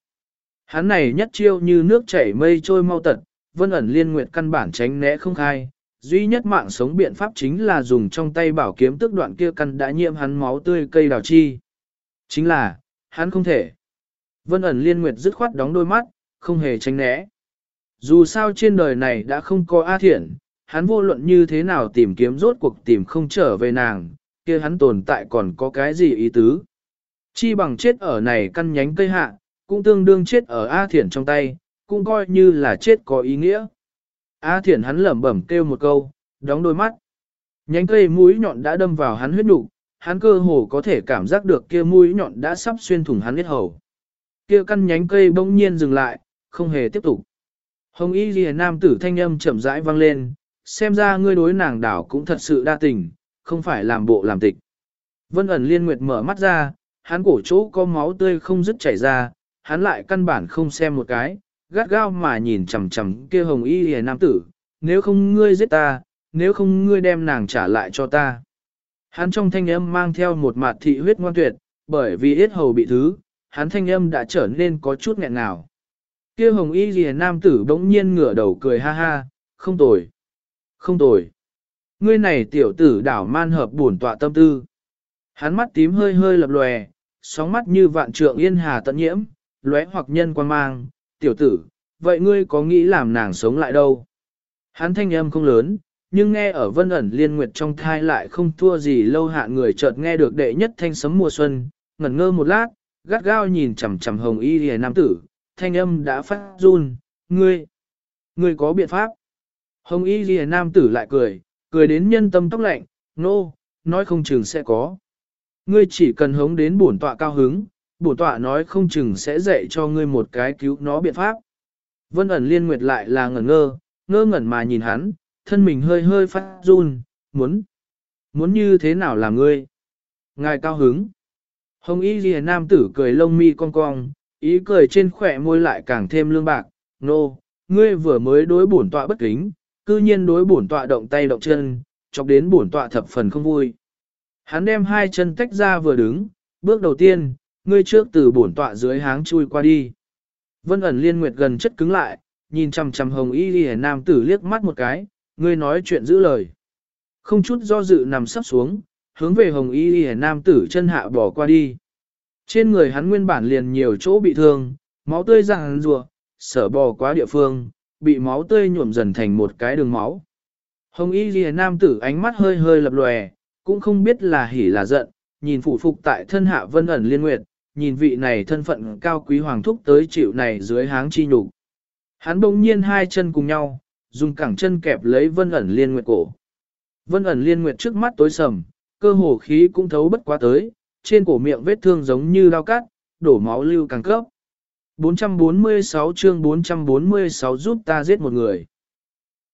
Hắn này nhất chiêu như nước chảy mây trôi mau tật, vân ẩn liên nguyệt căn bản tránh né không khai, duy nhất mạng sống biện pháp chính là dùng trong tay bảo kiếm tức đoạn kia căn đã nhiễm hắn máu tươi cây đào chi. Chính là, hắn không thể. Vân ẩn liên nguyệt dứt khoát đóng đôi mắt, không hề tránh né. Dù sao trên đời này đã không có A Thiển, hắn vô luận như thế nào tìm kiếm rốt cuộc tìm không trở về nàng, kia hắn tồn tại còn có cái gì ý tứ. Chi bằng chết ở này căn nhánh cây hạ, cũng tương đương chết ở A Thiển trong tay, cũng coi như là chết có ý nghĩa. A Thiển hắn lẩm bẩm kêu một câu, đóng đôi mắt. Nhánh cây mũi nhọn đã đâm vào hắn huyết nục, hắn cơ hồ có thể cảm giác được kia mũi nhọn đã sắp xuyên thủng hắn huyết hầu. Kia căn nhánh cây bỗng nhiên dừng lại, không hề tiếp tục. Hồng y ghi nam tử thanh âm chậm rãi vang lên, xem ra ngươi đối nàng đảo cũng thật sự đa tình, không phải làm bộ làm tịch. Vân ẩn liên nguyệt mở mắt ra, hắn cổ chỗ có máu tươi không dứt chảy ra, hắn lại căn bản không xem một cái, gắt gao mà nhìn chằm chằm kia hồng y hề nam tử, nếu không ngươi giết ta, nếu không ngươi đem nàng trả lại cho ta. Hắn trong thanh âm mang theo một mạt thị huyết ngoan tuyệt, bởi vì yết hầu bị thứ, hắn thanh âm đã trở nên có chút nghẹn ngào. Kia hồng y lìa nam tử bỗng nhiên ngửa đầu cười ha ha, không tồi, không tồi. Ngươi này tiểu tử đảo man hợp bổn tọa tâm tư. Hắn mắt tím hơi hơi lập lòe, sóng mắt như vạn trượng yên hà tận nhiễm, lóe hoặc nhân quan mang, tiểu tử, vậy ngươi có nghĩ làm nàng sống lại đâu? Hắn thanh âm không lớn, nhưng nghe ở vân ẩn liên nguyệt trong thai lại không thua gì lâu hạn người chợt nghe được đệ nhất thanh sấm mùa xuân, ngẩn ngơ một lát, gắt gao nhìn chằm chằm hồng y hề nam tử, thanh âm đã phát run, ngươi, ngươi có biện pháp. Hồng y hề nam tử lại cười, cười đến nhân tâm tóc lạnh, nô, no, nói không chừng sẽ có. Ngươi chỉ cần hống đến bổn tọa cao hứng, bổn tọa nói không chừng sẽ dạy cho ngươi một cái cứu nó biện pháp. Vân ẩn liên nguyệt lại là ngẩn ngơ, ngơ ngẩn mà nhìn hắn, thân mình hơi hơi phát run, muốn, muốn như thế nào là ngươi? Ngài cao hứng. Hồng y ghi nam tử cười lông mi cong cong, ý cười trên khỏe môi lại càng thêm lương bạc, nô, no, ngươi vừa mới đối bổn tọa bất kính, cư nhiên đối bổn tọa động tay động chân, chọc đến bổn tọa thập phần không vui. Hắn đem hai chân tách ra vừa đứng, bước đầu tiên, ngươi trước từ bổn tọa dưới háng chui qua đi. Vân ẩn liên nguyệt gần chất cứng lại, nhìn chằm chằm hồng y ghi nam tử liếc mắt một cái, ngươi nói chuyện giữ lời. Không chút do dự nằm sắp xuống, hướng về hồng y ghi nam tử chân hạ bỏ qua đi. Trên người hắn nguyên bản liền nhiều chỗ bị thương, máu tươi ràng rùa, sở bò quá địa phương, bị máu tươi nhuộm dần thành một cái đường máu. Hồng y ghi nam tử ánh mắt hơi hơi lập lòe, cũng không biết là hỉ là giận, nhìn phụ phục tại thân hạ vân ẩn liên nguyệt, nhìn vị này thân phận cao quý hoàng thúc tới chịu này dưới háng chi nhục. Hắn bỗng nhiên hai chân cùng nhau, dùng cẳng chân kẹp lấy vân ẩn liên nguyệt cổ. Vân ẩn liên nguyệt trước mắt tối sầm, cơ hồ khí cũng thấu bất quá tới, trên cổ miệng vết thương giống như lao cắt, đổ máu lưu càng cấp. 446 chương 446 giúp ta giết một người.